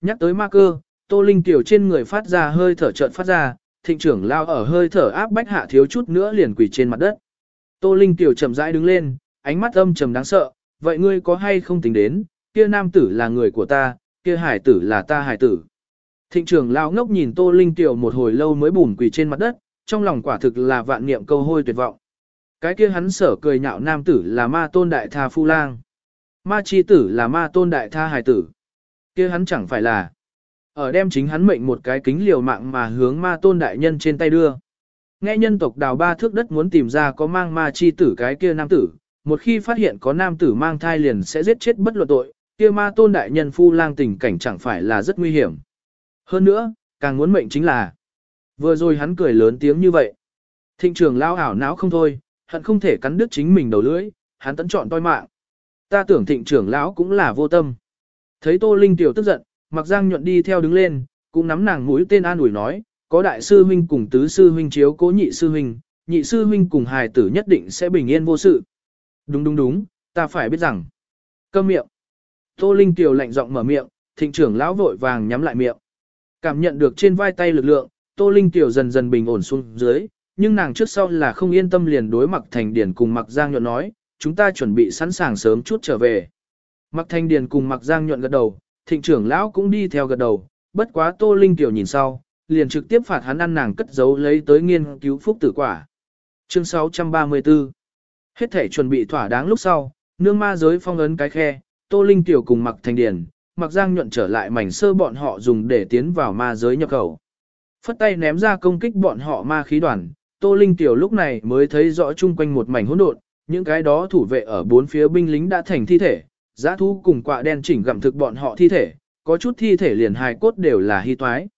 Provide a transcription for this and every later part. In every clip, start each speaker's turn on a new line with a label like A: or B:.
A: Nhắc tới ma cơ, Tô Linh tiểu trên người phát ra hơi thở chợt phát ra, thịnh trưởng lao ở hơi thở áp bách hạ thiếu chút nữa liền quỳ trên mặt đất. Tô Linh tiểu chậm rãi đứng lên, ánh mắt âm trầm đáng sợ, vậy ngươi có hay không tính đến, kia nam tử là người của ta, kia hải tử là ta hải tử. Thịnh trưởng lao ngốc nhìn Tô Linh tiểu một hồi lâu mới bùn quỳ trên mặt đất, trong lòng quả thực là vạn niệm câu hôi tuyệt vọng. Cái kia hắn sở cười nhạo nam tử là ma tôn đại tha phu lang. Ma chi tử là ma tôn đại tha hải tử kia hắn chẳng phải là. Ở đem chính hắn mệnh một cái kính liều mạng mà hướng ma tôn đại nhân trên tay đưa. Nghe nhân tộc đào ba thước đất muốn tìm ra có mang ma chi tử cái kia nam tử, một khi phát hiện có nam tử mang thai liền sẽ giết chết bất luận tội, kia ma tôn đại nhân phu lang tình cảnh chẳng phải là rất nguy hiểm. Hơn nữa, càng muốn mệnh chính là, vừa rồi hắn cười lớn tiếng như vậy. Thịnh trường lao ảo não không thôi, hận không thể cắn đứt chính mình đầu lưỡi, hắn tấn chọn toi mạng. Ta tưởng thịnh trưởng lão cũng là vô tâm. Thấy Tô Linh tiểu tức giận, Mặc Giang nhuận đi theo đứng lên, cũng nắm nàng mũi tên an ủi nói, có đại sư huynh cùng tứ sư huynh chiếu cố nhị sư huynh, nhị sư huynh cùng hài tử nhất định sẽ bình yên vô sự. Đúng đúng đúng, ta phải biết rằng. Câm miệng. Tô Linh tiểu lạnh giọng mở miệng, thịnh trưởng lão vội vàng nhắm lại miệng. Cảm nhận được trên vai tay lực lượng, Tô Linh tiểu dần dần bình ổn xuống dưới, nhưng nàng trước sau là không yên tâm liền đối Mặc Thành điển cùng Mặc Giang nhuận nói, chúng ta chuẩn bị sẵn sàng sớm chút trở về. Mặc Thanh Điền cùng Mặc Giang nhuận gật đầu, thịnh trưởng lão cũng đi theo gật đầu, bất quá Tô Linh tiểu nhìn sau, liền trực tiếp phạt hắn ăn nàng cất giấu lấy tới nghiên cứu phúc tử quả. Chương 634 Hết thể chuẩn bị thỏa đáng lúc sau, nương ma giới phong ấn cái khe, Tô Linh tiểu cùng Mặc Thanh Điền, Mặc Giang nhuận trở lại mảnh sơ bọn họ dùng để tiến vào ma giới nhập khẩu. Phất tay ném ra công kích bọn họ ma khí đoàn, Tô Linh tiểu lúc này mới thấy rõ chung quanh một mảnh hỗn độn, những cái đó thủ vệ ở bốn phía binh lính đã thành thi thể, giã thu cùng quạ đen chỉnh gặm thực bọn họ thi thể, có chút thi thể liền hài cốt đều là hy toái.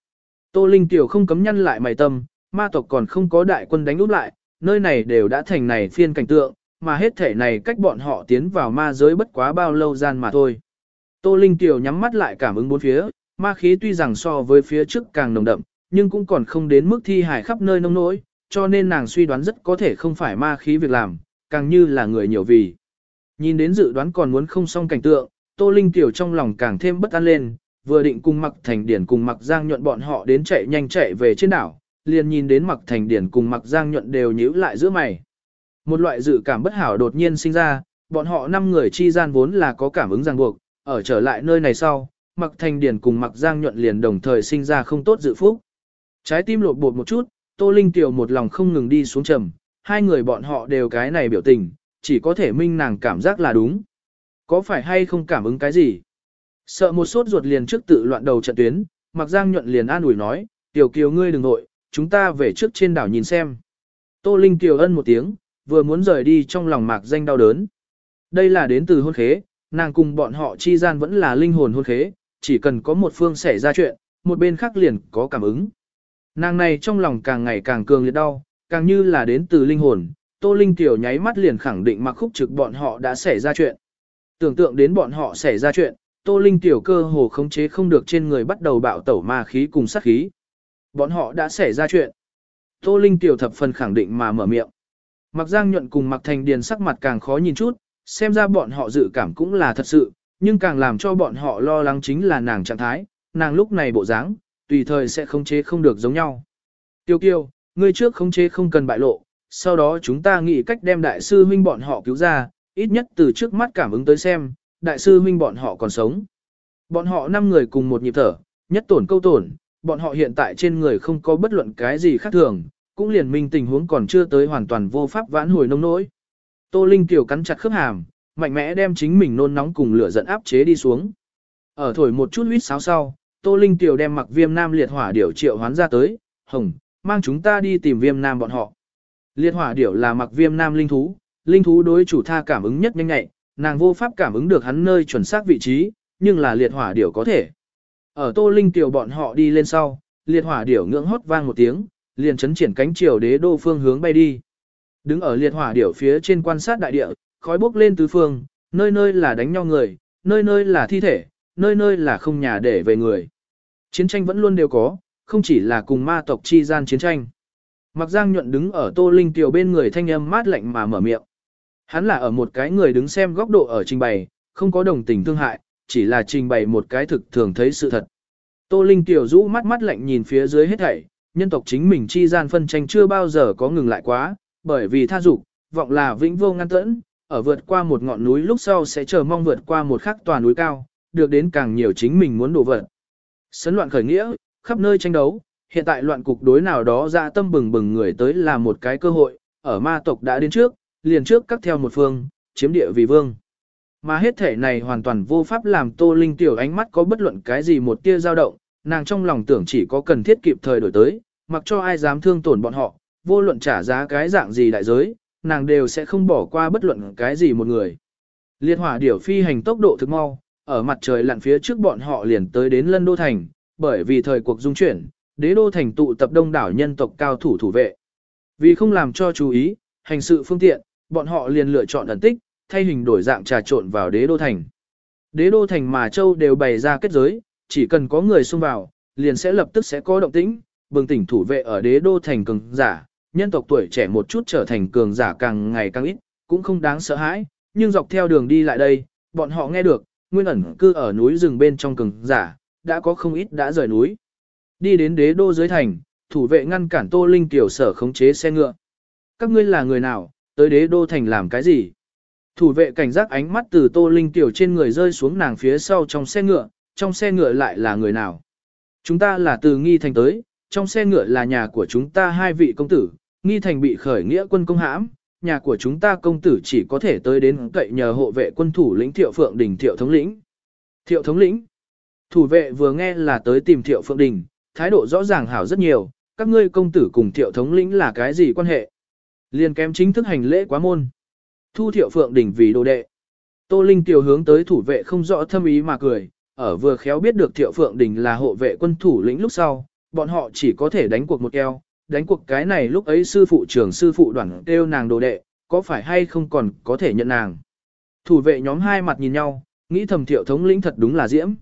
A: Tô Linh tiểu không cấm nhăn lại mày tâm, ma tộc còn không có đại quân đánh úp lại, nơi này đều đã thành này phiên cảnh tượng, mà hết thể này cách bọn họ tiến vào ma giới bất quá bao lâu gian mà thôi. Tô Linh tiểu nhắm mắt lại cảm ứng bốn phía, ma khí tuy rằng so với phía trước càng nồng đậm, nhưng cũng còn không đến mức thi hải khắp nơi nông nỗi, cho nên nàng suy đoán rất có thể không phải ma khí việc làm, càng như là người nhiều vì. Nhìn đến dự đoán còn muốn không xong cảnh tượng, Tô Linh Tiểu trong lòng càng thêm bất an lên, vừa định cùng Mặc Thành Điển cùng Mặc Giang nhuận bọn họ đến chạy nhanh chạy về trên đảo, liền nhìn đến Mặc Thành Điển cùng Mặc Giang nhuận đều nhíu lại giữa mày. Một loại dự cảm bất hảo đột nhiên sinh ra, bọn họ năm người chi gian vốn là có cảm ứng ràng buộc, ở trở lại nơi này sau, Mặc Thành Điển cùng Mặc Giang nhuận liền đồng thời sinh ra không tốt dự phúc. Trái tim lột bột một chút, Tô Linh Tiểu một lòng không ngừng đi xuống trầm, hai người bọn họ đều cái này biểu tình, chỉ có thể minh nàng cảm giác là đúng. Có phải hay không cảm ứng cái gì? Sợ một sốt ruột liền trước tự loạn đầu trận tuyến, Mặc Giang nhuận liền an ủi nói, Tiểu Kiều ngươi đừng nội, chúng ta về trước trên đảo nhìn xem. Tô Linh Kiều ân một tiếng, vừa muốn rời đi trong lòng Mạc Danh đau đớn. Đây là đến từ hôn khế, nàng cùng bọn họ chi gian vẫn là linh hồn hôn khế, chỉ cần có một phương xảy ra chuyện, một bên khác liền có cảm ứng. Nàng này trong lòng càng ngày càng cường liệt đau, càng như là đến từ linh hồn, Tô Linh Tiểu nháy mắt liền khẳng định mặc khúc trực bọn họ đã xảy ra chuyện. Tưởng tượng đến bọn họ xảy ra chuyện, Tô Linh Tiểu cơ hồ khống chế không được trên người bắt đầu bạo tẩu ma khí cùng sát khí. Bọn họ đã xảy ra chuyện. Tô Linh Tiểu thập phần khẳng định mà mở miệng. Mặc Giang nhuận cùng Mặc Thành Điền sắc mặt càng khó nhìn chút, xem ra bọn họ dự cảm cũng là thật sự, nhưng càng làm cho bọn họ lo lắng chính là nàng trạng thái, nàng lúc này bộ dáng, tùy thời sẽ khống chế không được giống nhau. Tiêu kiêu, ngươi trước khống chế không cần bại lộ, sau đó chúng ta nghĩ cách đem đại sư huynh bọn họ cứu ra, ít nhất từ trước mắt cảm ứng tới xem, đại sư huynh bọn họ còn sống. Bọn họ năm người cùng một nhịp thở, nhất tổn câu tổn, bọn họ hiện tại trên người không có bất luận cái gì khác thường, cũng liền minh tình huống còn chưa tới hoàn toàn vô pháp vãn hồi nông nỗi. Tô Linh tiểu cắn chặt khớp hàm, mạnh mẽ đem chính mình nôn nóng cùng lửa giận áp chế đi xuống. Ở thổi một chút huýt sáo sau, Tô Linh Tiểu đem mặc viêm nam liệt hỏa điều triệu hoán ra tới, hồng, mang chúng ta đi tìm viêm nam bọn họ. Liệt hỏa điểu là mặc viêm nam linh thú, linh thú đối chủ tha cảm ứng nhất nhanh nhạy, nàng vô pháp cảm ứng được hắn nơi chuẩn xác vị trí, nhưng là liệt hỏa điểu có thể. Ở Tô Linh Tiểu bọn họ đi lên sau, liệt hỏa điểu ngưỡng hót vang một tiếng, liền chấn triển cánh chiều đế đô phương hướng bay đi. Đứng ở liệt hỏa điểu phía trên quan sát đại địa, khói bốc lên tứ phương, nơi nơi là đánh nhau người, nơi nơi là thi thể, nơi nơi là không nhà để về người. Chiến tranh vẫn luôn đều có, không chỉ là cùng ma tộc chi gian chiến tranh. Mặc Giang nhuận đứng ở Tô Linh Tiểu bên người thanh âm mát lạnh mà mở miệng. Hắn là ở một cái người đứng xem góc độ ở trình bày, không có đồng tình thương hại, chỉ là trình bày một cái thực thường thấy sự thật. Tô Linh tiểu rũ mắt mắt lạnh nhìn phía dưới hết thảy, nhân tộc chính mình chi gian phân tranh chưa bao giờ có ngừng lại quá, bởi vì tha dục, vọng là vĩnh vô ngăn tẫn, ở vượt qua một ngọn núi lúc sau sẽ chờ mong vượt qua một khắc tòa núi cao, được đến càng nhiều chính mình muốn đổ vật. Sấn loạn khởi nghĩa, khắp nơi tranh đấu, hiện tại loạn cục đối nào đó ra tâm bừng bừng người tới là một cái cơ hội, ở ma tộc đã đến trước, liền trước cắt theo một phương, chiếm địa vì vương. Mà hết thể này hoàn toàn vô pháp làm Tô Linh tiểu ánh mắt có bất luận cái gì một tia dao động, nàng trong lòng tưởng chỉ có cần thiết kịp thời đổi tới, mặc cho ai dám thương tổn bọn họ, vô luận trả giá cái dạng gì đại giới, nàng đều sẽ không bỏ qua bất luận cái gì một người. Liệt hỏa điểu phi hành tốc độ thực mau, ở mặt trời lặn phía trước bọn họ liền tới đến Lân Đô Thành, bởi vì thời cuộc dung chuyển, đế đô thành tụ tập đông đảo nhân tộc cao thủ thủ vệ. Vì không làm cho chú ý, hành sự phương tiện, bọn họ liền lựa chọn ẩn tích, thay hình đổi dạng trà trộn vào đế đô thành. Đế đô thành mà châu đều bày ra kết giới, chỉ cần có người xông vào, liền sẽ lập tức sẽ có động tĩnh, bừng tỉnh thủ vệ ở đế đô thành cường giả, nhân tộc tuổi trẻ một chút trở thành cường giả càng ngày càng ít, cũng không đáng sợ hãi, nhưng dọc theo đường đi lại đây, bọn họ nghe được, nguyên ẩn cư ở núi rừng bên trong cường giả, đã có không ít đã rời núi. Đi đến đế đô dưới thành, thủ vệ ngăn cản Tô Linh tiểu sở khống chế xe ngựa. Các ngươi là người nào, tới đế đô thành làm cái gì? Thủ vệ cảnh giác ánh mắt từ Tô Linh tiểu trên người rơi xuống nàng phía sau trong xe ngựa, trong xe ngựa lại là người nào? Chúng ta là từ nghi thành tới, trong xe ngựa là nhà của chúng ta hai vị công tử, nghi thành bị khởi nghĩa quân công hãm, nhà của chúng ta công tử chỉ có thể tới đến cậy nhờ hộ vệ quân thủ lĩnh Thiệu Phượng Đình Thiệu Thống lĩnh. Thiệu Thống lĩnh. Thủ vệ vừa nghe là tới tìm Thiệu Phượng Đình, thái độ rõ ràng hảo rất nhiều, các ngươi công tử cùng Thiệu Thống lĩnh là cái gì quan hệ? Liên kém chính thức hành lễ quá môn. Thu Thiệu Phượng đỉnh vì đồ đệ. Tô Linh tiểu hướng tới thủ vệ không rõ thâm ý mà cười, ở vừa khéo biết được Thiệu Phượng đỉnh là hộ vệ quân thủ lĩnh lúc sau, bọn họ chỉ có thể đánh cuộc một keo, đánh cuộc cái này lúc ấy sư phụ trưởng sư phụ đoàn kêu nàng đồ đệ, có phải hay không còn có thể nhận nàng. Thủ vệ nhóm hai mặt nhìn nhau, nghĩ thầm thiệu thống lĩnh thật đúng là diễm.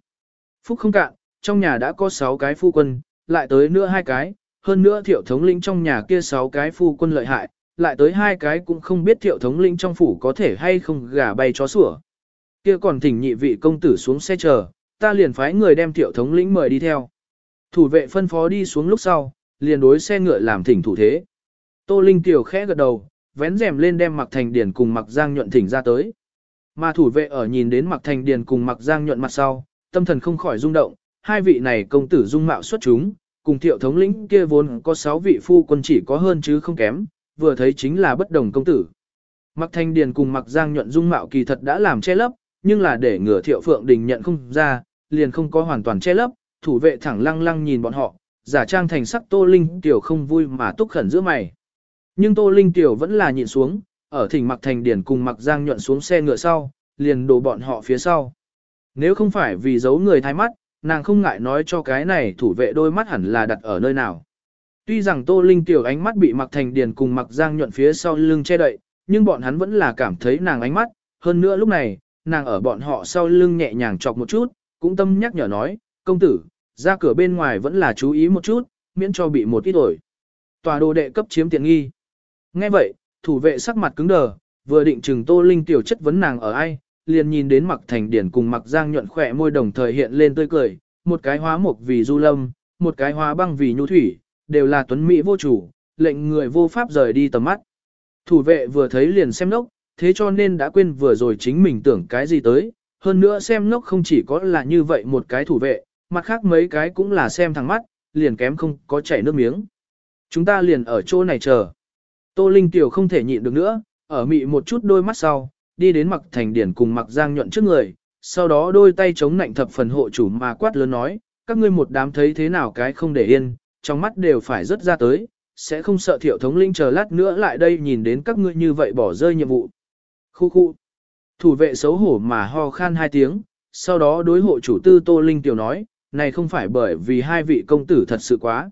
A: Phúc không cạn, trong nhà đã có 6 cái phu quân, lại tới nữa hai cái, hơn nữa thiệu thống lĩnh trong nhà kia 6 cái phu quân lợi hại, lại tới hai cái cũng không biết thiệu thống lĩnh trong phủ có thể hay không gà bay chó sủa. Kia còn thỉnh nhị vị công tử xuống xe chờ, ta liền phái người đem thiệu thống lĩnh mời đi theo. Thủ vệ phân phó đi xuống lúc sau, liền đối xe ngựa làm thỉnh thủ thế. Tô Linh tiểu khẽ gật đầu, vén rèm lên đem Mặc Thành Điền cùng Mặc Giang nhuận thỉnh ra tới. Mà thủ vệ ở nhìn đến Mặc Thành Điền cùng Mặc Giang nhuận mặt sau, tâm thần không khỏi rung động, hai vị này công tử dung mạo xuất chúng, cùng thiệu thống lĩnh kia vốn có sáu vị phu quân chỉ có hơn chứ không kém, vừa thấy chính là bất đồng công tử. Mặc Thanh Điền cùng Mặc Giang nhuận dung mạo kỳ thật đã làm che lấp, nhưng là để ngừa Thiệu Phượng Đình nhận không ra, liền không có hoàn toàn che lấp, thủ vệ thẳng lăng lăng nhìn bọn họ, giả trang thành sắc Tô Linh Tiểu không vui mà túc khẩn giữa mày. Nhưng Tô Linh Tiểu vẫn là nhịn xuống, ở thỉnh Mặc Thành Điển cùng Mặc Giang nhuận xuống xe ngựa sau, liền đổ bọn họ phía sau. Nếu không phải vì giấu người thay mắt, nàng không ngại nói cho cái này thủ vệ đôi mắt hẳn là đặt ở nơi nào. Tuy rằng Tô Linh Tiểu ánh mắt bị Mặc Thành Điển cùng Mặc Giang nhuận phía sau lưng che đậy, nhưng bọn hắn vẫn là cảm thấy nàng ánh mắt, hơn nữa lúc này, nàng ở bọn họ sau lưng nhẹ nhàng chọc một chút, cũng tâm nhắc nhở nói, công tử, ra cửa bên ngoài vẫn là chú ý một chút, miễn cho bị một ít ổi. Tòa đồ đệ cấp chiếm tiện nghi. Nghe vậy, thủ vệ sắc mặt cứng đờ, vừa định chừng Tô Linh tiểu chất vấn nàng ở ai, liền nhìn đến Mặc Thành Điển cùng Mặc Giang nhuận khỏe môi đồng thời hiện lên tươi cười, một cái hóa mục vì du lâm, một cái hóa băng vì nhu thủy, đều là tuấn mỹ vô chủ, lệnh người vô pháp rời đi tầm mắt. Thủ vệ vừa thấy liền xem nốc, thế cho nên đã quên vừa rồi chính mình tưởng cái gì tới, hơn nữa xem nốc không chỉ có là như vậy một cái thủ vệ, mặt khác mấy cái cũng là xem thẳng mắt, liền kém không có chảy nước miếng. Chúng ta liền ở chỗ này chờ. Tô Linh Tiểu không thể nhịn được nữa, ở mị một chút đôi mắt sau, đi đến mặc thành điển cùng mặc giang nhuận trước người, sau đó đôi tay chống nạnh thập phần hộ chủ mà quát lớn nói, các ngươi một đám thấy thế nào cái không để yên, trong mắt đều phải rất ra tới, sẽ không sợ thiệu thống linh chờ lát nữa lại đây nhìn đến các ngươi như vậy bỏ rơi nhiệm vụ. Khu khu. Thủ vệ xấu hổ mà ho khan hai tiếng, sau đó đối hộ chủ tư Tô Linh Tiểu nói, này không phải bởi vì hai vị công tử thật sự quá.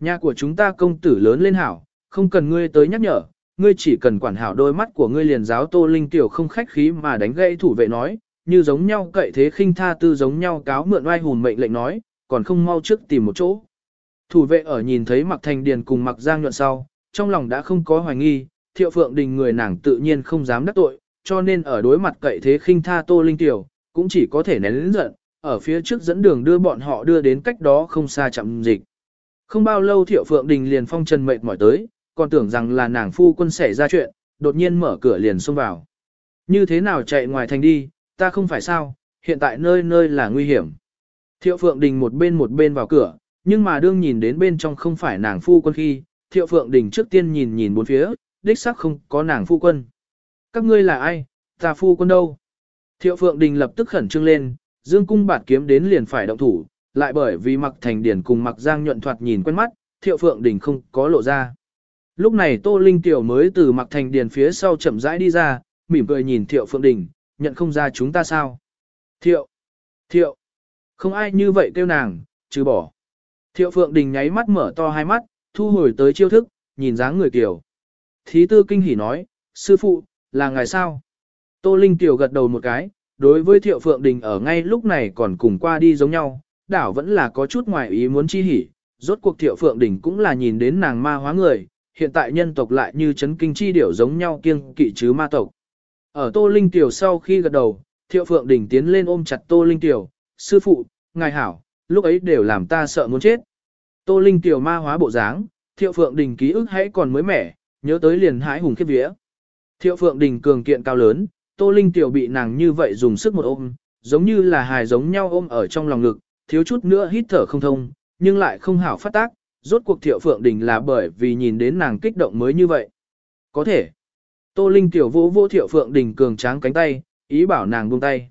A: Nhà của chúng ta công tử lớn lên hảo, không cần ngươi tới nhắc nhở, ngươi chỉ cần quản hảo đôi mắt của ngươi liền giáo Tô Linh Tiểu không khách khí mà đánh gãy thủ vệ nói, như giống nhau cậy thế khinh tha tư giống nhau cáo mượn oai hùn mệnh lệnh nói, còn không mau trước tìm một chỗ. Thủ vệ ở nhìn thấy Mặc Thành Điền cùng Mặc Giang nhuận sau, trong lòng đã không có hoài nghi, Thiệu Phượng Đình người nàng tự nhiên không dám đắc tội, cho nên ở đối mặt cậy thế khinh tha Tô Linh Tiểu, cũng chỉ có thể nén lớn giận, ở phía trước dẫn đường đưa bọn họ đưa đến cách đó không xa chậm dịch. Không bao lâu Thiệu Phượng Đình liền phong trần mệt mỏi tới, còn tưởng rằng là nàng phu quân xảy ra chuyện, đột nhiên mở cửa liền xông vào. Như thế nào chạy ngoài thành đi, ta không phải sao, hiện tại nơi nơi là nguy hiểm. Thiệu Phượng Đình một bên một bên vào cửa, nhưng mà đương nhìn đến bên trong không phải nàng phu quân khi, Thiệu Phượng Đình trước tiên nhìn nhìn bốn phía, đích xác không có nàng phu quân. Các ngươi là ai, ta phu quân đâu? Thiệu Phượng Đình lập tức khẩn trương lên, dương cung bạt kiếm đến liền phải động thủ, lại bởi vì mặc thành điển cùng mặc giang nhuận thoạt nhìn quen mắt, Thiệu Phượng Đình không có lộ ra. Lúc này Tô Linh Tiểu mới từ mặc thành điền phía sau chậm rãi đi ra, mỉm cười nhìn Thiệu Phượng Đình, nhận không ra chúng ta sao. Thiệu, Thiệu, không ai như vậy kêu nàng, chứ bỏ. Thiệu Phượng Đình nháy mắt mở to hai mắt, thu hồi tới chiêu thức, nhìn dáng người Kiều. Thí tư kinh hỉ nói, sư phụ, là ngài sao? Tô Linh Tiểu gật đầu một cái, đối với Thiệu Phượng Đình ở ngay lúc này còn cùng qua đi giống nhau, đảo vẫn là có chút ngoài ý muốn chi hỉ. Rốt cuộc Thiệu Phượng Đình cũng là nhìn đến nàng ma hóa người, hiện tại nhân tộc lại như chấn kinh chi điểu giống nhau kiêng kỵ chứ ma tộc. Ở Tô Linh Tiểu sau khi gật đầu, Thiệu Phượng Đình tiến lên ôm chặt Tô Linh Tiểu, sư phụ, ngài hảo, lúc ấy đều làm ta sợ muốn chết. Tô Linh Tiểu ma hóa bộ dáng, Thiệu Phượng Đình ký ức hãy còn mới mẻ, nhớ tới liền hãi hùng khiếp vía. Thiệu Phượng Đình cường kiện cao lớn, Tô Linh Tiểu bị nàng như vậy dùng sức một ôm, giống như là hài giống nhau ôm ở trong lòng ngực, thiếu chút nữa hít thở không thông, nhưng lại không hảo phát tác, rốt cuộc Thiệu Phượng Đình là bởi vì nhìn đến nàng kích động mới như vậy. Có thể. Tô Linh Tiểu vô vô Thiệu Phượng Đình cường tráng cánh tay, ý bảo nàng buông tay.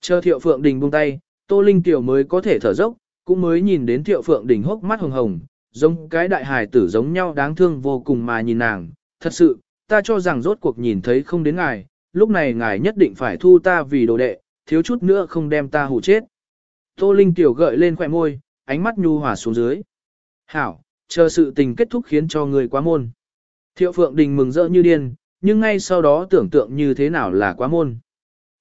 A: Chờ Thiệu Phượng Đình buông tay, Tô Linh Tiểu mới có thể thở dốc, cũng mới nhìn đến Thiệu Phượng Đình hốc mắt hồng hồng, giống cái đại hài tử giống nhau đáng thương vô cùng mà nhìn nàng. Thật sự, ta cho rằng rốt cuộc nhìn thấy không đến ngài, lúc này ngài nhất định phải thu ta vì đồ đệ, thiếu chút nữa không đem ta hủ chết. Tô Linh Tiểu gợi lên khỏe môi, ánh mắt nhu hòa xuống dưới. Hảo, chờ sự tình kết thúc khiến cho người quá môn. Thiệu Phượng Đình mừng rỡ như điên, nhưng ngay sau đó tưởng tượng như thế nào là quá môn.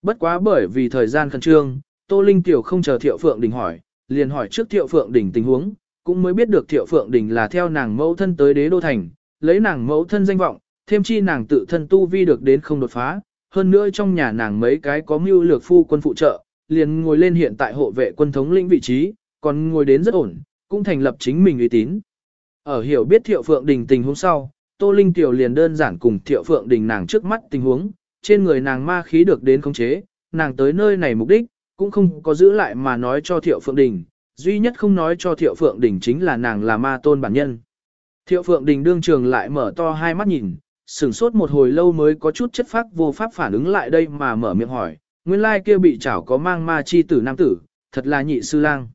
A: Bất quá bởi vì thời gian khẩn trương, Tô Linh Tiểu không chờ Thiệu Phượng Đình hỏi, liền hỏi trước Thiệu Phượng Đình tình huống, cũng mới biết được Thiệu Phượng Đình là theo nàng mẫu thân tới đế đô thành, lấy nàng mẫu thân danh vọng, thêm chi nàng tự thân tu vi được đến không đột phá, hơn nữa trong nhà nàng mấy cái có mưu lược phu quân phụ trợ, liền ngồi lên hiện tại hộ vệ quân thống lĩnh vị trí, còn ngồi đến rất ổn, cũng thành lập chính mình uy tín. Ở hiểu biết Thiệu Phượng Đình tình huống sau, Tô Linh Tiểu liền đơn giản cùng Thiệu Phượng Đình nàng trước mắt tình huống, trên người nàng ma khí được đến khống chế, nàng tới nơi này mục đích, cũng không có giữ lại mà nói cho Thiệu Phượng Đình, duy nhất không nói cho Thiệu Phượng Đình chính là nàng là ma tôn bản nhân. Thiệu Phượng Đình đương trường lại mở to hai mắt nhìn, sửng sốt một hồi lâu mới có chút chất phác vô pháp phản ứng lại đây mà mở miệng hỏi, nguyên lai kia bị chảo có mang ma chi tử nam tử, thật là nhị sư lang.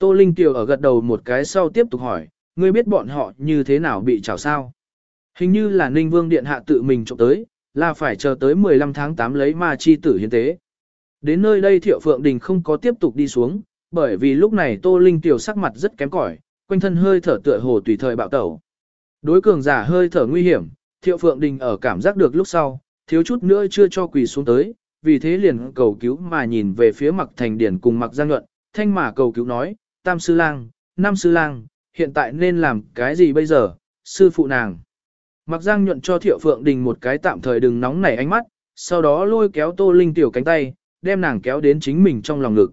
A: Tô Linh Tiểu ở gật đầu một cái sau tiếp tục hỏi, ngươi biết bọn họ như thế nào bị chảo sao? Hình như là Ninh Vương Điện Hạ tự mình trộm tới, là phải chờ tới 15 tháng 8 lấy ma chi tử hiến tế. Đến nơi đây Thiệu Phượng Đình không có tiếp tục đi xuống, bởi vì lúc này Tô Linh Tiểu sắc mặt rất kém cỏi, quanh thân hơi thở tựa hồ tùy thời bạo tẩu. Đối cường giả hơi thở nguy hiểm, Thiệu Phượng Đình ở cảm giác được lúc sau, thiếu chút nữa chưa cho quỳ xuống tới, vì thế liền cầu cứu mà nhìn về phía Mặc Thành Điển cùng Mặc Giang Nhuận, thanh mà cầu cứu nói, Tam Sư Lang, năm Sư Lang, hiện tại nên làm cái gì bây giờ, sư phụ nàng. Mặc Giang Nhuận cho Thiệu Phượng Đình một cái tạm thời đừng nóng nảy ánh mắt, sau đó lôi kéo Tô Linh Tiểu cánh tay, đem nàng kéo đến chính mình trong lòng ngực.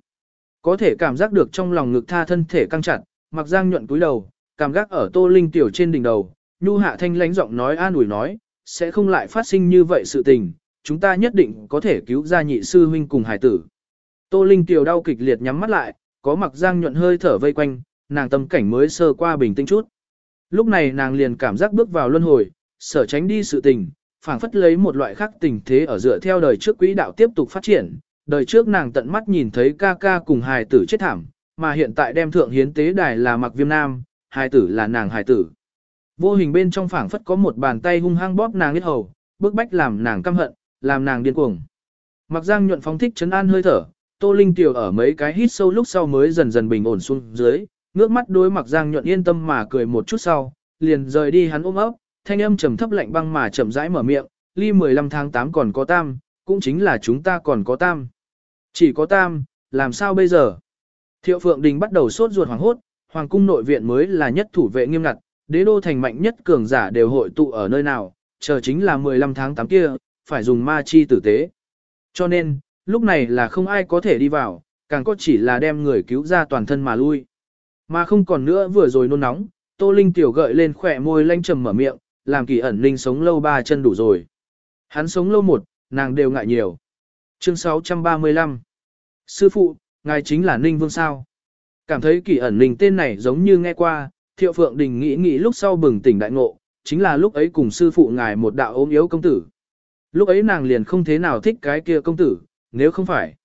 A: Có thể cảm giác được trong lòng ngực tha thân thể căng chặt, Mặc Giang Nhuận cúi đầu, cảm giác ở Tô Linh Tiểu trên đỉnh đầu, Nhu Hạ Thanh lánh giọng nói an ủi nói, sẽ không lại phát sinh như vậy sự tình, chúng ta nhất định có thể cứu ra nhị sư huynh cùng hải tử. Tô Linh Tiểu đau kịch liệt nhắm mắt lại, có mặc giang nhuận hơi thở vây quanh, nàng tâm cảnh mới sơ qua bình tĩnh chút. Lúc này nàng liền cảm giác bước vào luân hồi, sở tránh đi sự tình, phảng phất lấy một loại khác tình thế ở dựa theo đời trước quỹ đạo tiếp tục phát triển. Đời trước nàng tận mắt nhìn thấy ca ca cùng hài tử chết thảm, mà hiện tại đem thượng hiến tế đài là mặc viêm nam, hài tử là nàng hài tử. Vô hình bên trong phảng phất có một bàn tay hung hăng bóp nàng huyết hầu, bức bách làm nàng căm hận, làm nàng điên cuồng. Mặc Giang nhuận phóng thích chấn an hơi thở, Tô Linh Tiểu ở mấy cái hít sâu lúc sau mới dần dần bình ổn xuống dưới, ngước mắt đối Mặc Giang nhuận yên tâm mà cười một chút sau, liền rời đi hắn ôm ấp, thanh âm trầm thấp lạnh băng mà chậm rãi mở miệng, ly 15 tháng 8 còn có tam, cũng chính là chúng ta còn có tam. Chỉ có tam, làm sao bây giờ? Thiệu Phượng Đình bắt đầu sốt ruột hoảng hốt, hoàng cung nội viện mới là nhất thủ vệ nghiêm ngặt, đế đô thành mạnh nhất cường giả đều hội tụ ở nơi nào, chờ chính là 15 tháng 8 kia, phải dùng ma chi tử tế. Cho nên, lúc này là không ai có thể đi vào, càng có chỉ là đem người cứu ra toàn thân mà lui. Mà không còn nữa vừa rồi nôn nóng, Tô Linh tiểu gợi lên khỏe môi lanh trầm mở miệng, làm kỳ ẩn linh sống lâu ba chân đủ rồi. Hắn sống lâu một, nàng đều ngại nhiều. Chương 635 Sư phụ, ngài chính là Ninh Vương sao? Cảm thấy kỳ ẩn linh tên này giống như nghe qua, Thiệu Phượng Đình nghĩ nghĩ lúc sau bừng tỉnh đại ngộ, chính là lúc ấy cùng sư phụ ngài một đạo ốm yếu công tử. Lúc ấy nàng liền không thế nào thích cái kia công tử, nếu không phải.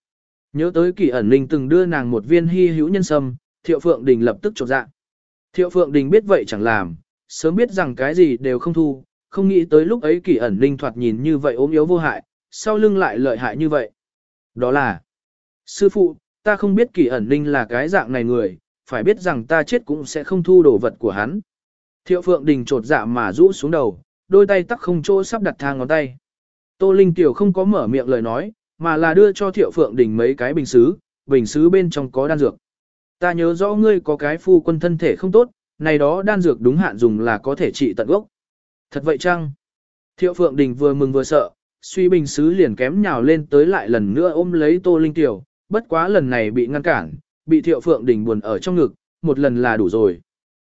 A: Nhớ tới kỳ ẩn linh từng đưa nàng một viên hy hữu nhân sâm, Thiệu Phượng Đình lập tức chột dạ. Thiệu Phượng Đình biết vậy chẳng làm, sớm biết rằng cái gì đều không thu, không nghĩ tới lúc ấy kỳ ẩn linh thoạt nhìn như vậy ốm yếu vô hại, sau lưng lại lợi hại như vậy. Đó là, sư phụ, ta không biết kỳ ẩn linh là cái dạng này người, phải biết rằng ta chết cũng sẽ không thu đồ vật của hắn. Thiệu Phượng Đình trột dạ mà rũ xuống đầu, đôi tay tắc không chỗ sắp đặt thang ngón tay. Tô Linh Tiểu không có mở miệng lời nói, mà là đưa cho Thiệu Phượng Đình mấy cái bình xứ, bình xứ bên trong có đan dược. Ta nhớ rõ ngươi có cái phu quân thân thể không tốt, này đó đan dược đúng hạn dùng là có thể trị tận gốc. Thật vậy chăng? Thiệu Phượng Đình vừa mừng vừa sợ, suy bình xứ liền kém nhào lên tới lại lần nữa ôm lấy Tô Linh Tiểu, bất quá lần này bị ngăn cản, bị Thiệu Phượng Đình buồn ở trong ngực, một lần là đủ rồi.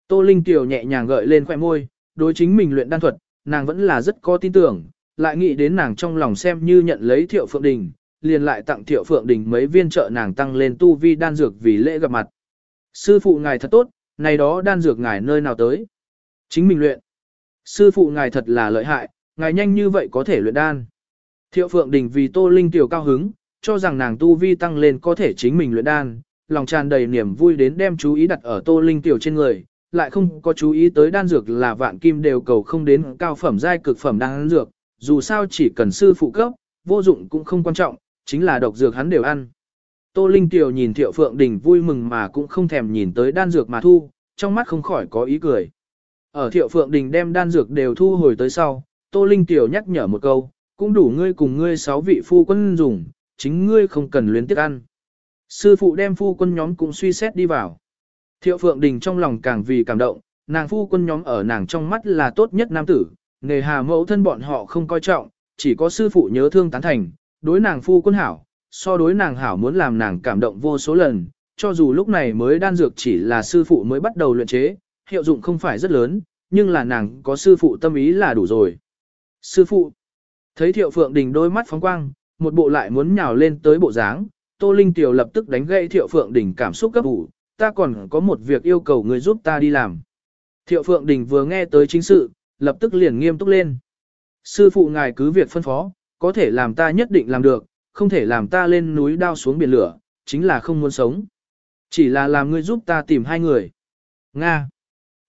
A: Tô Linh Tiểu nhẹ nhàng gợi lên khoẻ môi, đối chính mình luyện đan thuật, nàng vẫn là rất có tin tưởng, lại nghĩ đến nàng trong lòng xem như nhận lấy Thiệu Phượng Đình, liền lại tặng Thiệu Phượng Đình mấy viên trợ nàng tăng lên tu vi đan dược vì lễ gặp mặt. Sư phụ ngài thật tốt, này đó đan dược ngài nơi nào tới? Chính mình luyện. Sư phụ ngài thật là lợi hại, ngài nhanh như vậy có thể luyện đan. Thiệu Phượng Đình vì Tô Linh tiểu cao hứng, cho rằng nàng tu vi tăng lên có thể chính mình luyện đan, lòng tràn đầy niềm vui đến đem chú ý đặt ở Tô Linh tiểu trên người, lại không có chú ý tới đan dược là vạn kim đều cầu không đến cao phẩm giai cực phẩm đan dược, dù sao chỉ cần sư phụ cấp, vô dụng cũng không quan trọng, chính là độc dược hắn đều ăn. Tô Linh Tiểu nhìn Thiệu Phượng Đình vui mừng mà cũng không thèm nhìn tới đan dược mà thu, trong mắt không khỏi có ý cười. Ở Thiệu Phượng Đình đem đan dược đều thu hồi tới sau, Tô Linh Tiểu nhắc nhở một câu, cũng đủ ngươi cùng ngươi sáu vị phu quân dùng, chính ngươi không cần luyến tiếc ăn. Sư phụ đem phu quân nhóm cũng suy xét đi vào. Thiệu Phượng Đình trong lòng càng vì cảm động, nàng phu quân nhóm ở nàng trong mắt là tốt nhất nam tử, nề hà mẫu thân bọn họ không coi trọng, chỉ có sư phụ nhớ thương tán thành, đối nàng phu quân hảo, so đối nàng hảo muốn làm nàng cảm động vô số lần, cho dù lúc này mới đan dược chỉ là sư phụ mới bắt đầu luyện chế, hiệu dụng không phải rất lớn, nhưng là nàng có sư phụ tâm ý là đủ rồi. Sư phụ, thấy thiệu phượng đình đôi mắt phóng quang, một bộ lại muốn nhào lên tới bộ dáng, Tô Linh Tiểu lập tức đánh gãy thiệu phượng đình cảm xúc gấp ủ, ta còn có một việc yêu cầu người giúp ta đi làm. Thiệu phượng đình vừa nghe tới chính sự, lập tức liền nghiêm túc lên. Sư phụ ngài cứ việc phân phó, có thể làm ta nhất định làm được, không thể làm ta lên núi đao xuống biển lửa, chính là không muốn sống. Chỉ là làm ngươi giúp ta tìm hai người. Nga.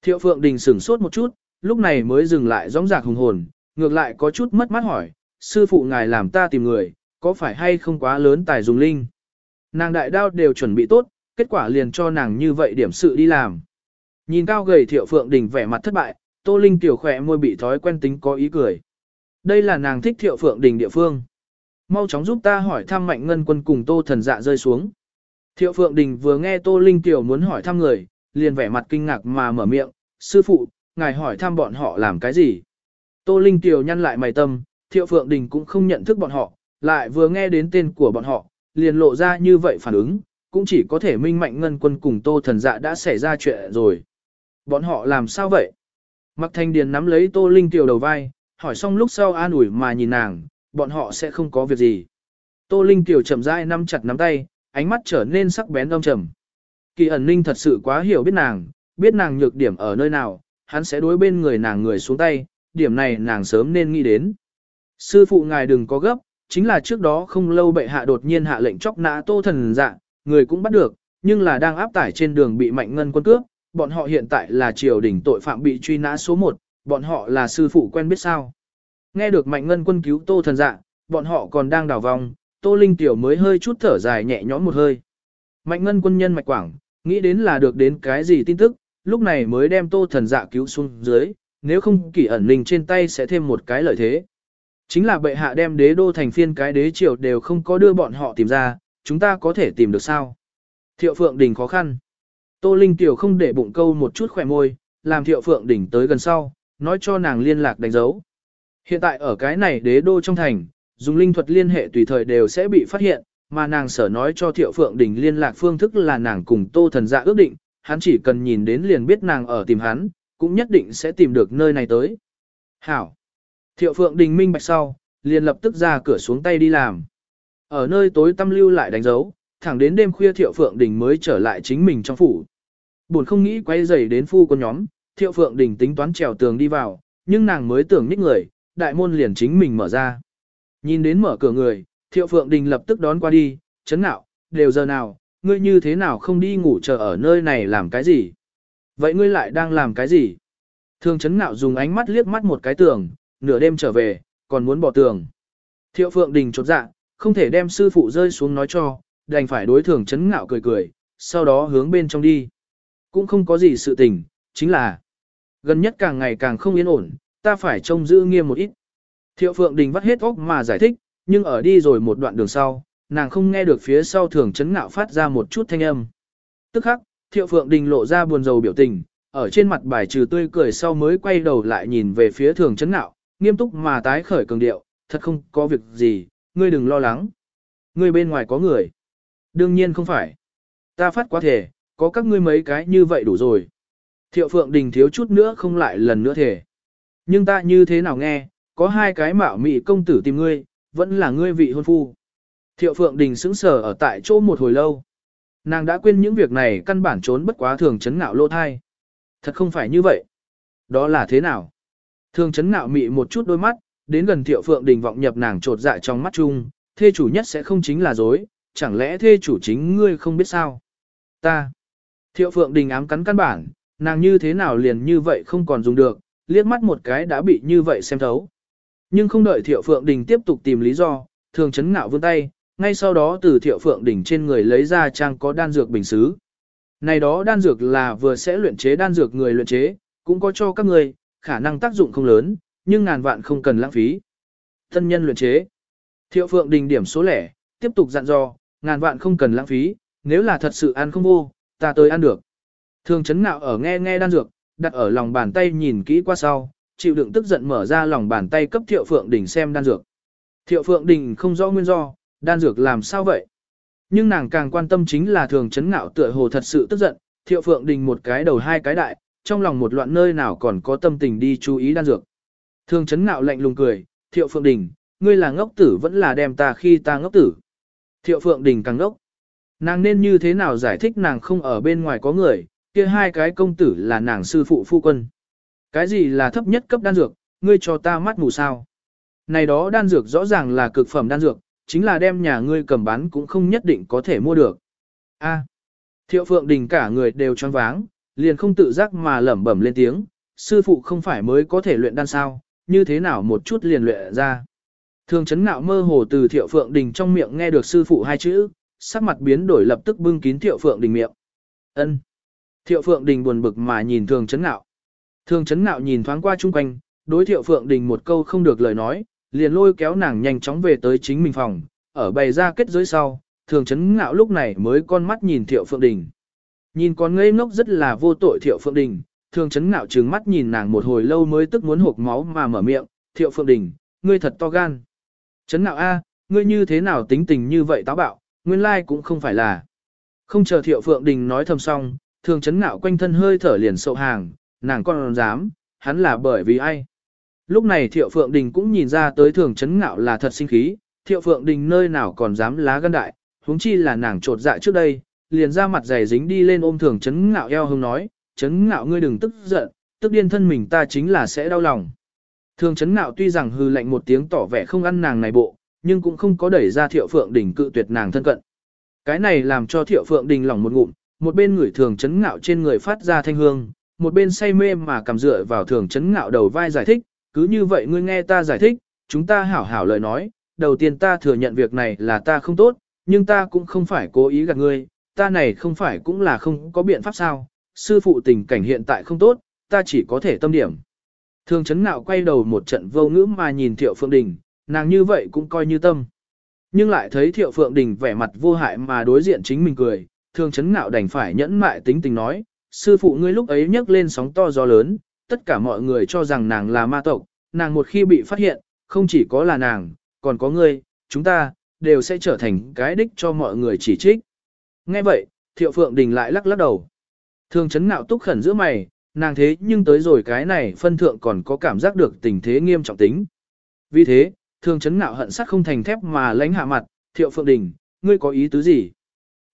A: Thiệu Phượng Đình sửng sốt một chút, lúc này mới dừng lại rõ rạc hùng hồn, ngược lại có chút mất mát hỏi, sư phụ ngài làm ta tìm người, có phải hay không quá lớn tài dùng linh. Nàng đại đao đều chuẩn bị tốt, kết quả liền cho nàng như vậy điểm sự đi làm. Nhìn cao gầy Thiệu Phượng Đình vẻ mặt thất bại, Tô Linh tiểu khỏe môi bị thói quen tính có ý cười. Đây là nàng thích Thiệu Phượng Đình địa phương. Mau chóng giúp ta hỏi thăm mạnh ngân quân cùng tô thần dạ rơi xuống. Thiệu Phượng Đình vừa nghe Tô Linh Tiểu muốn hỏi thăm người, liền vẻ mặt kinh ngạc mà mở miệng, sư phụ, ngài hỏi thăm bọn họ làm cái gì. Tô Linh Tiểu nhăn lại mày tâm, Thiệu Phượng Đình cũng không nhận thức bọn họ, lại vừa nghe đến tên của bọn họ, liền lộ ra như vậy phản ứng, cũng chỉ có thể minh mạnh ngân quân cùng tô thần dạ đã xảy ra chuyện rồi. Bọn họ làm sao vậy? Mặc thanh điền nắm lấy Tô Linh Tiểu đầu vai, hỏi xong lúc sau an ủi mà nhìn nàng, bọn họ sẽ không có việc gì. Tô Linh Tiểu chậm rãi nắm chặt nắm tay, ánh mắt trở nên sắc bén âm trầm. Kỳ ẩn ninh thật sự quá hiểu biết nàng, biết nàng nhược điểm ở nơi nào, hắn sẽ đối bên người nàng người xuống tay, điểm này nàng sớm nên nghĩ đến. Sư phụ ngài đừng có gấp, chính là trước đó không lâu bệ hạ đột nhiên hạ lệnh chóc nã tô thần dạ, người cũng bắt được, nhưng là đang áp tải trên đường bị mạnh ngân quân cướp, bọn họ hiện tại là triều đình tội phạm bị truy nã số 1, bọn họ là sư phụ quen biết sao. Nghe được mạnh ngân quân cứu tô thần dạ, bọn họ còn đang đào vòng, tô linh tiểu mới hơi chút thở dài nhẹ nhõm một hơi. Mạnh ngân quân nhân mạch quảng, nghĩ đến là được đến cái gì tin tức, lúc này mới đem tô thần dạ cứu xuống dưới, nếu không kỷ ẩn linh trên tay sẽ thêm một cái lợi thế. Chính là bệ hạ đem đế đô thành phiên cái đế triều đều không có đưa bọn họ tìm ra, chúng ta có thể tìm được sao? Thiệu Phượng Đình khó khăn. Tô Linh Tiểu không để bụng câu một chút khỏe môi, làm Thiệu Phượng Đỉnh tới gần sau, nói cho nàng liên lạc đánh dấu. Hiện tại ở cái này đế đô trong thành, dùng linh thuật liên hệ tùy thời đều sẽ bị phát hiện, mà nàng sở nói cho Thiệu Phượng Đỉnh liên lạc phương thức là nàng cùng Tô Thần Dạ ước định, hắn chỉ cần nhìn đến liền biết nàng ở tìm hắn, cũng nhất định sẽ tìm được nơi này tới. Hảo. Thiệu Phượng Đình minh bạch sau, liền lập tức ra cửa xuống tay đi làm. Ở nơi tối tâm lưu lại đánh dấu, thẳng đến đêm khuya Thiệu Phượng Đình mới trở lại chính mình trong phủ. Buồn không nghĩ quay dày đến phu con nhóm, Thiệu Phượng Đình tính toán trèo tường đi vào, nhưng nàng mới tưởng nhích người, đại môn liền chính mình mở ra. Nhìn đến mở cửa người, Thiệu Phượng Đình lập tức đón qua đi, chấn nạo, đều giờ nào, ngươi như thế nào không đi ngủ chờ ở nơi này làm cái gì? Vậy ngươi lại đang làm cái gì? Thường chấn nạo dùng ánh mắt liếc mắt một cái tường, nửa đêm trở về, còn muốn bỏ tường. Thiệu Phượng Đình chột dạ, không thể đem sư phụ rơi xuống nói cho, đành phải đối thường chấn ngạo cười cười, sau đó hướng bên trong đi. Cũng không có gì sự tình, chính là gần nhất càng ngày càng không yên ổn, ta phải trông giữ nghiêm một ít. Thiệu Phượng Đình vắt hết óc mà giải thích, nhưng ở đi rồi một đoạn đường sau, nàng không nghe được phía sau thường chấn ngạo phát ra một chút thanh âm. Tức khắc, Thiệu Phượng Đình lộ ra buồn rầu biểu tình, ở trên mặt bài trừ tươi cười sau mới quay đầu lại nhìn về phía thường chấn ngạo, nghiêm túc mà tái khởi cường điệu, thật không có việc gì, ngươi đừng lo lắng. Ngươi bên ngoài có người. Đương nhiên không phải. Ta phát quá thể, có các ngươi mấy cái như vậy đủ rồi. Thiệu Phượng Đình thiếu chút nữa không lại lần nữa thể. Nhưng ta như thế nào nghe, có hai cái mạo mị công tử tìm ngươi, vẫn là ngươi vị hôn phu. Thiệu Phượng Đình sững sờ ở tại chỗ một hồi lâu. Nàng đã quên những việc này căn bản trốn bất quá thường chấn ngạo lô thai. Thật không phải như vậy. Đó là thế nào? Thường chấn ngạo mị một chút đôi mắt, đến gần Thiệu Phượng Đình vọng nhập nàng trột dạ trong mắt chung, thê chủ nhất sẽ không chính là dối, chẳng lẽ thê chủ chính ngươi không biết sao? Ta. Thiệu Phượng Đình ám cắn căn bản, nàng như thế nào liền như vậy không còn dùng được, liếc mắt một cái đã bị như vậy xem thấu. Nhưng không đợi Thiệu Phượng Đình tiếp tục tìm lý do, thường chấn ngạo vươn tay, ngay sau đó từ Thiệu Phượng Đình trên người lấy ra trang có đan dược bình xứ. Này đó đan dược là vừa sẽ luyện chế đan dược người luyện chế, cũng có cho các người, khả năng tác dụng không lớn, nhưng ngàn vạn không cần lãng phí. Thân nhân luyện chế. Thiệu Phượng Đình điểm số lẻ, tiếp tục dặn dò, ngàn vạn không cần lãng phí, nếu là thật sự ăn không vô, ta tới ăn được. Thường chấn ngạo ở nghe nghe đan dược, đặt ở lòng bàn tay nhìn kỹ qua sau, chịu đựng tức giận mở ra lòng bàn tay cấp Thiệu Phượng Đình xem đan dược. Thiệu Phượng Đình không rõ nguyên do, đan dược làm sao vậy? Nhưng nàng càng quan tâm chính là thường chấn ngạo tựa hồ thật sự tức giận, Thiệu Phượng Đình một cái đầu hai cái đại, trong lòng một loạn nơi nào còn có tâm tình đi chú ý đan dược. Thường chấn ngạo lạnh lùng cười, Thiệu Phượng Đình, ngươi là ngốc tử vẫn là đem ta khi ta ngốc tử. Thiệu Phượng Đình càng ngốc. Nàng nên như thế nào giải thích nàng không ở bên ngoài có người, kia hai cái công tử là nàng sư phụ phu quân. Cái gì là thấp nhất cấp đan dược, ngươi cho ta mắt mù sao. Này đó đan dược rõ ràng là cực phẩm đan dược, chính là đem nhà ngươi cầm bán cũng không nhất định có thể mua được. A. Thiệu Phượng Đình cả người đều choáng váng, liền không tự giác mà lẩm bẩm lên tiếng, sư phụ không phải mới có thể luyện đan sao, như thế nào một chút liền luyện ra. Thường chấn nạo mơ hồ từ Thiệu Phượng Đình trong miệng nghe được sư phụ hai chữ, sắc mặt biến đổi lập tức bưng kín Thiệu Phượng Đình miệng. Ân. Thiệu Phượng Đình buồn bực mà nhìn Thường chấn nạo. Thường chấn nạo nhìn thoáng qua chung quanh, đối Thiệu Phượng Đình một câu không được lời nói, liền lôi kéo nàng nhanh chóng về tới chính mình phòng, ở bày ra kết giới sau, Thường chấn nạo lúc này mới con mắt nhìn Thiệu Phượng Đình. Nhìn con ngây ngốc rất là vô tội Thiệu Phượng Đình, Thường chấn nạo trừng mắt nhìn nàng một hồi lâu mới tức muốn hộp máu mà mở miệng, Thiệu Phượng Đình, ngươi thật to gan. Chấn nạo A, ngươi như thế nào tính tình như vậy táo bạo, nguyên lai cũng không phải là. Không chờ Thiệu Phượng Đình nói thầm xong, thường chấn nạo quanh thân hơi thở liền sậu hàng, nàng còn dám, hắn là bởi vì ai. Lúc này Thiệu Phượng Đình cũng nhìn ra tới thường chấn ngạo là thật sinh khí, Thiệu Phượng Đình nơi nào còn dám lá gan đại, huống chi là nàng trột dạ trước đây, liền ra mặt dày dính đi lên ôm thường chấn ngạo eo hông nói, chấn ngạo ngươi đừng tức giận, tức điên thân mình ta chính là sẽ đau lòng. Thường chấn ngạo tuy rằng hư lạnh một tiếng tỏ vẻ không ăn nàng này bộ, nhưng cũng không có đẩy ra Thiệu Phượng Đình cự tuyệt nàng thân cận. Cái này làm cho Thiệu Phượng Đình lòng một ngụm, một bên người thường chấn ngạo trên người phát ra thanh hương, một bên say mê mà cầm dựa vào thường chấn ngạo đầu vai giải thích, cứ như vậy ngươi nghe ta giải thích, chúng ta hảo hảo lời nói, đầu tiên ta thừa nhận việc này là ta không tốt, nhưng ta cũng không phải cố ý gạt ngươi, ta này không phải cũng là không có biện pháp sao, sư phụ tình cảnh hiện tại không tốt, ta chỉ có thể tâm điểm. Thường chấn Nạo quay đầu một trận vô ngữ mà nhìn Thiệu Phượng Đình, nàng như vậy cũng coi như tâm. Nhưng lại thấy Thiệu Phượng Đình vẻ mặt vô hại mà đối diện chính mình cười, thường chấn Nạo đành phải nhẫn mại tính tình nói, sư phụ ngươi lúc ấy nhấc lên sóng to gió lớn, tất cả mọi người cho rằng nàng là ma tộc, nàng một khi bị phát hiện, không chỉ có là nàng, còn có ngươi, chúng ta, đều sẽ trở thành cái đích cho mọi người chỉ trích. Nghe vậy, Thiệu Phượng Đình lại lắc lắc đầu. Thường chấn Nạo túc khẩn giữa mày, nàng thế nhưng tới rồi cái này phân thượng còn có cảm giác được tình thế nghiêm trọng tính. Vì thế, thường chấn ngạo hận sắt không thành thép mà lánh hạ mặt, Thiệu Phượng Đình, ngươi có ý tứ gì?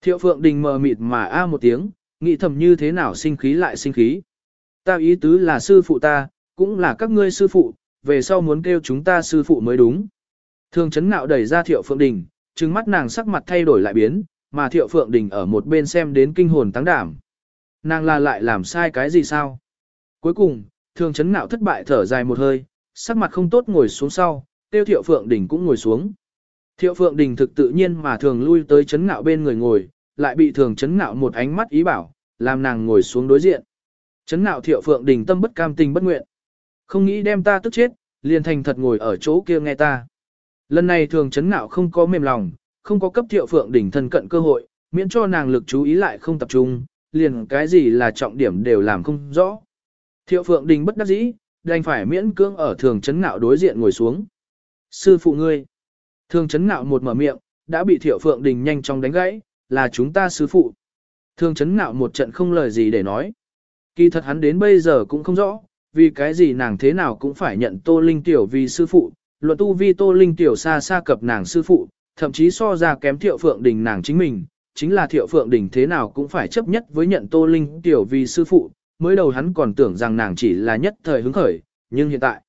A: Thiệu Phượng Đình mờ mịt mà a một tiếng, nghĩ thầm như thế nào sinh khí lại sinh khí. Ta ý tứ là sư phụ ta, cũng là các ngươi sư phụ, về sau muốn kêu chúng ta sư phụ mới đúng. Thường chấn ngạo đẩy ra Thiệu Phượng Đình, trừng mắt nàng sắc mặt thay đổi lại biến, mà Thiệu Phượng Đình ở một bên xem đến kinh hồn tăng đảm. Nàng là lại làm sai cái gì sao? Cuối cùng, thường chấn ngạo thất bại thở dài một hơi, sắc mặt không tốt ngồi xuống sau, tiêu Thiệu Phượng Đình cũng ngồi xuống. Thiệu Phượng Đình thực tự nhiên mà thường lui tới chấn ngạo bên người ngồi, lại bị thường chấn ngạo một ánh mắt ý bảo, làm nàng ngồi xuống đối diện. Chấn ngạo Thiệu Phượng Đình tâm bất cam tình bất nguyện. Không nghĩ đem ta tức chết, liền thành thật ngồi ở chỗ kia nghe ta. Lần này thường chấn ngạo không có mềm lòng, không có cấp Thiệu Phượng Đình thân cận cơ hội, miễn cho nàng lực chú ý lại không tập trung, liền cái gì là trọng điểm đều làm không rõ. Thiệu Phượng Đình bất đắc dĩ, đành phải miễn cưỡng ở thường chấn ngạo đối diện ngồi xuống. Sư phụ ngươi. Thường chấn ngạo một mở miệng, đã bị Thiệu Phượng Đình nhanh chóng đánh gãy, là chúng ta sư phụ. Thường chấn ngạo một trận không lời gì để nói. Kỳ thật hắn đến bây giờ cũng không rõ, vì cái gì nàng thế nào cũng phải nhận Tô Linh Tiểu vì sư phụ, luận tu vi Tô Linh Tiểu xa xa cập nàng sư phụ, thậm chí so ra kém Thiệu Phượng Đình nàng chính mình, chính là Thiệu Phượng Đình thế nào cũng phải chấp nhất với nhận Tô Linh Tiểu vì sư phụ, mới đầu hắn còn tưởng rằng nàng chỉ là nhất thời hứng khởi, nhưng hiện tại,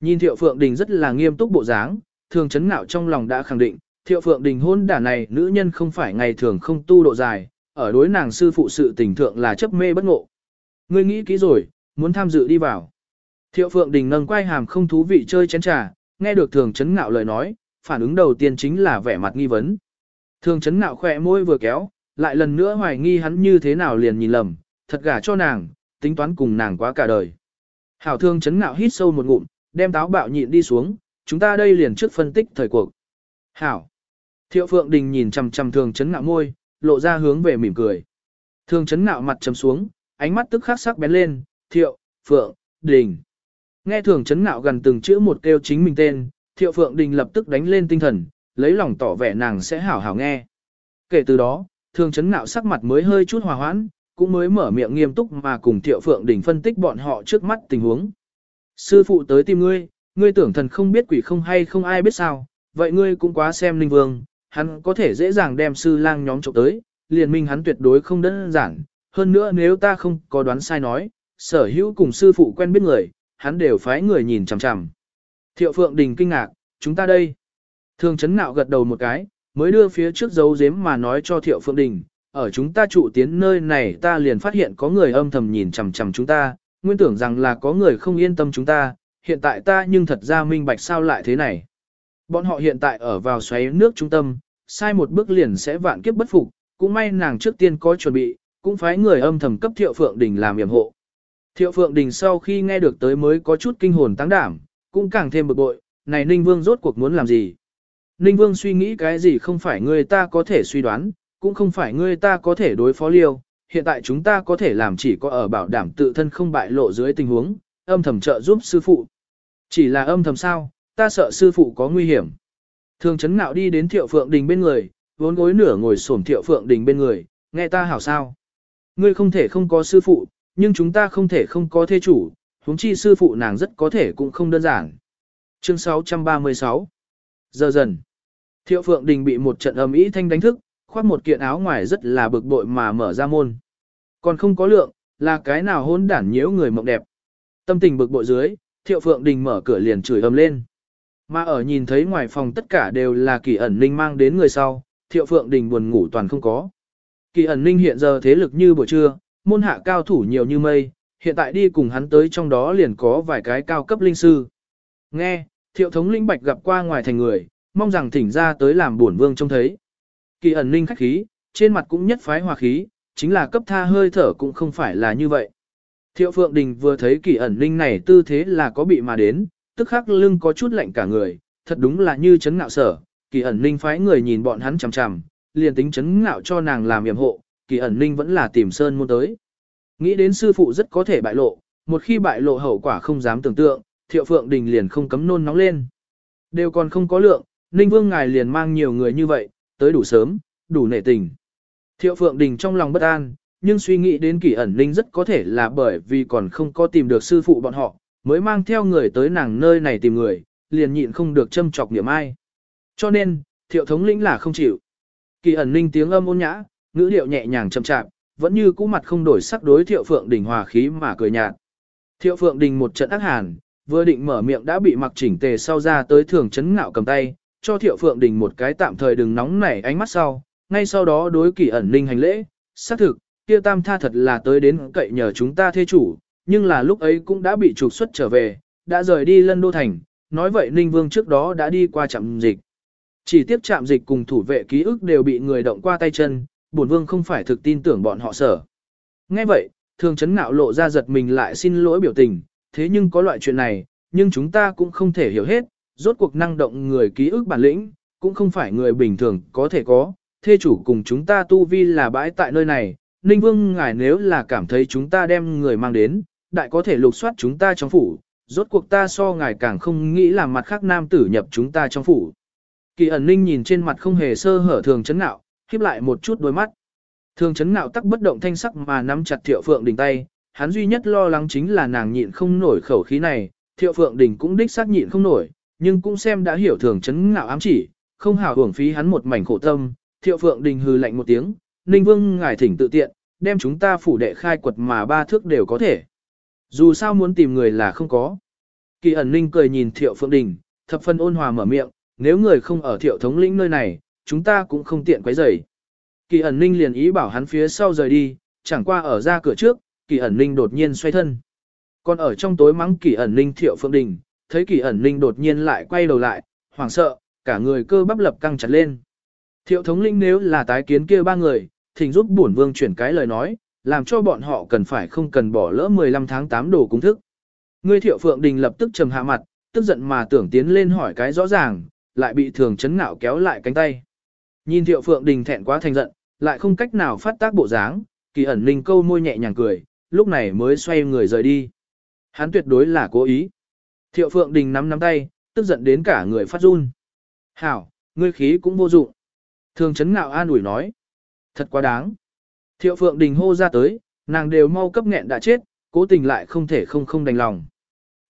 A: nhìn Thiệu Phượng Đình rất là nghiêm túc bộ dáng, thường chấn ngạo trong lòng đã khẳng định, Thiệu Phượng Đình hôn đả này nữ nhân không phải ngày thường không tu độ dài, ở đối nàng sư phụ sự tình thượng là chấp mê bất ngộ. Ngươi nghĩ kỹ rồi, muốn tham dự đi vào. Thiệu Phượng Đình nâng quay hàm không thú vị chơi chén trà, nghe được thường chấn ngạo lời nói, phản ứng đầu tiên chính là vẻ mặt nghi vấn. Thường chấn ngạo khỏe môi vừa kéo, lại lần nữa hoài nghi hắn như thế nào liền nhìn lầm, thật gả cho nàng, tính toán cùng nàng quá cả đời. Hảo thương chấn ngạo hít sâu một ngụm, đem táo bạo nhịn đi xuống, chúng ta đây liền trước phân tích thời cuộc. Hảo. Thiệu Phượng Đình nhìn chằm chằm thường chấn ngạo môi, lộ ra hướng về mỉm cười. Thường chấn ngạo mặt trầm xuống, ánh mắt tức khắc sắc bén lên, Thiệu, Phượng, Đình. Nghe thường chấn ngạo gần từng chữ một kêu chính mình tên, Thiệu Phượng Đình lập tức đánh lên tinh thần, lấy lòng tỏ vẻ nàng sẽ hảo hảo nghe. Kể từ đó, thường chấn ngạo sắc mặt mới hơi chút hòa hoãn, cũng mới mở miệng nghiêm túc mà cùng Thiệu Phượng Đình phân tích bọn họ trước mắt tình huống. Sư phụ tới tìm ngươi, ngươi tưởng thần không biết quỷ không hay không ai biết sao, vậy ngươi cũng quá xem linh vương, hắn có thể dễ dàng đem sư lang nhóm trộm tới, liền minh hắn tuyệt đối không đơn giản, hơn nữa nếu ta không có đoán sai nói, sở hữu cùng sư phụ quen biết người, hắn đều phái người nhìn chằm chằm. Thiệu Phượng Đình kinh ngạc, chúng ta đây. Thường chấn nạo gật đầu một cái, mới đưa phía trước dấu giếm mà nói cho Thiệu Phượng Đình, ở chúng ta trụ tiến nơi này ta liền phát hiện có người âm thầm nhìn chằm chằm chúng ta, nguyên tưởng rằng là có người không yên tâm chúng ta, hiện tại ta nhưng thật ra minh bạch sao lại thế này. Bọn họ hiện tại ở vào xoáy nước trung tâm, sai một bước liền sẽ vạn kiếp bất phục, cũng may nàng trước tiên có chuẩn bị, cũng phái người âm thầm cấp Thiệu Phượng Đình làm yểm hộ. Thiệu Phượng Đình sau khi nghe được tới mới có chút kinh hồn tăng đảm, cũng càng thêm bực bội, này Ninh Vương rốt cuộc muốn làm gì? Ninh Vương suy nghĩ cái gì không phải người ta có thể suy đoán, cũng không phải người ta có thể đối phó liêu, hiện tại chúng ta có thể làm chỉ có ở bảo đảm tự thân không bại lộ dưới tình huống, âm thầm trợ giúp sư phụ. Chỉ là âm thầm sao, ta sợ sư phụ có nguy hiểm. Thường chấn ngạo đi đến thiệu phượng đình bên người, vốn gối nửa ngồi xổm thiệu phượng đình bên người, nghe ta hảo sao. Ngươi không thể không có sư phụ, nhưng chúng ta không thể không có thê chủ, huống chi sư phụ nàng rất có thể cũng không đơn giản. Chương 636 Giờ dần Thiệu Phượng Đình bị một trận âm ý thanh đánh thức, khoác một kiện áo ngoài rất là bực bội mà mở ra môn. Còn không có lượng, là cái nào hôn đản nhiễu người mộng đẹp. Tâm tình bực bội dưới, Thiệu Phượng Đình mở cửa liền chửi ầm lên. Mà ở nhìn thấy ngoài phòng tất cả đều là kỳ ẩn ninh mang đến người sau, Thiệu Phượng Đình buồn ngủ toàn không có. Kỳ ẩn ninh hiện giờ thế lực như buổi trưa, môn hạ cao thủ nhiều như mây, hiện tại đi cùng hắn tới trong đó liền có vài cái cao cấp linh sư. Nghe, thiệu thống linh bạch gặp qua ngoài thành người, mong rằng thỉnh ra tới làm buồn vương trông thấy. Kỳ ẩn ninh khách khí, trên mặt cũng nhất phái hòa khí, chính là cấp tha hơi thở cũng không phải là như vậy. Thiệu Phượng Đình vừa thấy kỳ ẩn ninh này tư thế là có bị mà đến, tức khắc lưng có chút lạnh cả người, thật đúng là như chấn ngạo sở, kỳ ẩn ninh phái người nhìn bọn hắn chằm chằm, liền tính chấn ngạo cho nàng làm yểm hộ, kỳ ẩn ninh vẫn là tìm sơn muốn tới. Nghĩ đến sư phụ rất có thể bại lộ, một khi bại lộ hậu quả không dám tưởng tượng, thiệu phượng đình liền không cấm nôn nóng lên. Đều còn không có lượng, Ninh Vương ngài liền mang nhiều người như vậy, tới đủ sớm, đủ nể tình. Thiệu Phượng Đình trong lòng bất an, nhưng suy nghĩ đến Kỳ ẩn ninh rất có thể là bởi vì còn không có tìm được sư phụ bọn họ, mới mang theo người tới nàng nơi này tìm người, liền nhịn không được châm chọc niệm ai. Cho nên, thiệu thống lĩnh là không chịu. Kỳ ẩn ninh tiếng âm ôn nhã, ngữ điệu nhẹ nhàng chậm chạp, vẫn như cũ mặt không đổi sắc đối thiệu phượng đình hòa khí mà cười nhạt. Thiệu phượng đình một trận ác hàn, vừa định mở miệng đã bị mặc chỉnh tề sau ra tới thường chấn ngạo cầm tay, cho thiệu phượng đình một cái tạm thời đừng nóng nảy ánh mắt sau, ngay sau đó đối kỳ ẩn ninh hành lễ, xác thực, kia tam tha thật là tới đến cậy nhờ chúng ta thê chủ, nhưng là lúc ấy cũng đã bị trục xuất trở về, đã rời đi lân đô thành, nói vậy Ninh Vương trước đó đã đi qua trạm dịch. Chỉ tiếp trạm dịch cùng thủ vệ ký ức đều bị người động qua tay chân, bổn vương không phải thực tin tưởng bọn họ sở. Nghe vậy, thường chấn nạo lộ ra giật mình lại xin lỗi biểu tình, thế nhưng có loại chuyện này, nhưng chúng ta cũng không thể hiểu hết, rốt cuộc năng động người ký ức bản lĩnh, cũng không phải người bình thường có thể có, thê chủ cùng chúng ta tu vi là bãi tại nơi này, Ninh Vương ngài nếu là cảm thấy chúng ta đem người mang đến, đại có thể lục soát chúng ta trong phủ, rốt cuộc ta so ngài càng không nghĩ làm mặt khác nam tử nhập chúng ta trong phủ. Kỳ ẩn ninh nhìn trên mặt không hề sơ hở thường chấn nạo, khiếp lại một chút đôi mắt. Thường chấn nạo tắc bất động thanh sắc mà nắm chặt thiệu phượng đỉnh tay, hắn duy nhất lo lắng chính là nàng nhịn không nổi khẩu khí này, thiệu phượng đỉnh cũng đích xác nhịn không nổi, nhưng cũng xem đã hiểu thường chấn ngạo ám chỉ, không hảo hưởng phí hắn một mảnh khổ tâm, thiệu phượng đình hừ lạnh một tiếng, ninh vương ngài thỉnh tự tiện, đem chúng ta phủ đệ khai quật mà ba thước đều có thể. Dù sao muốn tìm người là không có. Kỳ ẩn ninh cười nhìn thiệu phượng đình, thập phân ôn hòa mở miệng, nếu người không ở thiệu thống lĩnh nơi này, chúng ta cũng không tiện quấy rầy. Kỳ ẩn ninh liền ý bảo hắn phía sau rời đi, chẳng qua ở ra cửa trước, kỳ ẩn ninh đột nhiên xoay thân. Còn ở trong tối mắng kỳ ẩn ninh thiệu phượng đình, thấy kỳ ẩn ninh đột nhiên lại quay đầu lại, hoảng sợ, cả người cơ bắp lập căng chặt lên. Thiệu thống lĩnh nếu là tái kiến kia ba người, thỉnh giúp bổn vương chuyển cái lời nói, làm cho bọn họ cần phải không cần bỏ lỡ 15 tháng 8 đồ cúng thức. Ngươi thiệu phượng đình lập tức trầm hạ mặt, tức giận mà tưởng tiến lên hỏi cái rõ ràng, lại bị thường chấn ngạo kéo lại cánh tay. Nhìn thiệu phượng đình thẹn quá thành giận, lại không cách nào phát tác bộ dáng, kỳ ẩn linh câu môi nhẹ nhàng cười, lúc này mới xoay người rời đi. Hắn tuyệt đối là cố ý. Thiệu phượng đình nắm nắm tay, tức giận đến cả người phát run. Hảo, ngươi khí cũng vô dụng. Thường chấn ngạo an ủi nói. Thật quá đáng. Thiệu Phượng Đình hô ra tới, nàng đều mau cấp nghẹn đã chết, cố tình lại không thể không không đành lòng.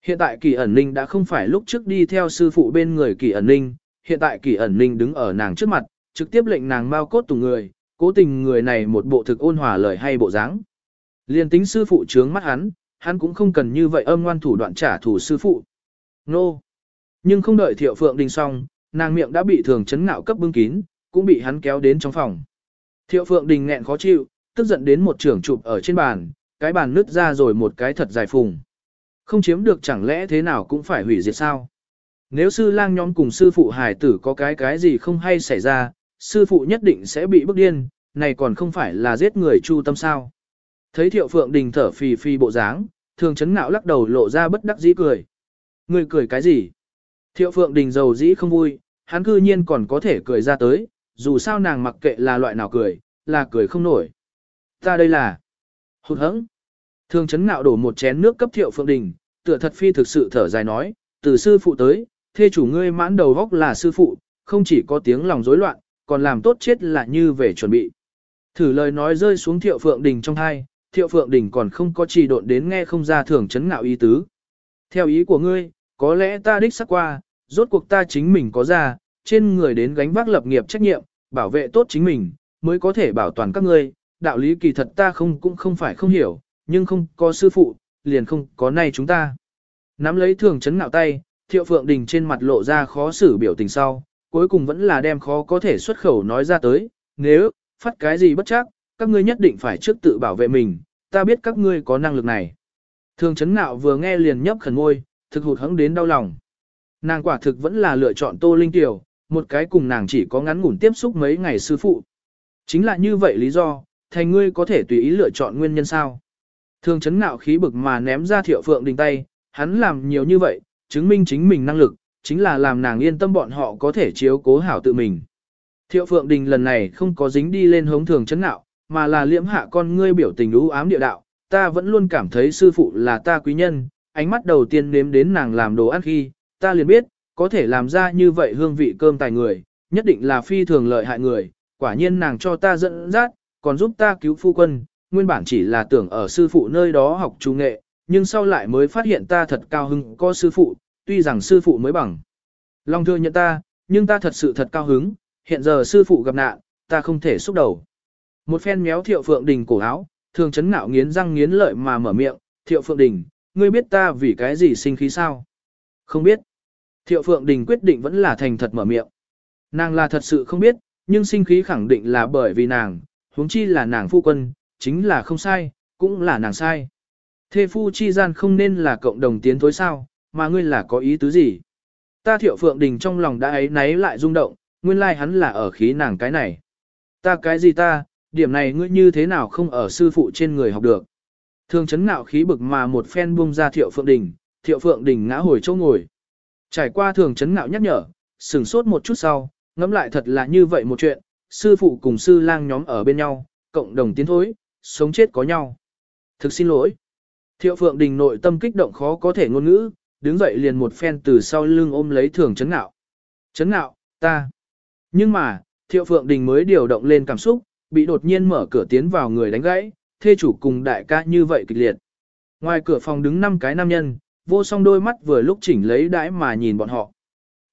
A: Hiện tại kỳ ẩn ninh đã không phải lúc trước đi theo sư phụ bên người kỳ ẩn ninh, hiện tại kỳ ẩn ninh đứng ở nàng trước mặt, trực tiếp lệnh nàng mau cốt tùng người, cố tình người này một bộ thực ôn hòa lời hay bộ dáng. Liên tính sư phụ trướng mắt hắn, hắn cũng không cần như vậy âm ngoan thủ đoạn trả thù sư phụ. Nô! Nhưng không đợi thiệu phượng đình xong, nàng miệng đã bị thường chấn ngạo cấp bưng kín, cũng bị hắn kéo đến trong phòng. Thiệu Phượng Đình nghẹn khó chịu, tức giận đến một trưởng chụp ở trên bàn, cái bàn nứt ra rồi một cái thật dài phùng. Không chiếm được chẳng lẽ thế nào cũng phải hủy diệt sao? Nếu sư lang nhóm cùng sư phụ hải tử có cái cái gì không hay xảy ra, sư phụ nhất định sẽ bị bức điên, này còn không phải là giết người chu tâm sao. Thấy thiệu phượng đình thở phì phì bộ dáng, thường chấn ngạo lắc đầu lộ ra bất đắc dĩ cười. Ngươi cười cái gì? Thiệu phượng đình giàu dĩ không vui, hắn cư nhiên còn có thể cười ra tới, dù sao nàng mặc kệ là loại nào cười, là cười không nổi. Ta đây là hụt hẫng. Thường chấn ngạo đổ một chén nước cấp thiệu phượng đình, tựa thật phi thực sự thở dài nói, từ sư phụ tới, thê chủ ngươi mãn đầu góc là sư phụ, không chỉ có tiếng lòng rối loạn, còn làm tốt chết là như về chuẩn bị. Thử lời nói rơi xuống thiệu phượng đình trong hai, thiệu phượng đình còn không có trì độn đến nghe không ra thường chấn ngạo ý tứ. Theo ý của ngươi, có lẽ ta đích sắc qua, rốt cuộc ta chính mình có ra, trên người đến gánh vác lập nghiệp trách nhiệm, bảo vệ tốt chính mình, mới có thể bảo toàn các ngươi. Đạo lý kỳ thật ta không cũng không phải không hiểu, nhưng không có sư phụ, liền không có nay chúng ta. Nắm lấy thường chấn ngạo tay, thiệu phượng đình trên mặt lộ ra khó xử biểu tình sau, cuối cùng vẫn là đem khó có thể xuất khẩu nói ra tới, nếu, phát cái gì bất chắc, các ngươi nhất định phải trước tự bảo vệ mình, ta biết các ngươi có năng lực này. Thường chấn ngạo vừa nghe liền nhấp khẩn ngôi, thực hụt hẫng đến đau lòng. Nàng quả thực vẫn là lựa chọn Tô Linh Tiểu, một cái cùng nàng chỉ có ngắn ngủn tiếp xúc mấy ngày sư phụ. Chính là như vậy lý do, thành ngươi có thể tùy ý lựa chọn nguyên nhân sao. Thường chấn ngạo khí bực mà ném ra thiệu phượng đình tay, hắn làm nhiều như vậy, chứng minh chính mình năng lực, chính là làm nàng yên tâm bọn họ có thể chiếu cố hảo tự mình. Thiệu phượng đình lần này không có dính đi lên hống thường chấn ngạo, mà là liễm hạ con ngươi biểu tình ú ám địa đạo, ta vẫn luôn cảm thấy sư phụ là ta quý nhân, ánh mắt đầu tiên nếm đến nàng làm đồ ăn khi, ta liền biết, có thể làm ra như vậy hương vị cơm tài người, nhất định là phi thường lợi hại người, quả nhiên nàng cho ta dẫn dắt, còn giúp ta cứu phu quân, nguyên bản chỉ là tưởng ở sư phụ nơi đó học trung nghệ, nhưng sau lại mới phát hiện ta thật cao hứng có sư phụ, tuy rằng sư phụ mới bằng. Long thừa nhận ta, nhưng ta thật sự thật cao hứng, hiện giờ sư phụ gặp nạn, ta không thể xúc đầu. Một phen méo thiệu phượng đình cổ áo, thường chấn ngạo nghiến răng nghiến lợi mà mở miệng, thiệu phượng đình, ngươi biết ta vì cái gì sinh khí sao? Không biết. Thiệu phượng đình quyết định vẫn là thành thật mở miệng. Nàng là thật sự không biết, nhưng sinh khí khẳng định là bởi vì nàng, huống chi là nàng phu quân, chính là không sai, cũng là nàng sai. Thê phu chi gian không nên là cộng đồng tiến thối sao, mà ngươi là có ý tứ gì? Ta thiệu phượng đình trong lòng đã ấy náy lại rung động, nguyên lai like hắn là ở khí nàng cái này. Ta cái gì ta, điểm này ngươi như thế nào không ở sư phụ trên người học được. Thường chấn nạo khí bực mà một phen buông ra thiệu phượng đình, thiệu phượng đình ngã hồi chỗ ngồi. Trải qua thường chấn nạo nhắc nhở, sừng sốt một chút sau, ngẫm lại thật là như vậy một chuyện, sư phụ cùng sư lang nhóm ở bên nhau, cộng đồng tiến thối, sống chết có nhau. Thực xin lỗi. Thiệu phượng đình nội tâm kích động khó có thể ngôn ngữ, đứng dậy liền một phen từ sau lưng ôm lấy thường chấn nạo. Chấn nạo, ta. Nhưng mà, thiệu phượng đình mới điều động lên cảm xúc, bị đột nhiên mở cửa tiến vào người đánh gãy, thê chủ cùng đại ca như vậy kịch liệt. Ngoài cửa phòng đứng năm cái nam nhân, vô song đôi mắt vừa lúc chỉnh lấy đãi mà nhìn bọn họ.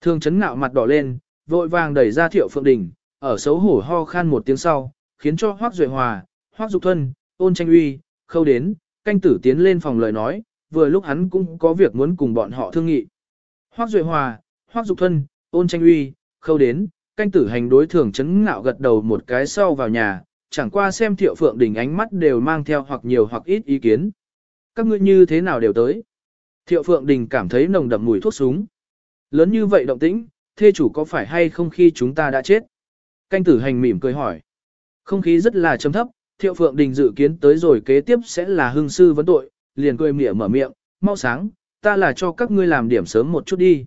A: Thường chấn ngạo mặt đỏ lên, vội vàng đẩy ra thiệu phượng đình, ở xấu hổ ho khan một tiếng sau, khiến cho Hoác Duệ Hòa, Hoác Dục Thuân, ôn tranh uy, khâu đến, canh tử tiến lên phòng lời nói, vừa lúc hắn cũng có việc muốn cùng bọn họ thương nghị. Hoác Duệ Hòa, Hoác Dục Thuân, ôn tranh uy, khâu đến, canh tử hành đối thường chấn ngạo gật đầu một cái sau vào nhà, chẳng qua xem thiệu phượng đình ánh mắt đều mang theo hoặc nhiều hoặc ít ý kiến. Các ngươi như thế nào đều tới. Thiệu phượng đình cảm thấy nồng đậm mùi thuốc súng. Lớn như vậy động tĩnh, thê chủ có phải hay không khi chúng ta đã chết? Canh tử hành mỉm cười hỏi. Không khí rất là trầm thấp, thiệu phượng đình dự kiến tới rồi kế tiếp sẽ là hương sư vấn tội, liền cười mỉa mở miệng, mau sáng, ta là cho các ngươi làm điểm sớm một chút đi.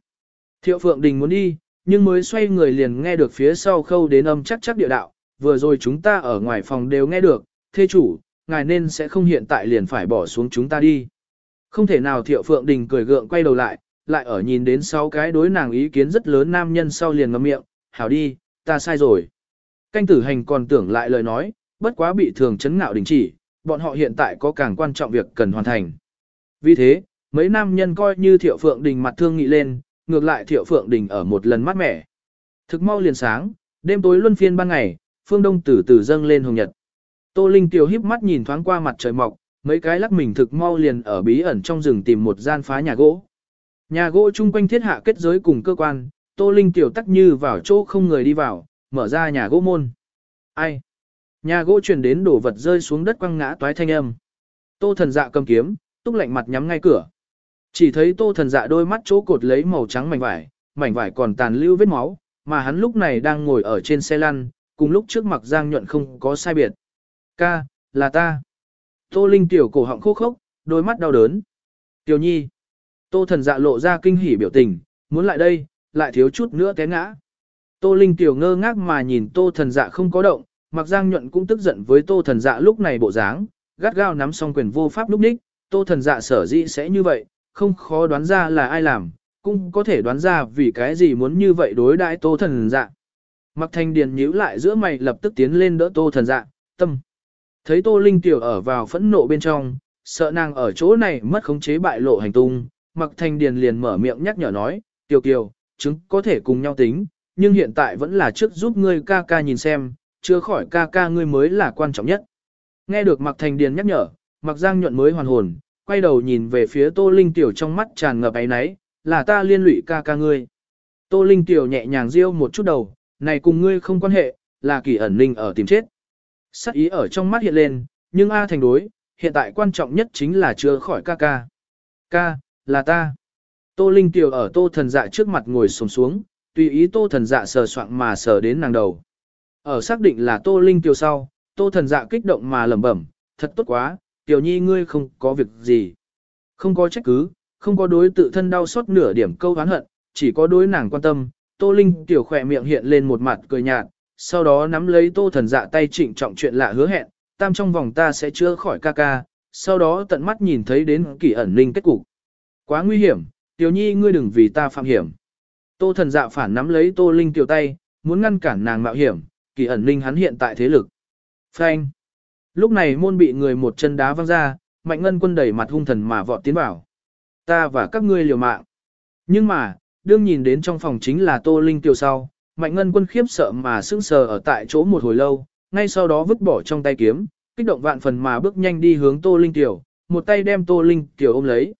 A: Thiệu phượng đình muốn đi, nhưng mới xoay người liền nghe được phía sau khâu đến âm chắc chắc địa đạo, vừa rồi chúng ta ở ngoài phòng đều nghe được, thê chủ, ngài nên sẽ không hiện tại liền phải bỏ xuống chúng ta đi. Không thể nào thiệu phượng đình cười gượng quay đầu lại, lại ở nhìn đến sáu cái đối nàng ý kiến rất lớn nam nhân sau liền ngậm miệng, hảo đi, ta sai rồi. Canh tử hành còn tưởng lại lời nói, bất quá bị thường chấn ngạo đình chỉ, bọn họ hiện tại có càng quan trọng việc cần hoàn thành. Vì thế, mấy nam nhân coi như thiệu phượng đình mặt thương nghị lên, ngược lại thiệu phượng đình ở một lần mát mẻ. Thực mau liền sáng, đêm tối luân phiên ban ngày, phương đông từ từ dâng lên hồng nhật. Tô Linh tiểu híp mắt nhìn thoáng qua mặt trời mọc, mấy cái lắc mình thực mau liền ở bí ẩn trong rừng tìm một gian phá nhà gỗ. Nhà gỗ chung quanh thiết hạ kết giới cùng cơ quan, Tô Linh tiểu tắc như vào chỗ không người đi vào, mở ra nhà gỗ môn. Ai? Nhà gỗ truyền đến đổ vật rơi xuống đất quăng ngã toái thanh âm. Tô thần dạ cầm kiếm, túc lạnh mặt nhắm ngay cửa. Chỉ thấy tô thần dạ đôi mắt chỗ cột lấy màu trắng mảnh vải, mảnh vải còn tàn lưu vết máu, mà hắn lúc này đang ngồi ở trên xe lăn, cùng lúc trước mặt giang nhuận không có sai biệt. Ca, là ta. Tô Linh tiểu cổ họng khô khốc, đôi mắt đau đớn. Tiểu nhi. Tô thần dạ lộ ra kinh hỉ biểu tình, muốn lại đây, lại thiếu chút nữa té ngã. Tô Linh tiểu ngơ ngác mà nhìn tô thần dạ không có động, mặc giang nhuận cũng tức giận với tô thần dạ lúc này bộ dáng, gắt gao nắm song quyền vô pháp lúc ních, tô thần dạ sở dĩ sẽ như vậy, không khó đoán ra là ai làm, cũng có thể đoán ra vì cái gì muốn như vậy đối đãi tô thần dạ. Mặc thanh điền nhíu lại giữa mày lập tức tiến lên đỡ tô thần dạ, tâm. Thấy tô linh tiểu ở vào phẫn nộ bên trong, sợ nàng ở chỗ này mất khống chế bại lộ hành tung, mặc thanh điền liền mở miệng nhắc nhở nói, tiểu kiều, chứng có thể cùng nhau tính, nhưng hiện tại vẫn là trước giúp ngươi ca ca nhìn xem, chưa khỏi ca ca ngươi mới là quan trọng nhất. Nghe được mặc thanh điền nhắc nhở, mặc giang nhuận mới hoàn hồn, quay đầu nhìn về phía Tô Linh Tiểu trong mắt tràn ngập ấy náy, là ta liên lụy ca ca ngươi. Tô Linh Tiểu nhẹ nhàng riêu một chút đầu, này cùng ngươi không quan hệ, là kỳ ẩn ninh ở tìm chết. Sắc ý ở trong mắt hiện lên, nhưng A thành đối, hiện tại quan trọng nhất chính là chưa khỏi ca ca. Ca, là ta. Tô Linh Tiểu ở Tô Thần Dạ trước mặt ngồi xổm xuống, tùy ý Tô Thần Dạ sờ soạng mà sờ đến nàng đầu. Ở xác định là Tô Linh Tiểu sau, Tô Thần Dạ kích động mà lẩm bẩm, thật tốt quá, tiểu nhi ngươi không có việc gì. Không có trách cứ, không có đối tự thân đau xót nửa điểm câu oán hận, chỉ có đối nàng quan tâm. Tô Linh tiểu khỏe miệng hiện lên một mặt cười nhạt, sau đó nắm lấy tô thần dạ tay trịnh trọng chuyện lạ hứa hẹn, tam trong vòng ta sẽ chữa khỏi ca ca, sau đó tận mắt nhìn thấy đến kỳ ẩn linh kết cục. Quá nguy hiểm, tiểu nhi ngươi đừng vì ta phạm hiểm. Tô thần dạ phản nắm lấy Tô Linh tiểu tay, muốn ngăn cản nàng mạo hiểm, kỳ ẩn Linh hắn hiện tại thế lực. Phanh. Lúc này môn bị người một chân đá văng ra, mạnh ngân quân đẩy mặt hung thần mà vọt tiến vào. Ta và các ngươi liều mạng. Nhưng mà, đương nhìn đến trong phòng chính là Tô Linh tiểu sau, mạnh ngân quân khiếp sợ mà sững sờ ở tại chỗ một hồi lâu, ngay sau đó vứt bỏ trong tay kiếm, kích động vạn phần mà bước nhanh đi hướng Tô Linh tiểu, một tay đem Tô Linh tiểu ôm lấy.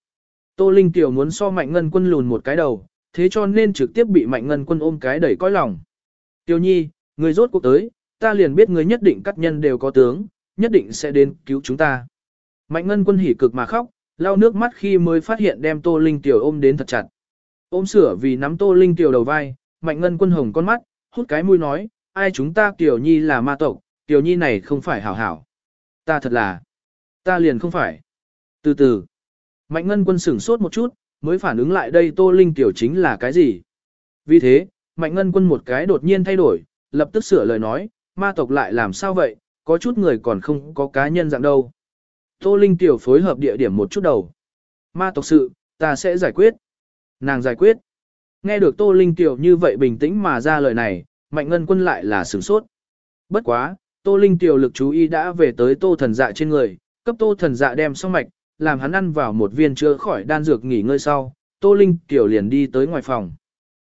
A: Tô Linh tiểu muốn so mạnh ngân quân lùn một cái đầu, thế cho nên trực tiếp bị mạnh ngân quân ôm cái đẩy coi lòng. Tiểu nhi, người rốt cuộc tới, ta liền biết người nhất định các nhân đều có tướng, nhất định sẽ đến cứu chúng ta. Mạnh ngân quân hỉ cực mà khóc, lau nước mắt khi mới phát hiện đem Tô Linh tiểu ôm đến thật chặt. Ôm sửa vì nắm Tô Linh tiểu đầu vai, mạnh ngân quân hồng con mắt, hút cái mũi nói, ai chúng ta tiểu nhi là ma tộc, tiểu nhi này không phải hảo hảo. Ta thật là, ta liền không phải. Từ từ, mạnh ngân quân sửng sốt một chút, mới phản ứng lại đây Tô Linh tiểu chính là cái gì. Vì thế, mạnh ngân quân một cái đột nhiên thay đổi, lập tức sửa lời nói, ma tộc lại làm sao vậy, có chút người còn không có cá nhân dạng đâu. Tô Linh tiểu phối hợp địa điểm một chút đầu. Ma tộc sự, ta sẽ giải quyết. Nàng giải quyết. Nghe được Tô Linh tiểu như vậy bình tĩnh mà ra lời này, mạnh ngân quân lại là sửng sốt. Bất quá, Tô Linh tiểu lực chú ý đã về tới Tô thần dạ trên người, cấp Tô thần dạ đem xong mạch, làm hắn ăn vào một viên chữa khỏi đan dược nghỉ ngơi sau, Tô Linh tiểu liền đi tới ngoài phòng.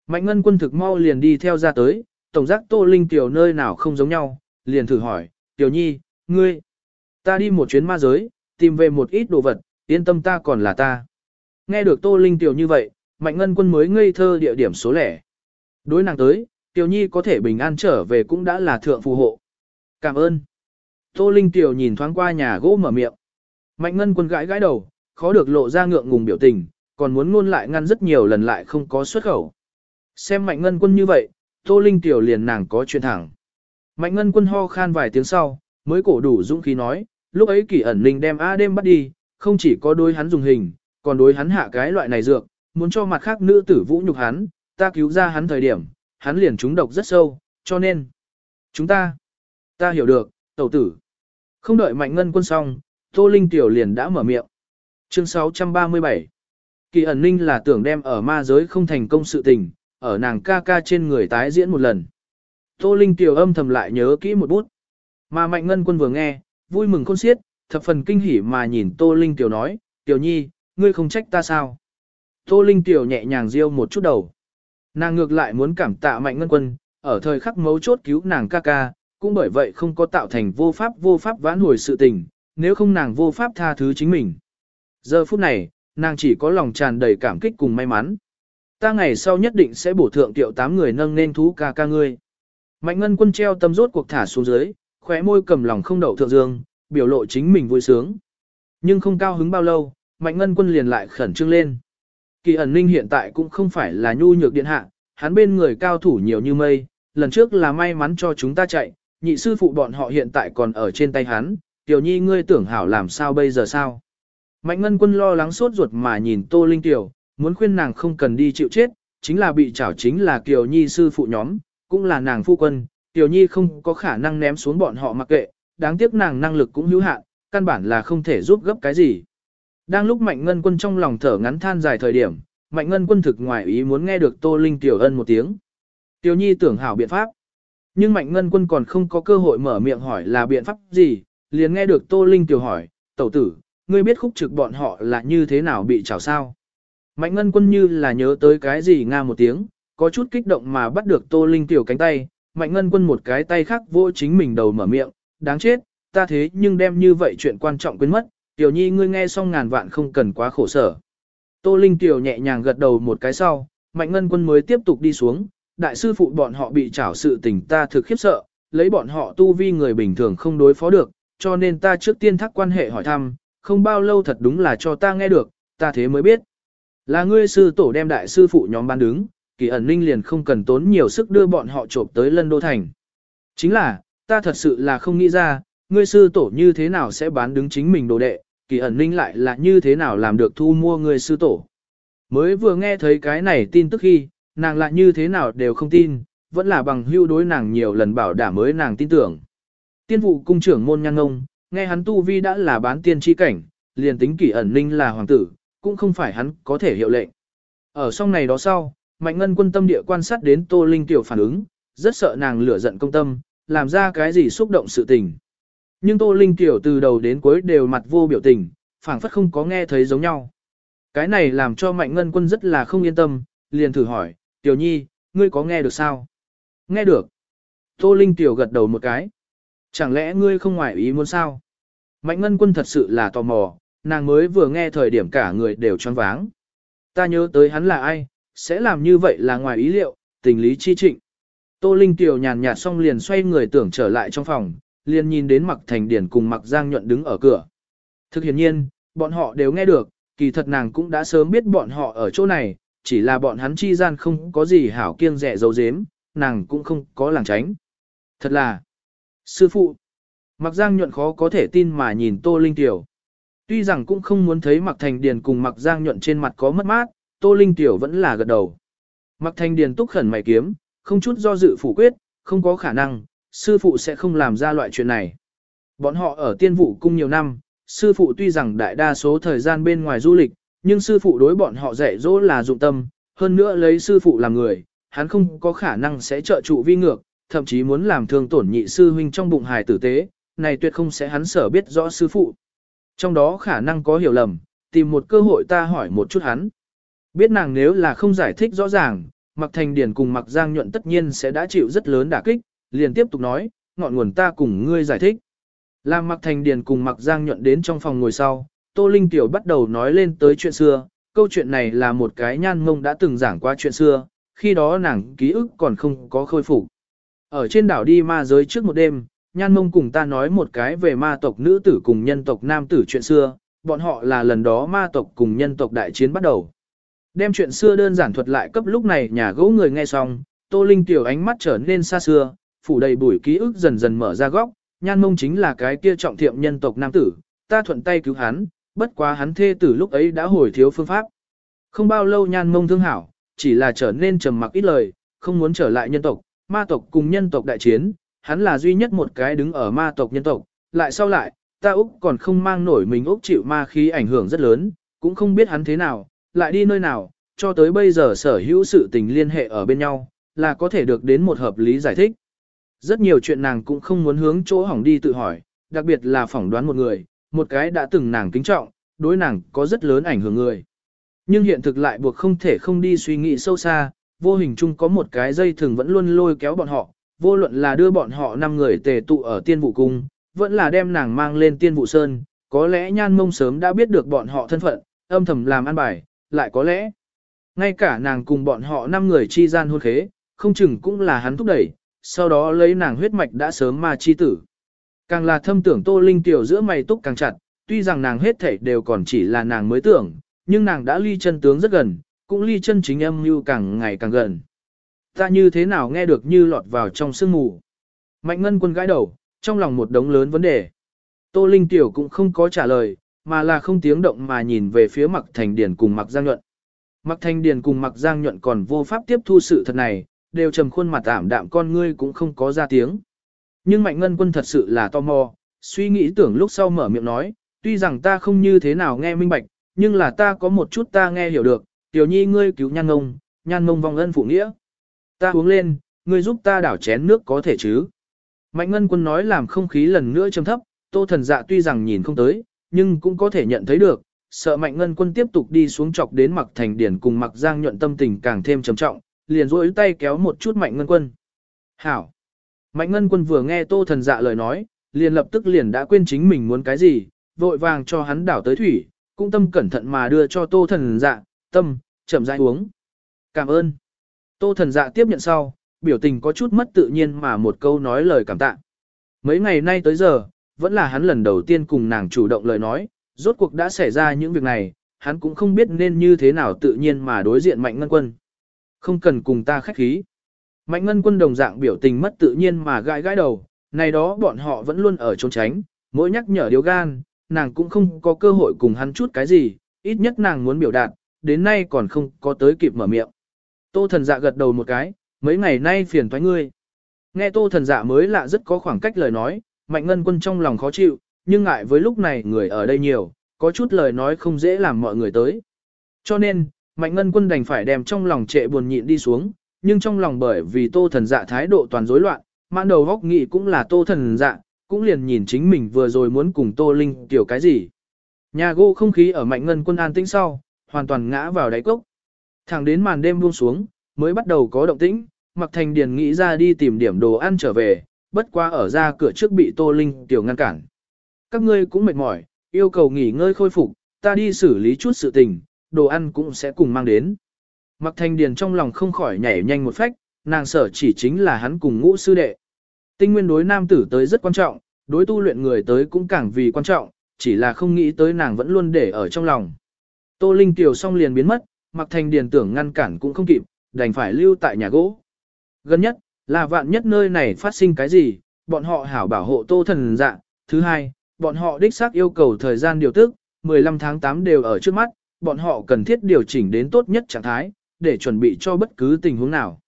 A: Mạnh ngân quân thực mau liền đi theo ra tới, tổng giác Tô Linh tiểu nơi nào không giống nhau, liền thử hỏi, tiểu nhi, ngươi, ta đi một chuyến ma giới, tìm về một ít đồ vật, yên tâm ta còn là ta. Nghe được Tô Linh tiểu như vậy, Mạnh Ngân Quân mới ngây thơ địa điểm số lẻ. Đối nàng tới, Tiểu Nhi có thể bình an trở về cũng đã là thượng phù hộ. Cảm ơn. Tô Linh Tiểu nhìn thoáng qua nhà gỗ mở miệng. Mạnh Ngân Quân gãi gãi đầu, khó được lộ ra ngượng ngùng biểu tình, còn muốn ngôn lại ngăn rất nhiều lần lại không có xuất khẩu. Xem Mạnh Ngân Quân như vậy, Tô Linh Tiểu liền nàng có chuyện thẳng. Mạnh Ngân Quân ho khan vài tiếng sau, mới cổ đủ dũng khí nói, lúc ấy kỳ ẩn linh đem A đêm bắt đi, không chỉ có đối hắn dùng hình, còn đối hắn hạ cái loại này dược, muốn cho mặt khác nữ tử vũ nhục hắn, ta cứu ra hắn thời điểm, hắn liền trúng độc rất sâu, cho nên, chúng ta, ta hiểu được, tẩu tử. Không đợi mạnh ngân quân xong, Tô Linh Tiểu liền đã mở miệng. Chương 637 Kỳ ẩn ninh là tưởng đem ở ma giới không thành công sự tình, ở nàng ca ca trên người tái diễn một lần. Tô Linh Tiểu âm thầm lại nhớ kỹ một bút. Mà mạnh ngân quân vừa nghe, vui mừng khôn xiết, thập phần kinh hỉ mà nhìn Tô Linh Tiểu nói, Tiểu Nhi, ngươi không trách ta sao? Tô Linh Tiểu nhẹ nhàng riêu một chút đầu. Nàng ngược lại muốn cảm tạ mạnh ngân quân, ở thời khắc mấu chốt cứu nàng ca ca, cũng bởi vậy không có tạo thành vô pháp vô pháp vãn hồi sự tình, nếu không nàng vô pháp tha thứ chính mình. Giờ phút này, nàng chỉ có lòng tràn đầy cảm kích cùng may mắn. Ta ngày sau nhất định sẽ bổ thượng tiệu tám người nâng nên thú ca ca ngươi. Mạnh ngân quân treo tâm rốt cuộc thả xuống dưới, khóe môi cầm lòng không đậu thượng dương, biểu lộ chính mình vui sướng. Nhưng không cao hứng bao lâu, mạnh ngân quân liền lại khẩn trương lên. Kỳ ẩn ninh hiện tại cũng không phải là nhu nhược điện hạ, hắn bên người cao thủ nhiều như mây, lần trước là may mắn cho chúng ta chạy, nhị sư phụ bọn họ hiện tại còn ở trên tay hắn, tiểu nhi ngươi tưởng hảo làm sao bây giờ sao. Mạnh ngân quân lo lắng sốt ruột mà nhìn tô linh tiểu, muốn khuyên nàng không cần đi chịu chết, chính là bị chảo chính là kiều nhi sư phụ nhóm, cũng là nàng phu quân, tiểu nhi không có khả năng ném xuống bọn họ mặc kệ, đáng tiếc nàng năng lực cũng hữu hạn, căn bản là không thể giúp gấp cái gì. Đang lúc Mạnh Ngân Quân trong lòng thở ngắn than dài thời điểm, Mạnh Ngân Quân thực ngoài ý muốn nghe được Tô Linh Tiểu Ân một tiếng. Tiểu Nhi tưởng hảo biện pháp. Nhưng Mạnh Ngân Quân còn không có cơ hội mở miệng hỏi là biện pháp gì, liền nghe được Tô Linh Tiểu hỏi, tẩu tử, ngươi biết khúc trực bọn họ là như thế nào bị trảo sao. Mạnh Ngân Quân như là nhớ tới cái gì nga một tiếng, có chút kích động mà bắt được Tô Linh Tiểu cánh tay, Mạnh Ngân Quân một cái tay khác vỗ chính mình đầu mở miệng, đáng chết, ta thế nhưng đem như vậy chuyện quan trọng quên mất, Tiểu nhi ngươi nghe xong ngàn vạn không cần quá khổ sở. Tô Linh Tiểu nhẹ nhàng gật đầu một cái sau, Mạnh Ngân Quân mới tiếp tục đi xuống, đại sư phụ bọn họ bị trảo sự tình ta thực khiếp sợ, lấy bọn họ tu vi người bình thường không đối phó được, cho nên ta trước tiên thắc quan hệ hỏi thăm, không bao lâu thật đúng là cho ta nghe được, ta thế mới biết. Là ngươi sư tổ đem đại sư phụ nhóm ban đứng, kỳ ẩn ninh liền không cần tốn nhiều sức đưa bọn họ trộm tới lân đô thành. Chính là, ta thật sự là không nghĩ ra, ngươi sư tổ như thế nào sẽ bán đứng chính mình đồ đệ, kỳ ẩn ninh lại là như thế nào làm được thu mua người sư tổ. Mới vừa nghe thấy cái này tin tức khi, nàng lại như thế nào đều không tin, vẫn là bằng hưu đối nàng nhiều lần bảo đảm mới nàng tin tưởng. Tiên vụ cung trưởng môn nhan ngông, nghe hắn tu vi đã là bán tiên tri cảnh, liền tính kỳ ẩn ninh là hoàng tử, cũng không phải hắn có thể hiệu lệnh. Ở song này đó sau, Mạnh Ngân quân tâm địa quan sát đến Tô Linh tiểu phản ứng, rất sợ nàng lửa giận công tâm, làm ra cái gì xúc động sự tình. Nhưng Tô Linh tiểu từ đầu đến cuối đều mặt vô biểu tình, phảng phất không có nghe thấy giống nhau. Cái này làm cho Mạnh Ngân quân rất là không yên tâm, liền thử hỏi, Tiểu Nhi, ngươi có nghe được sao? Nghe được. Tô Linh tiểu gật đầu một cái. Chẳng lẽ ngươi không ngoại ý muốn sao? Mạnh Ngân quân thật sự là tò mò, nàng mới vừa nghe thời điểm cả người đều choáng váng. Ta nhớ tới hắn là ai, sẽ làm như vậy là ngoài ý liệu, tình lý chi trịnh. Tô Linh Tiểu nhàn nhạt xong liền xoay người tưởng trở lại trong phòng, liền nhìn đến Mặc Thành Điển cùng Mặc Giang Nhuận đứng ở cửa. Thực hiện nhiên, bọn họ đều nghe được, kỳ thật nàng cũng đã sớm biết bọn họ ở chỗ này, chỉ là bọn hắn chi gian không có gì hảo kiêng rẻ dấu dếm, nàng cũng không có làng tránh. Thật là, sư phụ, Mặc Giang Nhuận khó có thể tin mà nhìn Tô Linh Tiểu. Tuy rằng cũng không muốn thấy Mặc Thành Điền cùng Mặc Giang Nhuận trên mặt có mất mát, Tô Linh Tiểu vẫn là gật đầu. Mặc Thành Điền túc khẩn mày kiếm, không chút do dự phủ quyết, không có khả năng, sư phụ sẽ không làm ra loại chuyện này. Bọn họ ở tiên vụ cung nhiều năm, sư phụ tuy rằng đại đa số thời gian bên ngoài du lịch, nhưng sư phụ đối bọn họ dạy dỗ là dụng tâm, hơn nữa lấy sư phụ làm người, hắn không có khả năng sẽ trợ trụ vi ngược, thậm chí muốn làm thương tổn nhị sư huynh trong bụng hài tử tế, này tuyệt không sẽ hắn sở biết rõ sư phụ. Trong đó khả năng có hiểu lầm, tìm một cơ hội ta hỏi một chút hắn. Biết nàng nếu là không giải thích rõ ràng, Mặc Thành Điển cùng Mặc Giang Nhuận tất nhiên sẽ đã chịu rất lớn đả kích, liền tiếp tục nói, ngọn nguồn ta cùng ngươi giải thích. Làm Mặc Thành Điền cùng Mặc Giang Nhuận đến trong phòng ngồi sau, Tô Linh Tiểu bắt đầu nói lên tới chuyện xưa, câu chuyện này là một cái nhan ngông đã từng giảng qua chuyện xưa, khi đó nàng ký ức còn không có khôi phục. Ở trên đảo đi ma giới trước một đêm, nhan mông cùng ta nói một cái về ma tộc nữ tử cùng nhân tộc nam tử chuyện xưa, bọn họ là lần đó ma tộc cùng nhân tộc đại chiến bắt đầu. Đem chuyện xưa đơn giản thuật lại cấp lúc này nhà gỗ người nghe xong, Tô Linh tiểu ánh mắt trở nên xa xưa, phủ đầy bụi ký ức dần dần mở ra góc, nhan mông chính là cái kia trọng thiệm nhân tộc nam tử, ta thuận tay cứu hắn, bất quá hắn thê tử lúc ấy đã hồi thiếu phương pháp. Không bao lâu nhan mông thương hảo, chỉ là trở nên trầm mặc ít lời, không muốn trở lại nhân tộc, ma tộc cùng nhân tộc đại chiến, hắn là duy nhất một cái đứng ở ma tộc nhân tộc, lại sau lại, ta Úc còn không mang nổi mình Úc chịu ma khí ảnh hưởng rất lớn, cũng không biết hắn thế nào, lại đi nơi nào, cho tới bây giờ sở hữu sự tình liên hệ ở bên nhau, là có thể được đến một hợp lý giải thích. Rất nhiều chuyện nàng cũng không muốn hướng chỗ hỏng đi tự hỏi, đặc biệt là phỏng đoán một người, một cái đã từng nàng kính trọng, đối nàng có rất lớn ảnh hưởng người. Nhưng hiện thực lại buộc không thể không đi suy nghĩ sâu xa, vô hình chung có một cái dây thường vẫn luôn lôi kéo bọn họ, vô luận là đưa bọn họ năm người tề tụ ở tiên vụ cung, vẫn là đem nàng mang lên tiên vụ sơn, có lẽ nhan mông sớm đã biết được bọn họ thân phận, âm thầm làm ăn bài, lại có lẽ, ngay cả nàng cùng bọn họ năm người chi gian hôn khế, không chừng cũng là hắn thúc đẩy, sau đó lấy nàng huyết mạch đã sớm ma chi tử. Càng là thâm tưởng tô linh tiểu giữa mày túc càng chặt, tuy rằng nàng hết thảy đều còn chỉ là nàng mới tưởng, nhưng nàng đã ly chân tướng rất gần, cũng ly chân chính âm như càng ngày càng gần. Ta như thế nào nghe được như lọt vào trong sương mù. Mạnh ngân quân gãi đầu, trong lòng một đống lớn vấn đề. Tô Linh Tiểu cũng không có trả lời, mà là không tiếng động mà nhìn về phía Mặc Thành Điền cùng Mặc Giang Nhuận. Mặc Thành Điền cùng Mặc Giang Nhuận còn vô pháp tiếp thu sự thật này, đều trầm khuôn mặt ảm đạm con ngươi cũng không có ra tiếng. Nhưng Mạnh Ngân Quân thật sự là tò mò, suy nghĩ tưởng lúc sau mở miệng nói, tuy rằng ta không như thế nào nghe minh bạch, nhưng là ta có một chút ta nghe hiểu được, tiểu nhi ngươi cứu nhan ngông, nhan ngông vong ân phụ nghĩa. Ta uống lên, ngươi giúp ta đảo chén nước có thể chứ. Mạnh ngân quân nói làm không khí lần nữa trầm thấp, tô thần dạ tuy rằng nhìn không tới, nhưng cũng có thể nhận thấy được, sợ mạnh ngân quân tiếp tục đi xuống chọc đến mặc thành điển cùng mặc giang nhuận tâm tình càng thêm trầm trọng, liền rỗi tay kéo một chút mạnh ngân quân. Hảo! Mạnh ngân quân vừa nghe tô thần dạ lời nói, liền lập tức liền đã quên chính mình muốn cái gì, vội vàng cho hắn đảo tới thủy, cũng tâm cẩn thận mà đưa cho tô thần dạ, tâm, chậm rãi uống. Cảm ơn. Tô thần dạ tiếp nhận sau, biểu tình có chút mất tự nhiên mà một câu nói lời cảm tạ. Mấy ngày nay tới giờ, vẫn là hắn lần đầu tiên cùng nàng chủ động lời nói, rốt cuộc đã xảy ra những việc này, hắn cũng không biết nên như thế nào tự nhiên mà đối diện Mạnh Ngân Quân. Không cần cùng ta khách khí. Mạnh Ngân Quân đồng dạng biểu tình mất tự nhiên mà gãi gãi đầu, này đó bọn họ vẫn luôn ở trốn tránh, mỗi nhắc nhở điếu gan, nàng cũng không có cơ hội cùng hắn chút cái gì, ít nhất nàng muốn biểu đạt, đến nay còn không có tới kịp mở miệng. Tô thần dạ gật đầu một cái, mấy ngày nay phiền toái ngươi. Nghe tô thần dạ mới lạ rất có khoảng cách lời nói, mạnh ngân quân trong lòng khó chịu, nhưng ngại với lúc này người ở đây nhiều, có chút lời nói không dễ làm mọi người tới. Cho nên, Mạnh Ngân Quân đành phải đem trong lòng trệ buồn nhịn đi xuống, nhưng trong lòng bởi vì Tô Thần Dạ thái độ toàn rối loạn, mãn đầu góc nghị cũng là Tô Thần Dạ, cũng liền nhìn chính mình vừa rồi muốn cùng Tô Linh tiểu cái gì. Nhà gỗ không khí ở Mạnh Ngân Quân an tĩnh sau, hoàn toàn ngã vào đáy cốc. Thẳng đến màn đêm buông xuống, mới bắt đầu có động tĩnh, Mặc Thành Điền nghĩ ra đi tìm điểm đồ ăn trở về, bất qua ở ra cửa trước bị Tô Linh tiểu ngăn cản. Các ngươi cũng mệt mỏi, yêu cầu nghỉ ngơi khôi phục, ta đi xử lý chút sự tình, đồ ăn cũng sẽ cùng mang đến. Mặc Thanh Điền trong lòng không khỏi nhảy nhanh một phách, nàng sở chỉ chính là hắn cùng ngũ sư đệ. Tinh nguyên đối nam tử tới rất quan trọng, đối tu luyện người tới cũng càng vì quan trọng, chỉ là không nghĩ tới nàng vẫn luôn để ở trong lòng. Tô Linh tiểu xong liền biến mất, Mặc Thanh Điền tưởng ngăn cản cũng không kịp, đành phải lưu tại nhà gỗ. Gần nhất, là vạn nhất nơi này phát sinh cái gì, bọn họ hảo bảo hộ tô thần dạ. Thứ hai, bọn họ đích xác yêu cầu thời gian điều tức, 15 tháng 8 đều ở trước mắt, bọn họ cần thiết điều chỉnh đến tốt nhất trạng thái, để chuẩn bị cho bất cứ tình huống nào.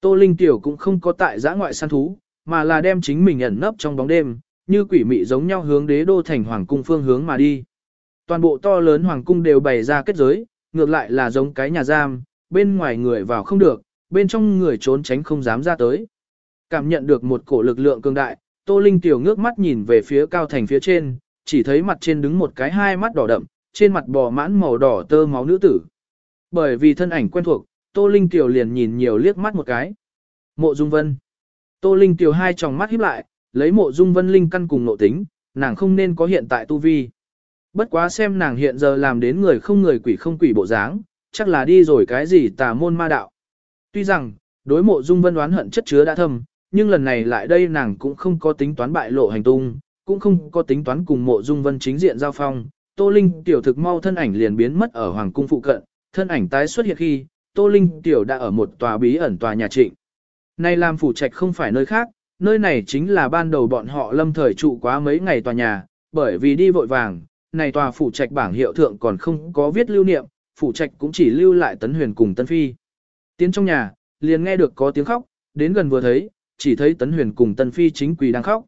A: Tô Linh Tiểu cũng không có tại giã ngoại săn thú, mà là đem chính mình ẩn nấp trong bóng đêm, như quỷ mị giống nhau hướng đế đô thành hoàng cung phương hướng mà đi. Toàn bộ to lớn hoàng cung đều bày ra kết giới, ngược lại là giống cái nhà giam, bên ngoài người vào không được, bên trong người trốn tránh không dám ra tới. Cảm nhận được một cổ lực lượng cường đại, Tô Linh tiểu ngước mắt nhìn về phía cao thành phía trên, chỉ thấy mặt trên đứng một cái hai mắt đỏ đậm, trên mặt bò mãn màu đỏ tơ máu nữ tử. Bởi vì thân ảnh quen thuộc, Tô Linh tiểu liền nhìn nhiều liếc mắt một cái. Mộ Dung Vân. Tô Linh tiểu hai tròng mắt híp lại, lấy Mộ Dung Vân linh căn cùng nội tính, nàng không nên có hiện tại tu vi. Bất quá xem nàng hiện giờ làm đến người không người quỷ không quỷ bộ dáng, chắc là đi rồi cái gì tà môn ma đạo. Tuy rằng, đối mộ dung vân đoán hận chất chứa đã thâm, nhưng lần này lại đây nàng cũng không có tính toán bại lộ hành tung, cũng không có tính toán cùng mộ dung vân chính diện giao phong. Tô Linh tiểu thực mau thân ảnh liền biến mất ở hoàng cung phụ cận, thân ảnh tái xuất hiện khi, Tô Linh tiểu đã ở một tòa bí ẩn tòa nhà trịnh. Nay làm phủ trạch không phải nơi khác, nơi này chính là ban đầu bọn họ lâm thời trụ quá mấy ngày tòa nhà, bởi vì đi vội vàng, này tòa phủ trạch bảng hiệu thượng còn không có viết lưu niệm, phủ trạch cũng chỉ lưu lại tấn huyền cùng tân phi. Tiến trong nhà, liền nghe được có tiếng khóc, đến gần vừa thấy, chỉ thấy tấn huyền cùng tân phi chính quỳ đang khóc.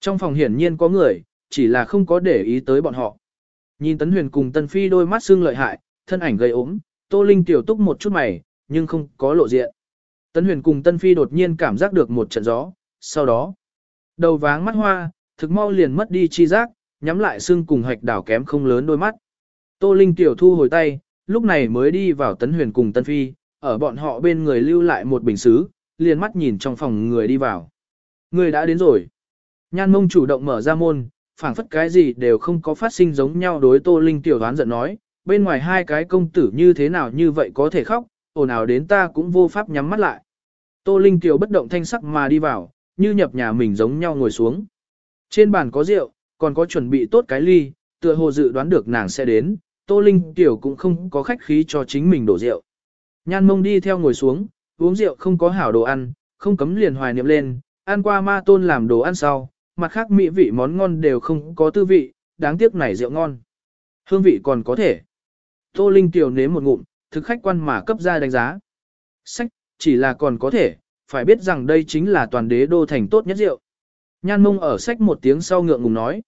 A: Trong phòng hiển nhiên có người, chỉ là không có để ý tới bọn họ. Nhìn tấn huyền cùng tân phi đôi mắt xương lợi hại, thân ảnh gây ốm, tô linh tiểu túc một chút mày, nhưng không có lộ diện. Tấn huyền cùng tân phi đột nhiên cảm giác được một trận gió, sau đó, đầu váng mắt hoa, thực mau liền mất đi chi giác, nhắm lại xương cùng hạch đảo kém không lớn đôi mắt. Tô Linh tiểu thu hồi tay, lúc này mới đi vào tấn huyền cùng tân phi, ở bọn họ bên người lưu lại một bình xứ, liền mắt nhìn trong phòng người đi vào. Người đã đến rồi. Nhan mông chủ động mở ra môn, phảng phất cái gì đều không có phát sinh giống nhau đối Tô Linh tiểu đoán giận nói, bên ngoài hai cái công tử như thế nào như vậy có thể khóc, ồn ào đến ta cũng vô pháp nhắm mắt lại. Tô Linh tiểu bất động thanh sắc mà đi vào, như nhập nhà mình giống nhau ngồi xuống. Trên bàn có rượu, còn có chuẩn bị tốt cái ly, tựa hồ dự đoán được nàng sẽ đến, Tô Linh tiểu cũng không có khách khí cho chính mình đổ rượu. Nhan mông đi theo ngồi xuống, uống rượu không có hảo đồ ăn, không cấm liền hoài niệm lên, ăn qua ma tôn làm đồ ăn sau, mặt khác mỹ vị món ngon đều không có tư vị, đáng tiếc này rượu ngon. Hương vị còn có thể. Tô Linh tiểu nếm một ngụm, thực khách quan mà cấp ra đánh giá. Sách, chỉ là còn có thể, phải biết rằng đây chính là toàn đế đô thành tốt nhất rượu. Nhan mông ở sách một tiếng sau ngượng ngùng nói.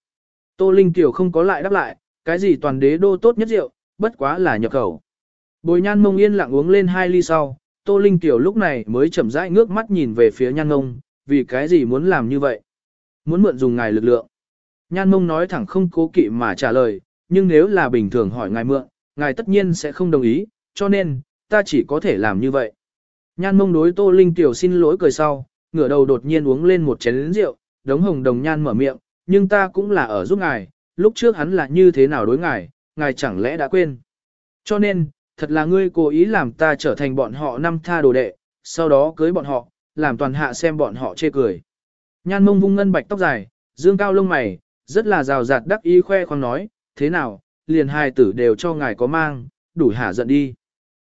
A: Tô Linh tiểu không có lại đáp lại, cái gì toàn đế đô tốt nhất rượu, bất quá là nhập khẩu. Bồi nhan mông yên lặng uống lên hai ly sau, Tô Linh Tiểu lúc này mới chậm rãi ngước mắt nhìn về phía nhan mông, vì cái gì muốn làm như vậy? Muốn mượn dùng ngài lực lượng. Nhan mông nói thẳng không cố kỵ mà trả lời, nhưng nếu là bình thường hỏi ngài mượn, ngài tất nhiên sẽ không đồng ý, cho nên, ta chỉ có thể làm như vậy. Nhan mông đối Tô Linh Tiểu xin lỗi cười sau, ngửa đầu đột nhiên uống lên một chén rượu, đống hồng đồng nhan mở miệng, nhưng ta cũng là ở giúp ngài, lúc trước hắn là như thế nào đối ngài, ngài chẳng lẽ đã quên. Cho nên, thật là ngươi cố ý làm ta trở thành bọn họ năm tha đồ đệ, sau đó cưới bọn họ, làm toàn hạ xem bọn họ chê cười. Nhan mông vung ngân bạch tóc dài, dương cao lông mày, rất là rào rạt đắc ý khoe khoang nói, thế nào, liền hai tử đều cho ngài có mang, đủ hả giận đi.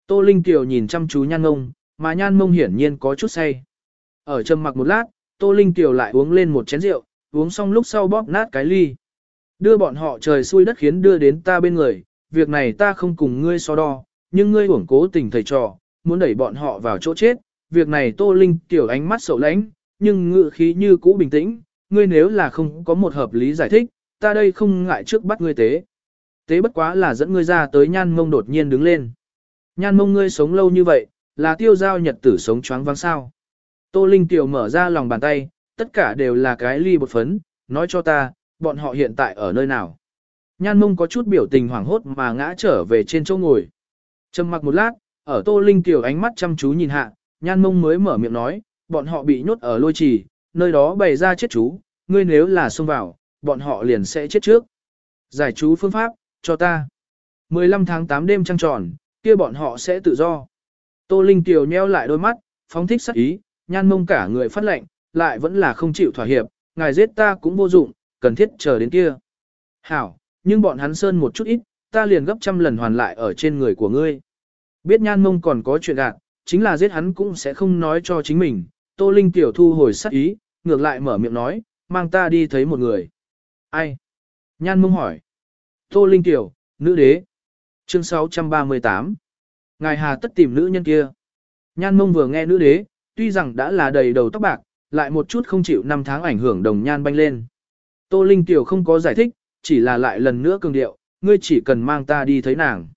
A: Tô Linh Kiều nhìn chăm chú nhan mông, mà nhan mông hiển nhiên có chút say. Ở trầm mặc một lát, Tô Linh Kiều lại uống lên một chén rượu, uống xong lúc sau bóp nát cái ly. Đưa bọn họ trời xui đất khiến đưa đến ta bên người, việc này ta không cùng ngươi so đo, nhưng ngươi uổng cố tình thầy trò, muốn đẩy bọn họ vào chỗ chết, việc này Tô Linh Kiều ánh mắt sầu lãnh, nhưng ngự khí như cũ bình tĩnh, ngươi nếu là không có một hợp lý giải thích, ta đây không ngại trước bắt ngươi tế. Tế bất quá là dẫn ngươi ra tới nhan mông đột nhiên đứng lên. Nhan mông ngươi sống lâu như vậy, là tiêu giao nhật tử sống choáng váng sao. Tô Linh Tiểu mở ra lòng bàn tay, tất cả đều là cái ly bột phấn, nói cho ta, bọn họ hiện tại ở nơi nào. Nhan mông có chút biểu tình hoảng hốt mà ngã trở về trên chỗ ngồi. Trầm mặc một lát, ở Tô Linh Tiểu ánh mắt chăm chú nhìn hạ, nhan mông mới mở miệng nói, bọn họ bị nhốt ở lôi trì, nơi đó bày ra chết chú, ngươi nếu là xông vào, bọn họ liền sẽ chết trước. Giải chú phương pháp, cho ta. 15 tháng 8 đêm trăng tròn, kia bọn họ sẽ tự do. Tô Linh Tiểu nheo lại đôi mắt, phóng thích sắc ý, nhan mông cả người phát lệnh, lại vẫn là không chịu thỏa hiệp, ngài giết ta cũng vô dụng, cần thiết chờ đến kia. Hảo, nhưng bọn hắn sơn một chút ít, ta liền gấp trăm lần hoàn lại ở trên người của ngươi. Biết nhan mông còn có chuyện gạt, chính là giết hắn cũng sẽ không nói cho chính mình. Tô Linh tiểu thu hồi sắc ý, ngược lại mở miệng nói, mang ta đi thấy một người. Ai? Nhan mông hỏi. Tô Linh tiểu, nữ đế. Chương 638. Ngài hà tất tìm nữ nhân kia. Nhan mông vừa nghe nữ đế, tuy rằng đã là đầy đầu tóc bạc, lại một chút không chịu năm tháng ảnh hưởng đồng nhan banh lên. Tô Linh tiểu không có giải thích, chỉ là lại lần nữa cường điệu, ngươi chỉ cần mang ta đi thấy nàng.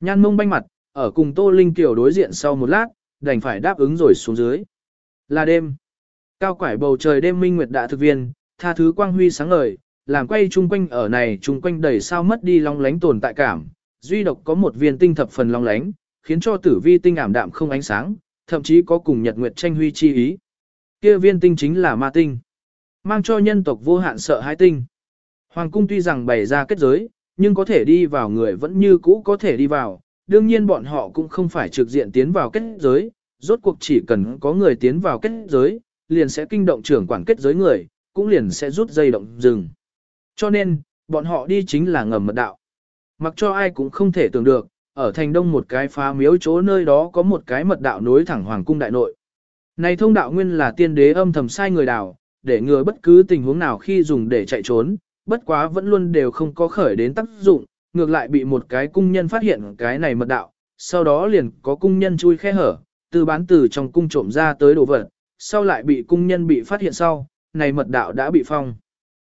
A: Nhan mông banh mặt, ở cùng Tô Linh tiểu đối diện sau một lát, đành phải đáp ứng rồi xuống dưới. Là đêm. Cao quải bầu trời đêm minh nguyệt đã thực viên, tha thứ quang huy sáng ngời, làm quay chung quanh ở này chung quanh đầy sao mất đi long lánh tồn tại cảm. Duy độc có một viên tinh thập phần long lánh, khiến cho tử vi tinh ảm đạm không ánh sáng, thậm chí có cùng nhật nguyệt tranh huy chi ý. Kia viên tinh chính là ma tinh, mang cho nhân tộc vô hạn sợ hãi tinh. Hoàng cung tuy rằng bày ra kết giới, nhưng có thể đi vào người vẫn như cũ có thể đi vào, đương nhiên bọn họ cũng không phải trực diện tiến vào kết giới, rốt cuộc chỉ cần có người tiến vào kết giới, liền sẽ kinh động trưởng quản kết giới người, cũng liền sẽ rút dây động dừng. Cho nên, bọn họ đi chính là ngầm mật đạo. Mặc cho ai cũng không thể tưởng được, ở thành đông một cái phá miếu chỗ nơi đó có một cái mật đạo nối thẳng hoàng cung đại nội. Này thông đạo nguyên là tiên đế âm thầm sai người đào, để ngừa bất cứ tình huống nào khi dùng để chạy trốn, bất quá vẫn luôn đều không có khởi đến tác dụng, ngược lại bị một cái cung nhân phát hiện cái này mật đạo, sau đó liền có cung nhân chui khe hở, từ bán từ trong cung trộm ra tới đồ vật, sau lại bị cung nhân bị phát hiện sau, này mật đạo đã bị phong.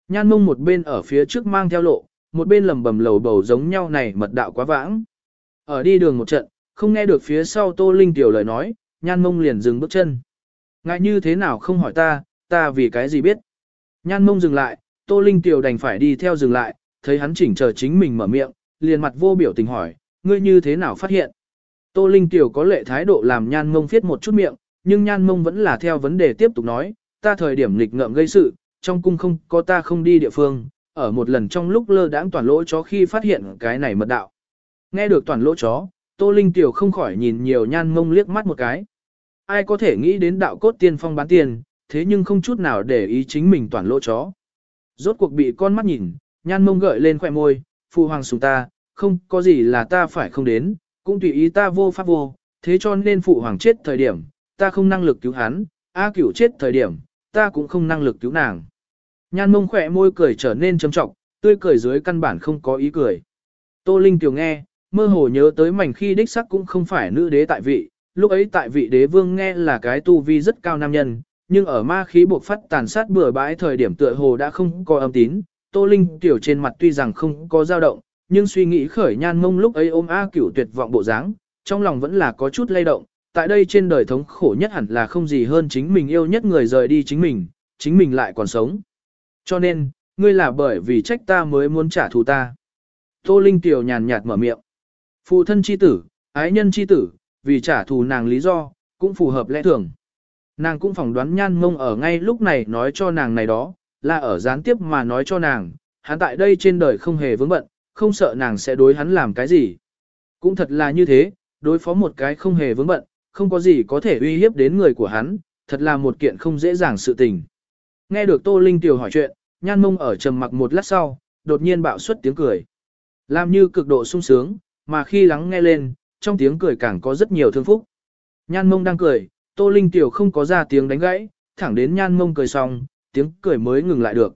A: Nhan mông một bên ở phía trước mang theo lộ, một bên lầm bầm lầu bầu giống nhau này mật đạo quá vãng. Ở đi đường một trận, không nghe được phía sau Tô Linh tiểu lời nói, nhan mông liền dừng bước chân. Ngại như thế nào không hỏi ta, ta vì cái gì biết. Nhan mông dừng lại, Tô Linh tiểu đành phải đi theo dừng lại, thấy hắn chỉnh chờ chính mình mở miệng, liền mặt vô biểu tình hỏi, ngươi như thế nào phát hiện? Tô Linh Tiểu có lệ thái độ làm nhan mông phiết một chút miệng, nhưng nhan mông vẫn là theo vấn đề tiếp tục nói, ta thời điểm nghịch ngợm gây sự, trong cung không có ta không đi địa phương, ở một lần trong lúc lơ đãng toàn lỗ chó khi phát hiện cái này mật đạo. Nghe được toàn lỗ chó, Tô Linh Tiểu không khỏi nhìn nhiều nhan mông liếc mắt một cái. Ai có thể nghĩ đến đạo cốt tiên phong bán tiền, thế nhưng không chút nào để ý chính mình toàn lỗ chó. Rốt cuộc bị con mắt nhìn, nhan mông gợi lên khỏe môi, phụ hoàng sùng ta, không có gì là ta phải không đến, cũng tùy ý ta vô pháp vô, thế cho nên phụ hoàng chết thời điểm, ta không năng lực cứu hắn, A cửu chết thời điểm, ta cũng không năng lực cứu nàng. Nhan mông khỏe môi cười trở nên trầm trọng, tươi cười dưới căn bản không có ý cười. Tô Linh tiểu nghe, mơ hồ nhớ tới mảnh khi đích sắc cũng không phải nữ đế tại vị, lúc ấy tại vị đế vương nghe là cái tu vi rất cao nam nhân, nhưng ở ma khí buộc phát tàn sát bừa bãi thời điểm tựa hồ đã không có âm tín, Tô Linh tiểu trên mặt tuy rằng không có dao động, nhưng suy nghĩ khởi nhan mông lúc ấy ôm A cửu tuyệt vọng bộ dáng, trong lòng vẫn là có chút lay động. Tại đây trên đời thống khổ nhất hẳn là không gì hơn chính mình yêu nhất người rời đi chính mình, chính mình lại còn sống. Cho nên, ngươi là bởi vì trách ta mới muốn trả thù ta. Tô Linh tiểu nhàn nhạt mở miệng. Phụ thân chi tử, ái nhân chi tử, vì trả thù nàng lý do, cũng phù hợp lẽ thường. Nàng cũng phỏng đoán nhan mông ở ngay lúc này nói cho nàng này đó, là ở gián tiếp mà nói cho nàng, hắn tại đây trên đời không hề vướng bận, không sợ nàng sẽ đối hắn làm cái gì. Cũng thật là như thế, đối phó một cái không hề vướng bận, không có gì có thể uy hiếp đến người của hắn, thật là một kiện không dễ dàng sự tình. Nghe được Tô Linh Tiểu hỏi chuyện, nhan mông ở trầm mặc một lát sau, đột nhiên bạo xuất tiếng cười. Làm như cực độ sung sướng, mà khi lắng nghe lên, trong tiếng cười càng có rất nhiều thương phúc. Nhan mông đang cười, Tô Linh Tiểu không có ra tiếng đánh gãy, thẳng đến nhan mông cười xong, tiếng cười mới ngừng lại được.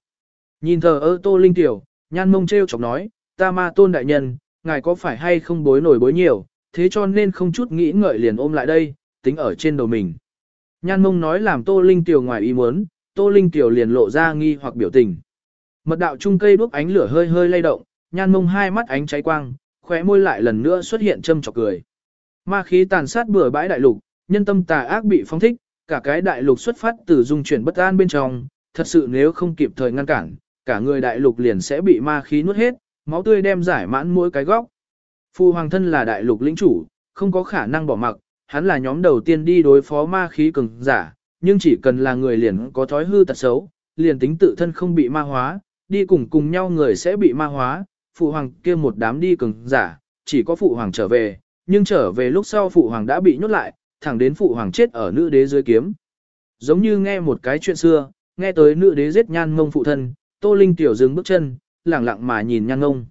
A: Nhìn thờ ơ tô linh tiểu, nhan mông treo chọc nói, ta ma tôn đại nhân, ngài có phải hay không bối nổi bối nhiều, thế cho nên không chút nghĩ ngợi liền ôm lại đây, tính ở trên đầu mình. Nhan mông nói làm tô linh tiểu ngoài ý muốn, tô linh tiểu liền lộ ra nghi hoặc biểu tình. Mật đạo trung cây đuốc ánh lửa hơi hơi lay động, nhan mông hai mắt ánh cháy quang, khóe môi lại lần nữa xuất hiện châm chọc cười. Ma khí tàn sát bừa bãi đại lục, nhân tâm tà ác bị phóng thích, cả cái đại lục xuất phát từ dung chuyển bất an bên trong, thật sự nếu không kịp thời ngăn cản, cả người đại lục liền sẽ bị ma khí nuốt hết, máu tươi đem giải mãn mỗi cái góc. Phu hoàng thân là đại lục lĩnh chủ, không có khả năng bỏ mặc, hắn là nhóm đầu tiên đi đối phó ma khí cường giả, nhưng chỉ cần là người liền có thói hư tật xấu, liền tính tự thân không bị ma hóa, đi cùng cùng nhau người sẽ bị ma hóa, phụ hoàng kia một đám đi cường giả, chỉ có phụ hoàng trở về, nhưng trở về lúc sau phụ hoàng đã bị nhốt lại, thẳng đến phụ hoàng chết ở nữ đế dưới kiếm. Giống như nghe một cái chuyện xưa, nghe tới nữ đế giết nhan mông phụ thân, Tô Linh tiểu dừng bước chân, lẳng lặng mà nhìn nhan ngông.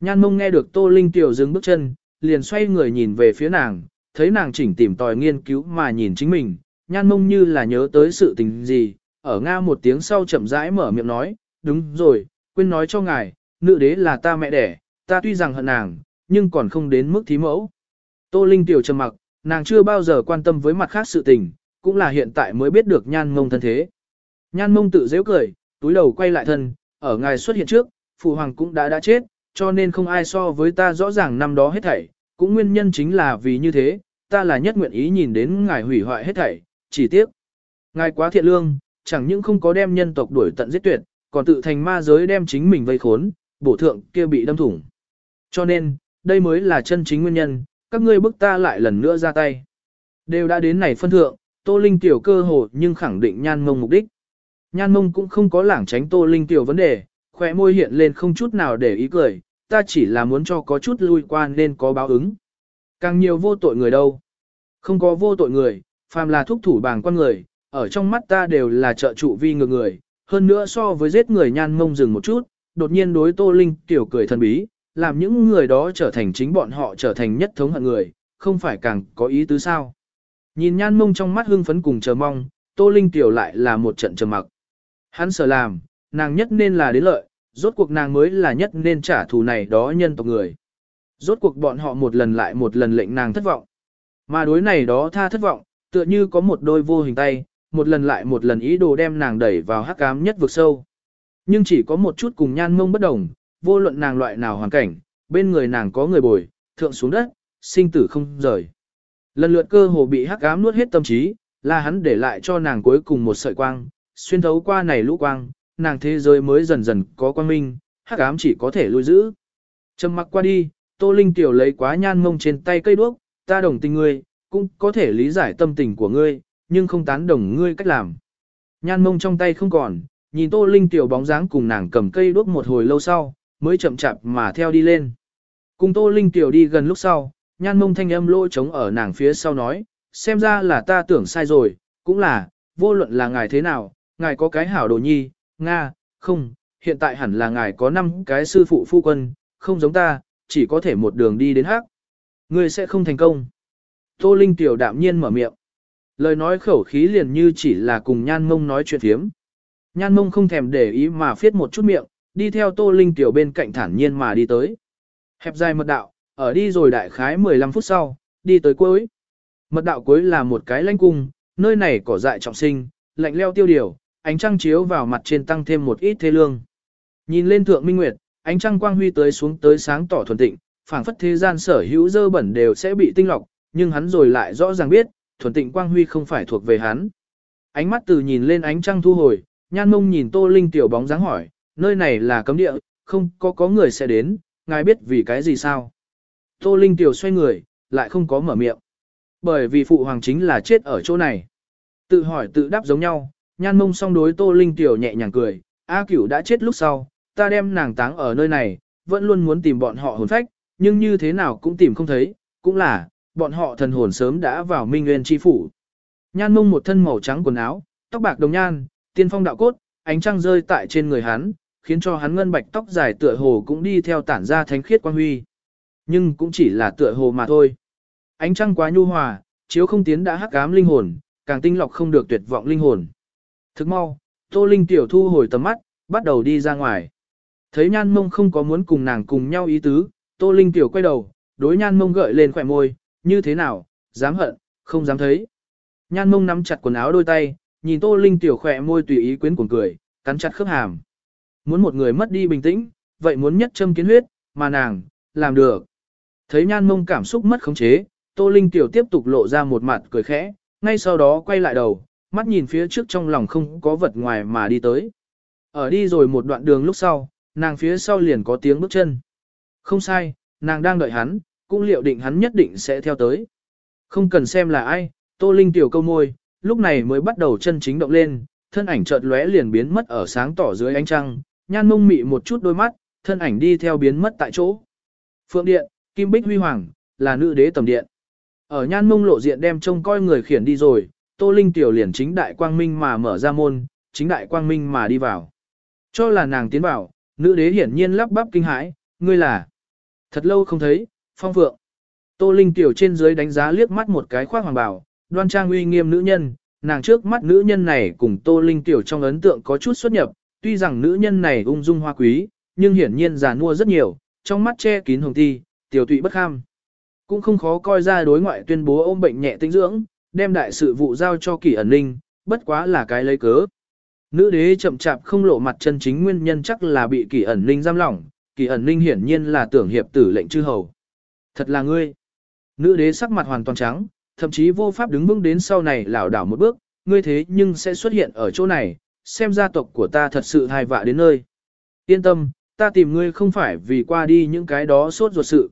A: Nhan ngông nghe được Tô Linh tiểu dừng bước chân, liền xoay người nhìn về phía nàng, thấy nàng chỉnh tìm tòi nghiên cứu mà nhìn chính mình, nhan mông như là nhớ tới sự tình gì, ở Nga một tiếng sau chậm rãi mở miệng nói, đúng rồi, quên nói cho ngài, nữ đế là ta mẹ đẻ, ta tuy rằng hận nàng, nhưng còn không đến mức thí mẫu. Tô Linh tiểu trầm mặc, nàng chưa bao giờ quan tâm với mặt khác sự tình, cũng là hiện tại mới biết được nhan mông thân thế. Nhan mông tự dễ cười, túi đầu quay lại thân, ở ngài xuất hiện trước, phụ hoàng cũng đã đã chết, cho nên không ai so với ta rõ ràng năm đó hết thảy, cũng nguyên nhân chính là vì như thế, ta là nhất nguyện ý nhìn đến ngài hủy hoại hết thảy, chỉ tiếc. Ngài quá thiện lương, chẳng những không có đem nhân tộc đuổi tận giết tuyệt, còn tự thành ma giới đem chính mình vây khốn, bổ thượng kia bị đâm thủng. Cho nên, đây mới là chân chính nguyên nhân, các ngươi bức ta lại lần nữa ra tay. Đều đã đến này phân thượng, Tô Linh tiểu cơ hồ nhưng khẳng định nhan mông mục đích. Nhan mông cũng không có lảng tránh Tô Linh tiểu vấn đề, khỏe môi hiện lên không chút nào để ý cười, ta chỉ là muốn cho có chút lui qua nên có báo ứng. Càng nhiều vô tội người đâu. Không có vô tội người, phàm là thúc thủ bàng quan người, ở trong mắt ta đều là trợ trụ vi ngược người, hơn nữa so với giết người nhan mông dừng một chút, đột nhiên đối Tô Linh tiểu cười thần bí, làm những người đó trở thành chính bọn họ trở thành nhất thống hận người, không phải càng có ý tứ sao. Nhìn nhan mông trong mắt hưng phấn cùng chờ mong, Tô Linh tiểu lại là một trận trầm mặc. Hắn sợ làm, nàng nhất nên là đến lợi, rốt cuộc nàng mới là nhất nên trả thù này đó nhân tộc người. Rốt cuộc bọn họ một lần lại một lần lệnh nàng thất vọng. Mà đối này đó tha thất vọng, tựa như có một đôi vô hình tay, một lần lại một lần ý đồ đem nàng đẩy vào hắc ám nhất vực sâu. Nhưng chỉ có một chút cùng nhan mông bất đồng, vô luận nàng loại nào hoàn cảnh, bên người nàng có người bồi, thượng xuống đất, sinh tử không rời. Lần lượt cơ hồ bị hắc ám nuốt hết tâm trí, là hắn để lại cho nàng cuối cùng một sợi quang, xuyên thấu qua này lũ quang, nàng thế giới mới dần dần có quang minh, hắc ám chỉ có thể lui giữ. Trầm mặc qua đi, Tô Linh tiểu lấy quá nhan mông trên tay cây đuốc, ta đồng tình ngươi, cũng có thể lý giải tâm tình của ngươi, nhưng không tán đồng ngươi cách làm. Nhan mông trong tay không còn, nhìn Tô Linh tiểu bóng dáng cùng nàng cầm cây đuốc một hồi lâu sau, mới chậm chạp mà theo đi lên. Cùng Tô Linh tiểu đi gần lúc sau, nhan mông thanh âm lỗ trống ở nàng phía sau nói, xem ra là ta tưởng sai rồi, cũng là, vô luận là ngài thế nào, ngài có cái hảo đồ nhi, Nga, không, hiện tại hẳn là ngài có 5 cái sư phụ phu quân, không giống ta, chỉ có thể một đường đi đến hắc. Ngươi sẽ không thành công. Tô Linh tiểu đạm nhiên mở miệng. Lời nói khẩu khí liền như chỉ là cùng nhan mông nói chuyện thiếm. Nhan mông không thèm để ý mà phiết một chút miệng, đi theo Tô Linh tiểu bên cạnh thản nhiên mà đi tới. Hẹp dài mật đạo, ở đi rồi đại khái 15 phút sau, đi tới cuối. Mật đạo cuối là một cái lanh cung, nơi này cỏ dại trọng sinh, lạnh leo tiêu điều, ánh trăng chiếu vào mặt trên tăng thêm một ít thế lương. Nhìn lên thượng minh nguyệt, ánh trăng quang huy tới xuống tới sáng tỏ thuần tịnh, phảng phất thế gian sở hữu dơ bẩn đều sẽ bị tinh lọc, nhưng hắn rồi lại rõ ràng biết, thuần tịnh quang huy không phải thuộc về hắn. Ánh mắt từ nhìn lên ánh trăng thu hồi, nhan mông nhìn tô linh tiểu bóng dáng hỏi, nơi này là cấm địa, không có có người sẽ đến, ngài biết vì cái gì sao? Tô linh tiểu xoay người, lại không có mở miệng. Bởi vì phụ hoàng chính là chết ở chỗ này. Tự hỏi tự đáp giống nhau, nhan mông song đối tô linh tiểu nhẹ nhàng cười, A cửu đã chết lúc sau, ta đem nàng táng ở nơi này, vẫn luôn muốn tìm bọn họ hồn phách, nhưng như thế nào cũng tìm không thấy, cũng là, bọn họ thần hồn sớm đã vào minh nguyên chi phủ. Nhan mông một thân màu trắng quần áo, tóc bạc đồng nhan, tiên phong đạo cốt, ánh trăng rơi tại trên người hắn, khiến cho hắn ngân bạch tóc dài tựa hồ cũng đi theo tản ra thánh khiết quan huy. Nhưng cũng chỉ là tựa hồ mà thôi. Ánh trăng quá nhu hòa, chiếu không tiến đã hắc ám linh hồn, càng tinh lọc không được tuyệt vọng linh hồn. Thức mau, Tô Linh tiểu thu hồi tầm mắt, bắt đầu đi ra ngoài. Thấy nhan mông không có muốn cùng nàng cùng nhau ý tứ, Tô Linh tiểu quay đầu, đối nhan mông gợi lên khỏe môi, như thế nào, dám hận, không dám thấy. Nhan mông nắm chặt quần áo đôi tay, nhìn Tô Linh tiểu khỏe môi tùy ý quyến cuồng cười, cắn chặt khớp hàm. Muốn một người mất đi bình tĩnh, vậy muốn nhất châm kiến huyết, mà nàng, làm được. Thấy nhan mông cảm xúc mất khống chế, Tô Linh Tiểu tiếp tục lộ ra một mặt cười khẽ, ngay sau đó quay lại đầu, mắt nhìn phía trước trong lòng không có vật ngoài mà đi tới. Ở đi rồi một đoạn đường lúc sau, nàng phía sau liền có tiếng bước chân. Không sai, nàng đang đợi hắn, cũng liệu định hắn nhất định sẽ theo tới. Không cần xem là ai, Tô Linh Tiểu câu môi, lúc này mới bắt đầu chân chính động lên, thân ảnh chợt lóe liền biến mất ở sáng tỏ dưới ánh trăng, nhan mông mị một chút đôi mắt, thân ảnh đi theo biến mất tại chỗ. Phượng điện, Kim Bích Huy Hoàng, là nữ đế tầm điện. Ở nhan mông lộ diện đem trông coi người khiển đi rồi, Tô Linh tiểu liền chính đại quang minh mà mở ra môn, chính đại quang minh mà đi vào. Cho là nàng tiến vào, nữ đế hiển nhiên lắp bắp kinh hãi, ngươi là. Thật lâu không thấy, phong phượng. Tô Linh tiểu trên dưới đánh giá liếc mắt một cái khoác hoàng bảo, đoan trang uy nghiêm nữ nhân, nàng trước mắt nữ nhân này cùng Tô Linh tiểu trong ấn tượng có chút xuất nhập, tuy rằng nữ nhân này ung dung hoa quý, nhưng hiển nhiên già nua rất nhiều, trong mắt che kín hồng ti, tiểu tụy bất kham. Cũng không khó coi ra đối ngoại tuyên bố ôm bệnh nhẹ tinh dưỡng, đem đại sự vụ giao cho kỳ ẩn ninh, bất quá là cái lấy cớ. Nữ đế chậm chạp không lộ mặt chân chính nguyên nhân chắc là bị kỳ ẩn ninh giam lỏng, kỳ ẩn ninh hiển nhiên là tưởng hiệp tử lệnh chư hầu. Thật là ngươi. Nữ đế sắc mặt hoàn toàn trắng, thậm chí vô pháp đứng vững đến sau này lảo đảo một bước, ngươi thế nhưng sẽ xuất hiện ở chỗ này, xem gia tộc của ta thật sự hài vạ đến nơi. Yên tâm, ta tìm ngươi không phải vì qua đi những cái đó sốt ruột sự.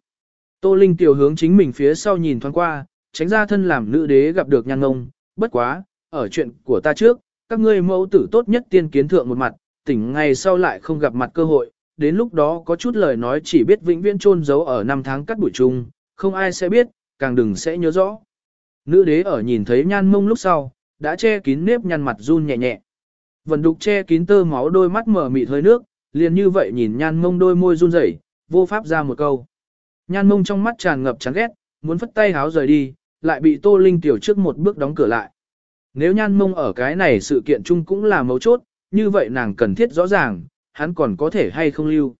A: Tô Linh tiểu hướng chính mình phía sau nhìn thoáng qua, tránh ra thân làm nữ đế gặp được nhan ngông, bất quá, ở chuyện của ta trước, các ngươi mẫu tử tốt nhất tiên kiến thượng một mặt, tỉnh ngày sau lại không gặp mặt cơ hội, đến lúc đó có chút lời nói chỉ biết vĩnh viễn chôn giấu ở năm tháng cắt bụi chung, không ai sẽ biết, càng đừng sẽ nhớ rõ. Nữ đế ở nhìn thấy nhan mông lúc sau, đã che kín nếp nhăn mặt run nhẹ nhẹ. Vần đục che kín tơ máu đôi mắt mở mịt hơi nước, liền như vậy nhìn nhan mông đôi môi run rẩy, vô pháp ra một câu. Nhan mông trong mắt tràn ngập chán ghét, muốn phất tay háo rời đi, lại bị Tô Linh tiểu trước một bước đóng cửa lại. Nếu nhan mông ở cái này sự kiện chung cũng là mấu chốt, như vậy nàng cần thiết rõ ràng, hắn còn có thể hay không lưu.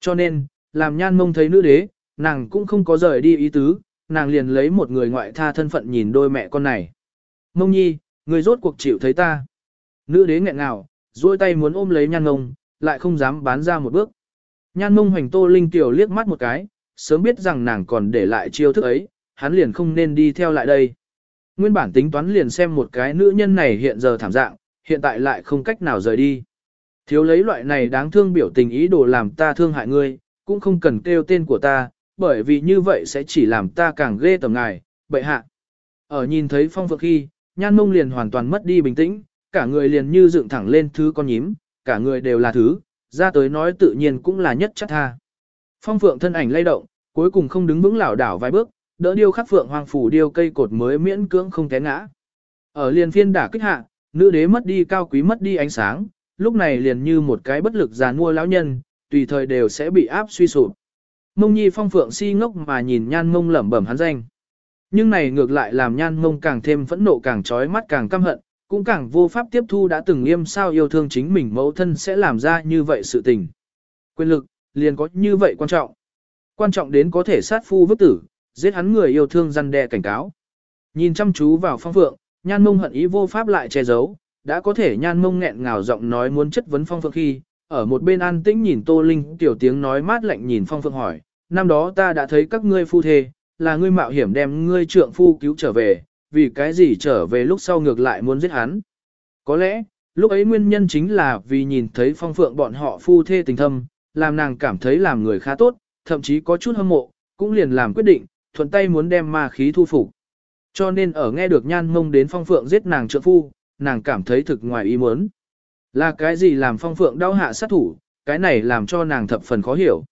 A: Cho nên, làm nhan mông thấy nữ đế, nàng cũng không có rời đi ý tứ, nàng liền lấy một người ngoại tha thân phận nhìn đôi mẹ con này. Mông nhi, người rốt cuộc chịu thấy ta. Nữ đế nghẹn ngào, duỗi tay muốn ôm lấy nhan mông, lại không dám bán ra một bước. Nhan mông hoành tô linh tiểu liếc mắt một cái, sớm biết rằng nàng còn để lại chiêu thức ấy, hắn liền không nên đi theo lại đây. Nguyên bản tính toán liền xem một cái nữ nhân này hiện giờ thảm dạng, hiện tại lại không cách nào rời đi. Thiếu lấy loại này đáng thương biểu tình ý đồ làm ta thương hại ngươi, cũng không cần kêu tên của ta, bởi vì như vậy sẽ chỉ làm ta càng ghê tầm ngài, bệ hạ. Ở nhìn thấy phong phượng khi, nhan mông liền hoàn toàn mất đi bình tĩnh, cả người liền như dựng thẳng lên thứ con nhím, cả người đều là thứ, ra tới nói tự nhiên cũng là nhất chắc tha. Phong phượng thân ảnh lay động, cuối cùng không đứng vững lảo đảo vài bước, đỡ điêu khắc phượng hoàng phủ điêu cây cột mới miễn cưỡng không té ngã. Ở liền phiên đả kích hạ, nữ đế mất đi cao quý mất đi ánh sáng, lúc này liền như một cái bất lực già mua lão nhân, tùy thời đều sẽ bị áp suy sụp. Mông nhi phong phượng si ngốc mà nhìn nhan mông lẩm bẩm hắn danh. Nhưng này ngược lại làm nhan mông càng thêm phẫn nộ càng trói mắt càng căm hận, cũng càng vô pháp tiếp thu đã từng nghiêm sao yêu thương chính mình mẫu thân sẽ làm ra như vậy sự tình. Quyền lực, liền có như vậy quan trọng. Quan trọng đến có thể sát phu vứt tử, giết hắn người yêu thương răn đe cảnh cáo. Nhìn chăm chú vào phong phượng, nhan mông hận ý vô pháp lại che giấu, đã có thể nhan mông nghẹn ngào giọng nói muốn chất vấn phong phượng khi, ở một bên an tĩnh nhìn tô linh tiểu tiếng nói mát lạnh nhìn phong phượng hỏi, năm đó ta đã thấy các ngươi phu thê, là ngươi mạo hiểm đem ngươi trượng phu cứu trở về, vì cái gì trở về lúc sau ngược lại muốn giết hắn. Có lẽ, lúc ấy nguyên nhân chính là vì nhìn thấy phong phượng bọn họ phu thê tình thâm, làm nàng cảm thấy làm người khá tốt, thậm chí có chút hâm mộ, cũng liền làm quyết định, thuận tay muốn đem ma khí thu phục. Cho nên ở nghe được nhan mông đến phong phượng giết nàng trợ phu, nàng cảm thấy thực ngoài ý muốn. Là cái gì làm phong phượng đau hạ sát thủ, cái này làm cho nàng thập phần khó hiểu.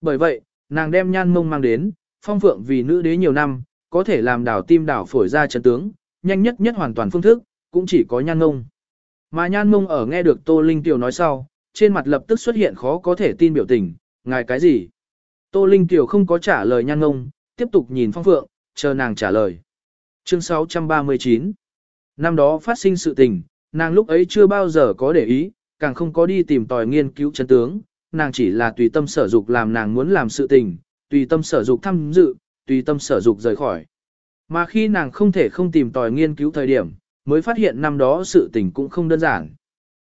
A: Bởi vậy, nàng đem nhan mông mang đến, phong phượng vì nữ đế nhiều năm, có thể làm đảo tim đảo phổi ra chân tướng, nhanh nhất nhất hoàn toàn phương thức, cũng chỉ có nhan mông. Mà nhan mông ở nghe được Tô Linh Tiểu nói sau, trên mặt lập tức xuất hiện khó có thể tin biểu tình, ngài cái gì? Tô Linh Tiểu không có trả lời nhan mông, tiếp tục nhìn phong phượng, chờ nàng trả lời. Chương 639 Năm đó phát sinh sự tình, nàng lúc ấy chưa bao giờ có để ý, càng không có đi tìm tòi nghiên cứu chân tướng, nàng chỉ là tùy tâm sở dục làm nàng muốn làm sự tình, tùy tâm sở dục tham dự, tùy tâm sở dục rời khỏi. Mà khi nàng không thể không tìm tòi nghiên cứu thời điểm, mới phát hiện năm đó sự tình cũng không đơn giản.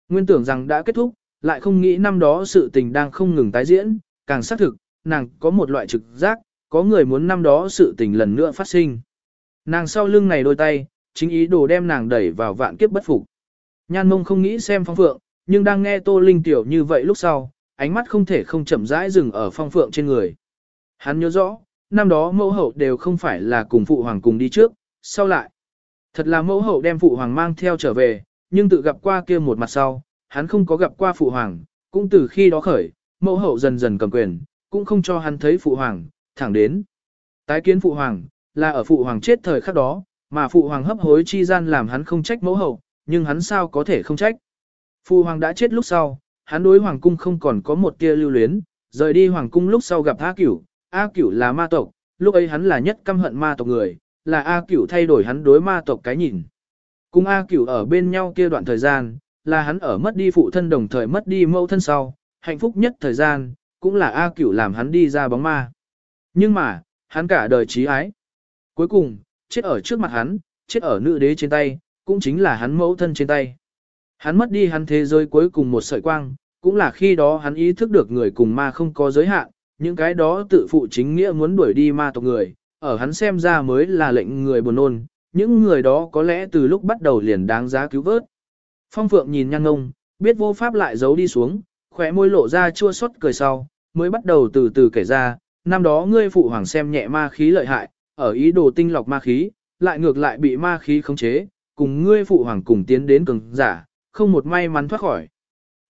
A: Nguyên tưởng rằng đã kết thúc, lại không nghĩ năm đó sự tình đang không ngừng tái diễn, càng xác thực, nàng có một loại trực giác, có người muốn năm đó sự tình lần nữa phát sinh. Nàng sau lưng này đôi tay, chính ý đồ đem nàng đẩy vào vạn kiếp bất phục. Nhan mông không nghĩ xem phong phượng, nhưng đang nghe Tô Linh tiểu như vậy lúc sau, ánh mắt không thể không chậm rãi dừng ở phong phượng trên người. Hắn nhớ rõ, năm đó mẫu hậu đều không phải là cùng phụ hoàng cùng đi trước, sau lại. Thật là mẫu hậu đem phụ hoàng mang theo trở về, nhưng tự gặp qua kia một mặt sau, hắn không có gặp qua phụ hoàng, cũng từ khi đó khởi, mẫu hậu dần dần cầm quyền, cũng không cho hắn thấy phụ hoàng, thẳng đến. Tái kiến phụ hoàng, là ở phụ hoàng chết thời khắc đó, mà phụ hoàng hấp hối chi gian làm hắn không trách mẫu hậu, nhưng hắn sao có thể không trách. Phụ hoàng đã chết lúc sau, hắn đối hoàng cung không còn có một tia lưu luyến, rời đi hoàng cung lúc sau gặp A Cửu, A Cửu là ma tộc, lúc ấy hắn là nhất căm hận ma tộc người, là A Cửu thay đổi hắn đối ma tộc cái nhìn. Cùng A Cửu ở bên nhau kia đoạn thời gian, là hắn ở mất đi phụ thân đồng thời mất đi mẫu thân sau, hạnh phúc nhất thời gian, cũng là A Cửu làm hắn đi ra bóng ma. Nhưng mà, hắn cả đời trí ái. Cuối cùng, chết ở trước mặt hắn, chết ở nữ đế trên tay, cũng chính là hắn mẫu thân trên tay. Hắn mất đi hắn thế giới cuối cùng một sợi quang, cũng là khi đó hắn ý thức được người cùng ma không có giới hạn, những cái đó tự phụ chính nghĩa muốn đuổi đi ma tộc người, ở hắn xem ra mới là lệnh người buồn nôn, những người đó có lẽ từ lúc bắt đầu liền đáng giá cứu vớt. Phong Phượng nhìn nhan ngông, biết vô pháp lại giấu đi xuống, khỏe môi lộ ra chua xót cười sau, mới bắt đầu từ từ kể ra, năm đó ngươi phụ hoàng xem nhẹ ma khí lợi hại, ở ý đồ tinh lọc ma khí, lại ngược lại bị ma khí khống chế, cùng ngươi phụ hoàng cùng tiến đến cường giả, không một may mắn thoát khỏi.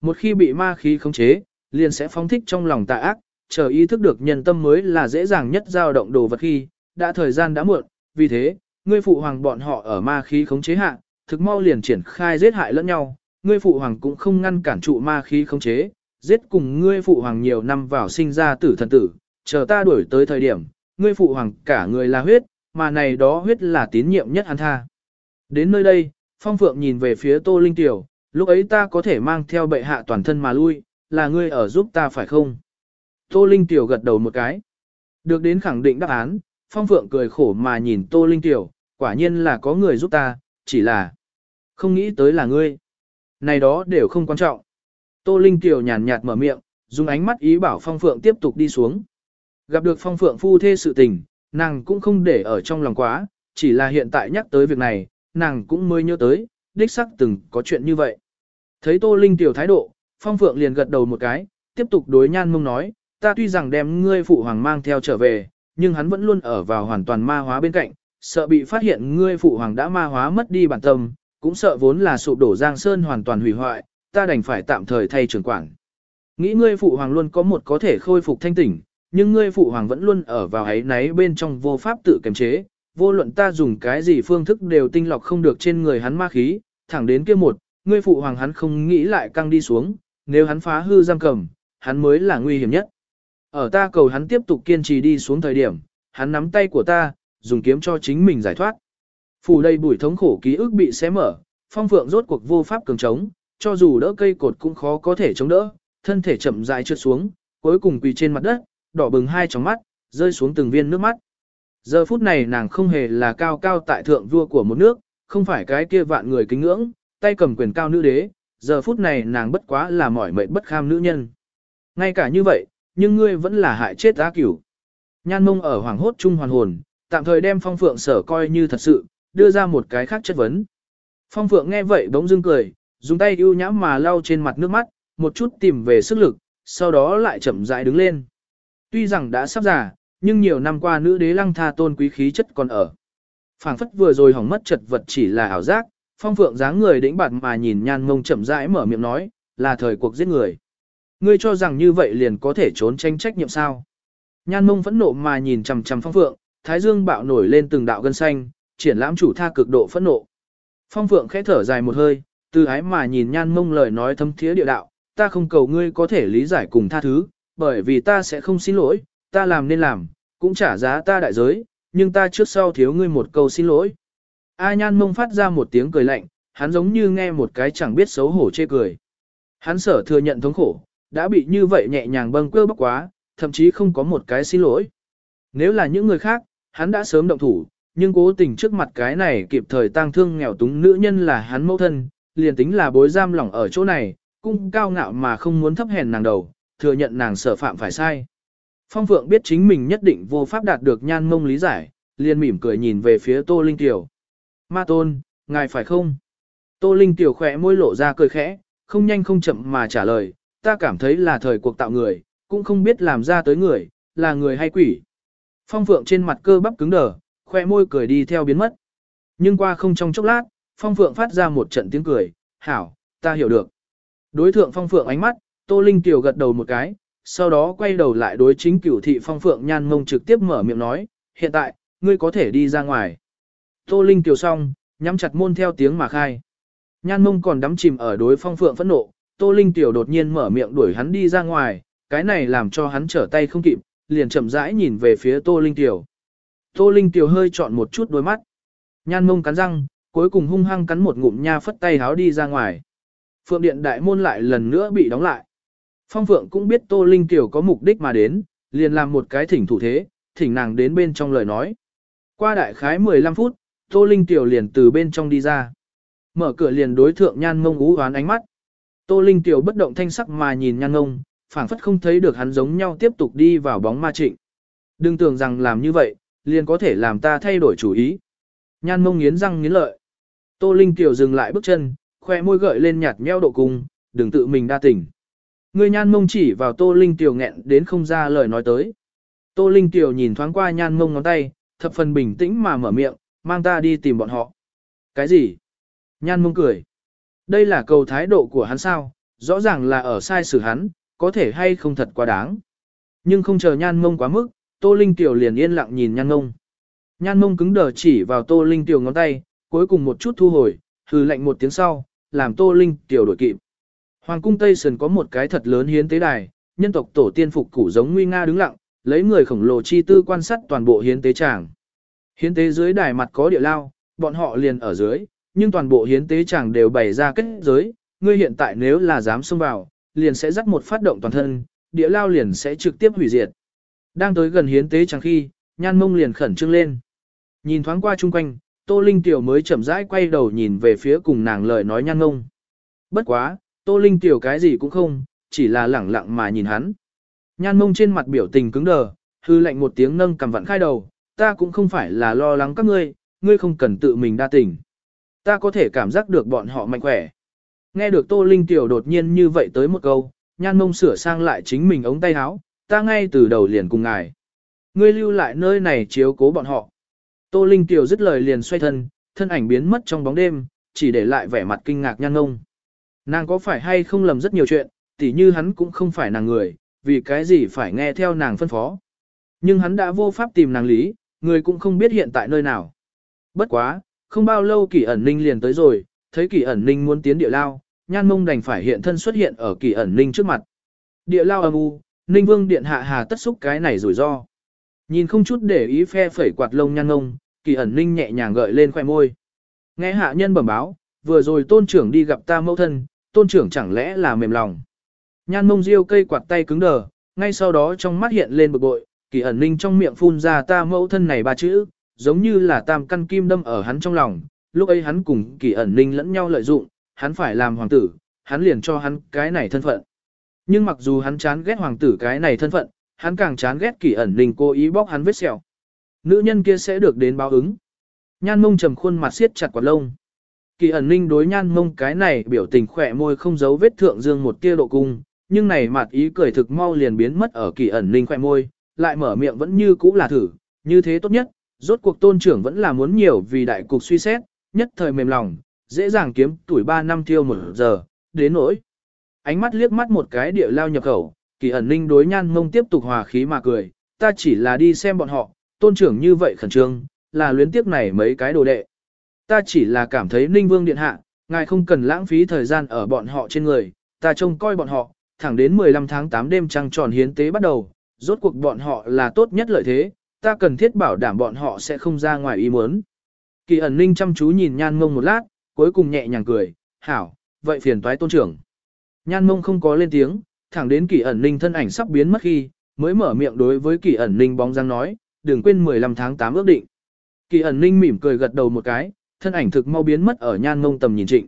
A: Một khi bị ma khí khống chế, liền sẽ phóng thích trong lòng tà ác, chờ ý thức được nhân tâm mới là dễ dàng nhất dao động đồ vật khi, đã thời gian đã muộn, vì thế, ngươi phụ hoàng bọn họ ở ma khí khống chế hạ, thực mau liền triển khai giết hại lẫn nhau, ngươi phụ hoàng cũng không ngăn cản trụ ma khí khống chế, giết cùng ngươi phụ hoàng nhiều năm vào sinh ra tử thần tử, chờ ta đuổi tới thời điểm, ngươi phụ hoàng cả người là huyết, mà này đó huyết là tín nhiệm nhất hắn tha. Đến nơi đây, Phong Phượng nhìn về phía Tô Linh Tiểu, lúc ấy ta có thể mang theo bệ hạ toàn thân mà lui, là ngươi ở giúp ta phải không? Tô Linh Tiểu gật đầu một cái. Được đến khẳng định đáp án, Phong Phượng cười khổ mà nhìn Tô Linh Tiểu, quả nhiên là có người giúp ta, chỉ là không nghĩ tới là ngươi. Này đó đều không quan trọng. Tô Linh Tiểu nhàn nhạt mở miệng, dùng ánh mắt ý bảo Phong Phượng tiếp tục đi xuống. Gặp được Phong Phượng phu thê sự tình, nàng cũng không để ở trong lòng quá, chỉ là hiện tại nhắc tới việc này, nàng cũng mới nhớ tới, đích sắc từng có chuyện như vậy. Thấy Tô Linh Tiểu thái độ, Phong Phượng liền gật đầu một cái, tiếp tục đối nhan mông nói, ta tuy rằng đem ngươi phụ hoàng mang theo trở về, nhưng hắn vẫn luôn ở vào hoàn toàn ma hóa bên cạnh, sợ bị phát hiện ngươi phụ hoàng đã ma hóa mất đi bản tâm, cũng sợ vốn là sụp đổ Giang Sơn hoàn toàn hủy hoại, ta đành phải tạm thời thay trưởng quản. Nghĩ ngươi phụ hoàng luôn có một có thể khôi phục thanh tỉnh, nhưng ngươi phụ hoàng vẫn luôn ở vào ấy náy bên trong vô pháp tự kiềm chế, vô luận ta dùng cái gì phương thức đều tinh lọc không được trên người hắn ma khí, thẳng đến kia một, ngươi phụ hoàng hắn không nghĩ lại căng đi xuống, nếu hắn phá hư giam cầm, hắn mới là nguy hiểm nhất. Ở ta cầu hắn tiếp tục kiên trì đi xuống thời điểm, hắn nắm tay của ta, dùng kiếm cho chính mình giải thoát. Phủ đầy bụi thống khổ ký ức bị xé mở, phong phượng rốt cuộc vô pháp cường trống, cho dù đỡ cây cột cũng khó có thể chống đỡ, thân thể chậm rãi trượt xuống, cuối cùng quỳ trên mặt đất, đỏ bừng hai tròng mắt, rơi xuống từng viên nước mắt. Giờ phút này nàng không hề là cao cao tại thượng vua của một nước, không phải cái kia vạn người kính ngưỡng, tay cầm quyền cao nữ đế, giờ phút này nàng bất quá là mỏi mệt bất kham nữ nhân. Ngay cả như vậy, nhưng ngươi vẫn là hại chết á cửu. Nhan mông ở hoàng hốt trung hoàn hồn, tạm thời đem phong phượng sở coi như thật sự, đưa ra một cái khác chất vấn. Phong phượng nghe vậy bỗng dưng cười, dùng tay ưu nhãm mà lau trên mặt nước mắt, một chút tìm về sức lực, sau đó lại chậm rãi đứng lên. Tuy rằng đã sắp già, nhưng nhiều năm qua nữ đế lăng tha tôn quý khí chất còn ở. phảng phất vừa rồi hỏng mất chật vật chỉ là ảo giác, phong phượng dáng người đĩnh bạt mà nhìn nhan mông chậm rãi mở miệng nói, là thời cuộc giết người. Ngươi cho rằng như vậy liền có thể trốn tranh trách nhiệm sao. Nhan mông phẫn nộ mà nhìn chằm chằm phong phượng, thái dương bạo nổi lên từng đạo gân xanh, triển lãm chủ tha cực độ phẫn nộ. Phong phượng khẽ thở dài một hơi, từ ái mà nhìn nhan mông lời nói thâm thiế địa đạo, ta không cầu ngươi có thể lý giải cùng tha thứ, bởi vì ta sẽ không xin lỗi, ta làm nên làm, cũng trả giá ta đại giới, nhưng ta trước sau thiếu ngươi một câu xin lỗi. A nhan mông phát ra một tiếng cười lạnh, hắn giống như nghe một cái chẳng biết xấu hổ chê cười. Hắn sở thừa nhận thống khổ, đã bị như vậy nhẹ nhàng bâng quơ bóc quá, thậm chí không có một cái xin lỗi. Nếu là những người khác, hắn đã sớm động thủ, nhưng cố tình trước mặt cái này kịp thời tang thương nghèo túng nữ nhân là hắn mẫu thân, liền tính là bối giam lỏng ở chỗ này, cũng cao ngạo mà không muốn thấp hèn nàng đầu, thừa nhận nàng sở phạm phải sai. Phong Phượng biết chính mình nhất định vô pháp đạt được nhan mông lý giải, liền mỉm cười nhìn về phía Tô Linh Tiểu. Ma tôn, ngài phải không? Tô Linh Tiểu khỏe môi lộ ra cười khẽ, không nhanh không chậm mà trả lời, ta cảm thấy là thời cuộc tạo người, cũng không biết làm ra tới người, là người hay quỷ. Phong Phượng trên mặt cơ bắp cứng đờ, khoe môi cười đi theo biến mất. Nhưng qua không trong chốc lát, Phong Phượng phát ra một trận tiếng cười, hảo, ta hiểu được. Đối thượng Phong Phượng ánh mắt, Tô Linh Tiểu gật đầu một cái, sau đó quay đầu lại đối chính cửu thị Phong Phượng nhan mông trực tiếp mở miệng nói, hiện tại, ngươi có thể đi ra ngoài. Tô Linh Tiểu xong, nhắm chặt môn theo tiếng mà khai. Nhan mông còn đắm chìm ở đối Phong Phượng phẫn nộ, Tô Linh Tiểu đột nhiên mở miệng đuổi hắn đi ra ngoài, cái này làm cho hắn trở tay không kịp, liền chậm rãi nhìn về phía Tô Linh Tiểu. Tô Linh Tiểu hơi chọn một chút đôi mắt. Nhan mông cắn răng, cuối cùng hung hăng cắn một ngụm nha phất tay háo đi ra ngoài. Phượng điện đại môn lại lần nữa bị đóng lại. Phong Phượng cũng biết Tô Linh Tiểu có mục đích mà đến, liền làm một cái thỉnh thủ thế, thỉnh nàng đến bên trong lời nói. Qua đại khái 15 phút, Tô Linh Tiểu liền từ bên trong đi ra. Mở cửa liền đối thượng nhan ngông ú hoán ánh mắt. Tô Linh Tiểu bất động thanh sắc mà nhìn nhan ngông, phảng phất không thấy được hắn giống nhau tiếp tục đi vào bóng ma trịnh. Đừng tưởng rằng làm như vậy, liền có thể làm ta thay đổi chủ ý. Nhan mông nghiến răng nghiến lợi. Tô Linh Tiểu dừng lại bước chân, khoe môi gợi lên nhạt nheo độ cung, đừng tự mình đa tỉnh. Người nhan mông chỉ vào Tô Linh Tiểu nghẹn đến không ra lời nói tới. Tô Linh Tiểu nhìn thoáng qua nhan mông ngón tay, thập phần bình tĩnh mà mở miệng, mang ta đi tìm bọn họ. Cái gì? Nhan mông cười. Đây là cầu thái độ của hắn sao, rõ ràng là ở sai xử hắn, có thể hay không thật quá đáng. Nhưng không chờ nhan mông quá mức, Tô Linh Tiểu liền yên lặng nhìn nhan mông. Nhan mông cứng đờ chỉ vào Tô Linh Tiểu ngón tay, cuối cùng một chút thu hồi, hừ lạnh một tiếng sau, làm Tô Linh Tiểu đổi kịp. Hoàng cung Tây Sơn có một cái thật lớn hiến tế đài, nhân tộc tổ tiên phục củ giống nguy nga đứng lặng, lấy người khổng lồ chi tư quan sát toàn bộ hiến tế tràng. Hiến tế dưới đài mặt có địa lao, bọn họ liền ở dưới, nhưng toàn bộ hiến tế tràng đều bày ra kết giới, ngươi hiện tại nếu là dám xông vào, liền sẽ dắt một phát động toàn thân, địa lao liền sẽ trực tiếp hủy diệt. Đang tới gần hiến tế tràng khi, nhan mông liền khẩn trương lên. Nhìn thoáng qua chung quanh, Tô Linh Tiểu mới chậm rãi quay đầu nhìn về phía cùng nàng lời nói nhan mông. Bất quá, Tô Linh Tiểu cái gì cũng không, chỉ là lẳng lặng mà nhìn hắn. Nhan mông trên mặt biểu tình cứng đờ, hư lạnh một tiếng nâng cầm vặn khai đầu, ta cũng không phải là lo lắng các ngươi, ngươi không cần tự mình đa tình. Ta có thể cảm giác được bọn họ mạnh khỏe. Nghe được Tô Linh Tiểu đột nhiên như vậy tới một câu, nhan mông sửa sang lại chính mình ống tay áo, ta ngay từ đầu liền cùng ngài. Ngươi lưu lại nơi này chiếu cố bọn họ. Tô Linh Tiểu dứt lời liền xoay thân, thân ảnh biến mất trong bóng đêm, chỉ để lại vẻ mặt kinh ngạc nhan mông. Nàng có phải hay không lầm rất nhiều chuyện, tỉ như hắn cũng không phải nàng người, vì cái gì phải nghe theo nàng phân phó. Nhưng hắn đã vô pháp tìm nàng lý, người cũng không biết hiện tại nơi nào. Bất quá, không bao lâu kỳ ẩn ninh liền tới rồi, thấy kỳ ẩn ninh muốn tiến địa lao, nhan mông đành phải hiện thân xuất hiện ở kỳ ẩn ninh trước mặt. Địa lao âm u, ninh vương điện hạ hà tất xúc cái này rủi ro. Nhìn không chút để ý phe phẩy quạt lông nhan mông, kỳ ẩn ninh nhẹ nhàng gợi lên khoẻ môi. Nghe hạ nhân bẩm báo, vừa rồi tôn trưởng đi gặp ta mẫu thân, tôn trưởng chẳng lẽ là mềm lòng. Nhan mông riêu cây quạt tay cứng đờ, ngay sau đó trong mắt hiện lên bực bội, kỳ ẩn ninh trong miệng phun ra ta mẫu thân này ba chữ, giống như là tam căn kim đâm ở hắn trong lòng, lúc ấy hắn cùng kỳ ẩn ninh lẫn nhau lợi dụng, hắn phải làm hoàng tử, hắn liền cho hắn cái này thân phận. Nhưng mặc dù hắn chán ghét hoàng tử cái này thân phận, hắn càng chán ghét kỳ ẩn ninh cố ý bóc hắn vết sẹo. Nữ nhân kia sẽ được đến báo ứng. Nhan mông trầm khuôn mặt siết chặt quạt lông. Kỳ ẩn ninh đối nhan mông cái này biểu tình khỏe môi không giấu vết thượng dương một tia độ cung, nhưng này mặt ý cười thực mau liền biến mất ở kỳ ẩn ninh khỏe môi, lại mở miệng vẫn như cũ là thử, như thế tốt nhất, rốt cuộc tôn trưởng vẫn là muốn nhiều vì đại cục suy xét, nhất thời mềm lòng, dễ dàng kiếm tuổi 3 năm tiêu một giờ, đến nỗi. Ánh mắt liếc mắt một cái địa lao nhập khẩu, kỳ ẩn ninh đối nhan mông tiếp tục hòa khí mà cười, ta chỉ là đi xem bọn họ, tôn trưởng như vậy khẩn trương, là luyến tiếc này mấy cái đồ đệ. Ta chỉ là cảm thấy ninh vương điện hạ, ngài không cần lãng phí thời gian ở bọn họ trên người, ta trông coi bọn họ, thẳng đến 15 tháng 8 đêm trăng tròn hiến tế bắt đầu, rốt cuộc bọn họ là tốt nhất lợi thế, ta cần thiết bảo đảm bọn họ sẽ không ra ngoài ý muốn. Kỳ ẩn ninh chăm chú nhìn nhan mông một lát, cuối cùng nhẹ nhàng cười, hảo, vậy phiền toái tôn trưởng. Nhan mông không có lên tiếng, thẳng đến kỳ ẩn ninh thân ảnh sắp biến mất khi, mới mở miệng đối với kỳ ẩn ninh bóng răng nói, đừng quên 15 tháng 8 ước định. Kỳ ẩn ninh mỉm cười gật đầu một cái, thân ảnh thực mau biến mất ở nhan mông tầm nhìn trịnh.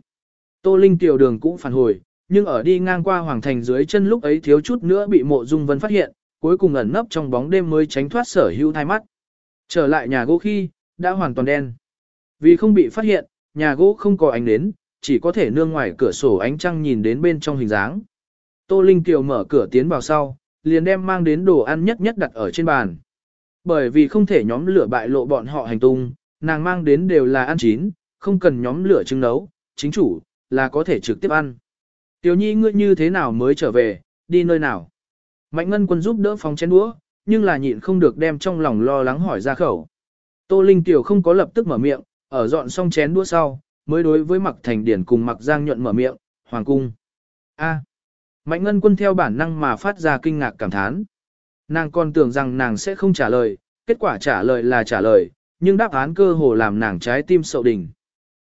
A: Tô Linh tiểu đường cũng phản hồi, nhưng ở đi ngang qua hoàng thành dưới chân lúc ấy thiếu chút nữa bị mộ dung vân phát hiện, cuối cùng ẩn nấp trong bóng đêm mới tránh thoát sở hữu thai mắt. Trở lại nhà gỗ khi, đã hoàn toàn đen. Vì không bị phát hiện, nhà gỗ không có ánh nến, chỉ có thể nương ngoài cửa sổ ánh trăng nhìn đến bên trong hình dáng. Tô Linh Kiều mở cửa tiến vào sau, liền đem mang đến đồ ăn nhất nhất đặt ở trên bàn. Bởi vì không thể nhóm lửa bại lộ bọn họ hành tung, nàng mang đến đều là ăn chín, không cần nhóm lửa trứng nấu, chính chủ, là có thể trực tiếp ăn. Tiểu nhi ngươi như thế nào mới trở về, đi nơi nào? Mạnh ngân quân giúp đỡ phóng chén đũa, nhưng là nhịn không được đem trong lòng lo lắng hỏi ra khẩu. Tô Linh Tiểu không có lập tức mở miệng, ở dọn xong chén đũa sau, mới đối với Mặc Thành Điển cùng Mặc Giang nhuận mở miệng, Hoàng Cung. A. Mạnh ngân quân theo bản năng mà phát ra kinh ngạc cảm thán. Nàng còn tưởng rằng nàng sẽ không trả lời, kết quả trả lời là trả lời, nhưng đáp án cơ hồ làm nàng trái tim sậu đỉnh.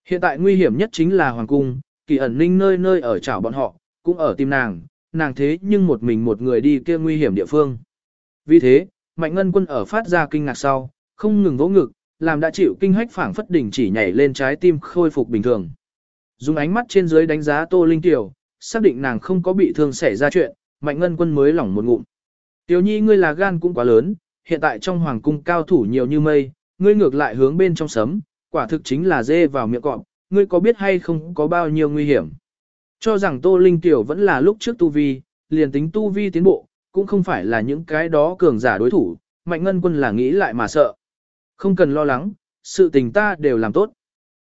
A: Hiện tại nguy hiểm nhất chính là Hoàng Cung, kỳ ẩn ninh nơi nơi ở chảo bọn họ, cũng ở tim nàng, nàng thế nhưng một mình một người đi kia nguy hiểm địa phương. Vì thế, Mạnh Ngân Quân ở phát ra kinh ngạc sau, không ngừng vỗ ngực, làm đã chịu kinh hách phảng phất đỉnh chỉ nhảy lên trái tim khôi phục bình thường. Dùng ánh mắt trên dưới đánh giá Tô Linh Tiểu, xác định nàng không có bị thương xảy ra chuyện, Mạnh Ngân Quân mới lỏng một ngụm. Tiểu nhi ngươi là gan cũng quá lớn, hiện tại trong hoàng cung cao thủ nhiều như mây, ngươi ngược lại hướng bên trong sấm, quả thực chính là dê vào miệng cọp, ngươi có biết hay không có bao nhiêu nguy hiểm. Cho rằng Tô Linh Tiểu vẫn là lúc trước tu vi, liền tính tu vi tiến bộ, cũng không phải là những cái đó cường giả đối thủ, Mạnh Ngân Quân là nghĩ lại mà sợ. Không cần lo lắng, sự tình ta đều làm tốt.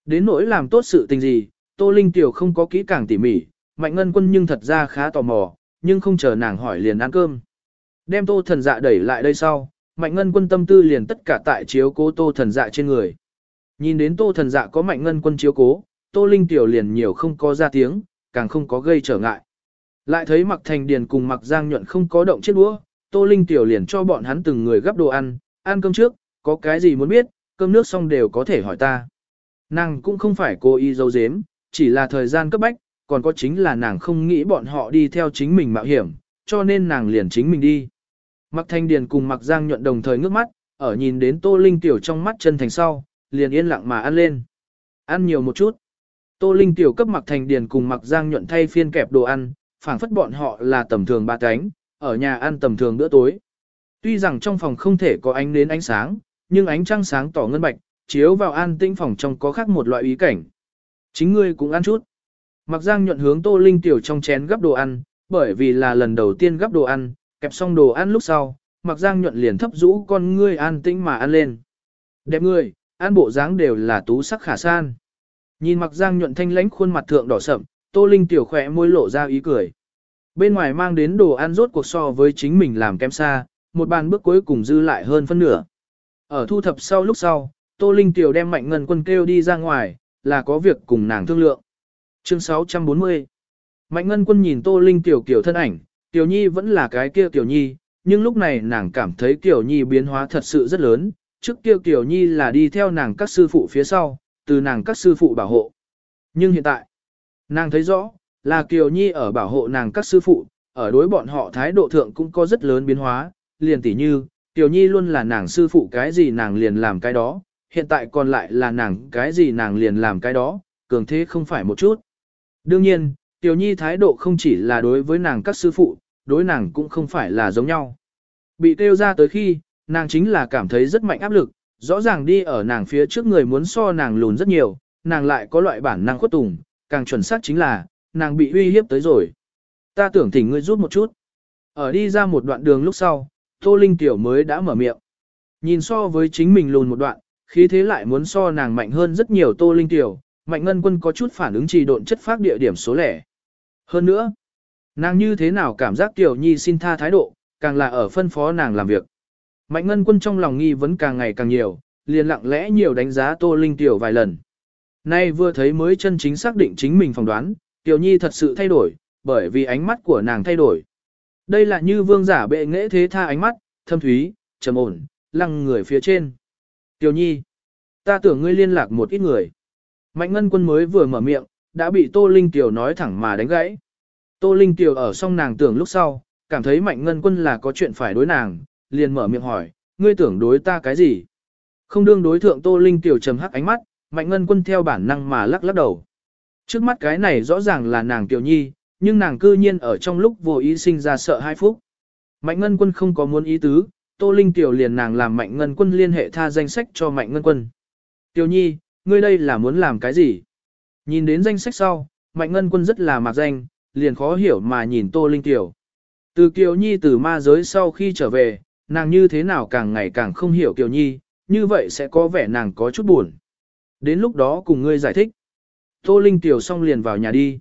A: Đến nỗi làm tốt sự tình gì, Tô Linh Tiểu không có kỹ càng tỉ mỉ, Mạnh Ngân Quân nhưng thật ra khá tò mò, nhưng không chờ nàng hỏi liền ăn cơm. Đem Tô Thần Dạ đẩy lại đây sau, Mạnh Ngân Quân tâm tư liền tất cả tại chiếu cố Tô Thần Dạ trên người. Nhìn đến Tô Thần Dạ có Mạnh Ngân Quân chiếu cố, Tô Linh Tiểu liền nhiều không có ra tiếng, càng không có gây trở ngại. Lại thấy Mặc Thành Điền cùng Mặc Giang Nhuận không có động chiếc đũa, Tô Linh Tiểu liền cho bọn hắn từng người gấp đồ ăn, ăn cơm trước, có cái gì muốn biết, cơm nước xong đều có thể hỏi ta. Nàng cũng không phải cố ý dấu dếm, chỉ là thời gian cấp bách, còn có chính là nàng không nghĩ bọn họ đi theo chính mình mạo hiểm, cho nên nàng liền chính mình đi. Mạc Thanh Điền cùng Mạc Giang nhuận đồng thời ngước mắt, ở nhìn đến Tô Linh Tiểu trong mắt chân thành sau, liền yên lặng mà ăn lên. Ăn nhiều một chút. Tô Linh Tiểu cấp Mạc Thanh Điền cùng Mạc Giang nhuận thay phiên kẹp đồ ăn, phảng phất bọn họ là tầm thường ba cánh, ở nhà ăn tầm thường bữa tối. Tuy rằng trong phòng không thể có ánh đến ánh sáng, nhưng ánh trăng sáng tỏ ngân bạch, chiếu vào an tĩnh phòng trong có khác một loại ý cảnh. Chính ngươi cũng ăn chút. Mạc Giang nhuận hướng Tô Linh Tiểu trong chén gấp đồ ăn, bởi vì là lần đầu tiên gấp đồ ăn, kẹp xong đồ ăn lúc sau, Mặc Giang nhuận liền thấp rũ con ngươi an tĩnh mà ăn lên. Đẹp người, ăn bộ dáng đều là tú sắc khả san. Nhìn Mặc Giang nhuận thanh lãnh khuôn mặt thượng đỏ sậm, Tô Linh tiểu khỏe môi lộ ra ý cười. Bên ngoài mang đến đồ ăn rốt cuộc so với chính mình làm kém xa, một bàn bước cuối cùng dư lại hơn phân nửa. Ở thu thập sau lúc sau, Tô Linh tiểu đem Mạnh Ngân Quân kêu đi ra ngoài, là có việc cùng nàng thương lượng. Chương 640 Mạnh Ngân Quân nhìn Tô Linh tiểu kiểu thân ảnh, Tiểu Nhi vẫn là cái kia Tiểu Nhi, nhưng lúc này nàng cảm thấy Tiểu Nhi biến hóa thật sự rất lớn, trước kia Tiểu Nhi là đi theo nàng các sư phụ phía sau, từ nàng các sư phụ bảo hộ. Nhưng hiện tại, nàng thấy rõ, là Kiều Nhi ở bảo hộ nàng các sư phụ, ở đối bọn họ thái độ thượng cũng có rất lớn biến hóa, liền tỉ như, Kiều Nhi luôn là nàng sư phụ cái gì nàng liền làm cái đó, hiện tại còn lại là nàng cái gì nàng liền làm cái đó, cường thế không phải một chút. Đương nhiên, Tiểu Nhi thái độ không chỉ là đối với nàng các sư phụ, đối nàng cũng không phải là giống nhau. Bị tiêu ra tới khi, nàng chính là cảm thấy rất mạnh áp lực, rõ ràng đi ở nàng phía trước người muốn so nàng lùn rất nhiều, nàng lại có loại bản năng khuất tùng, càng chuẩn xác chính là, nàng bị uy hiếp tới rồi. Ta tưởng thỉnh ngươi rút một chút. Ở đi ra một đoạn đường lúc sau, Tô Linh Tiểu mới đã mở miệng. Nhìn so với chính mình lùn một đoạn, khí thế lại muốn so nàng mạnh hơn rất nhiều Tô Linh Tiểu, Mạnh Ngân Quân có chút phản ứng trì độn chất phát địa điểm số lẻ. Hơn nữa, nàng như thế nào cảm giác Tiểu Nhi xin tha thái độ, càng là ở phân phó nàng làm việc. Mạnh Ngân Quân trong lòng nghi vấn càng ngày càng nhiều, liền lặng lẽ nhiều đánh giá Tô Linh Tiểu vài lần. Nay vừa thấy mới chân chính xác định chính mình phỏng đoán, Tiểu Nhi thật sự thay đổi, bởi vì ánh mắt của nàng thay đổi. Đây là như vương giả bệ nghệ thế tha ánh mắt, thâm thúy, trầm ổn, lăng người phía trên. Tiểu Nhi, ta tưởng ngươi liên lạc một ít người. Mạnh Ngân Quân mới vừa mở miệng, đã bị Tô Linh Tiểu nói thẳng mà đánh gãy. Tô Linh Tiểu ở song nàng tưởng lúc sau, cảm thấy Mạnh Ngân Quân là có chuyện phải đối nàng, liền mở miệng hỏi, ngươi tưởng đối ta cái gì? Không đương đối thượng Tô Linh Tiểu trầm hắc ánh mắt, Mạnh Ngân Quân theo bản năng mà lắc lắc đầu. Trước mắt cái này rõ ràng là nàng Tiểu Nhi, nhưng nàng cư nhiên ở trong lúc vô ý sinh ra sợ hai phúc. Mạnh Ngân Quân không có muốn ý tứ, Tô Linh Tiểu liền nàng làm Mạnh Ngân Quân liên hệ tha danh sách cho Mạnh Ngân Quân. Tiểu Nhi, ngươi đây là muốn làm cái gì? Nhìn đến danh sách sau, Mạnh Ngân Quân rất là mạc danh, liền khó hiểu mà nhìn Tô Linh Tiểu. Từ Kiều Nhi từ ma giới sau khi trở về, nàng như thế nào càng ngày càng không hiểu Kiều Nhi, như vậy sẽ có vẻ nàng có chút buồn. Đến lúc đó cùng ngươi giải thích. Tô Linh Tiểu xong liền vào nhà đi.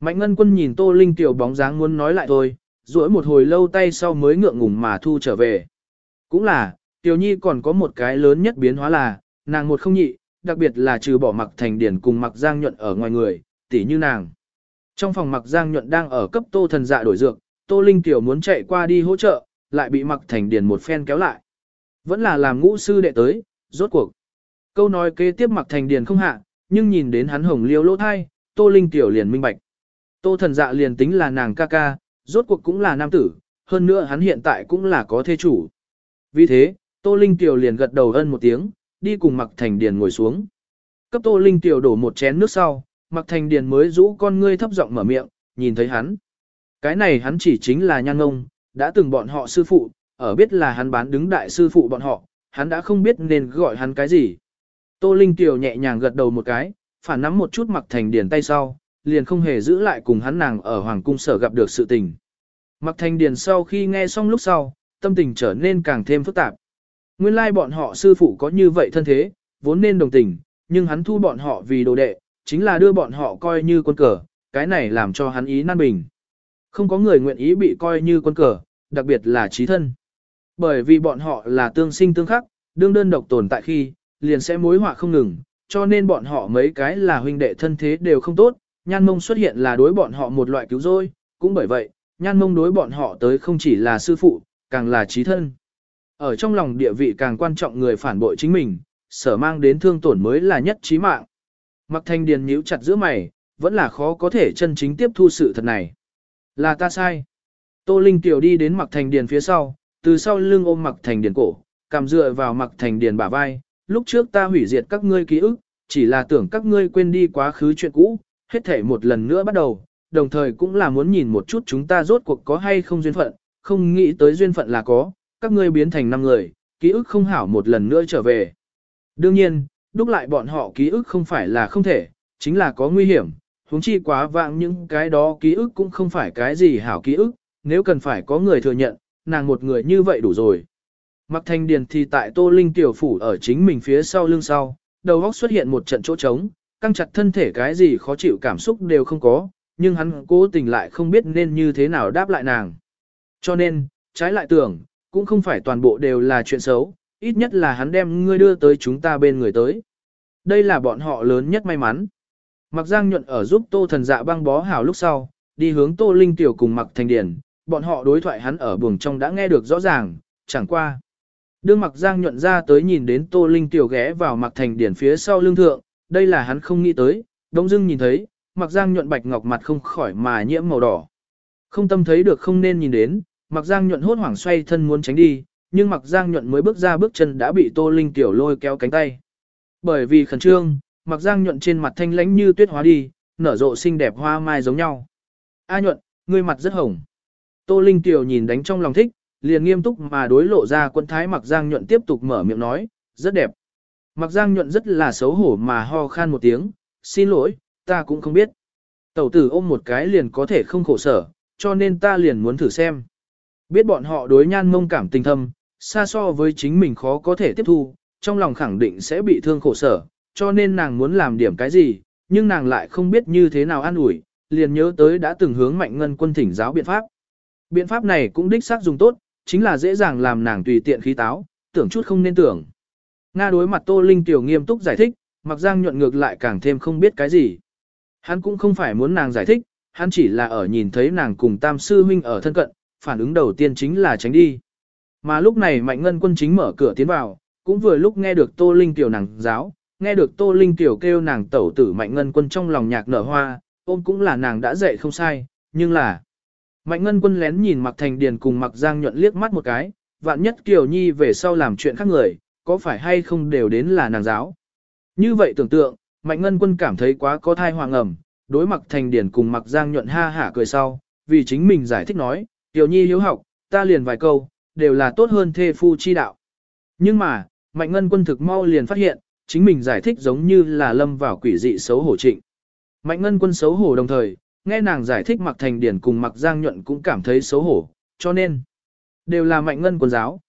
A: Mạnh Ngân Quân nhìn Tô Linh Tiểu bóng dáng muốn nói lại thôi, duỗi một hồi lâu tay sau mới ngượng ngùng mà thu trở về. Cũng là, Tiểu Nhi còn có một cái lớn nhất biến hóa là, nàng một không nhị, đặc biệt là trừ bỏ mặc thành điển cùng mặc giang nhuận ở ngoài người, tỉ như nàng. Trong phòng mặc giang nhuận đang ở cấp tô thần dạ đổi dược, tô linh tiểu muốn chạy qua đi hỗ trợ, lại bị mặc thành điển một phen kéo lại. Vẫn là làm ngũ sư đệ tới, rốt cuộc. Câu nói kế tiếp mặc thành điển không hạ, nhưng nhìn đến hắn hồng liêu lỗ thai, tô linh tiểu liền minh bạch. Tô thần dạ liền tính là nàng ca ca, rốt cuộc cũng là nam tử, hơn nữa hắn hiện tại cũng là có thê chủ. Vì thế, tô linh tiểu liền gật đầu ân một tiếng, đi cùng mặc thành điền ngồi xuống. Cấp tô linh tiểu đổ một chén nước sau, mặc thành điền mới rũ con ngươi thấp giọng mở miệng, nhìn thấy hắn. Cái này hắn chỉ chính là nhan ngông, đã từng bọn họ sư phụ, ở biết là hắn bán đứng đại sư phụ bọn họ, hắn đã không biết nên gọi hắn cái gì. Tô Linh Tiểu nhẹ nhàng gật đầu một cái, phản nắm một chút mặc thành điền tay sau, liền không hề giữ lại cùng hắn nàng ở Hoàng Cung sở gặp được sự tình. Mặc thành điền sau khi nghe xong lúc sau, tâm tình trở nên càng thêm phức tạp. Nguyên lai bọn họ sư phụ có như vậy thân thế, vốn nên đồng tình, nhưng hắn thu bọn họ vì đồ đệ, chính là đưa bọn họ coi như quân cờ, cái này làm cho hắn ý nan bình. Không có người nguyện ý bị coi như quân cờ, đặc biệt là trí thân. Bởi vì bọn họ là tương sinh tương khắc, đương đơn độc tồn tại khi, liền sẽ mối họa không ngừng, cho nên bọn họ mấy cái là huynh đệ thân thế đều không tốt, nhan mông xuất hiện là đối bọn họ một loại cứu rỗi, cũng bởi vậy, nhan mông đối bọn họ tới không chỉ là sư phụ, càng là trí thân. Ở trong lòng địa vị càng quan trọng người phản bội chính mình, sở mang đến thương tổn mới là nhất trí mạng. Mặc thanh điền nhíu chặt giữa mày, vẫn là khó có thể chân chính tiếp thu sự thật này. Là ta sai. Tô Linh tiểu đi đến mặc thành điền phía sau, từ sau lưng ôm mặc thành điền cổ, cằm dựa vào mặc thành điền bả vai. Lúc trước ta hủy diệt các ngươi ký ức, chỉ là tưởng các ngươi quên đi quá khứ chuyện cũ, hết thể một lần nữa bắt đầu, đồng thời cũng là muốn nhìn một chút chúng ta rốt cuộc có hay không duyên phận, không nghĩ tới duyên phận là có, các ngươi biến thành năm người, ký ức không hảo một lần nữa trở về. Đương nhiên, đúc lại bọn họ ký ức không phải là không thể, chính là có nguy hiểm, huống chi quá vạng những cái đó ký ức cũng không phải cái gì hảo ký ức, nếu cần phải có người thừa nhận, nàng một người như vậy đủ rồi. Mặc thanh điền thì tại tô linh tiểu phủ ở chính mình phía sau lưng sau, đầu góc xuất hiện một trận chỗ trống, căng chặt thân thể cái gì khó chịu cảm xúc đều không có, nhưng hắn cố tình lại không biết nên như thế nào đáp lại nàng. Cho nên, trái lại tưởng, cũng không phải toàn bộ đều là chuyện xấu, ít nhất là hắn đem ngươi đưa tới chúng ta bên người tới. Đây là bọn họ lớn nhất may mắn. Mặc Giang nhuận ở giúp Tô Thần Dạ băng bó hảo lúc sau, đi hướng Tô Linh Tiểu cùng Mặc Thành Điển, bọn họ đối thoại hắn ở buồng trong đã nghe được rõ ràng, chẳng qua. Đương Mặc Giang nhuận ra tới nhìn đến Tô Linh Tiểu ghé vào Mặc Thành Điển phía sau lưng thượng, đây là hắn không nghĩ tới, đông dưng nhìn thấy, Mặc Giang nhuận bạch ngọc mặt không khỏi mà nhiễm màu đỏ. Không tâm thấy được không nên nhìn đến, Mặc Giang nhuận hốt hoảng xoay thân muốn tránh đi, nhưng Mặc Giang nhuận mới bước ra bước chân đã bị Tô Linh Tiểu lôi kéo cánh tay. Bởi vì khẩn trương, Mặc Giang nhuận trên mặt thanh lãnh như tuyết hóa đi, nở rộ xinh đẹp hoa mai giống nhau. A nhuận, ngươi mặt rất hồng. Tô Linh Tiểu nhìn đánh trong lòng thích, liền nghiêm túc mà đối lộ ra quân thái Mặc Giang nhuận tiếp tục mở miệng nói, rất đẹp. Mặc Giang nhuận rất là xấu hổ mà ho khan một tiếng, xin lỗi, ta cũng không biết. Tẩu tử ôm một cái liền có thể không khổ sở, cho nên ta liền muốn thử xem. Biết bọn họ đối nhan mông cảm tình thâm, xa so với chính mình khó có thể tiếp thu, trong lòng khẳng định sẽ bị thương khổ sở, cho nên nàng muốn làm điểm cái gì, nhưng nàng lại không biết như thế nào an ủi, liền nhớ tới đã từng hướng mạnh ngân quân thỉnh giáo biện pháp. Biện pháp này cũng đích xác dùng tốt, chính là dễ dàng làm nàng tùy tiện khí táo, tưởng chút không nên tưởng. Nga đối mặt Tô Linh tiểu nghiêm túc giải thích, mặc giang nhuận ngược lại càng thêm không biết cái gì. Hắn cũng không phải muốn nàng giải thích, hắn chỉ là ở nhìn thấy nàng cùng tam sư huynh ở thân cận, phản ứng đầu tiên chính là tránh đi. Mà lúc này mạnh ngân quân chính mở cửa tiến vào, cũng vừa lúc nghe được Tô Linh tiểu nàng giáo, nghe được Tô Linh tiểu kêu nàng tẩu tử mạnh ngân quân trong lòng nhạc nở hoa, ôm cũng là nàng đã dạy không sai, nhưng là... Mạnh ngân quân lén nhìn mặc thành điền cùng mặc giang nhuận liếc mắt một cái, vạn nhất Kiều Nhi về sau làm chuyện khác người, có phải hay không đều đến là nàng giáo. Như vậy tưởng tượng, mạnh ngân quân cảm thấy quá có thai hoàng ẩm, đối mặc thành điền cùng mặc giang nhuận ha hả cười sau, vì chính mình giải thích nói, Tiểu Nhi hiếu học, ta liền vài câu, đều là tốt hơn thê phu chi đạo. Nhưng mà, Mạnh Ngân quân thực mau liền phát hiện, chính mình giải thích giống như là lâm vào quỷ dị xấu hổ trịnh. Mạnh Ngân quân xấu hổ đồng thời, nghe nàng giải thích Mặc Thành Điển cùng Mặc Giang Nhuận cũng cảm thấy xấu hổ, cho nên, đều là Mạnh Ngân quân giáo.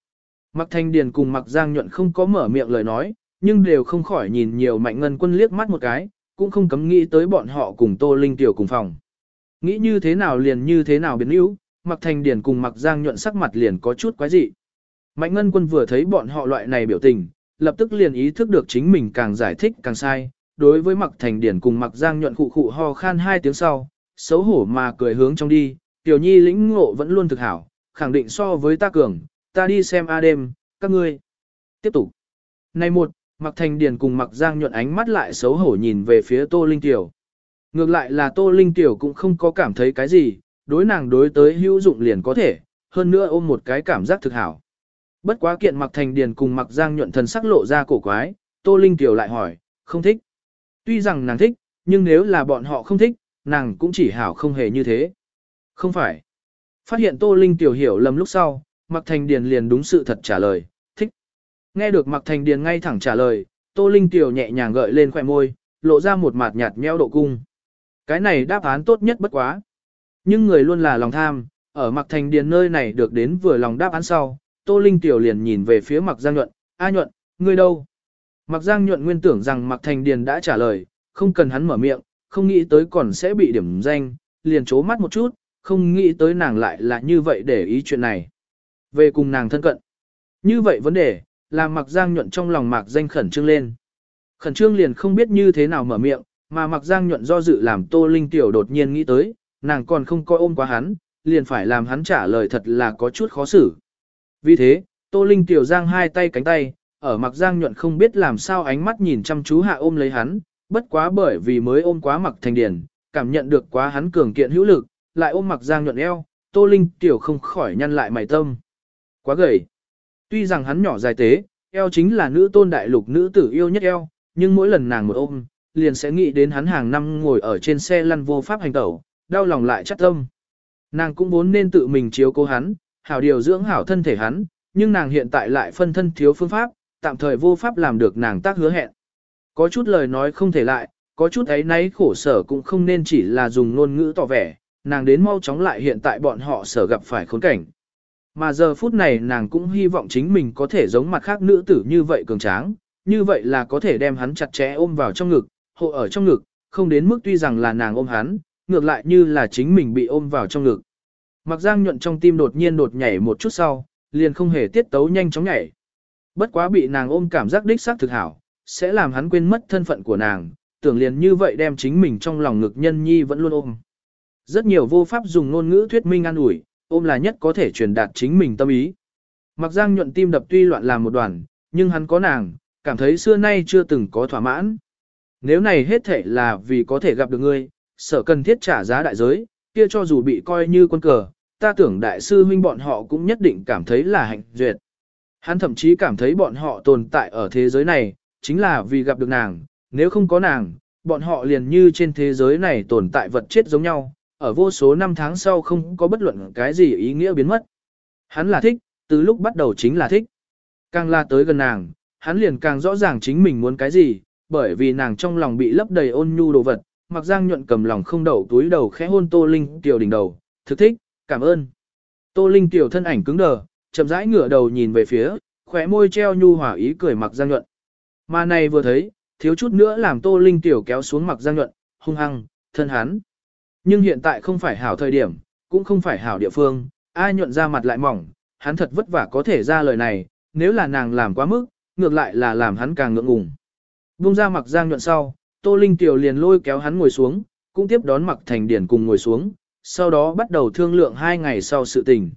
A: Mặc Thành Điền cùng Mặc Giang Nhuận không có mở miệng lời nói, nhưng đều không khỏi nhìn nhiều Mạnh Ngân quân liếc mắt một cái, cũng không cấm nghĩ tới bọn họ cùng Tô Linh Tiểu cùng phòng. Nghĩ như thế nào liền như thế nào biến yếu, Mặc Thành Điền cùng Mặc Giang Nhuận sắc mặt liền có chút quái dị. Mạnh Ngân quân vừa thấy bọn họ loại này biểu tình, lập tức liền ý thức được chính mình càng giải thích càng sai. Đối với Mặc Thành Điển cùng Mặc Giang nhuận khụ khụ ho khan hai tiếng sau, xấu hổ mà cười hướng trong đi, Tiểu Nhi lĩnh ngộ vẫn luôn thực hảo, khẳng định so với ta cường, ta đi xem a đêm, các ngươi. Tiếp tục. Này một, Mặc Thành Điển cùng Mặc Giang nhuận ánh mắt lại xấu hổ nhìn về phía Tô Linh Tiểu. Ngược lại là Tô Linh Tiểu cũng không có cảm thấy cái gì, đối nàng đối tới hữu dụng liền có thể, hơn nữa ôm một cái cảm giác thực hảo. Bất quá kiện mặc thành điền cùng mặc giang nhuận thần sắc lộ ra cổ quái, Tô Linh Tiểu lại hỏi, không thích. Tuy rằng nàng thích, nhưng nếu là bọn họ không thích, nàng cũng chỉ hảo không hề như thế. Không phải. Phát hiện Tô Linh Tiểu hiểu lầm lúc sau, mặc thành điền liền đúng sự thật trả lời, thích. Nghe được mặc thành điền ngay thẳng trả lời, Tô Linh Tiểu nhẹ nhàng gợi lên khỏe môi, lộ ra một mặt nhạt meo độ cung. Cái này đáp án tốt nhất bất quá. Nhưng người luôn là lòng tham, ở mặc thành điền nơi này được đến vừa lòng đáp án sau, Tô Linh Tiểu liền nhìn về phía Mạc Giang Nhuận, A Nhuận, ngươi đâu? Mạc Giang Nhuận nguyên tưởng rằng Mạc Thành Điền đã trả lời, không cần hắn mở miệng, không nghĩ tới còn sẽ bị điểm danh, liền chố mắt một chút, không nghĩ tới nàng lại là như vậy để ý chuyện này. Về cùng nàng thân cận. Như vậy vấn đề, làm Mạc Giang Nhuận trong lòng Mạc Danh khẩn trương lên. Khẩn trương liền không biết như thế nào mở miệng, mà Mạc Giang Nhuận do dự làm Tô Linh Tiểu đột nhiên nghĩ tới, nàng còn không coi ôm quá hắn, liền phải làm hắn trả lời thật là có chút khó xử. Vì thế, Tô Linh tiểu giang hai tay cánh tay, ở mặc giang nhuận không biết làm sao ánh mắt nhìn chăm chú hạ ôm lấy hắn, bất quá bởi vì mới ôm quá mặc thành điển, cảm nhận được quá hắn cường kiện hữu lực, lại ôm mặc giang nhuận eo, Tô Linh tiểu không khỏi nhăn lại mày tâm. Quá gầy. Tuy rằng hắn nhỏ dài tế, eo chính là nữ tôn đại lục nữ tử yêu nhất eo, nhưng mỗi lần nàng một ôm, liền sẽ nghĩ đến hắn hàng năm ngồi ở trên xe lăn vô pháp hành tẩu, đau lòng lại chắc tâm. Nàng cũng vốn nên tự mình chiếu cố hắn, hảo điều dưỡng hảo thân thể hắn, nhưng nàng hiện tại lại phân thân thiếu phương pháp, tạm thời vô pháp làm được nàng tác hứa hẹn. Có chút lời nói không thể lại, có chút ấy nấy khổ sở cũng không nên chỉ là dùng ngôn ngữ tỏ vẻ, nàng đến mau chóng lại hiện tại bọn họ sở gặp phải khốn cảnh. Mà giờ phút này nàng cũng hy vọng chính mình có thể giống mặt khác nữ tử như vậy cường tráng, như vậy là có thể đem hắn chặt chẽ ôm vào trong ngực, hộ ở trong ngực, không đến mức tuy rằng là nàng ôm hắn, ngược lại như là chính mình bị ôm vào trong ngực. Mặc giang nhuận trong tim đột nhiên đột nhảy một chút sau, liền không hề tiết tấu nhanh chóng nhảy. Bất quá bị nàng ôm cảm giác đích xác thực hảo, sẽ làm hắn quên mất thân phận của nàng, tưởng liền như vậy đem chính mình trong lòng ngực nhân nhi vẫn luôn ôm. Rất nhiều vô pháp dùng ngôn ngữ thuyết minh an ủi, ôm là nhất có thể truyền đạt chính mình tâm ý. Mặc giang nhuận tim đập tuy loạn làm một đoàn, nhưng hắn có nàng, cảm thấy xưa nay chưa từng có thỏa mãn. Nếu này hết thể là vì có thể gặp được ngươi, sợ cần thiết trả giá đại giới, kia cho dù bị coi như quân cờ, ta tưởng đại sư huynh bọn họ cũng nhất định cảm thấy là hạnh duyệt. Hắn thậm chí cảm thấy bọn họ tồn tại ở thế giới này, chính là vì gặp được nàng, nếu không có nàng, bọn họ liền như trên thế giới này tồn tại vật chết giống nhau, ở vô số năm tháng sau không có bất luận cái gì ý nghĩa biến mất. Hắn là thích, từ lúc bắt đầu chính là thích. Càng la tới gần nàng, hắn liền càng rõ ràng chính mình muốn cái gì, bởi vì nàng trong lòng bị lấp đầy ôn nhu đồ vật, mặc giang nhuận cầm lòng không đậu túi đầu khẽ hôn Tô Linh Tiểu đỉnh đầu, thực thích, cảm ơn. Tô Linh Tiểu thân ảnh cứng đờ, chậm rãi ngửa đầu nhìn về phía, khóe môi treo nhu hòa ý cười mặc giang nhuận. Mà này vừa thấy, thiếu chút nữa làm Tô Linh Tiểu kéo xuống mặc giang nhuận, hung hăng, thân hắn. Nhưng hiện tại không phải hảo thời điểm, cũng không phải hảo địa phương, ai nhuận ra mặt lại mỏng, hắn thật vất vả có thể ra lời này, nếu là nàng làm quá mức, ngược lại là làm hắn càng ngượng ngùng. Vung ra mặc giang nhuận sau, Tô Linh Tiểu liền lôi kéo hắn ngồi xuống, cũng tiếp đón Mặc Thành Điển cùng ngồi xuống, sau đó bắt đầu thương lượng hai ngày sau sự tình.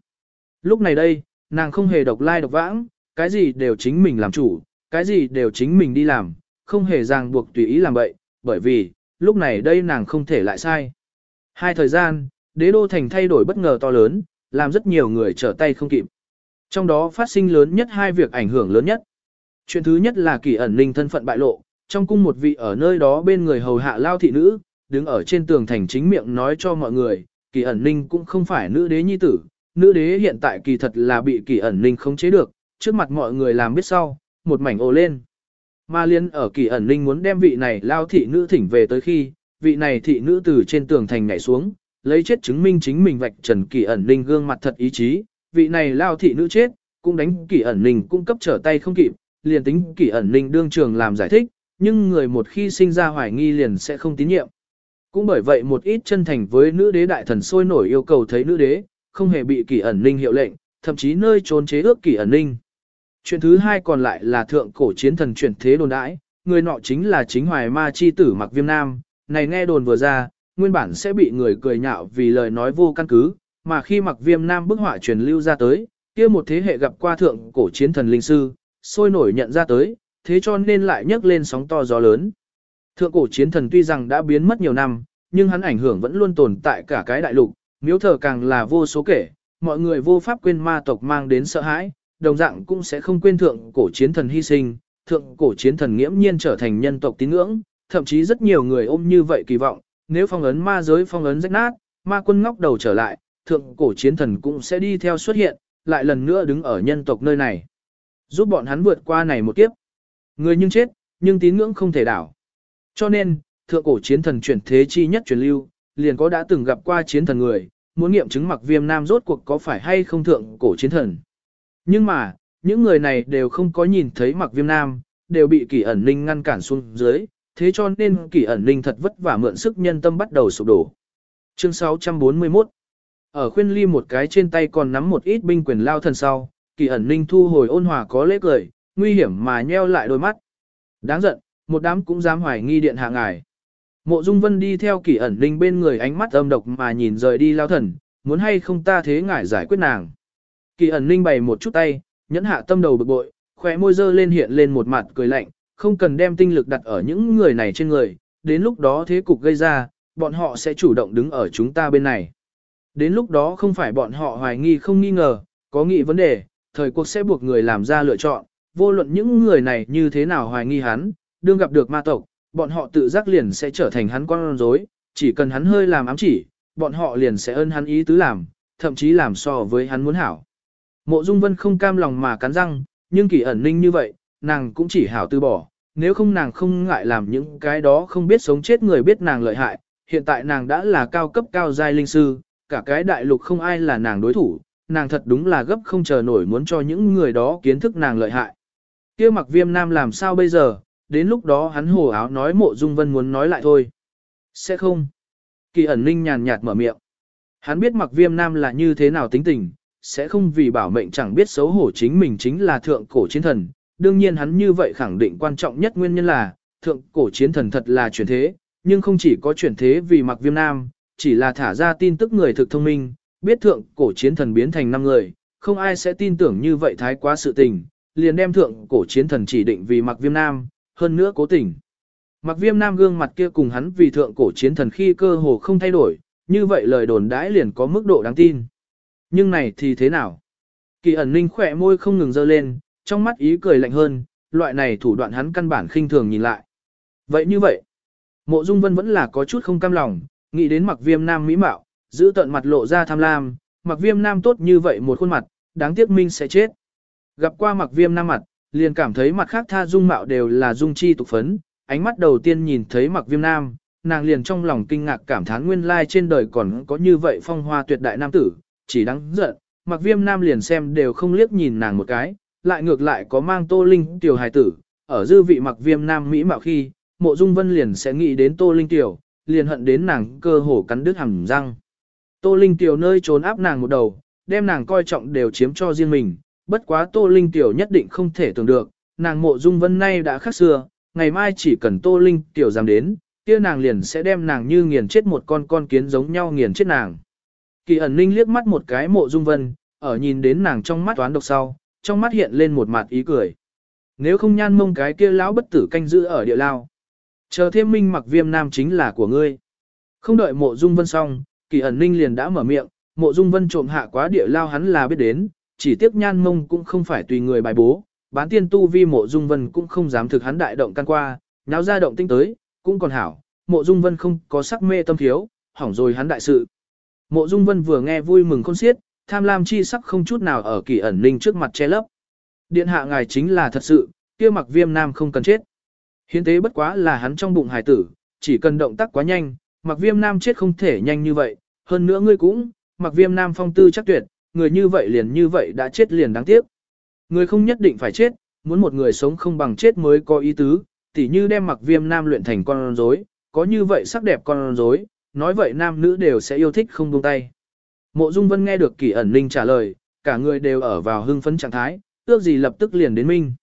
A: Lúc này đây, nàng không hề độc lai độc vãng, cái gì đều chính mình làm chủ, cái gì đều chính mình đi làm, không hề ràng buộc tùy ý làm vậy, bởi vì, lúc này đây nàng không thể lại sai. Hai thời gian, đế đô thành thay đổi bất ngờ to lớn, làm rất nhiều người trở tay không kịp. Trong đó phát sinh lớn nhất hai việc ảnh hưởng lớn nhất. Chuyện thứ nhất là kỳ ẩn linh thân phận bại lộ, trong cung một vị ở nơi đó bên người hầu hạ lao thị nữ, đứng ở trên tường thành chính miệng nói cho mọi người, kỳ ẩn ninh cũng không phải nữ đế nhi tử, nữ đế hiện tại kỳ thật là bị kỳ ẩn ninh khống chế được, trước mặt mọi người làm biết sau, một mảnh ồ lên. Ma liên ở kỳ ẩn ninh muốn đem vị này lao thị nữ thỉnh về tới khi, vị này thị nữ từ trên tường thành nhảy xuống, lấy chết chứng minh chính mình vạch trần kỳ ẩn ninh gương mặt thật ý chí, vị này lao thị nữ chết, cũng đánh kỳ ẩn ninh cung cấp trở tay không kịp, liền tính kỳ ẩn ninh đương trường làm giải thích, nhưng người một khi sinh ra hoài nghi liền sẽ không tín nhiệm. Cũng bởi vậy một ít chân thành với nữ đế đại thần sôi nổi yêu cầu thấy nữ đế, không hề bị kỳ ẩn ninh hiệu lệnh, thậm chí nơi trốn chế ước kỳ ẩn ninh. Chuyện thứ hai còn lại là thượng cổ chiến thần chuyển thế đồn đãi, người nọ chính là chính hoài ma chi tử mặc viêm nam, này nghe đồn vừa ra, nguyên bản sẽ bị người cười nhạo vì lời nói vô căn cứ, mà khi mặc viêm nam bức họa truyền lưu ra tới, kia một thế hệ gặp qua thượng cổ chiến thần linh sư, sôi nổi nhận ra tới, thế cho nên lại nhấc lên sóng to gió lớn. Thượng cổ chiến thần tuy rằng đã biến mất nhiều năm, nhưng hắn ảnh hưởng vẫn luôn tồn tại cả cái đại lục, miếu thờ càng là vô số kể, mọi người vô pháp quên ma tộc mang đến sợ hãi, đồng dạng cũng sẽ không quên thượng cổ chiến thần hy sinh, thượng cổ chiến thần nghiễm nhiên trở thành nhân tộc tín ngưỡng, thậm chí rất nhiều người ôm như vậy kỳ vọng, nếu phong ấn ma giới phong ấn rách nát, ma quân ngóc đầu trở lại, thượng cổ chiến thần cũng sẽ đi theo xuất hiện, lại lần nữa đứng ở nhân tộc nơi này. Giúp bọn hắn vượt qua này một kiếp. Người nhưng chết, nhưng tín ngưỡng không thể đảo. Cho nên, thượng cổ chiến thần chuyển thế chi nhất truyền lưu, liền có đã từng gặp qua chiến thần người, muốn nghiệm chứng mặc viêm nam rốt cuộc có phải hay không thượng cổ chiến thần. Nhưng mà, những người này đều không có nhìn thấy mặc viêm nam, đều bị kỷ ẩn ninh ngăn cản xuống dưới, thế cho nên kỷ ẩn ninh thật vất vả mượn sức nhân tâm bắt đầu sụp đổ. Chương 641 Ở khuyên ly một cái trên tay còn nắm một ít binh quyền lao thần sau, kỷ ẩn ninh thu hồi ôn hòa có lễ cười, nguy hiểm mà nheo lại đôi mắt. Đáng giận, một đám cũng dám hoài nghi điện hạ ngài. Mộ Dung Vân đi theo kỷ ẩn Linh bên người ánh mắt âm độc mà nhìn rời đi lao thần, muốn hay không ta thế ngài giải quyết nàng. Kỳ ẩn Linh bày một chút tay, nhẫn hạ tâm đầu bực bội, khóe môi dơ lên hiện lên một mặt cười lạnh, không cần đem tinh lực đặt ở những người này trên người, đến lúc đó thế cục gây ra, bọn họ sẽ chủ động đứng ở chúng ta bên này. Đến lúc đó không phải bọn họ hoài nghi không nghi ngờ, có nghị vấn đề, thời cuộc sẽ buộc người làm ra lựa chọn, vô luận những người này như thế nào hoài nghi hắn, đương gặp được ma tộc, bọn họ tự giác liền sẽ trở thành hắn con rối, chỉ cần hắn hơi làm ám chỉ, bọn họ liền sẽ ơn hắn ý tứ làm, thậm chí làm so với hắn muốn hảo. Mộ Dung Vân không cam lòng mà cắn răng, nhưng kỳ ẩn ninh như vậy, nàng cũng chỉ hảo từ bỏ, nếu không nàng không ngại làm những cái đó không biết sống chết người biết nàng lợi hại, hiện tại nàng đã là cao cấp cao giai linh sư, cả cái đại lục không ai là nàng đối thủ, nàng thật đúng là gấp không chờ nổi muốn cho những người đó kiến thức nàng lợi hại kia mặc viêm nam làm sao bây giờ, đến lúc đó hắn hồ áo nói mộ dung vân muốn nói lại thôi. Sẽ không. Kỳ ẩn ninh nhàn nhạt mở miệng. Hắn biết mặc viêm nam là như thế nào tính tình, sẽ không vì bảo mệnh chẳng biết xấu hổ chính mình chính là thượng cổ chiến thần. Đương nhiên hắn như vậy khẳng định quan trọng nhất nguyên nhân là, thượng cổ chiến thần thật là chuyển thế, nhưng không chỉ có chuyển thế vì mặc viêm nam, chỉ là thả ra tin tức người thực thông minh, biết thượng cổ chiến thần biến thành năm người, không ai sẽ tin tưởng như vậy thái quá sự tình, liền đem thượng cổ chiến thần chỉ định vì mặc viêm nam, hơn nữa cố tình. Mặc viêm nam gương mặt kia cùng hắn vì thượng cổ chiến thần khi cơ hồ không thay đổi, như vậy lời đồn đãi liền có mức độ đáng tin. Nhưng này thì thế nào? Kỳ ẩn ninh khỏe môi không ngừng dơ lên, trong mắt ý cười lạnh hơn, loại này thủ đoạn hắn căn bản khinh thường nhìn lại. Vậy như vậy, mộ dung vân vẫn là có chút không cam lòng, nghĩ đến mặc viêm nam mỹ mạo, giữ tận mặt lộ ra tham lam, mặc viêm nam tốt như vậy một khuôn mặt, đáng tiếc minh sẽ chết. Gặp qua mặc viêm nam mặt, liền cảm thấy mặt khác tha dung mạo đều là dung chi tục phấn, ánh mắt đầu tiên nhìn thấy mặc viêm nam, nàng liền trong lòng kinh ngạc cảm thán nguyên lai trên đời còn có như vậy phong hoa tuyệt đại nam tử, chỉ đáng giận, mặc viêm nam liền xem đều không liếc nhìn nàng một cái, lại ngược lại có mang tô linh tiểu hài tử, ở dư vị mặc viêm nam mỹ mạo khi, mộ dung vân liền sẽ nghĩ đến tô linh tiểu, liền hận đến nàng cơ hồ cắn đứt hàm răng. Tô linh tiểu nơi trốn áp nàng một đầu, đem nàng coi trọng đều chiếm cho riêng mình, bất quá tô linh tiểu nhất định không thể tưởng được, nàng mộ dung vân nay đã khác xưa, ngày mai chỉ cần tô linh tiểu dám đến, kia nàng liền sẽ đem nàng như nghiền chết một con con kiến giống nhau nghiền chết nàng. Kỳ ẩn ninh liếc mắt một cái mộ dung vân, ở nhìn đến nàng trong mắt toán độc sau, trong mắt hiện lên một mặt ý cười. Nếu không nhan mông cái kia lão bất tử canh giữ ở địa lao. Chờ thêm minh mặc viêm nam chính là của ngươi. Không đợi mộ dung vân xong, kỳ ẩn ninh liền đã mở miệng, mộ dung vân trộm hạ quá địa lao hắn là biết đến, chỉ tiếc nhan mông cũng không phải tùy người bài bố, bán tiên tu vi mộ dung vân cũng không dám thực hắn đại động căn qua, nháo ra động tinh tới, cũng còn hảo, mộ dung vân không có sắc mê tâm thiếu, hỏng rồi hắn đại sự. Mộ Dung Vân vừa nghe vui mừng khôn xiết, tham lam chi sắc không chút nào ở kỳ ẩn ninh trước mặt che lấp. Điện hạ ngài chính là thật sự, kia mặc viêm nam không cần chết. Hiến tế bất quá là hắn trong bụng hải tử, chỉ cần động tác quá nhanh, mặc viêm nam chết không thể nhanh như vậy, hơn nữa ngươi cũng, mặc viêm nam phong tư chắc tuyệt, người như vậy liền như vậy đã chết liền đáng tiếc. Người không nhất định phải chết, muốn một người sống không bằng chết mới có ý tứ, tỉ như đem mặc viêm nam luyện thành con rối, có như vậy sắc đẹp con rối, nói vậy nam nữ đều sẽ yêu thích không buông tay. Mộ Dung Vân nghe được Kỳ ẩn Ninh trả lời, cả người đều ở vào hưng phấn trạng thái, ước gì lập tức liền đến minh.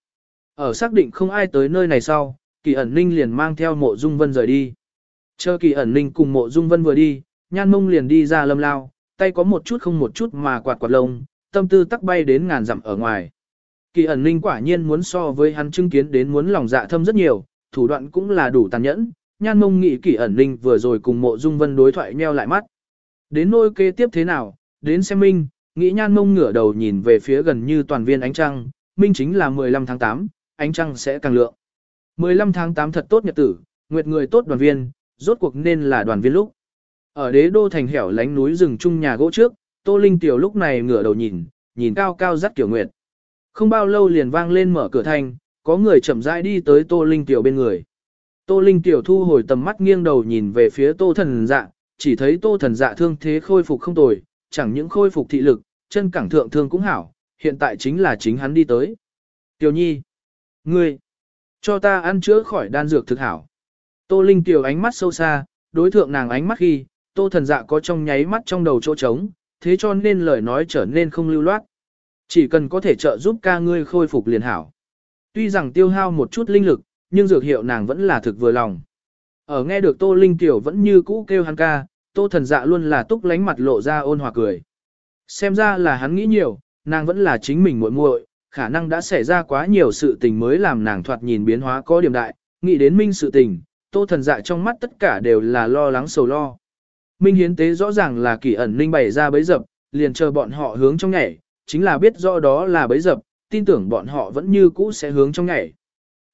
A: Ở xác định không ai tới nơi này sau, Kỳ ẩn Ninh liền mang theo Mộ Dung Vân rời đi. Chờ Kỳ ẩn Ninh cùng Mộ Dung Vân vừa đi, Nhan Mông liền đi ra lâm lao, tay có một chút không một chút mà quạt quạt lông, tâm tư tắc bay đến ngàn dặm ở ngoài. Kỳ ẩn Ninh quả nhiên muốn so với hắn chứng kiến đến muốn lòng dạ thâm rất nhiều, thủ đoạn cũng là đủ tàn nhẫn, nhan mông nghĩ kỳ ẩn ninh vừa rồi cùng mộ dung vân đối thoại nheo lại mắt. Đến nôi kế tiếp thế nào, đến xem minh, nghĩ nhan mông ngửa đầu nhìn về phía gần như toàn viên ánh trăng, minh chính là 15 tháng 8, ánh trăng sẽ càng lượng. 15 tháng 8 thật tốt nhật tử, nguyệt người tốt đoàn viên, rốt cuộc nên là đoàn viên lúc. Ở đế đô thành hẻo lánh núi rừng chung nhà gỗ trước, Tô Linh Tiểu lúc này ngửa đầu nhìn, nhìn cao cao dắt Tiểu nguyệt. Không bao lâu liền vang lên mở cửa thành, có người chậm rãi đi tới Tô Linh Tiểu bên người. Tô Linh Tiểu thu hồi tầm mắt nghiêng đầu nhìn về phía Tô Thần Dạ, chỉ thấy Tô Thần Dạ thương thế khôi phục không tồi, chẳng những khôi phục thị lực, chân cẳng thượng thương cũng hảo, hiện tại chính là chính hắn đi tới. Tiểu Nhi, ngươi, cho ta ăn chữa khỏi đan dược thực hảo. Tô Linh Tiểu ánh mắt sâu xa, đối thượng nàng ánh mắt khi, Tô Thần Dạ có trong nháy mắt trong đầu chỗ trống, thế cho nên lời nói trở nên không lưu loát. Chỉ cần có thể trợ giúp ca ngươi khôi phục liền hảo. Tuy rằng tiêu hao một chút linh lực, nhưng dược hiệu nàng vẫn là thực vừa lòng. Ở nghe được Tô Linh Tiểu vẫn như cũ kêu hắn ca, Tô Thần Dạ luôn là túc lánh mặt lộ ra ôn hòa cười. Xem ra là hắn nghĩ nhiều, nàng vẫn là chính mình muội muội, khả năng đã xảy ra quá nhiều sự tình mới làm nàng thoạt nhìn biến hóa có điểm đại, nghĩ đến minh sự tình, Tô Thần Dạ trong mắt tất cả đều là lo lắng sầu lo. Minh hiến tế rõ ràng là kỳ ẩn linh bày ra bấy dập, liền chờ bọn họ hướng trong nhảy, chính là biết rõ đó là bấy dập, tin tưởng bọn họ vẫn như cũ sẽ hướng trong nhảy.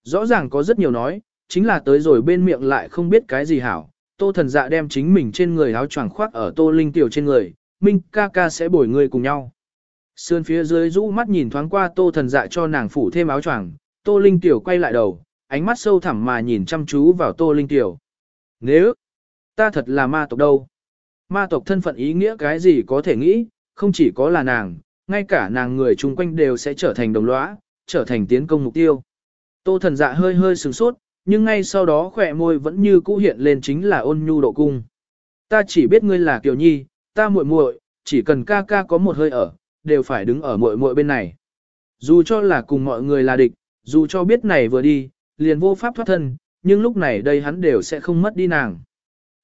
A: Rõ ràng có rất nhiều nói, chính là tới rồi bên miệng lại không biết cái gì hảo. Tô thần dạ đem chính mình trên người áo choàng khoác ở tô linh tiểu trên người, Minh ca ca sẽ bồi người cùng nhau. Sườn phía dưới rũ mắt nhìn thoáng qua tô thần dạ cho nàng phủ thêm áo choàng, tô linh tiểu quay lại đầu, ánh mắt sâu thẳm mà nhìn chăm chú vào tô linh tiểu. Nếu, ta thật là ma tộc đâu? Ma tộc thân phận ý nghĩa cái gì có thể nghĩ, không chỉ có là nàng, ngay cả nàng người chung quanh đều sẽ trở thành đồng lõa, trở thành tiến công mục tiêu. Tô thần dạ hơi hơi sửng sốt, nhưng ngay sau đó khỏe môi vẫn như cũ hiện lên chính là ôn nhu độ cung. Ta chỉ biết ngươi là Kiều Nhi, ta muội muội, chỉ cần ca ca có một hơi ở, đều phải đứng ở muội muội bên này. Dù cho là cùng mọi người là địch, dù cho biết này vừa đi, liền vô pháp thoát thân, nhưng lúc này đây hắn đều sẽ không mất đi nàng.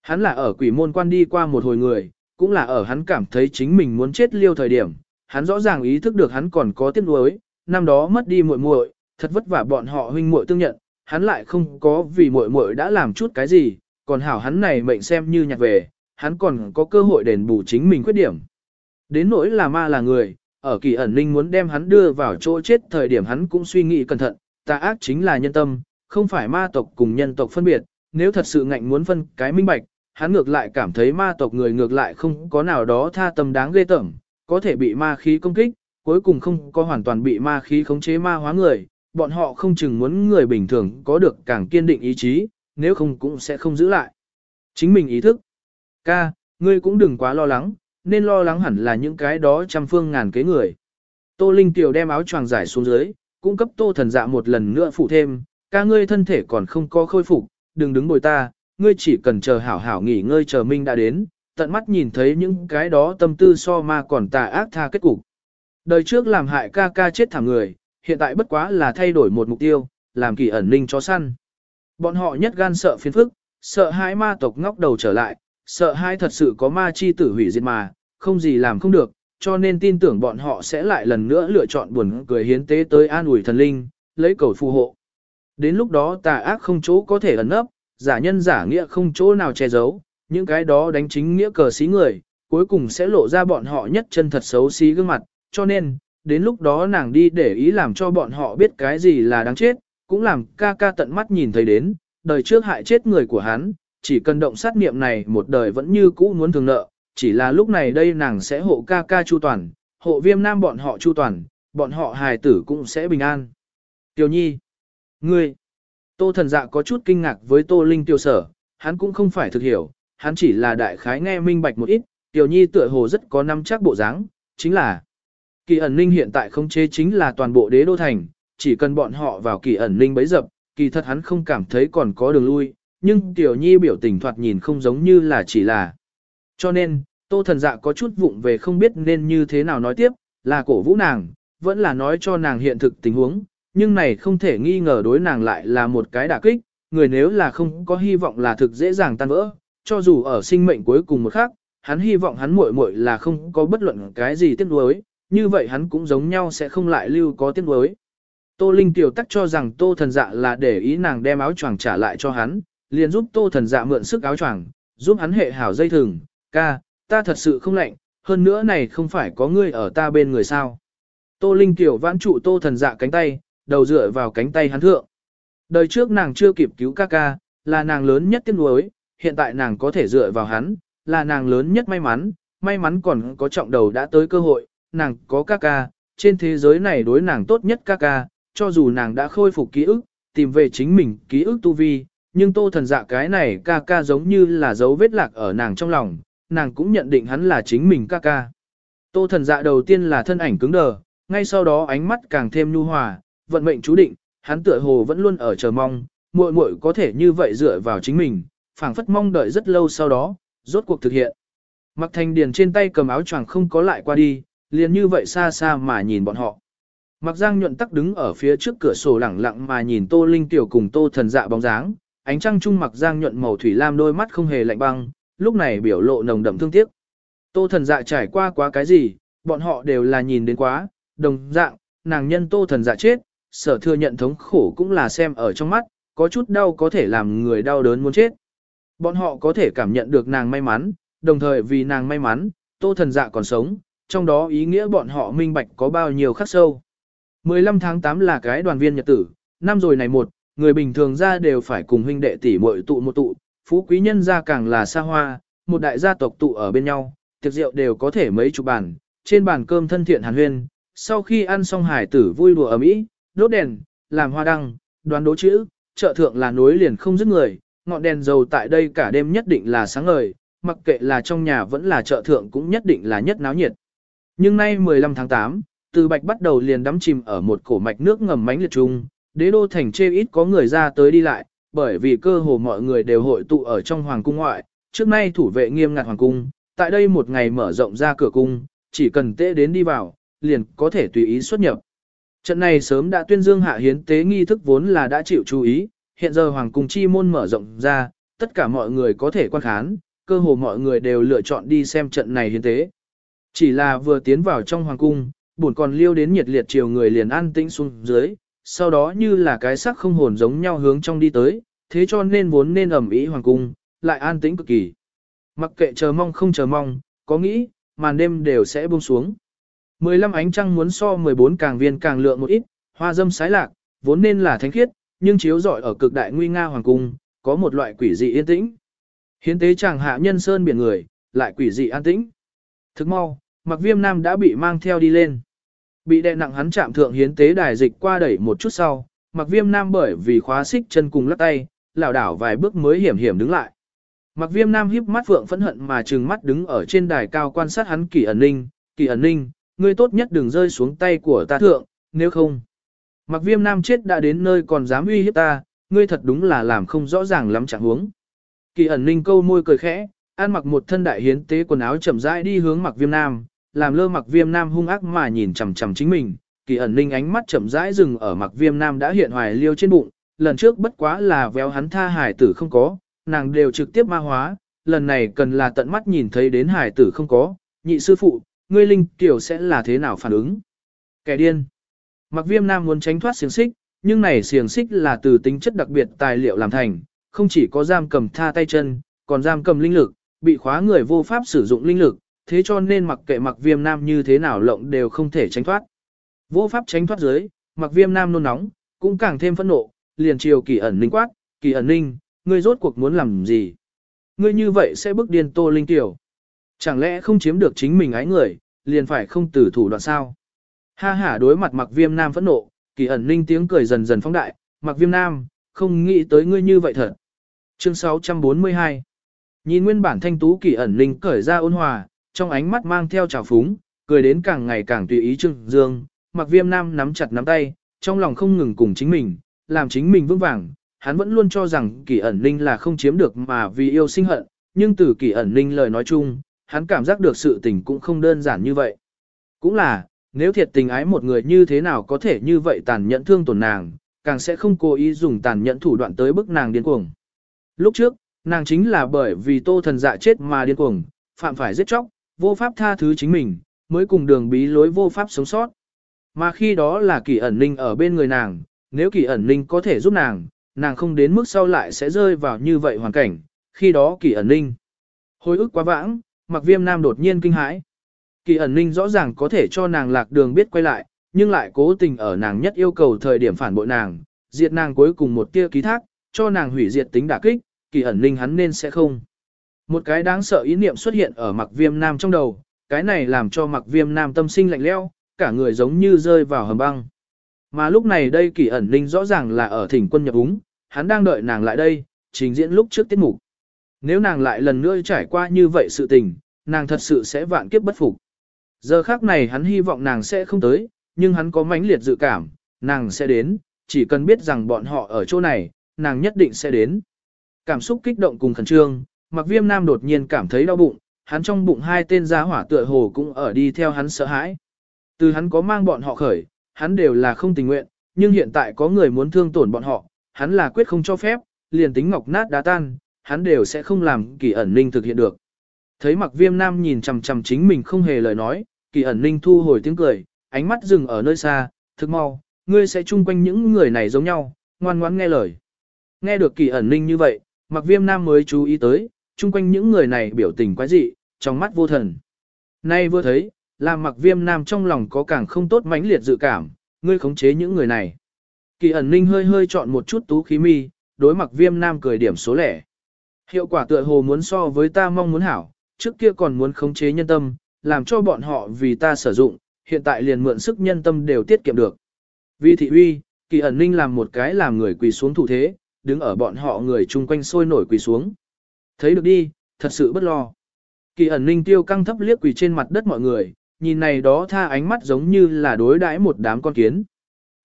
A: Hắn là ở quỷ môn quan đi qua một hồi người, cũng là ở hắn cảm thấy chính mình muốn chết liêu thời điểm, hắn rõ ràng ý thức được hắn còn có tiếc nuối, năm đó mất đi muội muội, thật vất vả bọn họ huynh muội tương nhận, hắn lại không có vì muội muội đã làm chút cái gì, còn hảo hắn này mệnh xem như nhặt về, hắn còn có cơ hội đền bù chính mình khuyết điểm. Đến nỗi là ma là người, ở kỳ ẩn linh muốn đem hắn đưa vào chỗ chết thời điểm hắn cũng suy nghĩ cẩn thận, tà ác chính là nhân tâm, không phải ma tộc cùng nhân tộc phân biệt, nếu thật sự ngạnh muốn phân cái minh bạch, hắn ngược lại cảm thấy ma tộc người ngược lại không có nào đó tha tâm đáng ghê tởm, có thể bị ma khí công kích, cuối cùng không có hoàn toàn bị ma khí khống chế ma hóa người, bọn họ không chừng muốn người bình thường có được càng kiên định ý chí, nếu không cũng sẽ không giữ lại. Chính mình ý thức. Ca, ngươi cũng đừng quá lo lắng, nên lo lắng hẳn là những cái đó trăm phương ngàn kế người. Tô Linh Tiểu đem áo choàng giải xuống dưới, cung cấp Tô Thần Dạ một lần nữa phụ thêm, ca ngươi thân thể còn không có khôi phục, đừng đứng bồi ta, ngươi chỉ cần chờ hảo hảo nghỉ ngơi chờ Minh đã đến, tận mắt nhìn thấy những cái đó tâm tư so ma còn tà ác tha kết cục. Đời trước làm hại ca ca chết thảm người, hiện tại bất quá là thay đổi một mục tiêu, làm kỳ ẩn ninh chó săn. Bọn họ nhất gan sợ phiền phức, sợ hai ma tộc ngóc đầu trở lại, sợ hai thật sự có ma chi tử hủy diệt mà, không gì làm không được, cho nên tin tưởng bọn họ sẽ lại lần nữa lựa chọn buồn cười hiến tế tới an ủi thần linh, lấy cầu phù hộ. Đến lúc đó tà ác không chỗ có thể ẩn nấp, giả nhân giả nghĩa không chỗ nào che giấu, những cái đó đánh chính nghĩa cờ xí người, cuối cùng sẽ lộ ra bọn họ nhất chân thật xấu xí gương mặt, cho nên, đến lúc đó nàng đi để ý làm cho bọn họ biết cái gì là đáng chết, cũng làm ca ca tận mắt nhìn thấy đến, đời trước hại chết người của hắn, chỉ cần động sát niệm này một đời vẫn như cũ muốn thường nợ, chỉ là lúc này đây nàng sẽ hộ ca ca chu toàn, hộ viêm nam bọn họ chu toàn, bọn họ hài tử cũng sẽ bình an. Tiểu nhi, ngươi, tô thần dạ có chút kinh ngạc với tô linh tiêu sở, hắn cũng không phải thực hiểu, hắn chỉ là đại khái nghe minh bạch một ít, tiểu nhi tựa hồ rất có năm chắc bộ dáng, chính là kỳ ẩn ninh hiện tại không chế chính là toàn bộ đế đô thành, chỉ cần bọn họ vào kỳ ẩn ninh bấy dập, kỳ thật hắn không cảm thấy còn có đường lui, nhưng tiểu nhi biểu tình thoạt nhìn không giống như là chỉ là. Cho nên, tô thần dạ có chút vụng về không biết nên như thế nào nói tiếp, là cổ vũ nàng, vẫn là nói cho nàng hiện thực tình huống, nhưng này không thể nghi ngờ đối nàng lại là một cái đả kích, người nếu là không có hy vọng là thực dễ dàng tan vỡ, cho dù ở sinh mệnh cuối cùng một khắc, hắn hy vọng hắn muội muội là không có bất luận cái gì tiếc nuối, như vậy hắn cũng giống nhau sẽ không lại lưu có tiếc nuối. Tô Linh tiểu tắc cho rằng Tô Thần Dạ là để ý nàng đem áo choàng trả lại cho hắn, liền giúp Tô Thần Dạ mượn sức áo choàng, giúp hắn hệ hảo dây thừng, ca, ta thật sự không lạnh, hơn nữa này không phải có ngươi ở ta bên người sao. Tô Linh tiểu vãn trụ Tô Thần Dạ cánh tay, đầu dựa vào cánh tay hắn thượng. Đời trước nàng chưa kịp cứu ca ca, là nàng lớn nhất tiếc nuối, hiện tại nàng có thể dựa vào hắn, là nàng lớn nhất may mắn, may mắn còn có trọng đầu đã tới cơ hội, nàng có ca ca, trên thế giới này đối nàng tốt nhất ca ca, cho dù nàng đã khôi phục ký ức, tìm về chính mình ký ức tu vi, nhưng tô thần dạ cái này ca ca giống như là dấu vết lạc ở nàng trong lòng, nàng cũng nhận định hắn là chính mình ca ca. Tô thần dạ đầu tiên là thân ảnh cứng đờ, ngay sau đó ánh mắt càng thêm nhu hòa, vận mệnh chú định, hắn tựa hồ vẫn luôn ở chờ mong, muội muội có thể như vậy dựa vào chính mình, phảng phất mong đợi rất lâu sau đó, rốt cuộc thực hiện. Mặc thanh điền trên tay cầm áo choàng không có lại qua đi, liền như vậy xa xa mà nhìn bọn họ. Mặc giang nhuận tắc đứng ở phía trước cửa sổ lẳng lặng mà nhìn tô linh tiểu cùng tô thần dạ bóng dáng, ánh trăng trung mặc giang nhuận màu thủy lam đôi mắt không hề lạnh băng, lúc này biểu lộ nồng đậm thương tiếc. Tô thần dạ trải qua quá cái gì, bọn họ đều là nhìn đến quá, đồng dạng, nàng nhân tô thần dạ chết, sở thừa nhận thống khổ cũng là xem ở trong mắt, có chút đau có thể làm người đau đớn muốn chết. Bọn họ có thể cảm nhận được nàng may mắn, đồng thời vì nàng may mắn, tô thần dạ còn sống, trong đó ý nghĩa bọn họ minh bạch có bao nhiêu khắc sâu. 15 tháng 8 là cái đoàn viên nhật tử, năm rồi này một, người bình thường ra đều phải cùng huynh đệ tỷ muội tụ một tụ, phú quý nhân ra càng là xa hoa, một đại gia tộc tụ ở bên nhau, tiệc rượu đều có thể mấy chục bàn, trên bàn cơm thân thiện hàn huyên, sau khi ăn xong hải tử vui đùa ở mỹ, đốt đèn, làm hoa đăng, đoán đố chữ, chợ thượng là nối liền không dứt người, ngọn đèn dầu tại đây cả đêm nhất định là sáng ngời, mặc kệ là trong nhà vẫn là chợ thượng cũng nhất định là nhất náo nhiệt. Nhưng nay 15 tháng 8, từ bạch bắt đầu liền đắm chìm ở một cổ mạch nước ngầm mánh liệt trung, đế đô thành chê ít có người ra tới đi lại, bởi vì cơ hồ mọi người đều hội tụ ở trong hoàng cung ngoại, trước nay thủ vệ nghiêm ngặt hoàng cung, tại đây một ngày mở rộng ra cửa cung, chỉ cần tệ đến đi vào, liền có thể tùy ý xuất nhập. Trận này sớm đã tuyên dương hạ hiến tế nghi thức vốn là đã chịu chú ý, hiện giờ hoàng cung chi môn mở rộng ra, tất cả mọi người có thể quan khán, cơ hồ mọi người đều lựa chọn đi xem trận này hiến tế. Chỉ là vừa tiến vào trong hoàng cung, buồn còn liêu đến nhiệt liệt chiều người liền an tĩnh xuống dưới, sau đó như là cái sắc không hồn giống nhau hướng trong đi tới, thế cho nên vốn nên ẩm ý hoàng cung, lại an tĩnh cực kỳ. Mặc kệ chờ mong không chờ mong, có nghĩ, màn đêm đều sẽ buông xuống. 15 ánh trăng muốn so 14 càng viên càng lượng một ít, hoa dâm sái lạc, vốn nên là thánh khiết, nhưng chiếu rọi ở cực đại nguy nga hoàng cung, có một loại quỷ dị yên tĩnh. Hiến tế chàng hạ nhân sơn biển người, lại quỷ dị an tĩnh. Thức mau, mặc viêm nam đã bị mang theo đi lên. Bị đè nặng hắn chạm thượng hiến tế đài dịch qua đẩy một chút sau, mặc viêm nam bởi vì khóa xích chân cùng lắc tay, lảo đảo vài bước mới hiểm hiểm đứng lại. Mặc viêm nam híp mắt phượng phẫn hận mà trừng mắt đứng ở trên đài cao quan sát hắn kỳ ẩn ninh, kỳ ẩn ninh, ngươi tốt nhất đừng rơi xuống tay của ta thượng, nếu không. Mặc viêm nam chết đã đến nơi còn dám uy hiếp ta, ngươi thật đúng là làm không rõ ràng lắm chẳng huống. Kỳ ẩn ninh câu môi cười khẽ, ăn mặc một thân đại hiến tế quần áo chậm rãi đi hướng mặc viêm nam, làm lơ mặc viêm nam hung ác mà nhìn chằm chằm chính mình. Kỳ ẩn ninh ánh mắt chậm rãi dừng ở mặc viêm nam đã hiện hoài liêu trên bụng, lần trước bất quá là véo hắn tha hải tử không có, nàng đều trực tiếp ma hóa, lần này cần là tận mắt nhìn thấy đến hải tử không có, nhị sư phụ, ngươi linh tiểu sẽ là thế nào phản ứng? Kẻ điên. Mặc viêm nam muốn tránh thoát xiềng xích, nhưng này xiềng xích là từ tính chất đặc biệt tài liệu làm thành, không chỉ có giam cầm tha tay chân, còn giam cầm linh lực, bị khóa người vô pháp sử dụng linh lực, thế cho nên mặc kệ mặc viêm nam như thế nào lộng đều không thể tránh thoát. Vô pháp tránh thoát dưới, mặc viêm nam nôn nóng, cũng càng thêm phẫn nộ, liền chiều kỳ ẩn ninh quát, kỳ ẩn ninh, ngươi rốt cuộc muốn làm gì? Ngươi như vậy sẽ bức điên tô linh tiểu. Chẳng lẽ không chiếm được chính mình ái người, liền phải không từ thủ đoạn sao? Ha ha đối mặt mặc viêm nam phẫn nộ, kỳ ẩn ninh tiếng cười dần dần phóng đại, mặc viêm nam, không nghĩ tới ngươi như vậy thật. Chương 642 Nhìn nguyên bản thanh tú kỳ ẩn ninh cởi ra ôn hòa, trong ánh mắt mang theo trào phúng, cười đến càng ngày càng tùy ý trương dương, mặc viêm nam nắm chặt nắm tay, trong lòng không ngừng cùng chính mình, làm chính mình vững vàng. Hắn vẫn luôn cho rằng kỳ ẩn ninh là không chiếm được mà vì yêu sinh hận, nhưng từ kỳ ẩn ninh lời nói chung, hắn cảm giác được sự tình cũng không đơn giản như vậy. Cũng là, nếu thiệt tình ái một người như thế nào có thể như vậy tàn nhẫn thương tổn nàng, càng sẽ không cố ý dùng tàn nhẫn thủ đoạn tới bức nàng điên cuồng. Lúc trước, nàng chính là bởi vì tô thần dạ chết mà điên cuồng, phạm phải giết chóc, vô pháp tha thứ chính mình, mới cùng đường bí lối vô pháp sống sót. Mà khi đó là kỳ ẩn ninh ở bên người nàng, nếu kỳ ẩn ninh có thể giúp nàng, nàng không đến mức sau lại sẽ rơi vào như vậy hoàn cảnh, khi đó kỳ ẩn ninh. Hồi ức quá vãng, mặc viêm nam đột nhiên kinh hãi. Kỳ ẩn ninh rõ ràng có thể cho nàng lạc đường biết quay lại, nhưng lại cố tình ở nàng nhất yêu cầu thời điểm phản bội nàng, diệt nàng cuối cùng một tia ký thác, cho nàng hủy diệt tính đả kích, kỳ ẩn ninh hắn nên sẽ không. Một cái đáng sợ ý niệm xuất hiện ở mặc viêm nam trong đầu, cái này làm cho mặc viêm nam tâm sinh lạnh leo, cả người giống như rơi vào hầm băng. Mà lúc này đây kỳ ẩn ninh rõ ràng là ở thỉnh quân nhập úng, hắn đang đợi nàng lại đây, trình diễn lúc trước tiết mục. Nếu nàng lại lần nữa trải qua như vậy sự tình, nàng thật sự sẽ vạn kiếp bất phục. Giờ khác này hắn hy vọng nàng sẽ không tới, nhưng hắn có mãnh liệt dự cảm, nàng sẽ đến, chỉ cần biết rằng bọn họ ở chỗ này, nàng nhất định sẽ đến. Cảm xúc kích động cùng khẩn trương, mặc viêm nam đột nhiên cảm thấy đau bụng, hắn trong bụng hai tên giá hỏa tựa hồ cũng ở đi theo hắn sợ hãi. Từ hắn có mang bọn họ khởi, hắn đều là không tình nguyện, nhưng hiện tại có người muốn thương tổn bọn họ, hắn là quyết không cho phép, liền tính ngọc nát đá tan, hắn đều sẽ không làm kỳ ẩn ninh thực hiện được. Thấy mặc viêm nam nhìn chằm chằm chính mình không hề lời nói, kỳ ẩn ninh thu hồi tiếng cười, ánh mắt dừng ở nơi xa, Thực mau, ngươi sẽ chung quanh những người này giống nhau, ngoan ngoãn nghe lời. Nghe được kỳ ẩn ninh như vậy, mặc viêm nam mới chú ý tới, chung quanh những người này biểu tình quái dị, trong mắt vô thần. Nay vừa thấy, làm mặc viêm nam trong lòng có càng không tốt mãnh liệt dự cảm, ngươi khống chế những người này. Kỳ ẩn ninh hơi hơi chọn một chút tú khí mi, đối mặc viêm nam cười điểm số lẻ. Hiệu quả tựa hồ muốn so với ta mong muốn hảo, trước kia còn muốn khống chế nhân tâm, làm cho bọn họ vì ta sử dụng, hiện tại liền mượn sức nhân tâm đều tiết kiệm được. Vì thị uy, kỳ ẩn ninh làm một cái làm người quỳ xuống thủ thế, đứng ở bọn họ người chung quanh sôi nổi quỳ xuống. Thấy được đi, thật sự bất lo. Kỳ ẩn ninh tiêu căng thấp liếc quỳ trên mặt đất mọi người, nhìn này đó tha ánh mắt giống như là đối đãi một đám con kiến.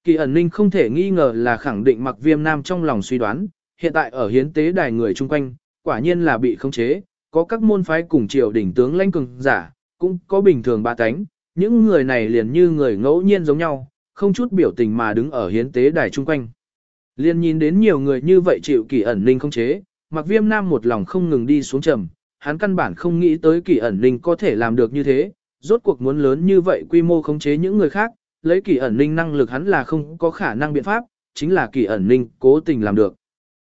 A: Kỳ ẩn ninh không thể nghi ngờ là khẳng định mặc viêm nam trong lòng suy đoán, hiện tại ở hiến tế đài người chung quanh, quả nhiên là bị khống chế, có các môn phái cùng triều đỉnh tướng lãnh cường giả, cũng có bình thường ba cánh, những người này liền như người ngẫu nhiên giống nhau, không chút biểu tình mà đứng ở hiến tế đài chung quanh. Liên nhìn đến nhiều người như vậy chịu kỳ ẩn linh không chế, mặc viêm nam một lòng không ngừng đi xuống trầm, hắn căn bản không nghĩ tới kỳ ẩn linh có thể làm được như thế, rốt cuộc muốn lớn như vậy quy mô khống chế những người khác, lấy kỳ ẩn linh năng lực hắn là không có khả năng biện pháp, chính là kỳ ẩn linh cố tình làm được.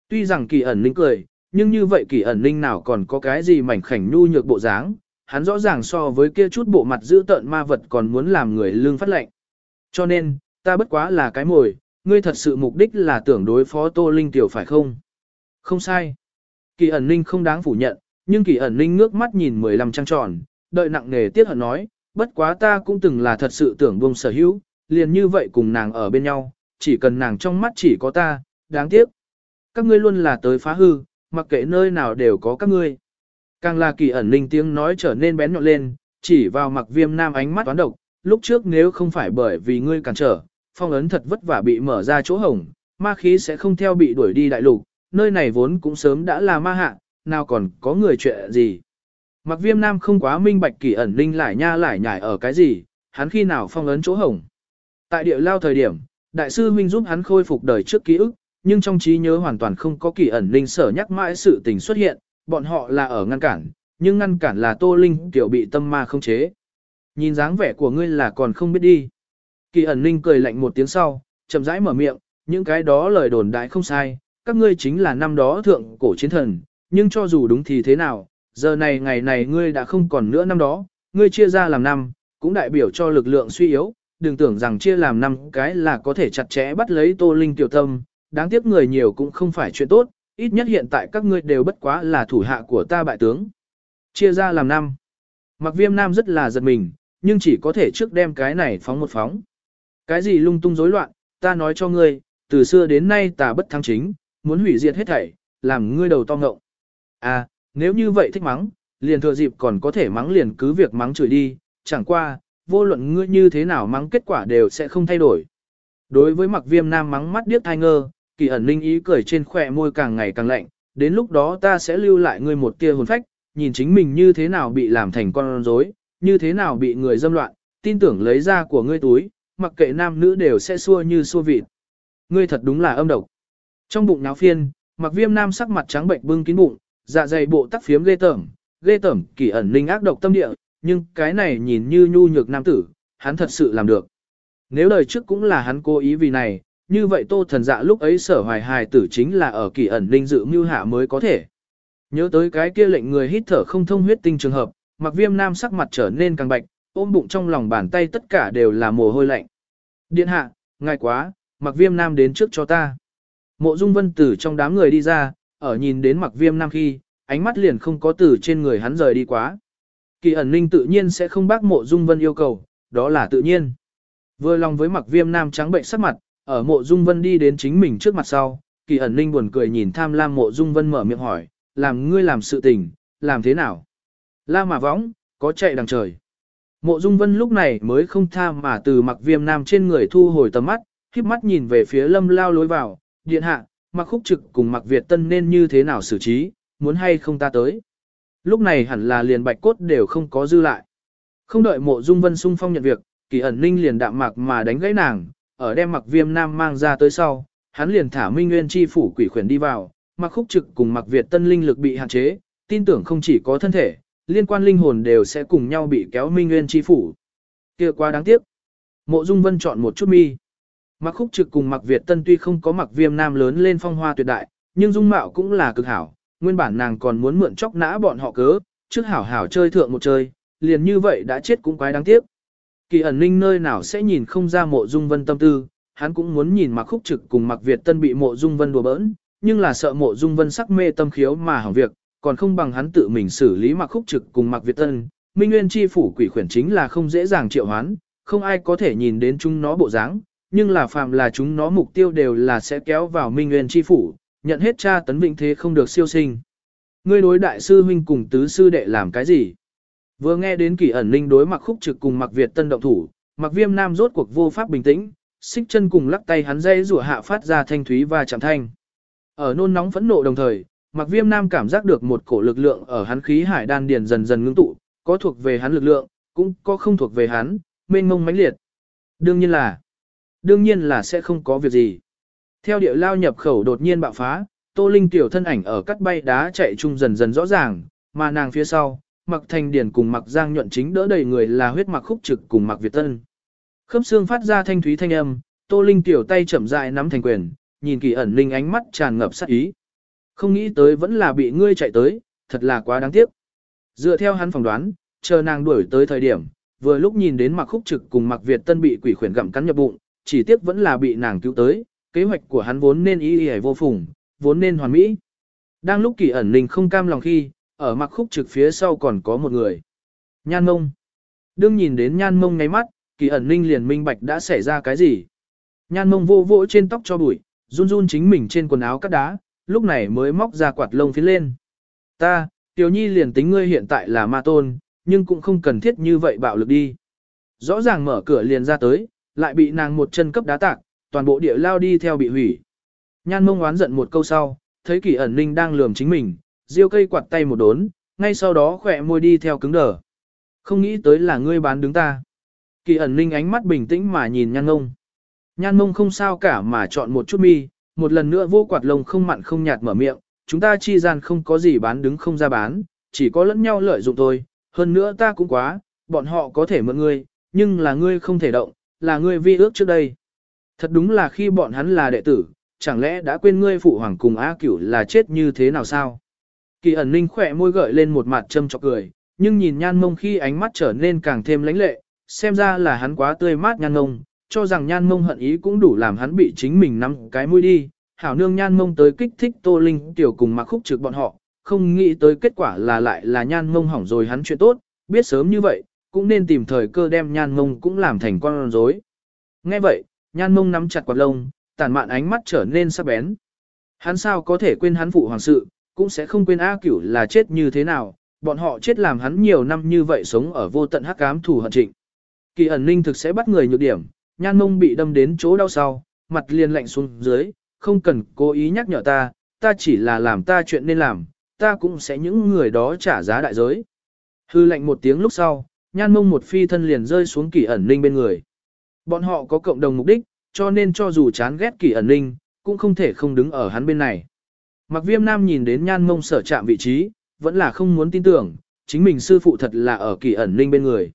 A: Tuy rằng kỳ ẩn linh cười, nhưng như vậy kỳ ẩn linh nào còn có cái gì mảnh khảnh nhu nhược bộ dáng, hắn rõ ràng so với kia chút bộ mặt giữ tợn ma vật còn muốn làm người lương phát lệnh. Cho nên, ta bất quá là cái mồi, ngươi thật sự mục đích là tưởng đối phó Tô Linh tiểu phải không? Không sai. Kỳ ẩn ninh không đáng phủ nhận, nhưng kỳ ẩn ninh ngước mắt nhìn 15 trăng tròn, đợi nặng nề tiếc hận nói, bất quá ta cũng từng là thật sự tưởng buông sở hữu, liền như vậy cùng nàng ở bên nhau, chỉ cần nàng trong mắt chỉ có ta, đáng tiếc. Các ngươi luôn là tới phá hư, mặc kệ nơi nào đều có các ngươi. Càng là kỳ ẩn linh tiếng nói trở nên bén nhọn lên, chỉ vào mặc viêm nam ánh mắt toán độc, lúc trước nếu không phải bởi vì ngươi cản trở, phong ấn thật vất vả bị mở ra chỗ hổng, ma khí sẽ không theo bị đuổi đi đại lục, nơi này vốn cũng sớm đã là ma hạ, nào còn có người chuyện gì. Mặc viêm nam không quá minh bạch kỳ ẩn linh lại nha lại nhải ở cái gì, hắn khi nào phong ấn chỗ hổng. Tại địa lao thời điểm, đại sư huynh giúp hắn khôi phục đời trước ký ức, nhưng trong trí nhớ hoàn toàn không có kỳ ẩn linh sở nhắc mãi sự tình xuất hiện, bọn họ là ở ngăn cản, nhưng ngăn cản là Tô Linh tiểu bị tâm ma không chế. Nhìn dáng vẻ của ngươi là còn không biết đi. Kỳ ẩn linh cười lạnh một tiếng sau, chậm rãi mở miệng, những cái đó lời đồn đại không sai, các ngươi chính là năm đó thượng cổ chiến thần, nhưng cho dù đúng thì thế nào, giờ này ngày này ngươi đã không còn nữa năm đó, ngươi chia ra làm năm, cũng đại biểu cho lực lượng suy yếu, đừng tưởng rằng chia làm năm cái là có thể chặt chẽ bắt lấy Tô Linh tiểu tâm, đáng tiếc người nhiều cũng không phải chuyện tốt, ít nhất hiện tại các ngươi đều bất quá là thủ hạ của ta bại tướng. Chia ra làm năm. mặc viêm nam rất là giật mình, nhưng chỉ có thể trước đem cái này phóng một phóng. Cái gì lung tung rối loạn, ta nói cho ngươi, từ xưa đến nay ta bất thắng chính, muốn hủy diệt hết thảy, làm ngươi đầu to ngộng. À, nếu như vậy thích mắng, liền thừa dịp còn có thể mắng liền cứ việc mắng chửi đi, chẳng qua, vô luận ngươi như thế nào mắng kết quả đều sẽ không thay đổi. Đối với mặc viêm nam mắng mắt điếc thai ngơ, kỳ ẩn linh ý cười trên khỏe môi càng ngày càng lạnh, đến lúc đó ta sẽ lưu lại ngươi một tia hồn phách, nhìn chính mình như thế nào bị làm thành con rối, như thế nào bị người dâm loạn, tin tưởng lấy ra của ngươi túi, mặc kệ nam nữ đều sẽ xua như xua vịt. Ngươi thật đúng là âm độc. Trong bụng náo phiên, mặc viêm nam sắc mặt trắng bệnh bưng kín bụng, dạ dày bộ tắc phiếm ghê tởm, ghê tởm kỳ ẩn linh ác độc tâm địa, nhưng cái này nhìn như nhu nhược nam tử, hắn thật sự làm được. Nếu đời trước cũng là hắn cố ý vì này, như vậy tô thần dạ lúc ấy sở hoài hài tử chính là ở kỳ ẩn linh dự mưu hạ mới có thể. Nhớ tới cái kia lệnh người hít thở không thông huyết tinh trường hợp, mặc viêm nam sắc mặt trở nên càng bạch, ôm bụng trong lòng bàn tay tất cả đều là mồ hôi lạnh. Điện hạ, ngài quá, mặc viêm nam đến trước cho ta. Mộ dung vân tử trong đám người đi ra, ở nhìn đến mặc viêm nam khi, ánh mắt liền không có từ trên người hắn rời đi quá. Kỳ ẩn ninh tự nhiên sẽ không bác mộ dung vân yêu cầu, đó là tự nhiên. Vừa lòng với mặc viêm nam trắng bệnh sắc mặt, ở mộ dung vân đi đến chính mình trước mặt sau, kỳ ẩn ninh buồn cười nhìn tham lam mộ dung vân mở miệng hỏi, làm ngươi làm sự tình, làm thế nào? La mà võng, có chạy đằng trời. Mộ dung vân lúc này mới không tha mà từ mặc viêm nam trên người thu hồi tầm mắt, khiếp mắt nhìn về phía lâm lao lối vào, điện hạ, mặc khúc trực cùng mặc Việt tân nên như thế nào xử trí, muốn hay không ta tới. Lúc này hẳn là liền bạch cốt đều không có dư lại. Không đợi mộ dung vân sung phong nhận việc, kỳ ẩn ninh liền đạm mạc mà đánh gãy nàng, ở đem mặc viêm nam mang ra tới sau, hắn liền thả minh nguyên chi phủ quỷ khuyển đi vào, mặc khúc trực cùng mặc Việt tân linh lực bị hạn chế, tin tưởng không chỉ có thân thể, liên quan linh hồn đều sẽ cùng nhau bị kéo minh nguyên chi phủ. kia quá đáng tiếc. Mộ dung vân chọn một chút mi. Mặc khúc trực cùng mặc Việt tân tuy không có mặc viêm nam lớn lên phong hoa tuyệt đại, nhưng dung mạo cũng là cực hảo, nguyên bản nàng còn muốn mượn chóc nã bọn họ cớ, trước hảo hảo chơi thượng một chơi, liền như vậy đã chết cũng quái đáng tiếc. Kỳ ẩn ninh nơi nào sẽ nhìn không ra mộ dung vân tâm tư, hắn cũng muốn nhìn mặc khúc trực cùng mặc Việt tân bị mộ dung vân đùa bỡn, nhưng là sợ mộ dung vân sắc mê tâm khiếu mà hỏng việc, còn không bằng hắn tự mình xử lý mặc khúc trực cùng mặc Việt tân. Minh Nguyên chi phủ quỷ khuyển chính là không dễ dàng triệu hoán, không ai có thể nhìn đến chúng nó bộ dáng, nhưng là phạm là chúng nó mục tiêu đều là sẽ kéo vào Minh Nguyên chi phủ, nhận hết cha tấn vĩnh thế không được siêu sinh. Ngươi đối đại sư huynh cùng tứ sư đệ làm cái gì? Vừa nghe đến kỳ ẩn linh đối mặc khúc trực cùng mặc Việt tân động thủ, mặc viêm nam rốt cuộc vô pháp bình tĩnh, xích chân cùng lắc tay hắn dây rủa hạ phát ra thanh thúy và chạm thanh. Ở nôn nóng phẫn nộ đồng thời, mặc viêm nam cảm giác được một cổ lực lượng ở hắn khí hải đan điền dần dần ngưng tụ, có thuộc về hắn lực lượng, cũng có không thuộc về hắn, mênh mông mãnh liệt. Đương nhiên là, đương nhiên là sẽ không có việc gì. Theo địa lao nhập khẩu đột nhiên bạo phá, Tô Linh tiểu thân ảnh ở cắt bay đá chạy chung dần dần rõ ràng, mà nàng phía sau, Mặc Thành Điển cùng Mặc Giang nhuận chính đỡ đầy người là huyết mặc khúc trực cùng Mặc Việt Tân. Khớp xương phát ra thanh thúy thanh âm, Tô Linh tiểu tay chậm rãi nắm thành quyền, nhìn kỳ ẩn linh ánh mắt tràn ngập sát ý. Không nghĩ tới vẫn là bị ngươi chạy tới, thật là quá đáng tiếc. Dựa theo hắn phỏng đoán, chờ nàng đuổi tới thời điểm, vừa lúc nhìn đến Mặc Khúc Trực cùng Mặc Việt Tân bị quỷ khuyển gặm cắn nhập bụng, chỉ tiếc vẫn là bị nàng cứu tới, kế hoạch của hắn vốn nên ý ý vô phùng, vốn nên hoàn mỹ. Đang lúc kỳ ẩn linh không cam lòng khi, ở mặc khúc trực phía sau còn có một người. Nhan mông. Đương nhìn đến nhan mông ngay mắt, kỳ ẩn linh liền minh bạch đã xảy ra cái gì. Nhan mông vô vỗ trên tóc cho bụi, run run chính mình trên quần áo cắt đá, lúc này mới móc ra quạt lông phía lên. Ta, tiểu nhi liền tính ngươi hiện tại là ma tôn, nhưng cũng không cần thiết như vậy bạo lực đi. Rõ ràng mở cửa liền ra tới, lại bị nàng một chân cấp đá tạc, toàn bộ địa lao đi theo bị hủy. Nhan mông oán giận một câu sau, thấy kỳ ẩn ninh đang lườm chính mình, diêu cây quạt tay một đốn, ngay sau đó khỏe môi đi theo cứng đờ. Không nghĩ tới là ngươi bán đứng ta. Kỳ ẩn ninh ánh mắt bình tĩnh mà nhìn nhan ngông. Nhan ngông không sao cả mà chọn một chút mi, một lần nữa vô quạt lông không mặn không nhạt mở miệng, chúng ta chi gian không có gì bán đứng không ra bán, chỉ có lẫn nhau lợi dụng thôi, hơn nữa ta cũng quá, bọn họ có thể mượn ngươi, nhưng là ngươi không thể động, là ngươi vi ước trước đây. Thật đúng là khi bọn hắn là đệ tử, chẳng lẽ đã quên ngươi phụ hoàng cùng A cửu là chết như thế nào sao? Kỳ ẩn ninh khỏe môi gợi lên một mặt châm chọc cười, nhưng nhìn nhan mông khi ánh mắt trở nên càng thêm lãnh lệ, xem ra là hắn quá tươi mát nhan mông, cho rằng nhan mông hận ý cũng đủ làm hắn bị chính mình nắm cái mũi đi. Hảo nương nhan mông tới kích thích tô linh tiểu cùng mặc khúc trực bọn họ, không nghĩ tới kết quả là lại là nhan mông hỏng rồi hắn chuyện tốt, biết sớm như vậy, cũng nên tìm thời cơ đem nhan mông cũng làm thành con rối. Nghe vậy, nhan mông nắm chặt quạt lông, tản mạn ánh mắt trở nên sắc bén. Hắn sao có thể quên hắn phụ hoàng sự, cũng sẽ không quên A cửu là chết như thế nào, bọn họ chết làm hắn nhiều năm như vậy sống ở vô tận hắc ám thù hận trịnh. Kỳ ẩn ninh thực sẽ bắt người nhược điểm, nhan mông bị đâm đến chỗ đau sau, mặt liền lạnh xuống dưới, không cần cố ý nhắc nhở ta, ta chỉ là làm ta chuyện nên làm, ta cũng sẽ những người đó trả giá đại giới. Hư lạnh một tiếng lúc sau, nhan mông một phi thân liền rơi xuống kỳ ẩn ninh bên người. Bọn họ có cộng đồng mục đích, cho nên cho dù chán ghét kỳ ẩn ninh, cũng không thể không đứng ở hắn bên này. Mặc viêm nam nhìn đến nhan mông sở chạm vị trí, vẫn là không muốn tin tưởng, chính mình sư phụ thật là ở kỳ ẩn ninh bên người.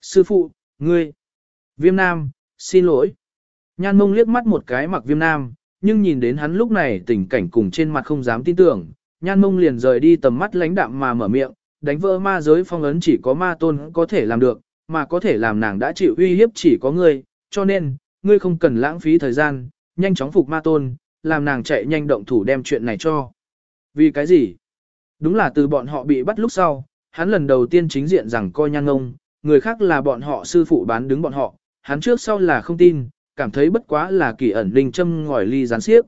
A: Sư phụ, ngươi, viêm nam, xin lỗi. Nhan mông liếc mắt một cái mặc viêm nam, nhưng nhìn đến hắn lúc này tình cảnh cùng trên mặt không dám tin tưởng, nhan mông liền rời đi tầm mắt lãnh đạm mà mở miệng, đánh vỡ ma giới phong ấn chỉ có ma tôn có thể làm được, mà có thể làm nàng đã chịu uy hiếp chỉ có ngươi, cho nên, ngươi không cần lãng phí thời gian, nhanh chóng phục ma tôn, làm nàng chạy nhanh động thủ đem chuyện này cho. Vì cái gì? Đúng là từ bọn họ bị bắt lúc sau, hắn lần đầu tiên chính diện rằng coi nhan ngông, người khác là bọn họ sư phụ bán đứng bọn họ, hắn trước sau là không tin, cảm thấy bất quá là kỳ ẩn linh châm ngòi ly gián xiếc.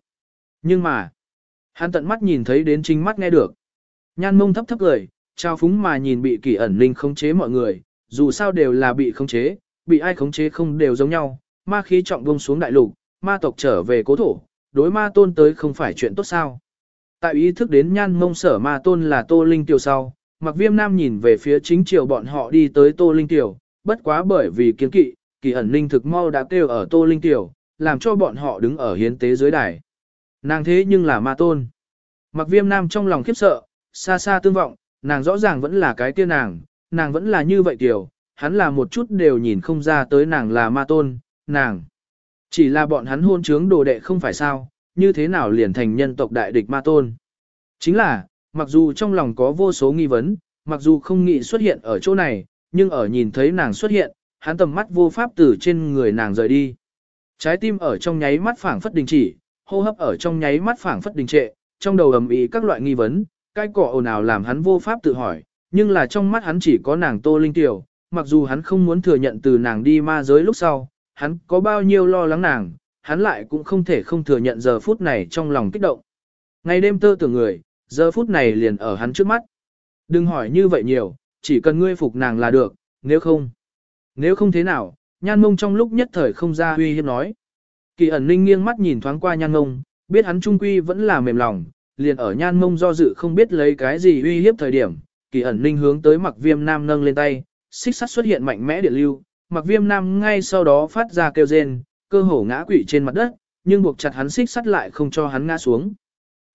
A: Nhưng mà, hắn tận mắt nhìn thấy đến chính mắt nghe được. Nhan mông thấp thấp cười, trao phúng mà nhìn bị kỳ ẩn linh khống chế mọi người, dù sao đều là bị khống chế, bị ai khống chế không đều giống nhau, ma khí trọng buông xuống đại lục, ma tộc trở về cố thổ, đối ma tôn tới không phải chuyện tốt sao. Tại ý thức đến nhan mông sở ma tôn là Tô Linh Tiểu sau, mặc viêm nam nhìn về phía chính triều bọn họ đi tới Tô Linh Tiểu, bất quá bởi vì kiến kỵ, kỳ ẩn linh thực mau đã kêu ở Tô Linh Tiểu, làm cho bọn họ đứng ở hiến tế dưới đài. Nàng thế nhưng là ma tôn. Mặc viêm nam trong lòng khiếp sợ, xa xa tương vọng, nàng rõ ràng vẫn là cái tiên nàng, nàng vẫn là như vậy tiểu, hắn là một chút đều nhìn không ra tới nàng là ma tôn, nàng. Chỉ là bọn hắn hôn trướng đồ đệ không phải sao, như thế nào liền thành nhân tộc đại địch ma tôn. Chính là, mặc dù trong lòng có vô số nghi vấn, mặc dù không nghĩ xuất hiện ở chỗ này, nhưng ở nhìn thấy nàng xuất hiện, hắn tầm mắt vô pháp từ trên người nàng rời đi. Trái tim ở trong nháy mắt phảng phất đình chỉ, hô hấp ở trong nháy mắt phảng phất đình trệ, trong đầu ầm ĩ các loại nghi vấn, cái cỏ ồn ào làm hắn vô pháp tự hỏi, nhưng là trong mắt hắn chỉ có nàng Tô Linh Tiểu, mặc dù hắn không muốn thừa nhận từ nàng đi ma giới lúc sau, hắn có bao nhiêu lo lắng nàng, hắn lại cũng không thể không thừa nhận giờ phút này trong lòng kích động. Ngày đêm tơ tưởng người, giờ phút này liền ở hắn trước mắt. Đừng hỏi như vậy nhiều, chỉ cần ngươi phục nàng là được, nếu không. Nếu không thế nào, nhan mông trong lúc nhất thời không ra huy hiếp nói. Kỳ ẩn ninh nghiêng mắt nhìn thoáng qua nhan mông, biết hắn trung quy vẫn là mềm lòng, liền ở nhan mông do dự không biết lấy cái gì uy hiếp thời điểm. Kỳ ẩn ninh hướng tới mặc viêm nam nâng lên tay, xích sắt xuất hiện mạnh mẽ điện lưu, mặc viêm nam ngay sau đó phát ra kêu rên, cơ hồ ngã quỵ trên mặt đất, nhưng buộc chặt hắn xích sắt lại không cho hắn ngã xuống.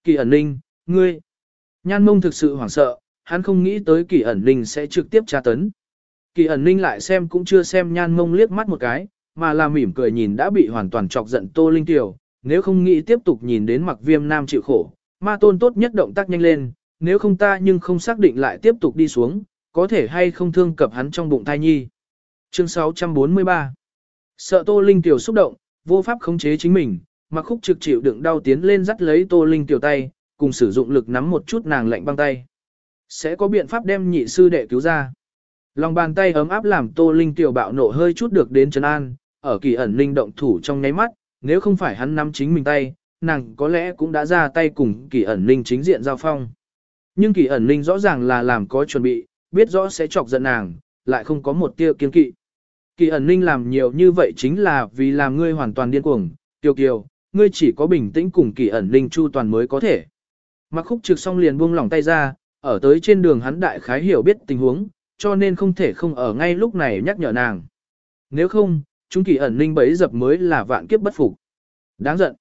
A: Kỳ ẩn ninh, ngươi. Nhan mông thực sự hoảng sợ, hắn không nghĩ tới kỳ ẩn ninh sẽ trực tiếp tra tấn. Kỳ ẩn ninh lại xem cũng chưa xem nhan mông liếc mắt một cái, mà là mỉm cười nhìn đã bị hoàn toàn chọc giận tô linh tiểu, nếu không nghĩ tiếp tục nhìn đến mặc viêm nam chịu khổ, ma tôn tốt nhất động tác nhanh lên, nếu không ta nhưng không xác định lại tiếp tục đi xuống, có thể hay không thương cập hắn trong bụng thai nhi. Chương 643 Sợ Tô Linh Tiểu xúc động, vô pháp khống chế chính mình, mặc khúc trực chịu đựng đau tiến lên dắt lấy Tô Linh Tiểu tay, cùng sử dụng lực nắm một chút nàng lạnh băng tay. Sẽ có biện pháp đem nhị sư đệ cứu ra. Lòng bàn tay ấm áp làm Tô Linh Tiểu bạo nộ hơi chút được đến trấn an, ở kỳ ẩn linh động thủ trong nháy mắt, nếu không phải hắn nắm chính mình tay, nàng có lẽ cũng đã ra tay cùng kỳ ẩn linh chính diện giao phong. Nhưng kỳ ẩn linh rõ ràng là làm có chuẩn bị, biết rõ sẽ chọc giận nàng, lại không có một tia kiên kỵ. Kỳ ẩn ninh làm nhiều như vậy chính là vì làm ngươi hoàn toàn điên cuồng, kiều kiều, ngươi chỉ có bình tĩnh cùng kỳ ẩn ninh chu toàn mới có thể. Mặc khúc trực xong liền buông lỏng tay ra, ở tới trên đường hắn đại khái hiểu biết tình huống, cho nên không thể không ở ngay lúc này nhắc nhở nàng. Nếu không, chúng kỳ ẩn ninh bấy dập mới là vạn kiếp bất phục. Đáng giận.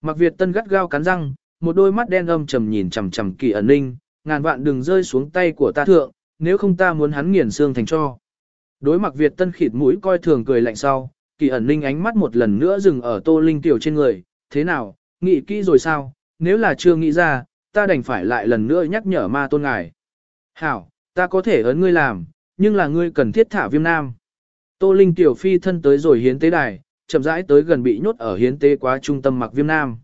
A: Mặc Việt Tân gắt gao cắn răng, một đôi mắt đen âm trầm nhìn chằm chằm kỳ ẩn ninh, ngàn vạn đừng rơi xuống tay của ta thượng, nếu không ta muốn hắn nghiền xương thành cho. Đối mặt Việt Tân khịt mũi coi thường cười lạnh sau, kỳ ẩn linh ánh mắt một lần nữa dừng ở tô linh tiểu trên người, thế nào, nghĩ kỹ rồi sao, nếu là chưa nghĩ ra, ta đành phải lại lần nữa nhắc nhở ma tôn ngài. Hảo, ta có thể ấn ngươi làm, nhưng là ngươi cần thiết thả viêm nam. Tô linh tiểu phi thân tới rồi hiến tế đài, chậm rãi tới gần bị nhốt ở hiến tế quá trung tâm mặc viêm nam.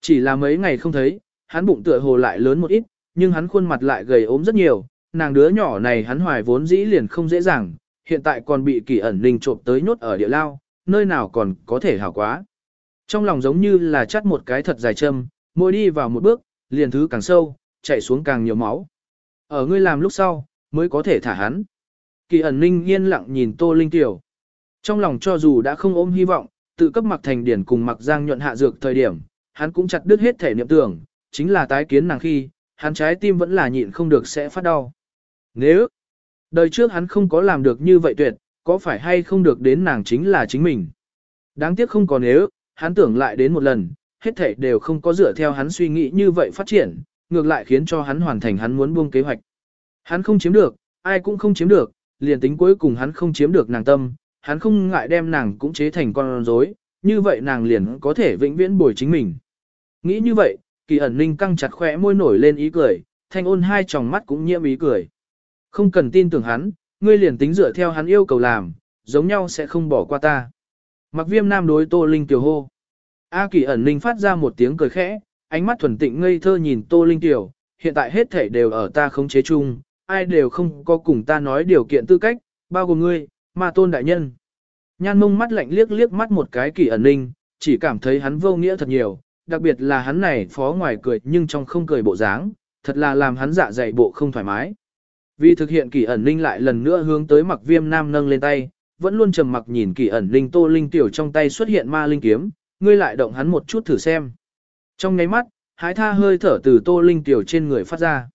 A: Chỉ là mấy ngày không thấy, hắn bụng tựa hồ lại lớn một ít, nhưng hắn khuôn mặt lại gầy ốm rất nhiều, nàng đứa nhỏ này hắn hoài vốn dĩ liền không dễ dàng, hiện tại còn bị kỳ ẩn linh trộm tới nhốt ở địa lao, nơi nào còn có thể hảo quá. Trong lòng giống như là chắt một cái thật dài châm, mỗi đi vào một bước, liền thứ càng sâu, chạy xuống càng nhiều máu. Ở ngươi làm lúc sau, mới có thể thả hắn. Kỳ ẩn ninh yên lặng nhìn Tô Linh Tiểu. Trong lòng cho dù đã không ôm hy vọng, tự cấp mặc thành điển cùng mặc giang nhuận hạ dược thời điểm, hắn cũng chặt đứt hết thể niệm tưởng, chính là tái kiến nàng khi, hắn trái tim vẫn là nhịn không được sẽ phát đau. Nếu, đời trước hắn không có làm được như vậy tuyệt, có phải hay không được đến nàng chính là chính mình. Đáng tiếc không còn nếu, hắn tưởng lại đến một lần, hết thảy đều không có dựa theo hắn suy nghĩ như vậy phát triển, ngược lại khiến cho hắn hoàn thành hắn muốn buông kế hoạch. Hắn không chiếm được, ai cũng không chiếm được, liền tính cuối cùng hắn không chiếm được nàng tâm, hắn không ngại đem nàng cũng chế thành con rối, như vậy nàng liền có thể vĩnh viễn bồi chính mình. Nghĩ như vậy, kỳ ẩn ninh căng chặt khỏe môi nổi lên ý cười, thanh ôn hai tròng mắt cũng nhiễm ý cười. Không cần tin tưởng hắn, ngươi liền tính dựa theo hắn yêu cầu làm, giống nhau sẽ không bỏ qua ta. Mặc viêm nam đối tô linh tiểu hô. A kỳ ẩn linh phát ra một tiếng cười khẽ, ánh mắt thuần tịnh ngây thơ nhìn tô linh tiểu, hiện tại hết thể đều ở ta khống chế chung, ai đều không có cùng ta nói điều kiện tư cách, bao gồm ngươi, mà tôn đại nhân. Nhan mông mắt lạnh liếc liếc mắt một cái kỳ ẩn linh, chỉ cảm thấy hắn vô nghĩa thật nhiều, đặc biệt là hắn này phó ngoài cười nhưng trong không cười bộ dáng, thật là làm hắn dạ dày bộ không thoải mái. Vì thực hiện kỳ ẩn linh lại lần nữa hướng tới mặc viêm nam nâng lên tay, vẫn luôn trầm mặc nhìn kỳ ẩn linh tô linh tiểu trong tay xuất hiện ma linh kiếm, ngươi lại động hắn một chút thử xem. Trong nháy mắt, hái tha hơi thở từ tô linh tiểu trên người phát ra.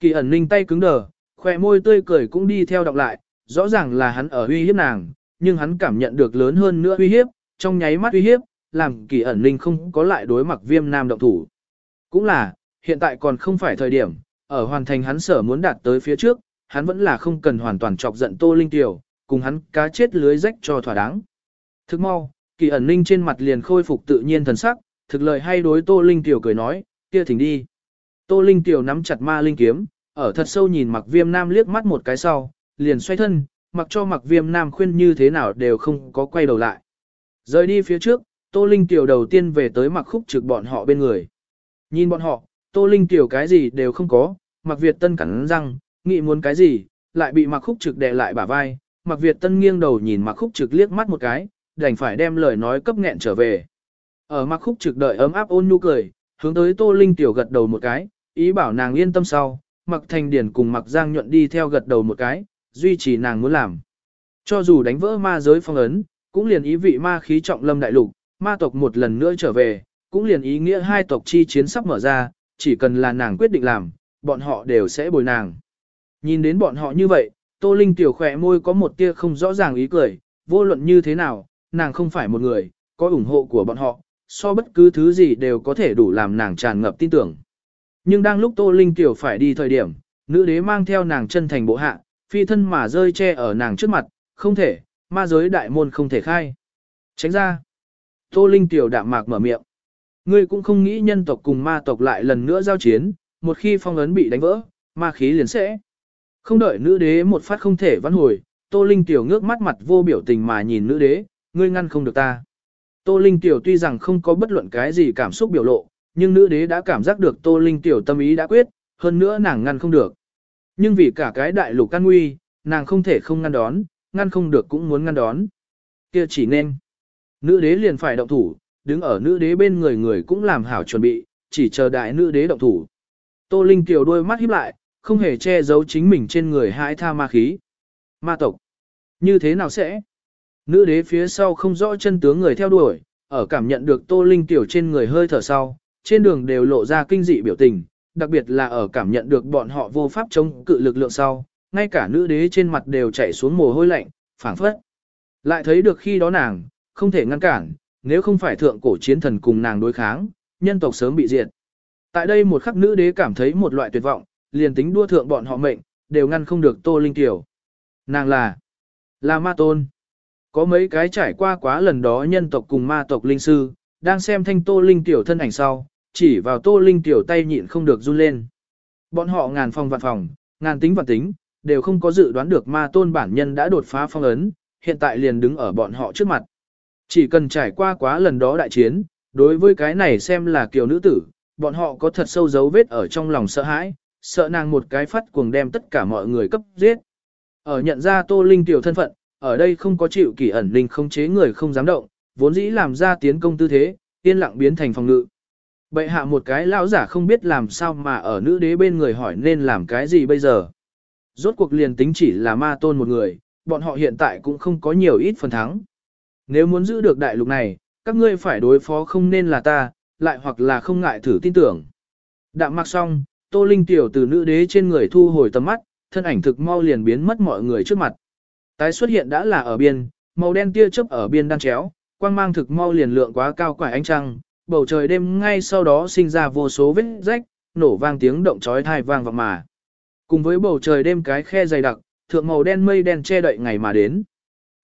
A: Kỳ ẩn linh tay cứng đờ, khỏe môi tươi cười cũng đi theo đọc lại, rõ ràng là hắn ở uy hiếp nàng, nhưng hắn cảm nhận được lớn hơn nữa uy hiếp, trong nháy mắt uy hiếp, làm kỳ ẩn linh không có lại đối mặt viêm nam động thủ. Cũng là, hiện tại còn không phải thời điểm, ở hoàn thành hắn sở muốn đạt tới phía trước, hắn vẫn là không cần hoàn toàn chọc giận tô linh tiểu, cùng hắn cá chết lưới rách cho thỏa đáng. Thức mau, kỳ ẩn ninh trên mặt liền khôi phục tự nhiên thần sắc, thực lời hay đối tô linh tiểu cười nói, kia thỉnh đi. Tô linh tiểu nắm chặt ma linh kiếm, ở thật sâu nhìn mặc viêm nam liếc mắt một cái sau, liền xoay thân, mặc cho mặc viêm nam khuyên như thế nào đều không có quay đầu lại. Rời đi phía trước, Tô Linh Tiểu đầu tiên về tới mặc khúc trực bọn họ bên người. Nhìn bọn họ, Tô Linh Tiểu cái gì đều không có, mặc Việt Tân cắn răng, nghĩ muốn cái gì, lại bị mặc khúc trực đè lại bả vai. Mặc Việt Tân nghiêng đầu nhìn mặc khúc trực liếc mắt một cái, đành phải đem lời nói cấp nghẹn trở về. Ở mặc khúc trực đợi ấm áp ôn nhu cười, hướng tới Tô Linh Tiểu gật đầu một cái, ý bảo nàng yên tâm sau, mặc thành điển cùng mặc giang nhuận đi theo gật đầu một cái, duy trì nàng muốn làm. Cho dù đánh vỡ ma giới phong ấn, cũng liền ý vị ma khí trọng lâm đại lục, ma tộc một lần nữa trở về, cũng liền ý nghĩa hai tộc chi chiến sắp mở ra, chỉ cần là nàng quyết định làm, bọn họ đều sẽ bồi nàng. Nhìn đến bọn họ như vậy, Tô Linh tiểu khỏe môi có một tia không rõ ràng ý cười, vô luận như thế nào, nàng không phải một người, có ủng hộ của bọn họ, so bất cứ thứ gì đều có thể đủ làm nàng tràn ngập tin tưởng. Nhưng đang lúc Tô Linh tiểu phải đi thời điểm, nữ đế mang theo nàng chân thành bộ hạ, phi thân mà rơi che ở nàng trước mặt, không thể, ma giới đại môn không thể khai. Tránh ra. Tô Linh tiểu đạm mạc mở miệng. Ngươi cũng không nghĩ nhân tộc cùng ma tộc lại lần nữa giao chiến, một khi phong ấn bị đánh vỡ, ma khí liền sẽ. Không đợi nữ đế một phát không thể vãn hồi, Tô Linh tiểu ngước mắt mặt vô biểu tình mà nhìn nữ đế, ngươi ngăn không được ta. Tô Linh tiểu tuy rằng không có bất luận cái gì cảm xúc biểu lộ, nhưng nữ đế đã cảm giác được Tô Linh tiểu tâm ý đã quyết, hơn nữa nàng ngăn không được. Nhưng vì cả cái đại lục can nguy, nàng không thể không ngăn đón, ngăn không được cũng muốn ngăn đón. Kia chỉ nên. Nữ đế liền phải động thủ, đứng ở nữ đế bên người người cũng làm hảo chuẩn bị, chỉ chờ đại nữ đế động thủ. Tô Linh Kiều đôi mắt híp lại, không hề che giấu chính mình trên người hãi tha ma khí. Ma tộc. Như thế nào sẽ? Nữ đế phía sau không rõ chân tướng người theo đuổi, ở cảm nhận được Tô Linh Kiều trên người hơi thở sau, trên đường đều lộ ra kinh dị biểu tình, đặc biệt là ở cảm nhận được bọn họ vô pháp chống cự lực lượng sau, ngay cả nữ đế trên mặt đều chảy xuống mồ hôi lạnh, phảng phất. Lại thấy được khi đó nàng, không thể ngăn cản, nếu không phải thượng cổ chiến thần cùng nàng đối kháng, nhân tộc sớm bị diệt. Tại đây một khắc nữ đế cảm thấy một loại tuyệt vọng, liền tính đua thượng bọn họ mệnh, đều ngăn không được Tô Linh Tiểu. Nàng là, là ma tôn. Có mấy cái trải qua quá lần đó nhân tộc cùng ma tộc linh sư, đang xem thanh Tô Linh Tiểu thân ảnh sau, chỉ vào Tô Linh Tiểu tay nhịn không được run lên. Bọn họ ngàn phòng vạn phòng, ngàn tính vạn tính, đều không có dự đoán được ma tôn bản nhân đã đột phá phong ấn, hiện tại liền đứng ở bọn họ trước mặt. Chỉ cần trải qua quá lần đó đại chiến, đối với cái này xem là kiều nữ tử, bọn họ có thật sâu dấu vết ở trong lòng sợ hãi, sợ nàng một cái phát cuồng đem tất cả mọi người cấp giết. Ở nhận ra Tô Linh tiểu thân phận, ở đây không có chịu kỳ ẩn linh không chế người không dám động, vốn dĩ làm ra tiến công tư thế, yên lặng biến thành phòng ngự. Bệ hạ một cái lão giả không biết làm sao mà ở nữ đế bên người hỏi nên làm cái gì bây giờ. Rốt cuộc liền tính chỉ là ma tôn một người, bọn họ hiện tại cũng không có nhiều ít phần thắng. Nếu muốn giữ được đại lục này, các ngươi phải đối phó không nên là ta, lại hoặc là không ngại thử tin tưởng. Đạm mặc xong, Tô Linh tiểu từ nữ đế trên người thu hồi tầm mắt, thân ảnh thực mau liền biến mất mọi người trước mặt. Tái xuất hiện đã là ở biên, màu đen tia chớp ở biên đan chéo, quang mang thực mau liền lượng quá cao quải ánh trăng, bầu trời đêm ngay sau đó sinh ra vô số vết rách, nổ vang tiếng động chói tai vang vọng mà. Cùng với bầu trời đêm cái khe dày đặc, thượng màu đen mây đen che đậy ngày mà đến.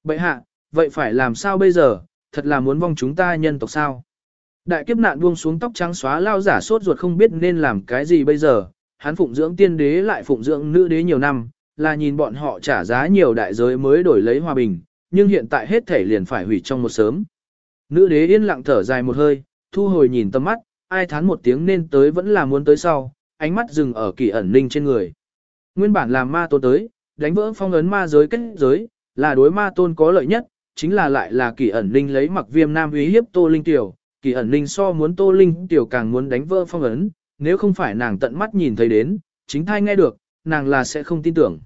A: Bậy hạ, vậy phải làm sao bây giờ, thật là muốn vong chúng ta nhân tộc sao? Đại kiếp nạn buông xuống tóc trắng xóa lao giả sốt ruột không biết nên làm cái gì bây giờ, hắn phụng dưỡng tiên đế lại phụng dưỡng nữ đế nhiều năm, là nhìn bọn họ trả giá nhiều đại giới mới đổi lấy hòa bình, nhưng hiện tại hết thể liền phải hủy trong một sớm. Nữ đế yên lặng thở dài một hơi, thu hồi nhìn tâm mắt, ai thán một tiếng nên tới vẫn là muốn tới sau, ánh mắt dừng ở kỳ ẩn ninh trên người. Nguyên bản làm ma tôn tới, đánh vỡ phong ấn ma giới kết giới, là đối ma tôn có lợi nhất, chính là lại là kỳ ẩn ninh lấy mặc viêm nam uy hiếp tô linh tiểu, kỳ ẩn ninh so muốn tô linh tiểu càng muốn đánh vỡ phong ấn, nếu không phải nàng tận mắt nhìn thấy đến, chính thai nghe được, nàng là sẽ không tin tưởng.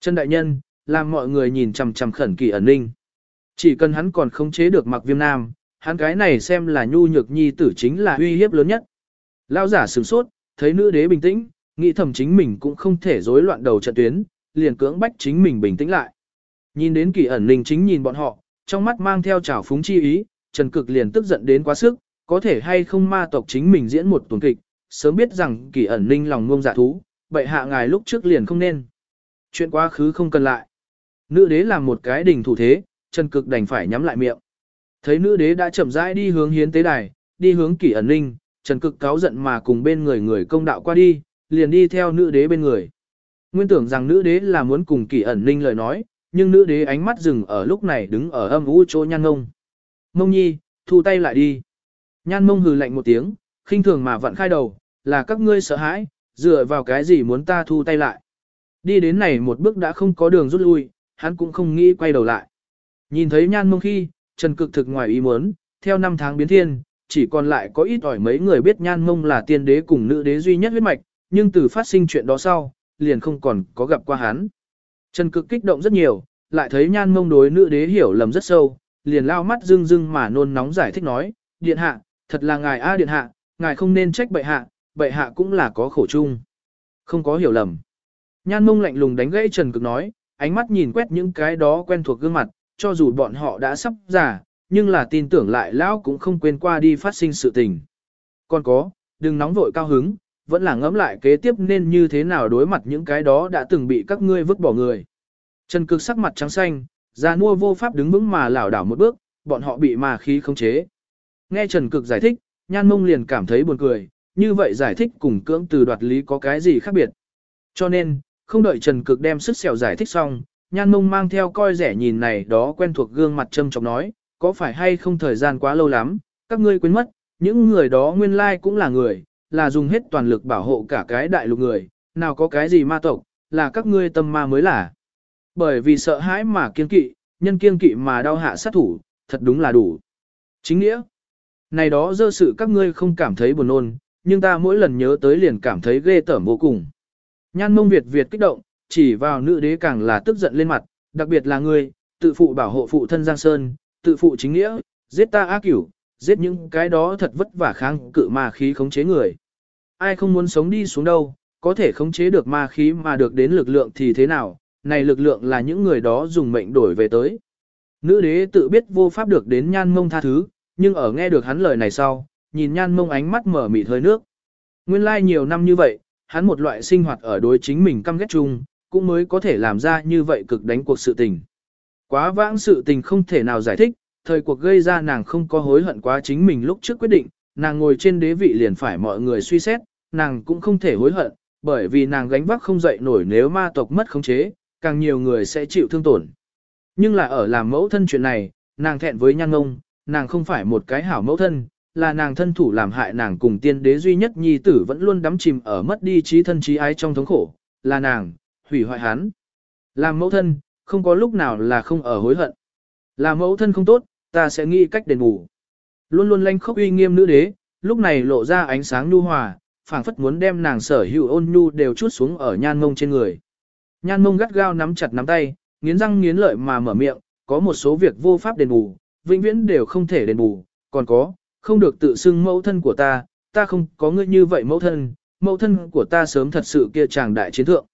A: Chân đại nhân, làm mọi người nhìn chằm chằm khẩn kỳ ẩn ninh. Chỉ cần hắn còn không chế được mặc viêm nam, hắn cái này xem là nhu nhược nhi tử chính là uy hiếp lớn nhất. Lao giả sửng sốt, thấy nữ đế bình tĩnh, nghĩ thầm chính mình cũng không thể rối loạn đầu trận tuyến, liền cưỡng bách chính mình bình tĩnh lại. Nhìn đến kỳ ẩn ninh chính nhìn bọn họ, trong mắt mang theo trào phúng chi ý, Trần Cực liền tức giận đến quá sức, có thể hay không ma tộc chính mình diễn một tuần kịch, sớm biết rằng kỳ ẩn ninh lòng ngông dạ thú, bệ hạ ngài lúc trước liền không nên. Chuyện quá khứ không cần lại. Nữ đế làm một cái đỉnh thủ thế, Trần Cực đành phải nhắm lại miệng. Thấy nữ đế đã chậm rãi đi hướng hiến tế đài, đi hướng kỳ ẩn ninh, Trần Cực cáo giận mà cùng bên người người công đạo qua đi, liền đi theo nữ đế bên người. Nguyên tưởng rằng nữ đế là muốn cùng kỳ ẩn ninh lời nói, nhưng nữ đế ánh mắt dừng ở lúc này đứng ở âm u chỗ nhan ngông. Mông nhi, thu tay lại đi. Nhan mông hừ lạnh một tiếng, khinh thường mà vặn khai đầu, là các ngươi sợ hãi, dựa vào cái gì muốn ta thu tay lại. Đi đến này một bước đã không có đường rút lui, hắn cũng không nghĩ quay đầu lại. Nhìn thấy nhan mông khi, Trần Cực thực ngoài ý muốn, theo năm tháng biến thiên, chỉ còn lại có ít ỏi mấy người biết nhan mông là tiên đế cùng nữ đế duy nhất huyết mạch, nhưng từ phát sinh chuyện đó sau, liền không còn có gặp qua hắn. Trần Cực kích động rất nhiều, lại thấy nhan mông đối nữ đế hiểu lầm rất sâu, liền lao mắt dưng dưng mà nôn nóng giải thích nói, điện hạ, thật là ngài A điện hạ, ngài không nên trách bệ hạ, bệ hạ cũng là có khổ chung. Không có hiểu lầm. Nhan mông lạnh lùng đánh gãy Trần Cực nói, ánh mắt nhìn quét những cái đó quen thuộc gương mặt, cho dù bọn họ đã sắp già, nhưng là tin tưởng lại lão cũng không quên qua đi phát sinh sự tình. Còn có, đừng nóng vội cao hứng, vẫn là ngẫm lại kế tiếp nên như thế nào đối mặt những cái đó đã từng bị các ngươi vứt bỏ người. Trần cực sắc mặt trắng xanh, ra mua vô pháp đứng vững mà lảo đảo một bước, bọn họ bị ma khí khống chế. Nghe Trần cực giải thích, nhan mông liền cảm thấy buồn cười, như vậy giải thích cùng cưỡng từ đoạt lý có cái gì khác biệt. Cho nên, không đợi Trần cực đem sức sẹo giải thích xong, nhan mông mang theo coi rẻ nhìn này đó quen thuộc gương mặt châm chọc nói, có phải hay không thời gian quá lâu lắm, các ngươi quên mất, những người đó nguyên lai cũng là người, là dùng hết toàn lực bảo hộ cả cái đại lục người, nào có cái gì ma tộc, là các ngươi tâm ma mới là. Bởi vì sợ hãi mà kiên kỵ, nhân kiên kỵ mà đau hạ sát thủ, thật đúng là đủ. Chính nghĩa, này đó dơ sự các ngươi không cảm thấy buồn nôn, nhưng ta mỗi lần nhớ tới liền cảm thấy ghê tởm vô cùng. Nhan mông Việt Việt kích động, chỉ vào nữ đế càng là tức giận lên mặt, đặc biệt là ngươi, tự phụ bảo hộ phụ thân Giang Sơn, tự phụ chính nghĩa, giết ta ác cửu, giết những cái đó thật vất vả kháng cự ma khí khống chế người. Ai không muốn sống đi xuống đâu, có thể khống chế được ma khí mà được đến lực lượng thì thế nào, này lực lượng là những người đó dùng mệnh đổi về tới. Nữ đế tự biết vô pháp được đến nhan mông tha thứ, nhưng ở nghe được hắn lời này sau, nhìn nhan mông ánh mắt mở mịt hơi nước. Nguyên lai like nhiều năm như vậy, hắn một loại sinh hoạt ở đối chính mình căm ghét chung, cũng mới có thể làm ra như vậy cực đánh cuộc sự tình. Quá vãng sự tình không thể nào giải thích, thời cuộc gây ra nàng không có hối hận quá chính mình lúc trước quyết định, nàng ngồi trên đế vị liền phải mọi người suy xét, nàng cũng không thể hối hận, bởi vì nàng gánh vác không dậy nổi nếu ma tộc mất khống chế, càng nhiều người sẽ chịu thương tổn. Nhưng là ở làm mẫu thân chuyện này, nàng thẹn với nhan ngông, nàng không phải một cái hảo mẫu thân, là nàng thân thủ làm hại nàng cùng tiên đế duy nhất nhi tử vẫn luôn đắm chìm ở mất đi trí thân trí ái trong thống khổ, là nàng, hủy hoại hắn. Làm mẫu thân, không có lúc nào là không ở hối hận. Làm mẫu thân không tốt, ta sẽ nghĩ cách đền bù. Luôn luôn lanh khốc uy nghiêm nữ đế, lúc này lộ ra ánh sáng nhu hòa, phảng phất muốn đem nàng sở hữu ôn nhu đều chút xuống ở nhan mông trên người. Nhan mông gắt gao nắm chặt nắm tay, nghiến răng nghiến lợi mà mở miệng, có một số việc vô pháp đền bù, vĩnh viễn đều không thể đền bù, còn có, không được tự xưng mẫu thân của ta, ta không có ngươi như vậy mẫu thân, mẫu thân của ta sớm thật sự kia chàng đại chiến thượng.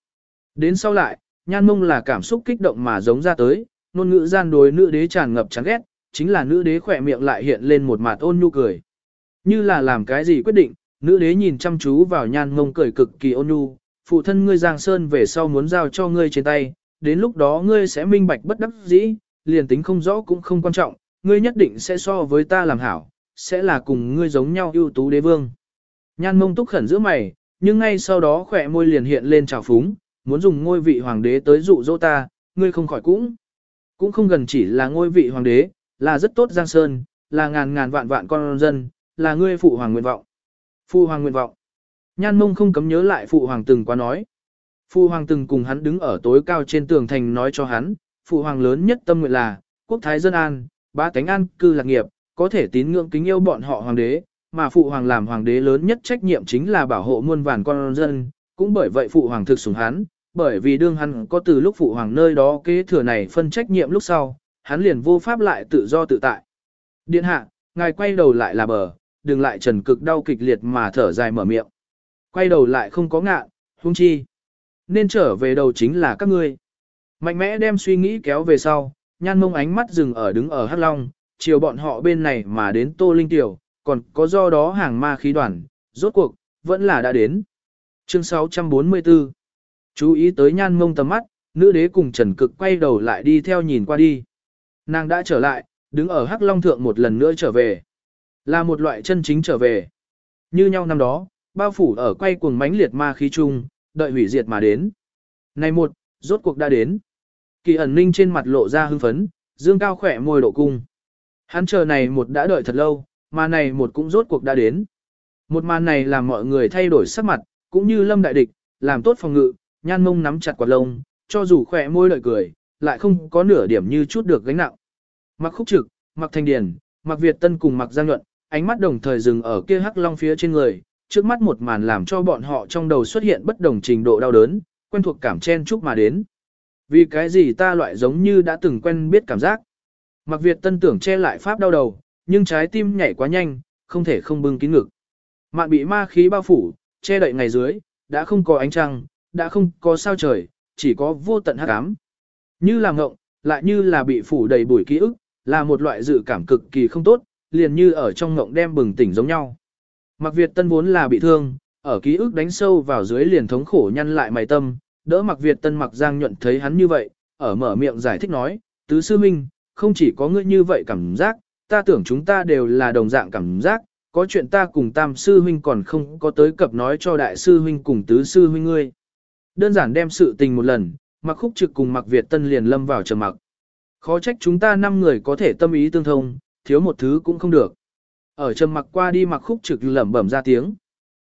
A: Đến sau lại, nhan mông là cảm xúc kích động mà giống ra tới, ngôn ngữ gian đối nữ đế tràn ngập chán ghét, chính là nữ đế khỏe miệng lại hiện lên một mặt ôn nhu cười. Như là làm cái gì quyết định, nữ đế nhìn chăm chú vào nhan mông cười cực kỳ ôn nhu, phụ thân ngươi Giang Sơn về sau muốn giao cho ngươi trên tay, đến lúc đó ngươi sẽ minh bạch bất đắc dĩ, liền tính không rõ cũng không quan trọng, ngươi nhất định sẽ so với ta làm hảo, sẽ là cùng ngươi giống nhau ưu tú đế vương. Nhan mông túc khẩn giữa mày, nhưng ngay sau đó khỏe môi liền hiện lên trào phúng, muốn dùng ngôi vị hoàng đế tới dụ dỗ ta, ngươi không khỏi cũng. Cũng không gần chỉ là ngôi vị hoàng đế, là rất tốt Giang Sơn, là ngàn ngàn vạn vạn con dân, là ngươi phụ hoàng nguyện vọng. Phụ hoàng nguyện vọng. Nhan mông không cấm nhớ lại phụ hoàng từng quá nói. Phụ hoàng từng cùng hắn đứng ở tối cao trên tường thành nói cho hắn, phụ hoàng lớn nhất tâm nguyện là, quốc thái dân an, ba tánh an cư lạc nghiệp, có thể tín ngưỡng kính yêu bọn họ hoàng đế, mà phụ hoàng làm hoàng đế lớn nhất trách nhiệm chính là bảo hộ muôn vàn con dân, cũng bởi vậy phụ hoàng thực sủng hắn, bởi vì đương hắn có từ lúc phụ hoàng nơi đó kế thừa này phân trách nhiệm lúc sau, hắn liền vô pháp lại tự do tự tại. Điện hạ, ngài quay đầu lại là bờ, đừng lại trần cực đau kịch liệt mà thở dài mở miệng. Quay đầu lại không có ngạ, hung chi. Nên trở về đầu chính là các ngươi. Mạnh mẽ đem suy nghĩ kéo về sau, nhan mông ánh mắt dừng ở đứng ở Hắc Long, chiều bọn họ bên này mà đến Tô Linh Tiểu, còn có do đó hàng ma khí đoàn, rốt cuộc, vẫn là đã đến. Chương 644 Chú ý tới nhan mông tầm mắt, nữ đế cùng Trần Cực quay đầu lại đi theo nhìn qua đi. Nàng đã trở lại, đứng ở Hắc Long Thượng một lần nữa trở về. Là một loại chân chính trở về. Như nhau năm đó, bao phủ ở quay cuồng mãnh liệt ma khí chung, đợi hủy diệt mà đến. Này một, rốt cuộc đã đến. Kỳ ẩn ninh trên mặt lộ ra hưng phấn, dương cao khỏe môi độ cung. Hắn chờ này một đã đợi thật lâu, mà này một cũng rốt cuộc đã đến. Một màn này làm mọi người thay đổi sắc mặt, cũng như lâm đại địch, làm tốt phòng ngự, nhan mông nắm chặt quạt lông, cho dù khỏe môi đợi cười, lại không có nửa điểm như chút được gánh nặng. Mặc khúc trực, mặc thanh điền, mặc Việt Tân cùng mặc Giang Nhuận, ánh mắt đồng thời dừng ở kia hắc long phía trên người, trước mắt một màn làm cho bọn họ trong đầu xuất hiện bất đồng trình độ đau đớn, quen thuộc cảm chen chúc mà đến. Vì cái gì ta loại giống như đã từng quen biết cảm giác. Mặc Việt Tân tưởng che lại pháp đau đầu, nhưng trái tim nhảy quá nhanh, không thể không bưng kín ngực. Mạn bị ma khí bao phủ, che đậy ngày dưới, đã không có ánh trăng, đã không có sao trời, chỉ có vô tận hắc ám. Như là ngộng, lại như là bị phủ đầy bụi ký ức, là một loại dự cảm cực kỳ không tốt, liền như ở trong ngộng đem bừng tỉnh giống nhau. Mặc Việt Tân vốn là bị thương, ở ký ức đánh sâu vào dưới liền thống khổ nhăn lại mày tâm, đỡ Mặc Việt Tân Mặc Giang nhuận thấy hắn như vậy, ở mở miệng giải thích nói, tứ sư minh, không chỉ có ngươi như vậy cảm giác, ta tưởng chúng ta đều là đồng dạng cảm giác, có chuyện ta cùng tam sư huynh còn không có tới cập nói cho đại sư huynh cùng tứ sư huynh ngươi. Đơn giản đem sự tình một lần, mặc khúc trực cùng mặc Việt Tân liền lâm vào trầm mặc. Khó trách chúng ta năm người có thể tâm ý tương thông, thiếu một thứ cũng không được. Ở trầm mặc qua đi mặc khúc trực lẩm bẩm ra tiếng.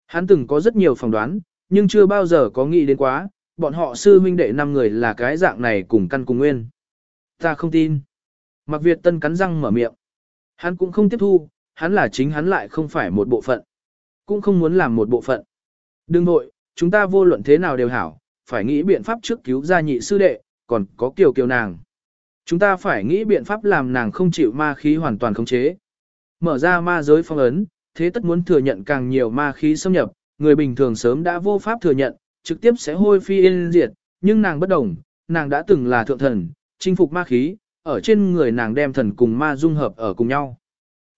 A: Hắn từng có rất nhiều phỏng đoán, nhưng chưa bao giờ có nghĩ đến quá, bọn họ sư huynh đệ năm người là cái dạng này cùng căn cùng nguyên. Ta không tin. Mặc Việt Tân cắn răng mở miệng. Hắn cũng không tiếp thu, hắn là chính hắn lại không phải một bộ phận. Cũng không muốn làm một bộ phận. Đừng nội, chúng ta vô luận thế nào đều hảo, phải nghĩ biện pháp trước cứu ra nhị sư đệ, còn có kiều kiều nàng. Chúng ta phải nghĩ biện pháp làm nàng không chịu ma khí hoàn toàn khống chế. Mở ra ma giới phong ấn, thế tất muốn thừa nhận càng nhiều ma khí xâm nhập, người bình thường sớm đã vô pháp thừa nhận, trực tiếp sẽ hôi phi yên diệt, nhưng nàng bất đồng, nàng đã từng là thượng thần, chinh phục ma khí, ở trên người nàng đem thần cùng ma dung hợp ở cùng nhau.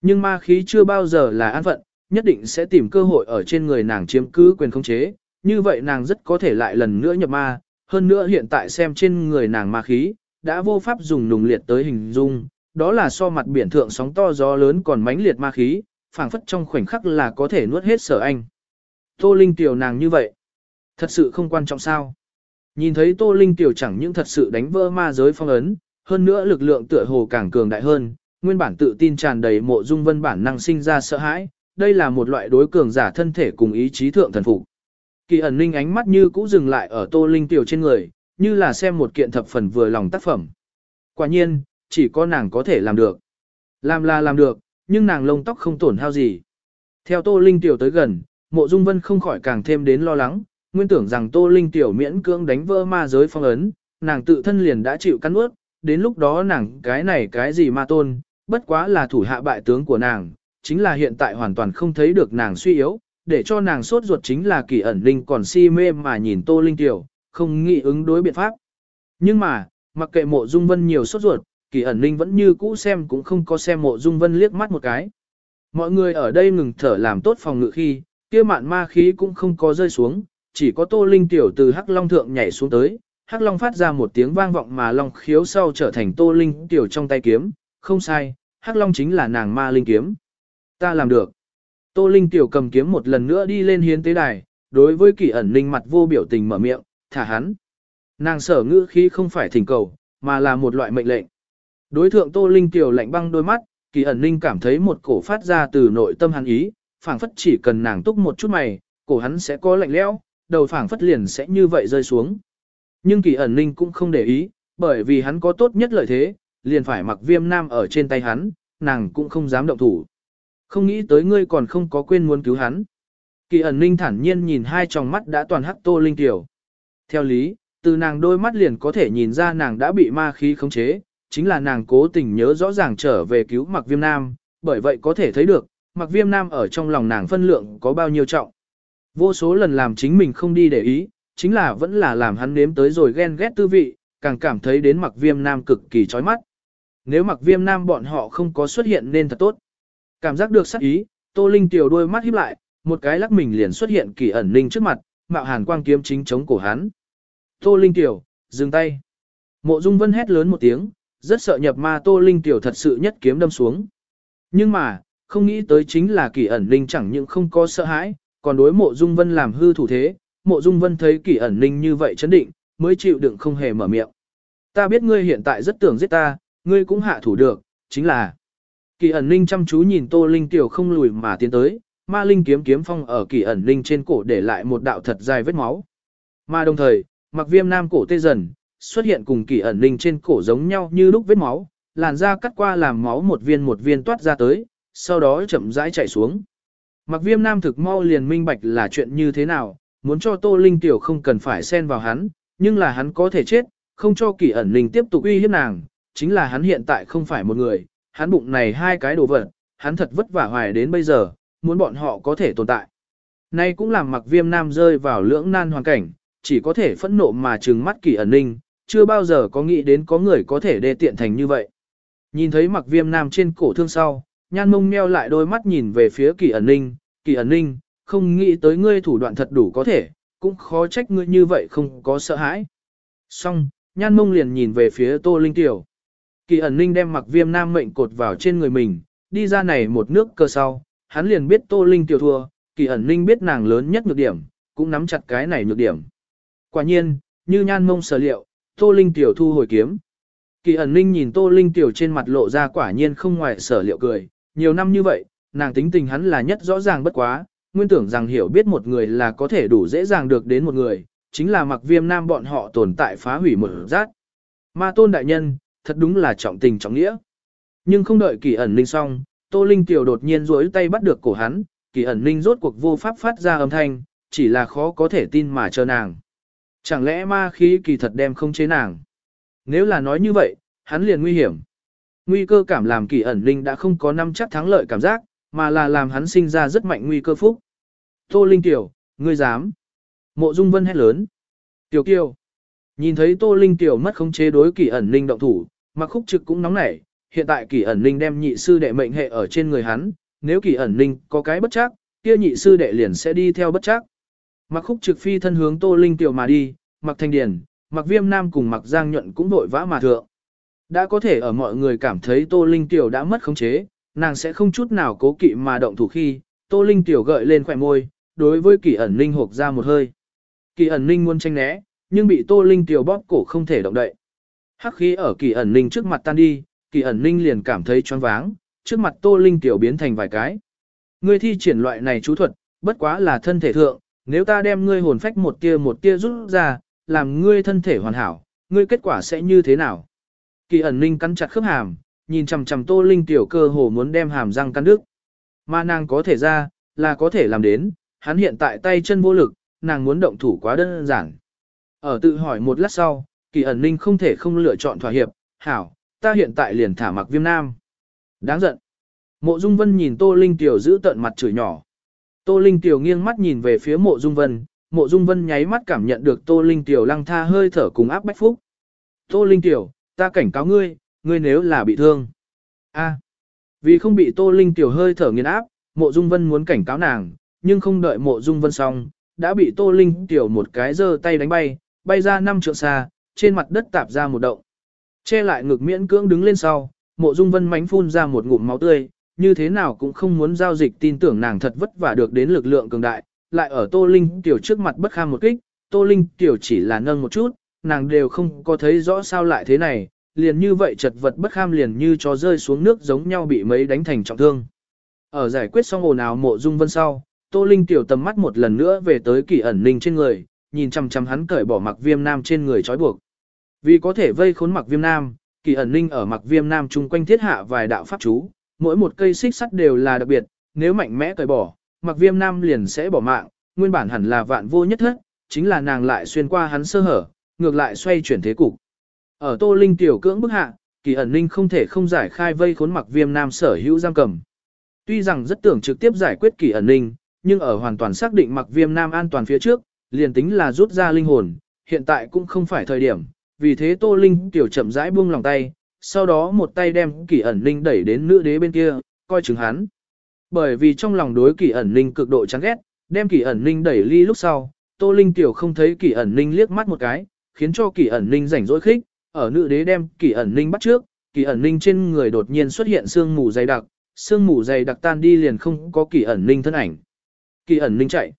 A: Nhưng ma khí chưa bao giờ là an phận, nhất định sẽ tìm cơ hội ở trên người nàng chiếm cứ quyền khống chế, như vậy nàng rất có thể lại lần nữa nhập ma, hơn nữa hiện tại xem trên người nàng ma khí, đã vô pháp dùng nùng liệt tới hình dung, đó là so mặt biển thượng sóng to gió lớn còn mãnh liệt ma khí, phảng phất trong khoảnh khắc là có thể nuốt hết sở anh. Tô Linh tiểu nàng như vậy, thật sự không quan trọng sao. Nhìn thấy Tô Linh tiểu chẳng những thật sự đánh vỡ ma giới phong ấn, hơn nữa lực lượng tựa hồ càng cường đại hơn, nguyên bản tự tin tràn đầy mộ dung vân bản năng sinh ra sợ hãi, đây là một loại đối cường giả thân thể cùng ý chí thượng thần phục. Kỳ ẩn linh ánh mắt như cũ dừng lại ở tô linh tiểu trên người, như là xem một kiện thập phần vừa lòng tác phẩm. Quả nhiên, chỉ có nàng có thể làm được. Làm là làm được, nhưng nàng lông tóc không tổn hao gì. Theo tô linh tiểu tới gần, mộ dung vân không khỏi càng thêm đến lo lắng, nguyên tưởng rằng tô linh tiểu miễn cưỡng đánh vỡ ma giới phong ấn, nàng tự thân liền đã chịu cắn ướt, đến lúc đó nàng cái này cái gì ma tôn, bất quá là thủ hạ bại tướng của nàng, chính là hiện tại hoàn toàn không thấy được nàng suy yếu, để cho nàng sốt ruột chính là kỳ ẩn linh còn si mê mà nhìn tô linh tiểu, không nghĩ ứng đối biện pháp. Nhưng mà, mặc kệ mộ dung vân nhiều sốt ruột, kỳ ẩn linh vẫn như cũ xem cũng không có xem mộ dung vân liếc mắt một cái. Mọi người ở đây ngừng thở làm tốt phòng ngự khi, kia mạn ma khí cũng không có rơi xuống, chỉ có tô linh tiểu từ hắc long thượng nhảy xuống tới, hắc long phát ra một tiếng vang vọng mà long khiếu sau trở thành tô linh tiểu trong tay kiếm, không sai, hắc long chính là nàng ma linh kiếm. Ta làm được. Tô linh tiểu cầm kiếm một lần nữa đi lên hiến tế đài, đối với kỳ ẩn linh mặt vô biểu tình mở miệng, thả hắn. Nàng sở ngữ khí không phải thỉnh cầu, mà là một loại mệnh lệnh. Đối thượng tô linh tiểu lạnh băng đôi mắt, kỳ ẩn linh cảm thấy một cổ phát ra từ nội tâm hắn ý, phảng phất chỉ cần nàng túc một chút mày, cổ hắn sẽ có lạnh lẽo, đầu phảng phất liền sẽ như vậy rơi xuống. Nhưng kỳ ẩn ninh cũng không để ý, bởi vì hắn có tốt nhất lợi thế, liền phải mặc viêm nam ở trên tay hắn, nàng cũng không dám động thủ. Không nghĩ tới ngươi còn không có quên muốn cứu hắn. Kỳ ẩn ninh thản nhiên nhìn hai tròng mắt đã toàn hắc tô linh tiểu. Theo lý, từ nàng đôi mắt liền có thể nhìn ra nàng đã bị ma khí khống chế, chính là nàng cố tình nhớ rõ ràng trở về cứu mặc viêm nam, bởi vậy có thể thấy được, mặc viêm nam ở trong lòng nàng phân lượng có bao nhiêu trọng. Vô số lần làm chính mình không đi để ý, chính là vẫn là làm hắn nếm tới rồi ghen ghét tư vị, càng cảm thấy đến mặc viêm nam cực kỳ chói mắt. Nếu mặc viêm nam bọn họ không có xuất hiện nên thật tốt. Cảm giác được sắc ý, Tô Linh tiểu đôi mắt híp lại, một cái lắc mình liền xuất hiện kỳ ẩn ninh trước mặt, mạo hàn quang kiếm chính chống cổ hắn. Tô Linh tiểu, dừng tay. Mộ Dung Vân hét lớn một tiếng, rất sợ nhập ma Tô Linh tiểu thật sự nhất kiếm đâm xuống. Nhưng mà, không nghĩ tới chính là kỳ ẩn Linh chẳng những không có sợ hãi, còn đối mộ dung vân làm hư thủ thế, mộ dung vân thấy kỳ ẩn Linh như vậy chấn định, mới chịu đựng không hề mở miệng. Ta biết ngươi hiện tại rất tưởng giết ta, ngươi cũng hạ thủ được, chính là. Kỳ ẩn Linh chăm chú nhìn tô linh tiểu không lùi mà tiến tới, ma linh kiếm kiếm phong ở kỳ ẩn Linh trên cổ để lại một đạo thật dài vết máu. Mà đồng thời, mặc viêm nam cổ tê dần, xuất hiện cùng kỳ ẩn ninh trên cổ giống nhau như lúc vết máu, làn da cắt qua làm máu một viên một viên toát ra tới, sau đó chậm rãi chạy xuống. Mặc viêm nam thực mau liền minh bạch là chuyện như thế nào, muốn cho Tô Linh Tiểu không cần phải xen vào hắn, nhưng là hắn có thể chết, không cho kỳ ẩn linh tiếp tục uy hiếp nàng, chính là hắn hiện tại không phải một người, hắn bụng này hai cái đồ vật, hắn thật vất vả hoài đến bây giờ, muốn bọn họ có thể tồn tại. Nay cũng làm mặc viêm nam rơi vào lưỡng nan hoàn cảnh, chỉ có thể phẫn nộ mà trừng mắt kỳ ẩn ninh chưa bao giờ có nghĩ đến có người có thể đê tiện thành như vậy. Nhìn thấy mặc viêm nam trên cổ thương sau, nhan mông meo lại đôi mắt nhìn về phía kỳ ẩn ninh, kỳ ẩn ninh, không nghĩ tới ngươi thủ đoạn thật đủ có thể, cũng khó trách ngươi như vậy không có sợ hãi. Xong, nhan mông liền nhìn về phía tô linh tiểu. Kỳ ẩn ninh đem mặc viêm nam mệnh cột vào trên người mình, đi ra này một nước cơ sau, hắn liền biết tô linh tiểu thua, kỳ ẩn ninh biết nàng lớn nhất nhược điểm, cũng nắm chặt cái này nhược điểm. Quả nhiên, như nhan mông sở liệu, tô linh tiểu thu hồi kiếm. Kỳ ẩn ninh nhìn tô linh tiểu trên mặt lộ ra quả nhiên không ngoài sở liệu cười, nhiều năm như vậy, nàng tính tình hắn là nhất rõ ràng bất quá, nguyên tưởng rằng hiểu biết một người là có thể đủ dễ dàng được đến một người, chính là mặc viêm nam bọn họ tồn tại phá hủy một rát. Ma tôn đại nhân, thật đúng là trọng tình trọng nghĩa. Nhưng không đợi kỳ ẩn linh xong, tô linh tiểu đột nhiên duỗi tay bắt được cổ hắn, kỳ ẩn linh rốt cuộc vô pháp phát ra âm thanh, chỉ là khó có thể tin mà chờ nàng. Chẳng lẽ ma khí kỳ thật đem không chế nàng? Nếu là nói như vậy, hắn liền nguy hiểm. Nguy cơ cảm làm kỳ ẩn linh đã không có năm chắc thắng lợi cảm giác, mà là làm hắn sinh ra rất mạnh nguy cơ phúc. Tô Linh Tiểu, ngươi dám. Mộ Dung Vân hét lớn. Tiểu Kiều. Nhìn thấy Tô Linh Tiểu mất khống chế đối kỳ ẩn linh động thủ, mà khúc trực cũng nóng nảy, hiện tại kỳ ẩn linh đem nhị sư đệ mệnh hệ ở trên người hắn, nếu kỳ ẩn linh có cái bất chắc, kia nhị sư đệ liền sẽ đi theo bất chắc. Mặc khúc trực phi thân hướng Tô Linh Tiểu mà đi, mặc thanh điển, mặc viêm nam cùng mặc giang nhuận cũng vội vã mà thượng. Đã có thể ở mọi người cảm thấy Tô Linh Tiểu đã mất khống chế, nàng sẽ không chút nào cố kỵ mà động thủ khi, Tô Linh Tiểu gợi lên khỏe môi, đối với kỳ ẩn linh hộp ra một hơi. Kỳ ẩn linh muốn tranh né, nhưng bị Tô Linh Tiểu bóp cổ không thể động đậy. Hắc khí ở kỳ ẩn linh trước mặt tan đi, kỳ ẩn linh liền cảm thấy choáng váng, trước mặt Tô Linh tiểu biến thành vài cái. người thi triển loại này chú thuật, bất quá là thân thể thượng, nếu ta đem ngươi hồn phách một tia một tia rút ra, làm ngươi thân thể hoàn hảo, ngươi kết quả sẽ như thế nào? Kỳ ẩn ninh cắn chặt khớp hàm, nhìn chằm chằm Tô Linh tiểu cơ hồ muốn đem hàm răng cắn đứt. Mà nàng có thể ra, là có thể làm đến, hắn hiện tại tay chân vô lực, nàng muốn động thủ quá đơn giản. Ở tự hỏi một lát sau, kỳ ẩn ninh không thể không lựa chọn thỏa hiệp, hảo, ta hiện tại liền thả mặc viêm nam. Đáng giận. Mộ Dung Vân nhìn Tô Linh Tiểu giữ tận mặt chửi nhỏ. Tô Linh Tiểu nghiêng mắt nhìn về phía Mộ Dung Vân, Mộ Dung Vân nháy mắt cảm nhận được Tô Linh Tiểu lăng tha hơi thở cùng áp bách phúc. Tô Linh Tiểu, ta cảnh cáo ngươi, ngươi nếu là bị thương. a vì không bị Tô Linh Tiểu hơi thở nghiền áp, Mộ Dung Vân muốn cảnh cáo nàng, nhưng không đợi Mộ Dung Vân xong, đã bị Tô Linh Tiểu một cái giơ tay đánh bay, bay ra năm trượng xa, trên mặt đất tạp ra một động. Che lại ngực miễn cưỡng đứng lên sau, Mộ Dung Vân mánh phun ra một ngụm máu tươi, như thế nào cũng không muốn giao dịch tin tưởng nàng thật vất vả được đến lực lượng cường đại, lại ở Tô Linh Tiểu trước mặt bất kham một kích, Tô Linh Tiểu chỉ là nâng một chút, nàng đều không có thấy rõ sao lại thế này, liền như vậy chật vật bất kham liền như chó rơi xuống nước giống nhau bị mấy đánh thành trọng thương. Ở giải quyết xong ồn ào mộ dung vân sau, Tô Linh Tiểu tầm mắt một lần nữa về tới kỳ ẩn ninh trên người, nhìn chăm chăm hắn cởi bỏ mặc viêm nam trên người trói buộc. Vì có thể vây khốn mặc viêm nam, kỳ ẩn ninh ở mặc viêm nam chung quanh thiết hạ vài đạo pháp chú, mỗi một cây xích sắt đều là đặc biệt, nếu mạnh mẽ cởi bỏ, mặc viêm nam liền sẽ bỏ mạng, nguyên bản hẳn là vạn vô nhất thất, chính là nàng lại xuyên qua hắn sơ hở, ngược lại xoay chuyển thế cục. Ở Tô Linh tiểu cưỡng bức hạ, kỳ ẩn linh không thể không giải khai vây khốn mặc viêm nam sở hữu giam cầm. Tuy rằng rất tưởng trực tiếp giải quyết kỳ ẩn linh, nhưng ở hoàn toàn xác định mặc viêm nam an toàn phía trước, liền tính là rút ra linh hồn, hiện tại cũng không phải thời điểm, vì thế Tô Linh tiểu chậm rãi buông lòng tay, sau đó một tay đem kỳ ẩn linh đẩy đến nữ đế bên kia, coi chừng hắn. Bởi vì trong lòng đối kỳ ẩn linh cực độ chán ghét, đem kỳ ẩn linh đẩy ly lúc sau, Tô Linh tiểu không thấy kỳ ẩn linh liếc mắt một cái, khiến cho kỳ ẩn linh rảnh rỗi khích, ở nữ đế đem kỳ ẩn linh bắt trước, kỳ ẩn linh trên người đột nhiên xuất hiện sương mù dày đặc, sương mù dày đặc tan đi liền không có kỳ ẩn linh thân ảnh. Kỳ ẩn linh chạy.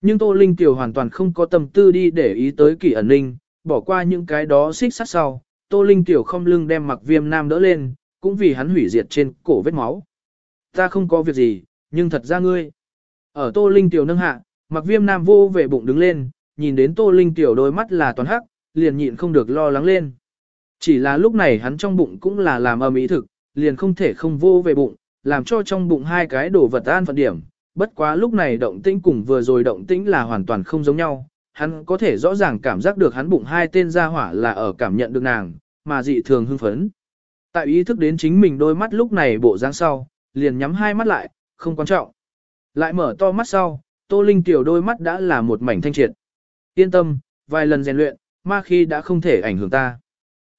A: Nhưng Tô Linh tiểu hoàn toàn không có tâm tư đi để ý tới kỳ ẩn linh, bỏ qua những cái đó xích sát sau, Tô Linh tiểu không lưng đem mặc viêm nam đỡ lên, cũng vì hắn hủy diệt trên cổ vết máu. Ta không có việc gì, nhưng thật ra ngươi. Ở Tô Linh tiểu nâng hạ, mặc viêm nam vô về bụng đứng lên, nhìn đến Tô Linh tiểu đôi mắt là toàn hắc, liền nhịn không được lo lắng lên. Chỉ là lúc này hắn trong bụng cũng là làm âm ý thực, liền không thể không vô về bụng, làm cho trong bụng hai cái đồ vật an phận điểm. Bất quá lúc này động tĩnh cùng vừa rồi động tĩnh là hoàn toàn không giống nhau, hắn có thể rõ ràng cảm giác được hắn bụng hai tên gia hỏa là ở cảm nhận được nàng, mà dị thường hưng phấn. Tại ý thức đến chính mình đôi mắt lúc này bộ dáng sau, liền nhắm hai mắt lại, không quan trọng. Lại mở to mắt sau, Tô Linh tiểu đôi mắt đã là một mảnh thanh triệt. Yên tâm, vài lần rèn luyện, ma khí đã không thể ảnh hưởng ta.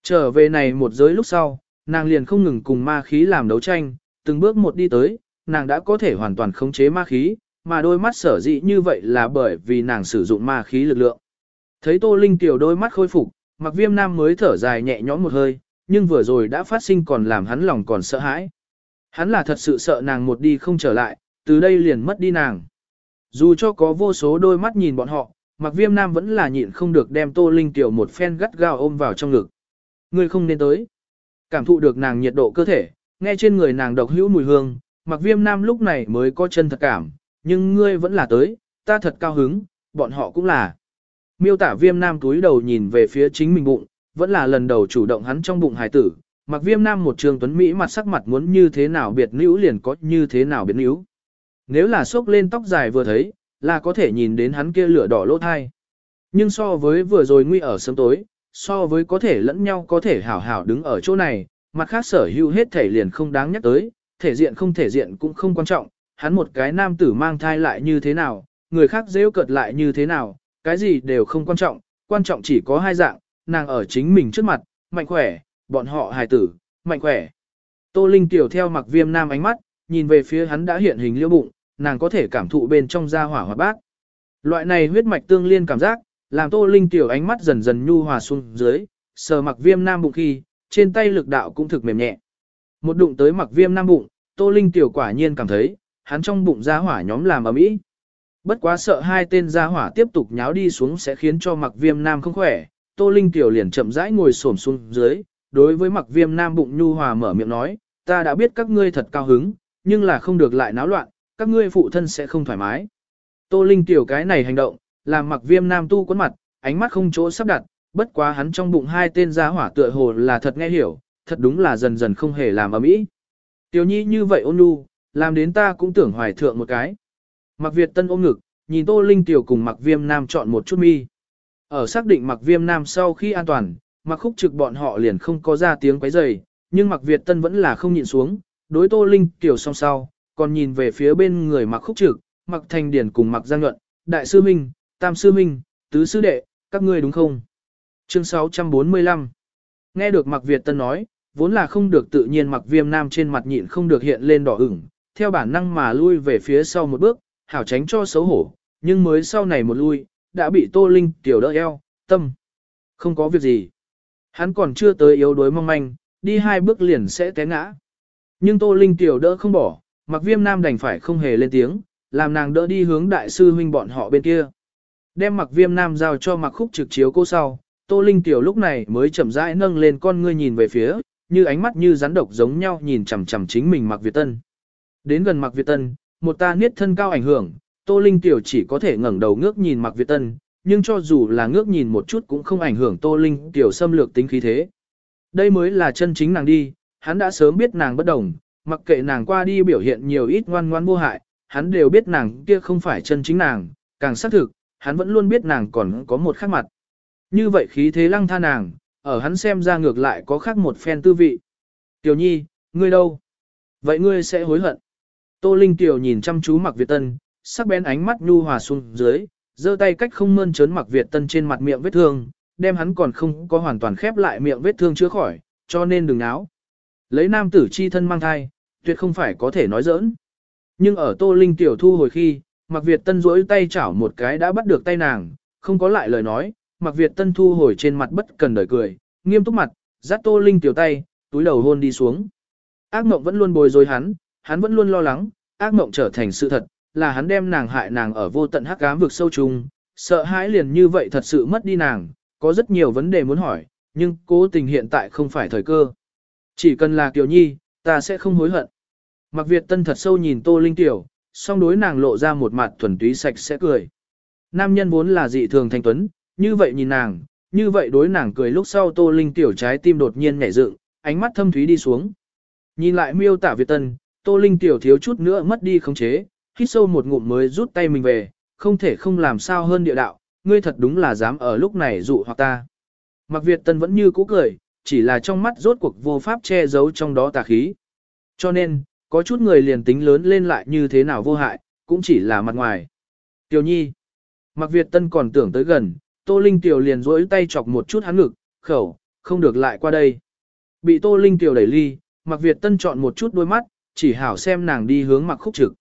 A: Trở về này một giới lúc sau, nàng liền không ngừng cùng ma khí làm đấu tranh, từng bước một đi tới, nàng đã có thể hoàn toàn khống chế ma khí, mà đôi mắt sở dĩ như vậy là bởi vì nàng sử dụng ma khí lực lượng. Thấy Tô Linh tiểu đôi mắt khôi phục, Mặc Viêm Nam mới thở dài nhẹ nhõm một hơi, nhưng vừa rồi đã phát sinh còn làm hắn lòng còn sợ hãi. Hắn là thật sự sợ nàng một đi không trở lại, từ đây liền mất đi nàng. Dù cho có vô số đôi mắt nhìn bọn họ, Mặc Viêm Nam vẫn là nhịn không được đem Tô Linh tiểu một phen gắt gao ôm vào trong ngực. Ngươi không nên tới. Cảm thụ được nàng nhiệt độ cơ thể, nghe trên người nàng độc hữu mùi hương, Mặc Viêm Nam lúc này mới có chân thật cảm, nhưng ngươi vẫn là tới, ta thật cao hứng, bọn họ cũng là. Miêu tả viêm nam túi đầu nhìn về phía chính mình bụng, vẫn là lần đầu chủ động hắn trong bụng hài tử, mặc viêm nam một trường tuấn Mỹ mặt sắc mặt muốn như thế nào biệt nữ liền có như thế nào biệt nữ. Nếu là xốc lên tóc dài vừa thấy, là có thể nhìn đến hắn kia lửa đỏ lỗ thai. Nhưng so với vừa rồi nguy ở sớm tối, so với có thể lẫn nhau có thể hảo hảo đứng ở chỗ này, mặt khác sở hữu hết thể liền không đáng nhắc tới, thể diện không thể diện cũng không quan trọng, hắn một cái nam tử mang thai lại như thế nào, người khác dễ cợt lại như thế nào, cái gì đều không quan trọng, quan trọng chỉ có hai dạng, nàng ở chính mình trước mặt, mạnh khỏe, bọn họ hài tử, mạnh khỏe. Tô Linh tiểu theo mặc viêm nam ánh mắt, nhìn về phía hắn đã hiện hình liêu bụng, nàng có thể cảm thụ bên trong da hỏa hoạt bát. Loại này huyết mạch tương liên cảm giác, làm Tô Linh tiểu ánh mắt dần dần nhu hòa xuống dưới, sờ mặc viêm nam bụng khi, trên tay lực đạo cũng thực mềm nhẹ. Một đụng tới mặc viêm nam bụng, Tô Linh tiểu quả nhiên cảm thấy, hắn trong bụng da hỏa nhóm làm ở mỹ. Bất quá sợ hai tên gia hỏa tiếp tục nháo đi xuống sẽ khiến cho mặc viêm nam không khỏe, Tô Linh Tiểu liền chậm rãi ngồi xổm xuống dưới, đối với mặc viêm nam bụng nhu hòa mở miệng nói, ta đã biết các ngươi thật cao hứng, nhưng là không được lại náo loạn, các ngươi phụ thân sẽ không thoải mái. Tô Linh tiểu cái này hành động, làm mặc viêm nam tu quấn mặt, ánh mắt không chỗ sắp đặt, bất quá hắn trong bụng hai tên gia hỏa tựa hồ là thật nghe hiểu, thật đúng là dần dần không hề làm ở mỹ. Tiểu nhi như vậy ôn nhu, làm đến ta cũng tưởng hoài thượng một cái. Mặc Việt Tân ôm ngực, nhìn Tô Linh tiểu cùng Mặc Viêm Nam chọn một chút mi. Ở xác định Mặc Viêm Nam sau khi an toàn, Mặc Khúc Trực bọn họ liền không có ra tiếng quấy rầy, nhưng Mặc Việt Tân vẫn là không nhịn xuống, đối Tô Linh tiểu song sau, còn nhìn về phía bên người Mặc Khúc Trực, Mặc Thành Điển cùng Mặc Giang Nhuận, Đại sư Minh, Tam sư Minh, Tứ sư đệ, các ngươi đúng không? Chương 645 Nghe được Mặc Việt Tân nói, vốn là không được tự nhiên Mặc Viêm Nam trên mặt nhịn không được hiện lên đỏ ửng, theo bản năng mà lui về phía sau một bước, hảo tránh cho xấu hổ, nhưng mới sau này một lui, đã bị Tô Linh tiểu đỡ eo, tâm. Không có việc gì. Hắn còn chưa tới yếu đuối mong manh, đi hai bước liền sẽ té ngã. Nhưng Tô Linh tiểu đỡ không bỏ, mặc viêm nam đành phải không hề lên tiếng, làm nàng đỡ đi hướng đại sư huynh bọn họ bên kia. Đem mặc viêm nam giao cho mặc khúc trực chiếu cô sau, Tô Linh tiểu lúc này mới chậm rãi nâng lên con ngươi nhìn về phía, như ánh mắt như rắn độc giống nhau nhìn chằm chằm chính mình mặc Việt Tân. Đến gần mặc Việt Tân, một ta niết thân cao ảnh hưởng, Tô Linh tiểu chỉ có thể ngẩng đầu ngước nhìn mặc Việt Tân, nhưng cho dù là ngước nhìn một chút cũng không ảnh hưởng Tô Linh tiểu xâm lược tính khí thế. Đây mới là chân chính nàng đi, hắn đã sớm biết nàng bất đồng, mặc kệ nàng qua đi biểu hiện nhiều ít ngoan ngoan vô hại, hắn đều biết nàng kia không phải chân chính nàng, càng xác thực, hắn vẫn luôn biết nàng còn có một khác mặt. Như vậy khí thế lăng tha nàng, ở hắn xem ra ngược lại có khác một phen tư vị. Tiểu nhi, ngươi đâu? Vậy ngươi sẽ hối hận. Tô Linh Tiểu nhìn chăm chú Mặc Việt Tân, sắc bén ánh mắt nhu hòa xuống dưới, giơ tay cách không mơn trớn Mặc Việt Tân trên mặt miệng vết thương, đem hắn còn không có hoàn toàn khép lại miệng vết thương chữa khỏi, cho nên đừng náo. Lấy nam tử chi thân mang thai, tuyệt không phải có thể nói giỡn. Nhưng ở Tô Linh Tiểu thu hồi khi, Mặc Việt Tân duỗi tay chảo một cái đã bắt được tay nàng, không có lại lời nói, Mặc Việt Tân thu hồi trên mặt bất cần đời cười, nghiêm túc mặt, dắt Tô Linh Tiểu tay, túi đầu hôn đi xuống. Ác mộng vẫn luôn bồi dối hắn, hắn vẫn luôn lo lắng, ác mộng trở thành sự thật, là hắn đem nàng hại nàng ở vô tận hắc ám vực sâu trùng, sợ hãi liền như vậy thật sự mất đi nàng, có rất nhiều vấn đề muốn hỏi, nhưng cố tình hiện tại không phải thời cơ. Chỉ cần là Kiều Nhi, ta sẽ không hối hận. Mặc Việt Tân thật sâu nhìn Tô Linh Tiểu, song đối nàng lộ ra một mặt thuần túy sạch sẽ cười. Nam nhân vốn là dị thường thanh tuấn, như vậy nhìn nàng, như vậy đối nàng cười lúc sau Tô Linh Tiểu trái tim đột nhiên nhảy dựng, ánh mắt thâm thúy đi xuống. Nhìn lại miêu tả Việt Tân, Tô Linh tiểu thiếu chút nữa mất đi khống chế, hít sâu một ngụm mới rút tay mình về, không thể không làm sao hơn địa đạo, ngươi thật đúng là dám ở lúc này dụ hoặc ta. Mặc Việt Tân vẫn như cũ cười, chỉ là trong mắt rốt cuộc vô pháp che giấu trong đó tà khí. Cho nên, có chút người liền tính lớn lên lại như thế nào vô hại, cũng chỉ là mặt ngoài. Tiểu Nhi. Mặc Việt Tân còn tưởng tới gần, Tô Linh Tiểu liền rỗi tay chọc một chút hắn ngực, khẩu, không được lại qua đây. Bị Tô Linh Tiểu đẩy ly, Mặc Việt Tân chọn một chút đôi mắt, chỉ hảo xem nàng đi hướng mặc khúc trực.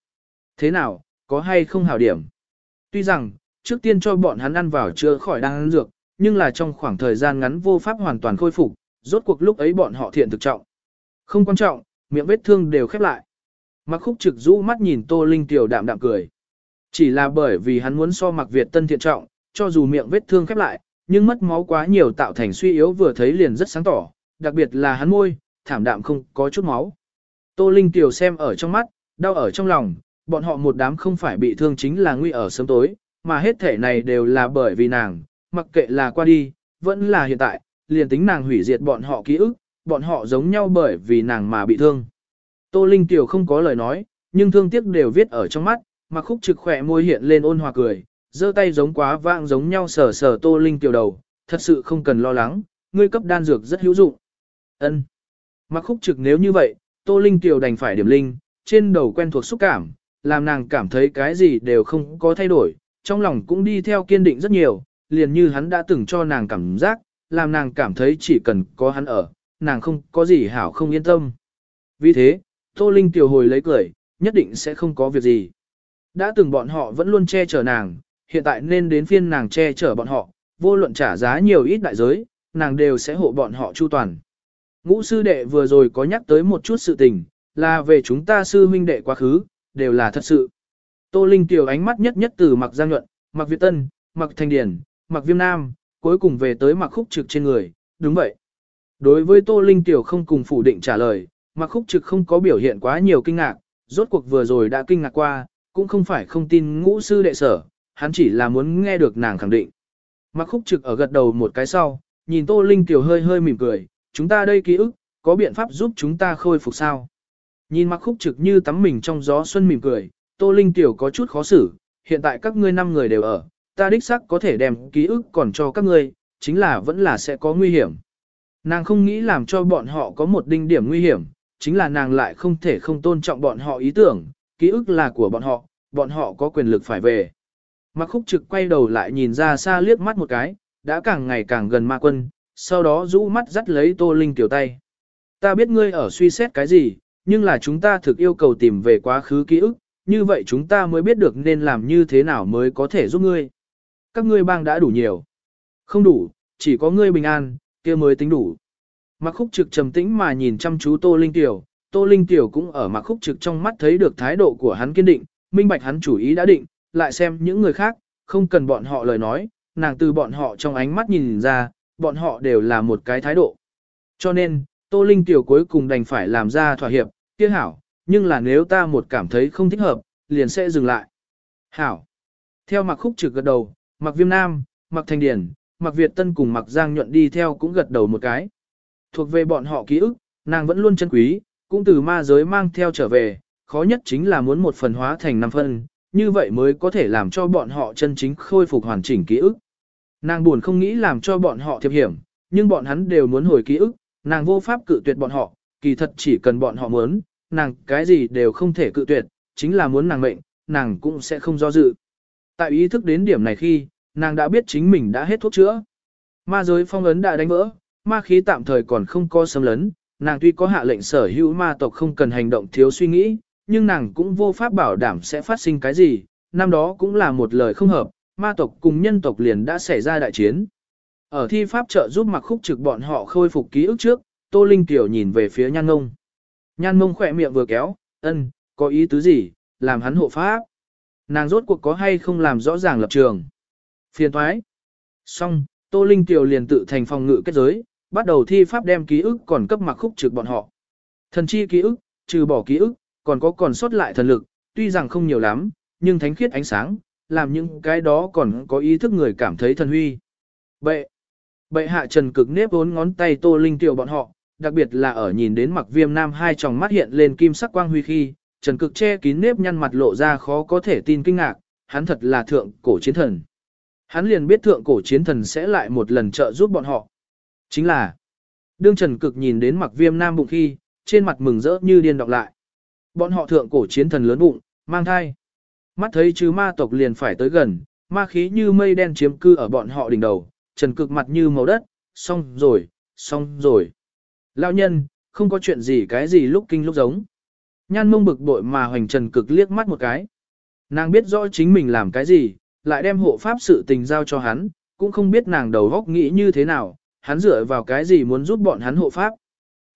A: Thế nào, có hay không hảo điểm? Tuy rằng, trước tiên cho bọn hắn ăn vào chưa khỏi đang ăn dược, nhưng là trong khoảng thời gian ngắn vô pháp hoàn toàn khôi phục, rốt cuộc lúc ấy bọn họ thiện thực trọng. Không quan trọng, miệng vết thương đều khép lại. Mặc khúc trực rũ mắt nhìn Tô Linh tiểu đạm đạm cười. Chỉ là bởi vì hắn muốn so mặc Việt tân thiện trọng, cho dù miệng vết thương khép lại, nhưng mất máu quá nhiều tạo thành suy yếu vừa thấy liền rất sáng tỏ, đặc biệt là hắn môi, thảm đạm không có chút máu. Tô Linh Tiểu xem ở trong mắt, đau ở trong lòng, bọn họ một đám không phải bị thương chính là nguy ở sớm tối, mà hết thể này đều là bởi vì nàng, mặc kệ là qua đi, vẫn là hiện tại, liền tính nàng hủy diệt bọn họ ký ức, bọn họ giống nhau bởi vì nàng mà bị thương. Tô Linh Tiểu không có lời nói, nhưng thương tiếc đều viết ở trong mắt, mà khúc trực khỏe môi hiện lên ôn hòa cười, giơ tay giống quá vang giống nhau sờ sờ Tô Linh Tiểu đầu, thật sự không cần lo lắng, ngươi cấp đan dược rất hữu dụng. Ân. Mặc khúc trực nếu như vậy, Tô Linh Tiểu đành phải điểm linh, trên đầu quen thuộc xúc cảm, làm nàng cảm thấy cái gì đều không có thay đổi, trong lòng cũng đi theo kiên định rất nhiều, liền như hắn đã từng cho nàng cảm giác, làm nàng cảm thấy chỉ cần có hắn ở, nàng không có gì hảo không yên tâm. Vì thế, Tô Linh Tiểu hồi lấy cười, nhất định sẽ không có việc gì. Đã từng bọn họ vẫn luôn che chở nàng, hiện tại nên đến phiên nàng che chở bọn họ, vô luận trả giá nhiều ít đại giới, nàng đều sẽ hộ bọn họ chu toàn. Ngũ sư đệ vừa rồi có nhắc tới một chút sự tình, là về chúng ta sư huynh đệ quá khứ, đều là thật sự. Tô Linh tiểu ánh mắt nhất nhất từ mặc Giang Nhuận, mặc Việt Tân, mặc Thanh Điển, mặc Viêm Nam, cuối cùng về tới mặc khúc trực trên người, đúng vậy. Đối với Tô Linh Tiểu không cùng phủ định trả lời, mặc Khúc Trực không có biểu hiện quá nhiều kinh ngạc, rốt cuộc vừa rồi đã kinh ngạc qua, cũng không phải không tin ngũ sư đệ sở, hắn chỉ là muốn nghe được nàng khẳng định. Mặc Khúc Trực ở gật đầu một cái sau, nhìn Tô Linh Tiểu hơi hơi mỉm cười, chúng ta đây ký ức, có biện pháp giúp chúng ta khôi phục sao? Nhìn mặc Khúc Trực như tắm mình trong gió xuân mỉm cười, Tô Linh Tiểu có chút khó xử, hiện tại các ngươi năm người đều ở, ta đích xác có thể đem ký ức còn cho các ngươi, chính là vẫn là sẽ có nguy hiểm. Nàng không nghĩ làm cho bọn họ có một đinh điểm nguy hiểm, chính là nàng lại không thể không tôn trọng bọn họ ý tưởng, ký ức là của bọn họ, bọn họ có quyền lực phải về. Mặc khúc trực quay đầu lại nhìn ra xa liếc mắt một cái, đã càng ngày càng gần ma quân, sau đó rũ mắt dắt lấy Tô Linh tiểu tay. Ta biết ngươi ở suy xét cái gì, nhưng là chúng ta thực yêu cầu tìm về quá khứ ký ức, như vậy chúng ta mới biết được nên làm như thế nào mới có thể giúp ngươi. Các ngươi bang đã đủ nhiều. Không đủ, chỉ có ngươi bình an, kia mới tính đủ. Mạc Khúc Trực trầm tĩnh mà nhìn chăm chú Tô Linh Tiểu, Tô Linh Tiểu cũng ở Mạc Khúc Trực trong mắt thấy được thái độ của hắn kiên định, minh bạch hắn chủ ý đã định, lại xem những người khác, không cần bọn họ lời nói, nàng từ bọn họ trong ánh mắt nhìn ra, bọn họ đều là một cái thái độ. Cho nên, Tô Linh Tiểu cuối cùng đành phải làm ra thỏa hiệp, kia hảo, nhưng là nếu ta một cảm thấy không thích hợp, liền sẽ dừng lại. Hảo. Theo mặc Khúc Trực gật đầu, Mặc Viêm Nam, Mặc Thành Điển, Mặc Việt Tân cùng Mặc Giang nhuận đi theo cũng gật đầu một cái. Thuộc về bọn họ ký ức, nàng vẫn luôn chân quý, cũng từ ma giới mang theo trở về, khó nhất chính là muốn một phần hóa thành năm phân, như vậy mới có thể làm cho bọn họ chân chính khôi phục hoàn chỉnh ký ức. Nàng buồn không nghĩ làm cho bọn họ thiệp hiểm, nhưng bọn hắn đều muốn hồi ký ức, nàng vô pháp cự tuyệt bọn họ, kỳ thật chỉ cần bọn họ muốn, nàng cái gì đều không thể cự tuyệt, chính là muốn nàng mệnh, nàng cũng sẽ không do dự. Tại ý thức đến điểm này khi, nàng đã biết chính mình đã hết thuốc chữa. Ma giới phong ấn đã đánh vỡ, ma khí tạm thời còn không có xâm lấn, nàng tuy có hạ lệnh sở hữu ma tộc không cần hành động thiếu suy nghĩ, nhưng nàng cũng vô pháp bảo đảm sẽ phát sinh cái gì, năm đó cũng là một lời không hợp, ma tộc cùng nhân tộc liền đã xảy ra đại chiến. Ở thi pháp trợ giúp mặc khúc trực bọn họ khôi phục ký ức trước, Tô Linh Tiểu nhìn về phía nhan ngông. Nhan ngông khỏe miệng vừa kéo, ân, có ý tứ gì, làm hắn hộ pháp. Nàng rốt cuộc có hay không làm rõ ràng lập trường. Phiền thoái. Xong, Tô Linh Tiểu liền tự thành phòng ngự kết giới, bắt đầu thi pháp đem ký ức còn cấp mặc khúc trực bọn họ. Thần chi ký ức, trừ bỏ ký ức, còn có còn sót lại thần lực, tuy rằng không nhiều lắm, nhưng thánh khiết ánh sáng, làm những cái đó còn có ý thức người cảm thấy thần huy. Bệ, bệ hạ trần cực nếp vốn ngón tay Tô Linh Tiểu bọn họ, đặc biệt là ở nhìn đến mặc viêm nam hai tròng mắt hiện lên kim sắc quang huy khi, trần cực che kín nếp nhăn mặt lộ ra khó có thể tin kinh ngạc, hắn thật là thượng cổ chiến thần. Hắn liền biết thượng cổ chiến thần sẽ lại một lần trợ giúp bọn họ. Chính là, đương Trần Cực nhìn đến mặc viêm nam bụng khi, trên mặt mừng rỡ như điên đọc lại. Bọn họ thượng cổ chiến thần lớn bụng, mang thai. Mắt thấy chứ ma tộc liền phải tới gần, ma khí như mây đen chiếm cư ở bọn họ đỉnh đầu, Trần Cực mặt như màu đất, xong rồi, xong rồi. Lão nhân, không có chuyện gì cái gì lúc kinh lúc giống. Nhan mông bực bội mà hoành Trần Cực liếc mắt một cái. Nàng biết rõ chính mình làm cái gì, lại đem hộ pháp sự tình giao cho hắn, cũng không biết nàng đầu góc nghĩ như thế nào, hắn dựa vào cái gì muốn giúp bọn hắn hộ pháp.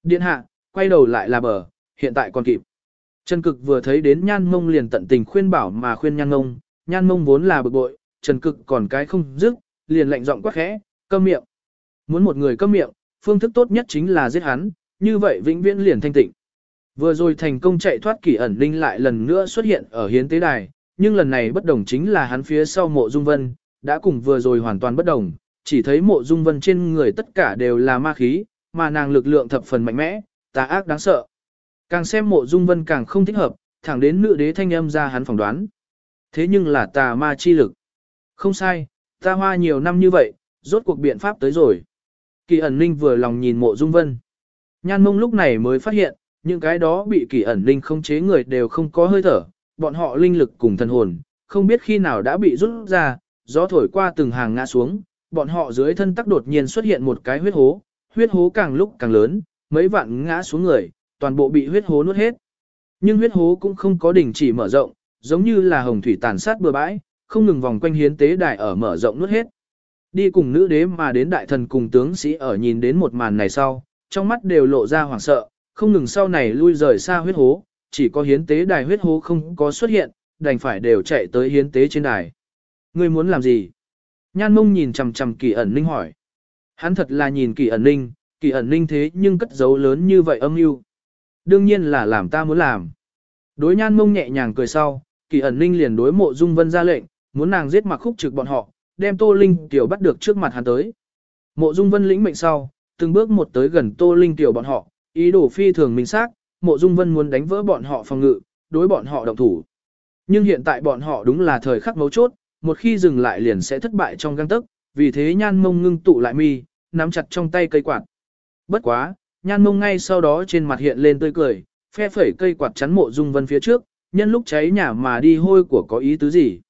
A: Điện hạ, quay đầu lại là bờ, hiện tại còn kịp. Trần Cực vừa thấy đến Nhan Mông liền tận tình khuyên bảo mà khuyên Nhan Mông, Nhan Mông vốn là bực bội, Trần Cực còn cái không dứt, liền lạnh giọng quát khẽ, câm miệng. Muốn một người câm miệng, phương thức tốt nhất chính là giết hắn, như vậy vĩnh viễn liền thanh tịnh. Vừa rồi thành công chạy thoát kỳ ẩn linh lại lần nữa xuất hiện ở hiến tế đài, nhưng lần này bất đồng chính là hắn phía sau mộ dung vân, đã cùng vừa rồi hoàn toàn bất đồng, chỉ thấy mộ dung vân trên người tất cả đều là ma khí, mà nàng lực lượng thập phần mạnh mẽ, tà ác đáng sợ. Càng xem mộ dung vân càng không thích hợp, thẳng đến nữ đế thanh âm ra hắn phỏng đoán. Thế nhưng là tà ma chi lực. Không sai, ta hoa nhiều năm như vậy, rốt cuộc biện pháp tới rồi. Kỳ ẩn ninh vừa lòng nhìn mộ dung vân. Nhan mông lúc này mới phát hiện, những cái đó bị kỳ ẩn ninh không chế người đều không có hơi thở, bọn họ linh lực cùng thần hồn, không biết khi nào đã bị rút ra, gió thổi qua từng hàng ngã xuống, bọn họ dưới thân tắc đột nhiên xuất hiện một cái huyết hố, huyết hố càng lúc càng lớn, mấy vạn ngã xuống người, toàn bộ bị huyết hố nuốt hết. Nhưng huyết hố cũng không có đình chỉ mở rộng, giống như là hồng thủy tàn sát bừa bãi, không ngừng vòng quanh hiến tế đài ở mở rộng nuốt hết. Đi cùng nữ đế mà đến đại thần cùng tướng sĩ ở nhìn đến một màn này sau, trong mắt đều lộ ra hoảng sợ, không ngừng sau này lui rời xa huyết hố, chỉ có hiến tế đài huyết hố không có xuất hiện, đành phải đều chạy tới hiến tế trên đài. Ngươi muốn làm gì? Nhan mông nhìn chằm chằm kỳ ẩn ninh hỏi. Hắn thật là nhìn kỳ ẩn ninh, kỳ ẩn ninh thế nhưng cất giấu lớn như vậy âm mưu Đương nhiên là làm ta muốn làm. Đối nhan mông nhẹ nhàng cười sau, kỳ ẩn ninh liền đối mộ dung vân ra lệnh, muốn nàng giết mặc khúc trực bọn họ, đem Tô Linh tiểu bắt được trước mặt hắn tới. Mộ dung vân lĩnh mệnh sau, từng bước một tới gần Tô Linh tiểu bọn họ, ý đồ phi thường minh xác, mộ dung vân muốn đánh vỡ bọn họ phòng ngự, đối bọn họ động thủ. Nhưng hiện tại bọn họ đúng là thời khắc mấu chốt, một khi dừng lại liền sẽ thất bại trong găng tức, vì thế nhan mông ngưng tụ lại mi, nắm chặt trong tay cây quạt. Bất quá, nhan mông ngay sau đó trên mặt hiện lên tươi cười, phe phẩy cây quạt chắn mộ dung vân phía trước, nhân lúc cháy nhà mà đi hôi của có ý tứ gì.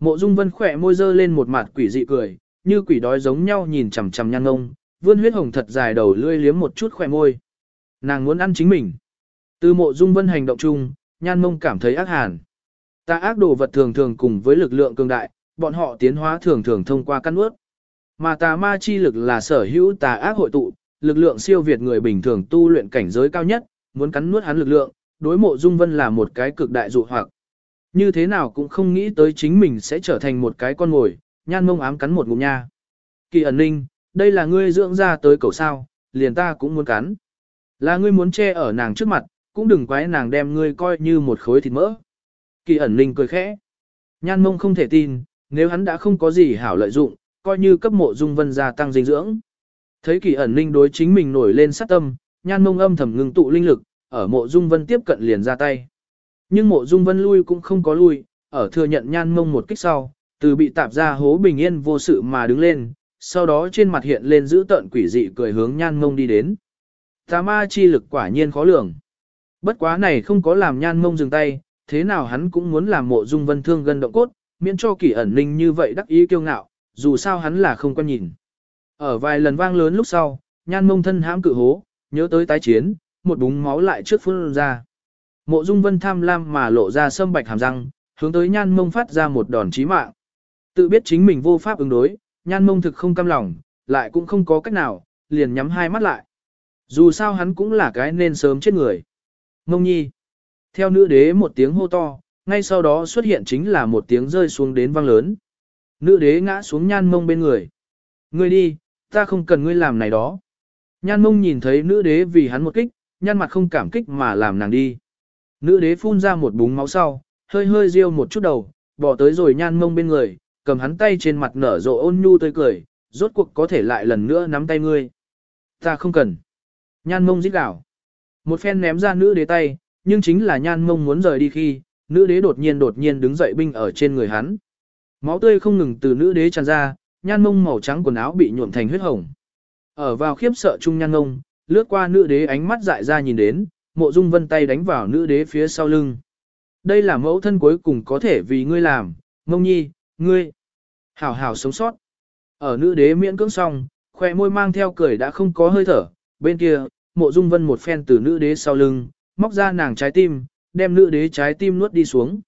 A: Mộ dung vân khỏe môi dơ lên một mặt quỷ dị cười, như quỷ đói giống nhau nhìn chằm chằm nhan mông, vươn huyết hồng thật dài đầu lươi liếm một chút khỏe môi. Nàng muốn ăn chính mình. Từ mộ dung vân hành động chung, nhan mông cảm thấy ác hàn. Ta ác đồ vật thường thường cùng với lực lượng cường đại, bọn họ tiến hóa thường thường thông qua căn ướt. Mà tà ma chi lực là sở hữu tà ác hội tụ, lực lượng siêu việt người bình thường tu luyện cảnh giới cao nhất, muốn cắn nuốt hắn lực lượng, đối mộ dung vân là một cái cực đại dụ hoặc. Như thế nào cũng không nghĩ tới chính mình sẽ trở thành một cái con ngồi, nhan mông ám cắn một ngụm nha. Kỳ ẩn ninh, đây là ngươi dưỡng ra tới cầu sao, liền ta cũng muốn cắn. Là ngươi muốn che ở nàng trước mặt, cũng đừng quái nàng đem ngươi coi như một khối thịt mỡ. Kỳ ẩn ninh cười khẽ. Nhan mông không thể tin, nếu hắn đã không có gì hảo lợi dụng, coi như cấp mộ dung vân gia tăng dinh dưỡng. Thấy kỳ ẩn ninh đối chính mình nổi lên sát tâm, nhan mông âm thầm ngừng tụ linh lực, ở mộ dung vân tiếp cận liền ra tay. Nhưng mộ dung vân lui cũng không có lui, ở thừa nhận nhan mông một kích sau, từ bị tạp ra hố bình yên vô sự mà đứng lên, sau đó trên mặt hiện lên giữ tợn quỷ dị cười hướng nhan mông đi đến. Tà ma chi lực quả nhiên khó lường. Bất quá này không có làm nhan mông dừng tay, thế nào hắn cũng muốn làm mộ dung vân thương gân động cốt, miễn cho kỳ ẩn ninh như vậy đắc ý kiêu ngạo, dù sao hắn là không quan nhìn. Ở vài lần vang lớn lúc sau, nhan mông thân hãm cự hố, nhớ tới tái chiến, một búng máu lại trước phun ra. Mộ dung vân tham lam mà lộ ra sâm bạch hàm răng, hướng tới nhan mông phát ra một đòn chí mạng. Tự biết chính mình vô pháp ứng đối, nhan mông thực không cam lòng, lại cũng không có cách nào, liền nhắm hai mắt lại. Dù sao hắn cũng là cái nên sớm chết người. Mông nhi. Theo nữ đế một tiếng hô to, ngay sau đó xuất hiện chính là một tiếng rơi xuống đến vang lớn. Nữ đế ngã xuống nhan mông bên người. Ngươi đi, ta không cần ngươi làm này đó. Nhan mông nhìn thấy nữ đế vì hắn một kích, nhan mặt không cảm kích mà làm nàng đi. Nữ đế phun ra một búng máu sau, hơi hơi riêu một chút đầu, bỏ tới rồi nhan mông bên người, cầm hắn tay trên mặt nở rộ ôn nhu tươi cười, rốt cuộc có thể lại lần nữa nắm tay ngươi. Ta không cần. Nhan mông giết gạo. Một phen ném ra nữ đế tay, nhưng chính là nhan mông muốn rời đi khi, nữ đế đột nhiên đột nhiên đứng dậy binh ở trên người hắn. Máu tươi không ngừng từ nữ đế tràn ra, nhan mông màu trắng quần áo bị nhuộm thành huyết hồng. Ở vào khiếp sợ chung nhan mông, lướt qua nữ đế ánh mắt dại ra nhìn đến, mộ dung vân tay đánh vào nữ đế phía sau lưng. Đây là mẫu thân cuối cùng có thể vì ngươi làm, mông nhi, ngươi, hảo hảo sống sót. Ở nữ đế miễn cưỡng xong, khoe môi mang theo cười đã không có hơi thở, bên kia, mộ dung vân một phen từ nữ đế sau lưng, móc ra nàng trái tim, đem nữ đế trái tim nuốt đi xuống.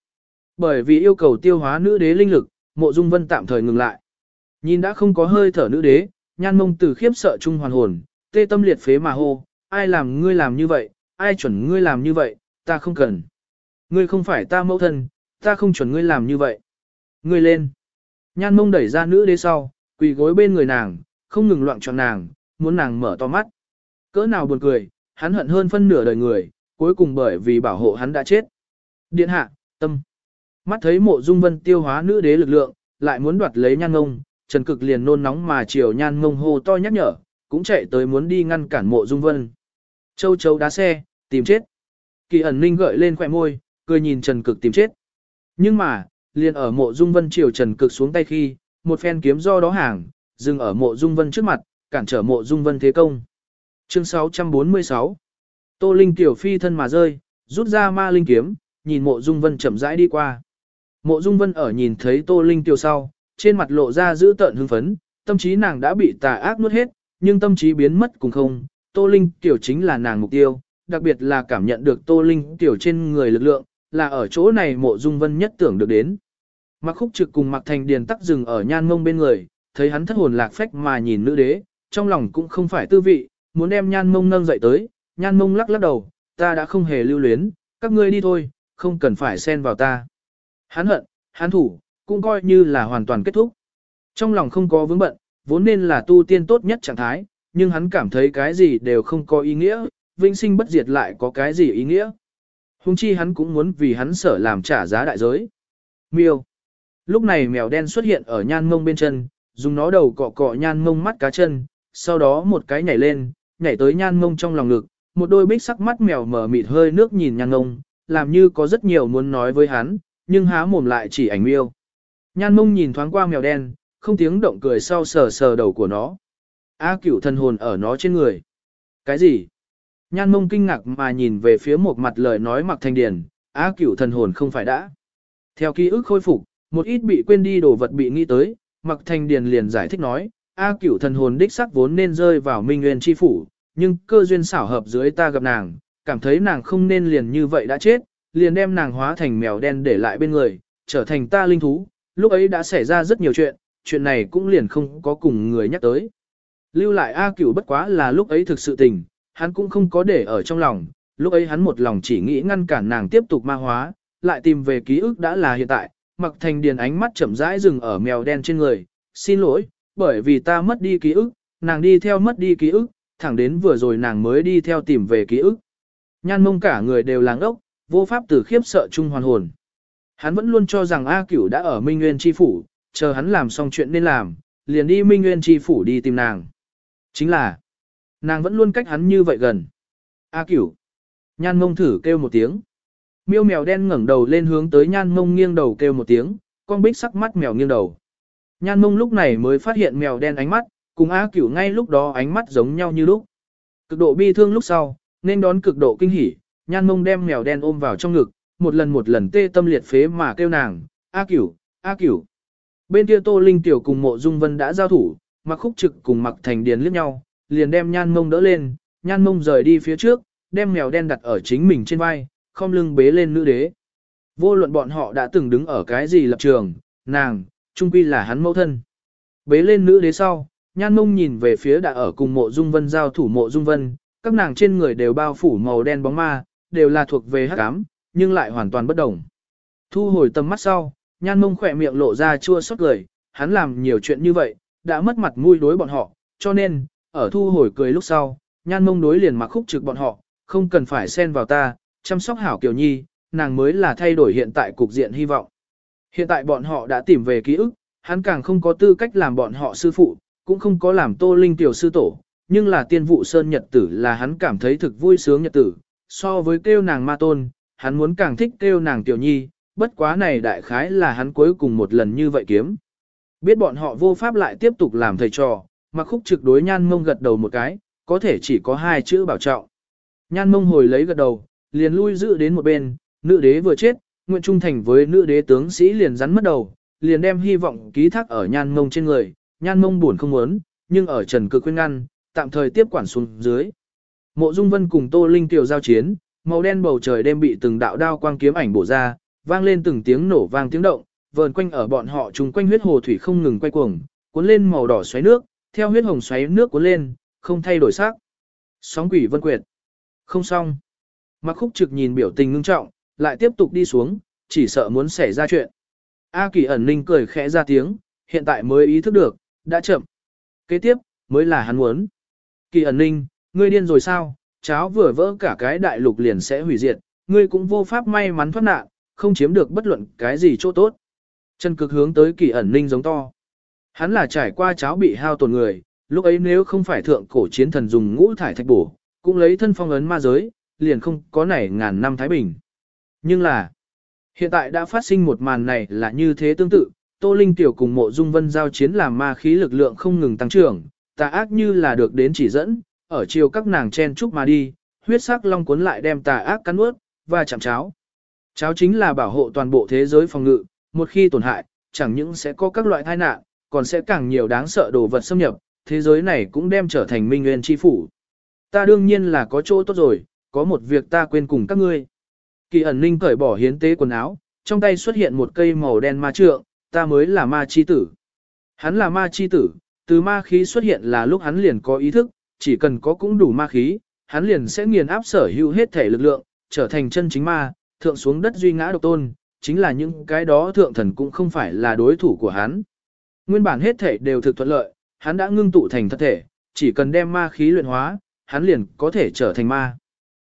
A: Bởi vì yêu cầu tiêu hóa nữ đế linh lực, mộ dung vân tạm thời ngừng lại. Nhìn đã không có hơi thở nữ đế, nhan mông từ khiếp sợ chung hoàn hồn, tê tâm liệt phế mà hô, ai làm ngươi làm như vậy, ai chuẩn ngươi làm như vậy, ta không cần. Ngươi không phải ta mẫu thân, ta không chuẩn ngươi làm như vậy. Ngươi lên. Nhan mông đẩy ra nữ đế sau, quỳ gối bên người nàng, không ngừng loạn tròn nàng, muốn nàng mở to mắt. Cỡ nào buồn cười, hắn hận hơn phân nửa đời người, cuối cùng bởi vì bảo hộ hắn đã chết. Điện hạ, tâm. Mắt thấy mộ dung vân tiêu hóa nữ đế lực lượng, lại muốn đoạt lấy nhan ngông, Trần Cực liền nôn nóng mà chiều nhan ngông hô to nhắc nhở, cũng chạy tới muốn đi ngăn cản mộ dung vân. Châu Châu đá xe, tìm chết. Kỳ ẩn ninh gợi lên khỏe môi, cười nhìn Trần Cực tìm chết. Nhưng mà, liền ở mộ dung vân chiều Trần Cực xuống tay khi, một phen kiếm do đó hàng, dừng ở mộ dung vân trước mặt, cản trở mộ dung vân thế công. Chương 646 Tô Linh tiểu phi thân mà rơi, rút ra ma linh kiếm, nhìn mộ dung vân chậm rãi đi qua. Mộ dung vân ở nhìn thấy Tô Linh tiểu sau, trên mặt lộ ra giữ tợn hưng phấn, tâm trí nàng đã bị tà ác nuốt hết, nhưng tâm trí biến mất cùng không, Tô Linh tiểu chính là nàng mục tiêu, đặc biệt là cảm nhận được Tô Linh tiểu trên người lực lượng, là ở chỗ này mộ dung vân nhất tưởng được đến. Mặc khúc trực cùng mặc thành điền tắc rừng ở nhan mông bên người, thấy hắn thất hồn lạc phách mà nhìn nữ đế, trong lòng cũng không phải tư vị, muốn đem nhan mông nâng dậy tới, nhan mông lắc lắc đầu, ta đã không hề lưu luyến, các ngươi đi thôi, không cần phải xen vào ta. Hắn hận, hắn thủ, cũng coi như là hoàn toàn kết thúc. Trong lòng không có vướng bận, vốn nên là tu tiên tốt nhất trạng thái, nhưng hắn cảm thấy cái gì đều không có ý nghĩa, vĩnh sinh bất diệt lại có cái gì ý nghĩa. Hùng chi hắn cũng muốn vì hắn sở làm trả giá đại giới. Miêu. Lúc này mèo đen xuất hiện ở nhan mông bên chân, dùng nó đầu cọ cọ nhan mông mắt cá chân, sau đó một cái nhảy lên, nhảy tới nhan mông trong lòng ngực, một đôi bích sắc mắt mèo mở mịt hơi nước nhìn nhan mông, làm như có rất nhiều muốn nói với hắn, nhưng há mồm lại chỉ ảnh miêu. Nhan mông nhìn thoáng qua mèo đen, không tiếng động cười sau sờ sờ đầu của nó. A cửu thần hồn ở nó trên người. Cái gì? Nhan mông kinh ngạc mà nhìn về phía một mặt lời nói mặc thanh điển, A cửu thần hồn không phải đã. Theo ký ức khôi phục, một ít bị quên đi đồ vật bị nghĩ tới, mặc thanh điển liền giải thích nói, A cửu thần hồn đích sắc vốn nên rơi vào minh nguyên chi phủ, nhưng cơ duyên xảo hợp dưới ta gặp nàng, cảm thấy nàng không nên liền như vậy đã chết, liền đem nàng hóa thành mèo đen để lại bên người, trở thành ta linh thú, lúc ấy đã xảy ra rất nhiều chuyện, chuyện này cũng liền không có cùng người nhắc tới. Lưu lại A cửu bất quá là lúc ấy thực sự tình, hắn cũng không có để ở trong lòng, lúc ấy hắn một lòng chỉ nghĩ ngăn cản nàng tiếp tục ma hóa, lại tìm về ký ức đã là hiện tại, mặc thành điền ánh mắt chậm rãi dừng ở mèo đen trên người, xin lỗi, bởi vì ta mất đi ký ức, nàng đi theo mất đi ký ức, thẳng đến vừa rồi nàng mới đi theo tìm về ký ức. Nhan mông cả người đều làng ốc, vô pháp tử khiếp sợ chung hoàn hồn. Hắn vẫn luôn cho rằng A Cửu đã ở Minh Nguyên Chi Phủ, chờ hắn làm xong chuyện nên làm, liền đi Minh Nguyên Chi Phủ đi tìm nàng. Chính là, nàng vẫn luôn cách hắn như vậy gần. A Cửu. Nhan mông thử kêu một tiếng. Miêu mèo đen ngẩng đầu lên hướng tới nhan mông nghiêng đầu kêu một tiếng, con bích sắc mắt mèo nghiêng đầu. Nhan mông lúc này mới phát hiện mèo đen ánh mắt, cùng A Cửu ngay lúc đó ánh mắt giống nhau như lúc. Cực độ bi thương lúc sau, nên đón cực độ kinh hỉ, nhan mông đem mèo đen ôm vào trong ngực, một lần một lần tê tâm liệt phế mà kêu nàng, A Cửu, A Cửu. Bên kia Tô Linh Tiểu cùng Mộ Dung Vân đã giao thủ, mặc khúc trực cùng mặc thành điền liếc nhau, liền đem nhan mông đỡ lên, nhan mông rời đi phía trước, đem mèo đen đặt ở chính mình trên vai, không lưng bế lên nữ đế. Vô luận bọn họ đã từng đứng ở cái gì lập trường, nàng, trung quy là hắn mẫu thân. Bế lên nữ đế sau, nhan mông nhìn về phía đã ở cùng mộ dung vân giao thủ mộ dung vân, các nàng trên người đều bao phủ màu đen bóng ma, đều là thuộc về hắc ám, nhưng lại hoàn toàn bất đồng. Thu hồi tầm mắt sau, nhan mông khỏe miệng lộ ra chua xót cười, hắn làm nhiều chuyện như vậy, đã mất mặt mũi đối bọn họ, cho nên, ở thu hồi cười lúc sau, nhan mông đối liền mặc khúc trực bọn họ, không cần phải xen vào ta, chăm sóc hảo Kiều Nhi, nàng mới là thay đổi hiện tại cục diện hy vọng. Hiện tại bọn họ đã tìm về ký ức, hắn càng không có tư cách làm bọn họ sư phụ, cũng không có làm tô linh tiểu sư tổ, nhưng là tiên vụ sơn nhật tử là hắn cảm thấy thực vui sướng nhật tử, so với kêu nàng ma tôn, hắn muốn càng thích kêu nàng tiểu nhi, bất quá này đại khái là hắn cuối cùng một lần như vậy kiếm. Biết bọn họ vô pháp lại tiếp tục làm thầy trò, mà khúc trực đối nhan mông gật đầu một cái, có thể chỉ có hai chữ bảo trọng. Nhan mông hồi lấy gật đầu, liền lui giữ đến một bên, nữ đế vừa chết, nguyện trung thành với nữ đế tướng sĩ liền rắn mất đầu, liền đem hy vọng ký thác ở nhan mông trên người, nhan mông buồn không muốn, nhưng ở trần cực khuyên ngăn, tạm thời tiếp quản xuống dưới. Mộ Dung Vân cùng Tô Linh tiểu giao chiến, màu đen bầu trời đêm bị từng đạo đao quang kiếm ảnh bổ ra, vang lên từng tiếng nổ vang tiếng động, vờn quanh ở bọn họ trùng quanh huyết hồ thủy không ngừng quay cuồng, cuốn lên màu đỏ xoáy nước, theo huyết hồng xoáy nước cuốn lên, không thay đổi sắc. Sóng quỷ vân quyệt. Không xong. Mặc khúc trực nhìn biểu tình ngưng trọng, lại tiếp tục đi xuống, chỉ sợ muốn xảy ra chuyện. A kỳ ẩn ninh cười khẽ ra tiếng, hiện tại mới ý thức được, đã chậm. Kế tiếp, mới là hắn muốn. Kỳ ẩn ninh, ngươi điên rồi sao, cháo vừa vỡ cả cái đại lục liền sẽ hủy diệt, ngươi cũng vô pháp may mắn thoát nạn, không chiếm được bất luận cái gì chỗ tốt. Chân cực hướng tới kỳ ẩn ninh giống to. Hắn là trải qua cháo bị hao tổn người, lúc ấy nếu không phải thượng cổ chiến thần dùng ngũ thải thạch bổ, cũng lấy thân phong ấn ma giới, liền không có nảy ngàn năm Thái Bình. Nhưng là, hiện tại đã phát sinh một màn này là như thế tương tự, Tô Linh Tiểu cùng mộ dung vân giao chiến làm ma khí lực lượng không ngừng tăng trưởng, tà ác như là được đến chỉ dẫn, ở chiều các nàng chen chúc mà đi, huyết sắc long cuốn lại đem tà ác cắn ướt, và chạm cháo. Cháo chính là bảo hộ toàn bộ thế giới phòng ngự, một khi tổn hại, chẳng những sẽ có các loại tai nạn, còn sẽ càng nhiều đáng sợ đồ vật xâm nhập, thế giới này cũng đem trở thành minh nguyên chi phủ. Ta đương nhiên là có chỗ tốt rồi, có một việc ta quên cùng các ngươi. Kỳ ẩn ninh cởi bỏ hiến tế quần áo, trong tay xuất hiện một cây màu đen ma trượng, ta mới là ma chi tử. Hắn là ma chi tử, từ ma khí xuất hiện là lúc hắn liền có ý thức, chỉ cần có cũng đủ ma khí, hắn liền sẽ nghiền áp sở hữu hết thể lực lượng, trở thành chân chính ma, thượng xuống đất duy ngã độc tôn, chính là những cái đó thượng thần cũng không phải là đối thủ của hắn. Nguyên bản hết thể đều thực thuận lợi, hắn đã ngưng tụ thành thật thể, chỉ cần đem ma khí luyện hóa, hắn liền có thể trở thành ma.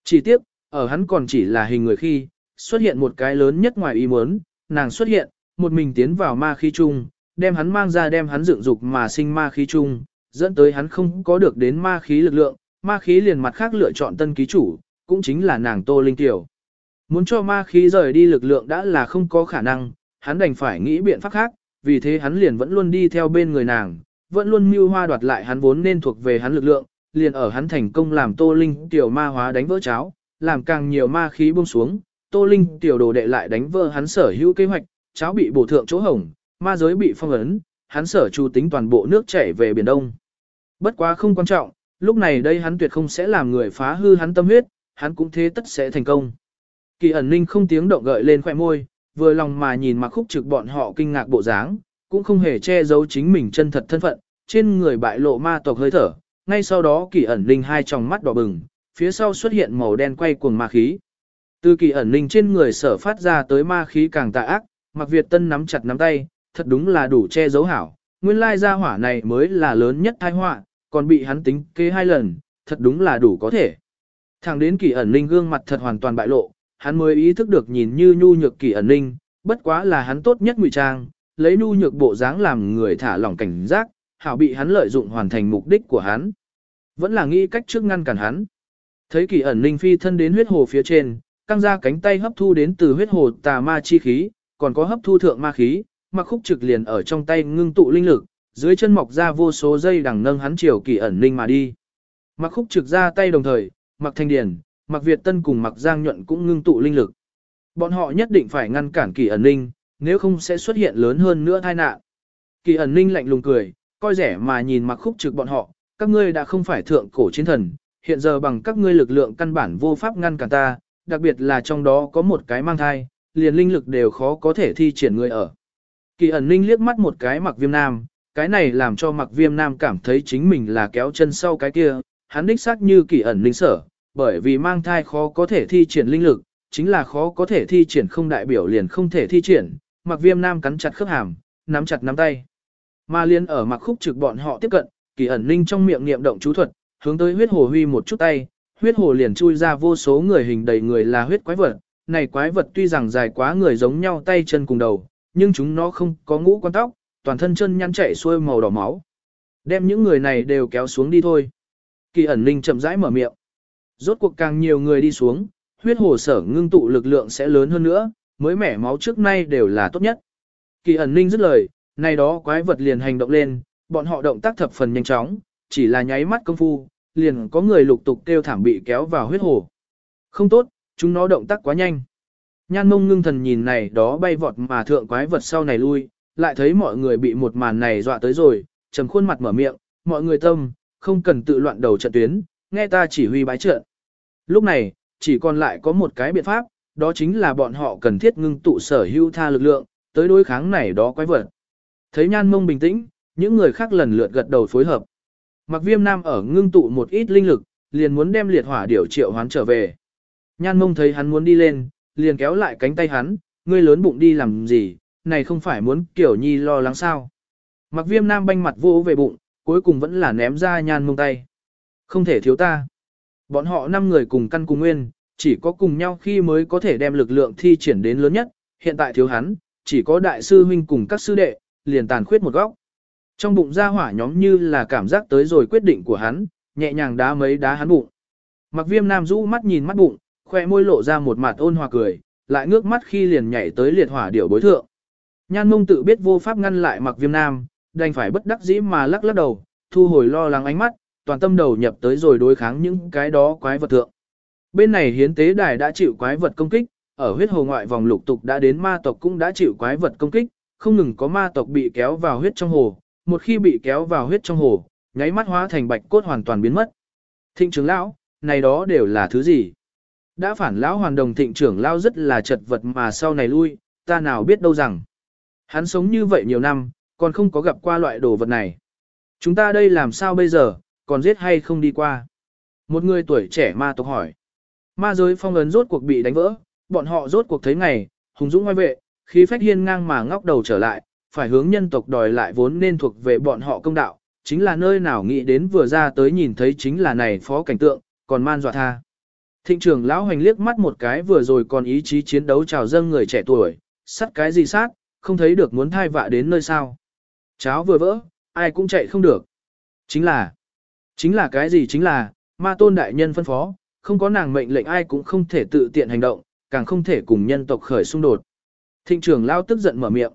A: Chỉ tiếc, ở hắn còn chỉ là hình người khi, xuất hiện một cái lớn nhất ngoài ý muốn, nàng xuất hiện, một mình tiến vào ma khí chung, đem hắn mang ra đem hắn dựng dục mà sinh ma khí chung, dẫn tới hắn không có được đến ma khí lực lượng, ma khí liền mặt khác lựa chọn tân ký chủ, cũng chính là nàng Tô Linh Tiểu. Muốn cho ma khí rời đi lực lượng đã là không có khả năng, hắn đành phải nghĩ biện pháp khác, vì thế hắn liền vẫn luôn đi theo bên người nàng, vẫn luôn mưu hoa đoạt lại hắn vốn nên thuộc về hắn lực lượng, liền ở hắn thành công làm Tô Linh Tiểu ma hóa đánh vỡ cháo, làm càng nhiều ma khí buông xuống, Tô Linh Tiểu đồ đệ lại đánh vỡ hắn sở hữu kế hoạch, cháo bị bổ thượng chỗ hổng, ma giới bị phong ấn, hắn sở chu tính toàn bộ nước chảy về biển Đông. Bất quá không quan trọng, lúc này đây hắn tuyệt không sẽ làm người phá hư hắn tâm huyết, hắn cũng thế tất sẽ thành công. Kỳ ẩn ninh không tiếng động gợi lên khoẻ môi, vừa lòng mà nhìn mặc khúc trực bọn họ kinh ngạc bộ dáng, cũng không hề che giấu chính mình chân thật thân phận, trên người bại lộ ma tộc hơi thở, ngay sau đó kỳ ẩn ninh hai tròng mắt đỏ bừng, phía sau xuất hiện màu đen quay cuồng ma khí. Từ kỳ ẩn ninh trên người sở phát ra tới ma khí càng tà ác, mặc Việt Tân nắm chặt nắm tay, thật đúng là đủ che giấu hảo, nguyên lai gia hỏa này mới là lớn nhất tai họa, còn bị hắn tính kế hai lần, thật đúng là đủ có thể. Thẳng đến kỳ ẩn ninh gương mặt thật hoàn toàn bại lộ, hắn mới ý thức được nhìn như nhu nhược kỳ ẩn ninh, bất quá là hắn tốt nhất ngụy trang, lấy nhu nhược bộ dáng làm người thả lỏng cảnh giác, hảo bị hắn lợi dụng hoàn thành mục đích của hắn. Vẫn là nghĩ cách trước ngăn cản hắn. Thấy kỳ ẩn ninh phi thân đến huyết hồ phía trên, căng ra cánh tay hấp thu đến từ huyết hồ tà ma chi khí, còn có hấp thu thượng ma khí, mặc khúc trực liền ở trong tay ngưng tụ linh lực, dưới chân mọc ra vô số dây đằng nâng hắn chiều kỳ ẩn ninh mà đi. Mặc khúc trực ra tay đồng thời, mặc thanh điển, mặc Việt Tân cùng mặc Giang nhuận cũng ngưng tụ linh lực. Bọn họ nhất định phải ngăn cản kỳ ẩn ninh, nếu không sẽ xuất hiện lớn hơn nữa tai nạn. Kỳ ẩn ninh lạnh lùng cười, coi rẻ mà nhìn mặc khúc trực bọn họ, các ngươi đã không phải thượng cổ chiến thần, hiện giờ bằng các ngươi lực lượng căn bản vô pháp ngăn cản ta, đặc biệt là trong đó có một cái mang thai, liền linh lực đều khó có thể thi triển người ở. Kỳ ẩn ninh liếc mắt một cái mặc viêm nam, cái này làm cho mặc viêm nam cảm thấy chính mình là kéo chân sau cái kia, hắn đích xác như kỳ ẩn linh sở, bởi vì mang thai khó có thể thi triển linh lực, chính là khó có thể thi triển không đại biểu liền không thể thi triển, mặc viêm nam cắn chặt khớp hàm, nắm chặt nắm tay. Mà liên ở mặc khúc trực bọn họ tiếp cận, kỳ ẩn linh trong miệng niệm động chú thuật, hướng tới huyết hồ huy một chút tay, huyết hồ liền chui ra vô số người hình đầy người là huyết quái vật. Này quái vật tuy rằng dài quá người giống nhau tay chân cùng đầu, nhưng chúng nó không có ngũ quan tóc, toàn thân chân nhăn chảy xuôi màu đỏ máu. Đem những người này đều kéo xuống đi thôi. Kỳ ẩn linh chậm rãi mở miệng. Rốt cuộc càng nhiều người đi xuống, huyết hồ sở ngưng tụ lực lượng sẽ lớn hơn nữa, mới mẻ máu trước nay đều là tốt nhất. Kỳ ẩn linh dứt lời, này đó quái vật liền hành động lên, bọn họ động tác thập phần nhanh chóng, chỉ là nháy mắt công phu, liền có người lục tục kêu thảm bị kéo vào huyết hồ. Không tốt, chúng nó động tác quá nhanh. Nhan mông ngưng thần nhìn này đó bay vọt mà thượng quái vật sau này lui, lại thấy mọi người bị một màn này dọa tới rồi, trầm khuôn mặt mở miệng, mọi người tâm, không cần tự loạn đầu trận tuyến, nghe ta chỉ huy bái trận. Lúc này, chỉ còn lại có một cái biện pháp, đó chính là bọn họ cần thiết ngưng tụ sở hữu tha lực lượng, tới đối kháng này đó quái vật. Thấy nhan mông bình tĩnh, những người khác lần lượt gật đầu phối hợp. Mặc viêm nam ở ngưng tụ một ít linh lực, liền muốn đem liệt hỏa điểu triệu hoán trở về. Nhan mông thấy hắn muốn đi lên, liền kéo lại cánh tay hắn, ngươi lớn bụng đi làm gì, này không phải muốn kiểu nhi lo lắng sao. Mặc viêm nam banh mặt vô về bụng, cuối cùng vẫn là ném ra nhan mông tay. Không thể thiếu ta. Bọn họ năm người cùng căn cùng nguyên, chỉ có cùng nhau khi mới có thể đem lực lượng thi triển đến lớn nhất, hiện tại thiếu hắn, chỉ có đại sư huynh cùng các sư đệ, liền tàn khuyết một góc. Trong bụng ra hỏa nhóm như là cảm giác tới rồi quyết định của hắn, nhẹ nhàng đá mấy đá hắn bụng. Mặc viêm nam rũ mắt nhìn mắt bụng, khoe môi lộ ra một mặt ôn hòa cười, lại ngước mắt khi liền nhảy tới liệt hỏa điểu bối thượng. Nhan mông tự biết vô pháp ngăn lại mặc viêm nam, đành phải bất đắc dĩ mà lắc lắc đầu, thu hồi lo lắng ánh mắt, toàn tâm đầu nhập tới rồi đối kháng những cái đó quái vật thượng. Bên này hiến tế đài đã chịu quái vật công kích, ở huyết hồ ngoại vòng lục tục đã đến ma tộc cũng đã chịu quái vật công kích, không ngừng có ma tộc bị kéo vào huyết trong hồ, một khi bị kéo vào huyết trong hồ, nháy mắt hóa thành bạch cốt hoàn toàn biến mất. Thịnh trưởng lão, này đó đều là thứ gì? Đã phản lão hoàn đồng thịnh trưởng lão rất là chật vật mà sau này lui, ta nào biết đâu rằng. Hắn sống như vậy nhiều năm, còn không có gặp qua loại đồ vật này. Chúng ta đây làm sao bây giờ, còn giết hay không đi qua? Một người tuổi trẻ ma tộc hỏi. Ma giới phong ấn rốt cuộc bị đánh vỡ, bọn họ rốt cuộc thấy ngày, hùng dũng ngoài vệ, khí phách hiên ngang mà ngóc đầu trở lại, phải hướng nhân tộc đòi lại vốn nên thuộc về bọn họ công đạo, chính là nơi nào nghĩ đến vừa ra tới nhìn thấy chính là này phó cảnh tượng, còn man dọa tha. Thịnh trưởng lão hoành liếc mắt một cái vừa rồi còn ý chí chiến đấu chào dâng người trẻ tuổi, sắt cái gì sát, không thấy được muốn thai vạ đến nơi sao. Cháo vừa vỡ, ai cũng chạy không được. Chính là, chính là cái gì chính là, ma tôn đại nhân phân phó, không có nàng mệnh lệnh ai cũng không thể tự tiện hành động, càng không thể cùng nhân tộc khởi xung đột. Thịnh trưởng lao tức giận mở miệng.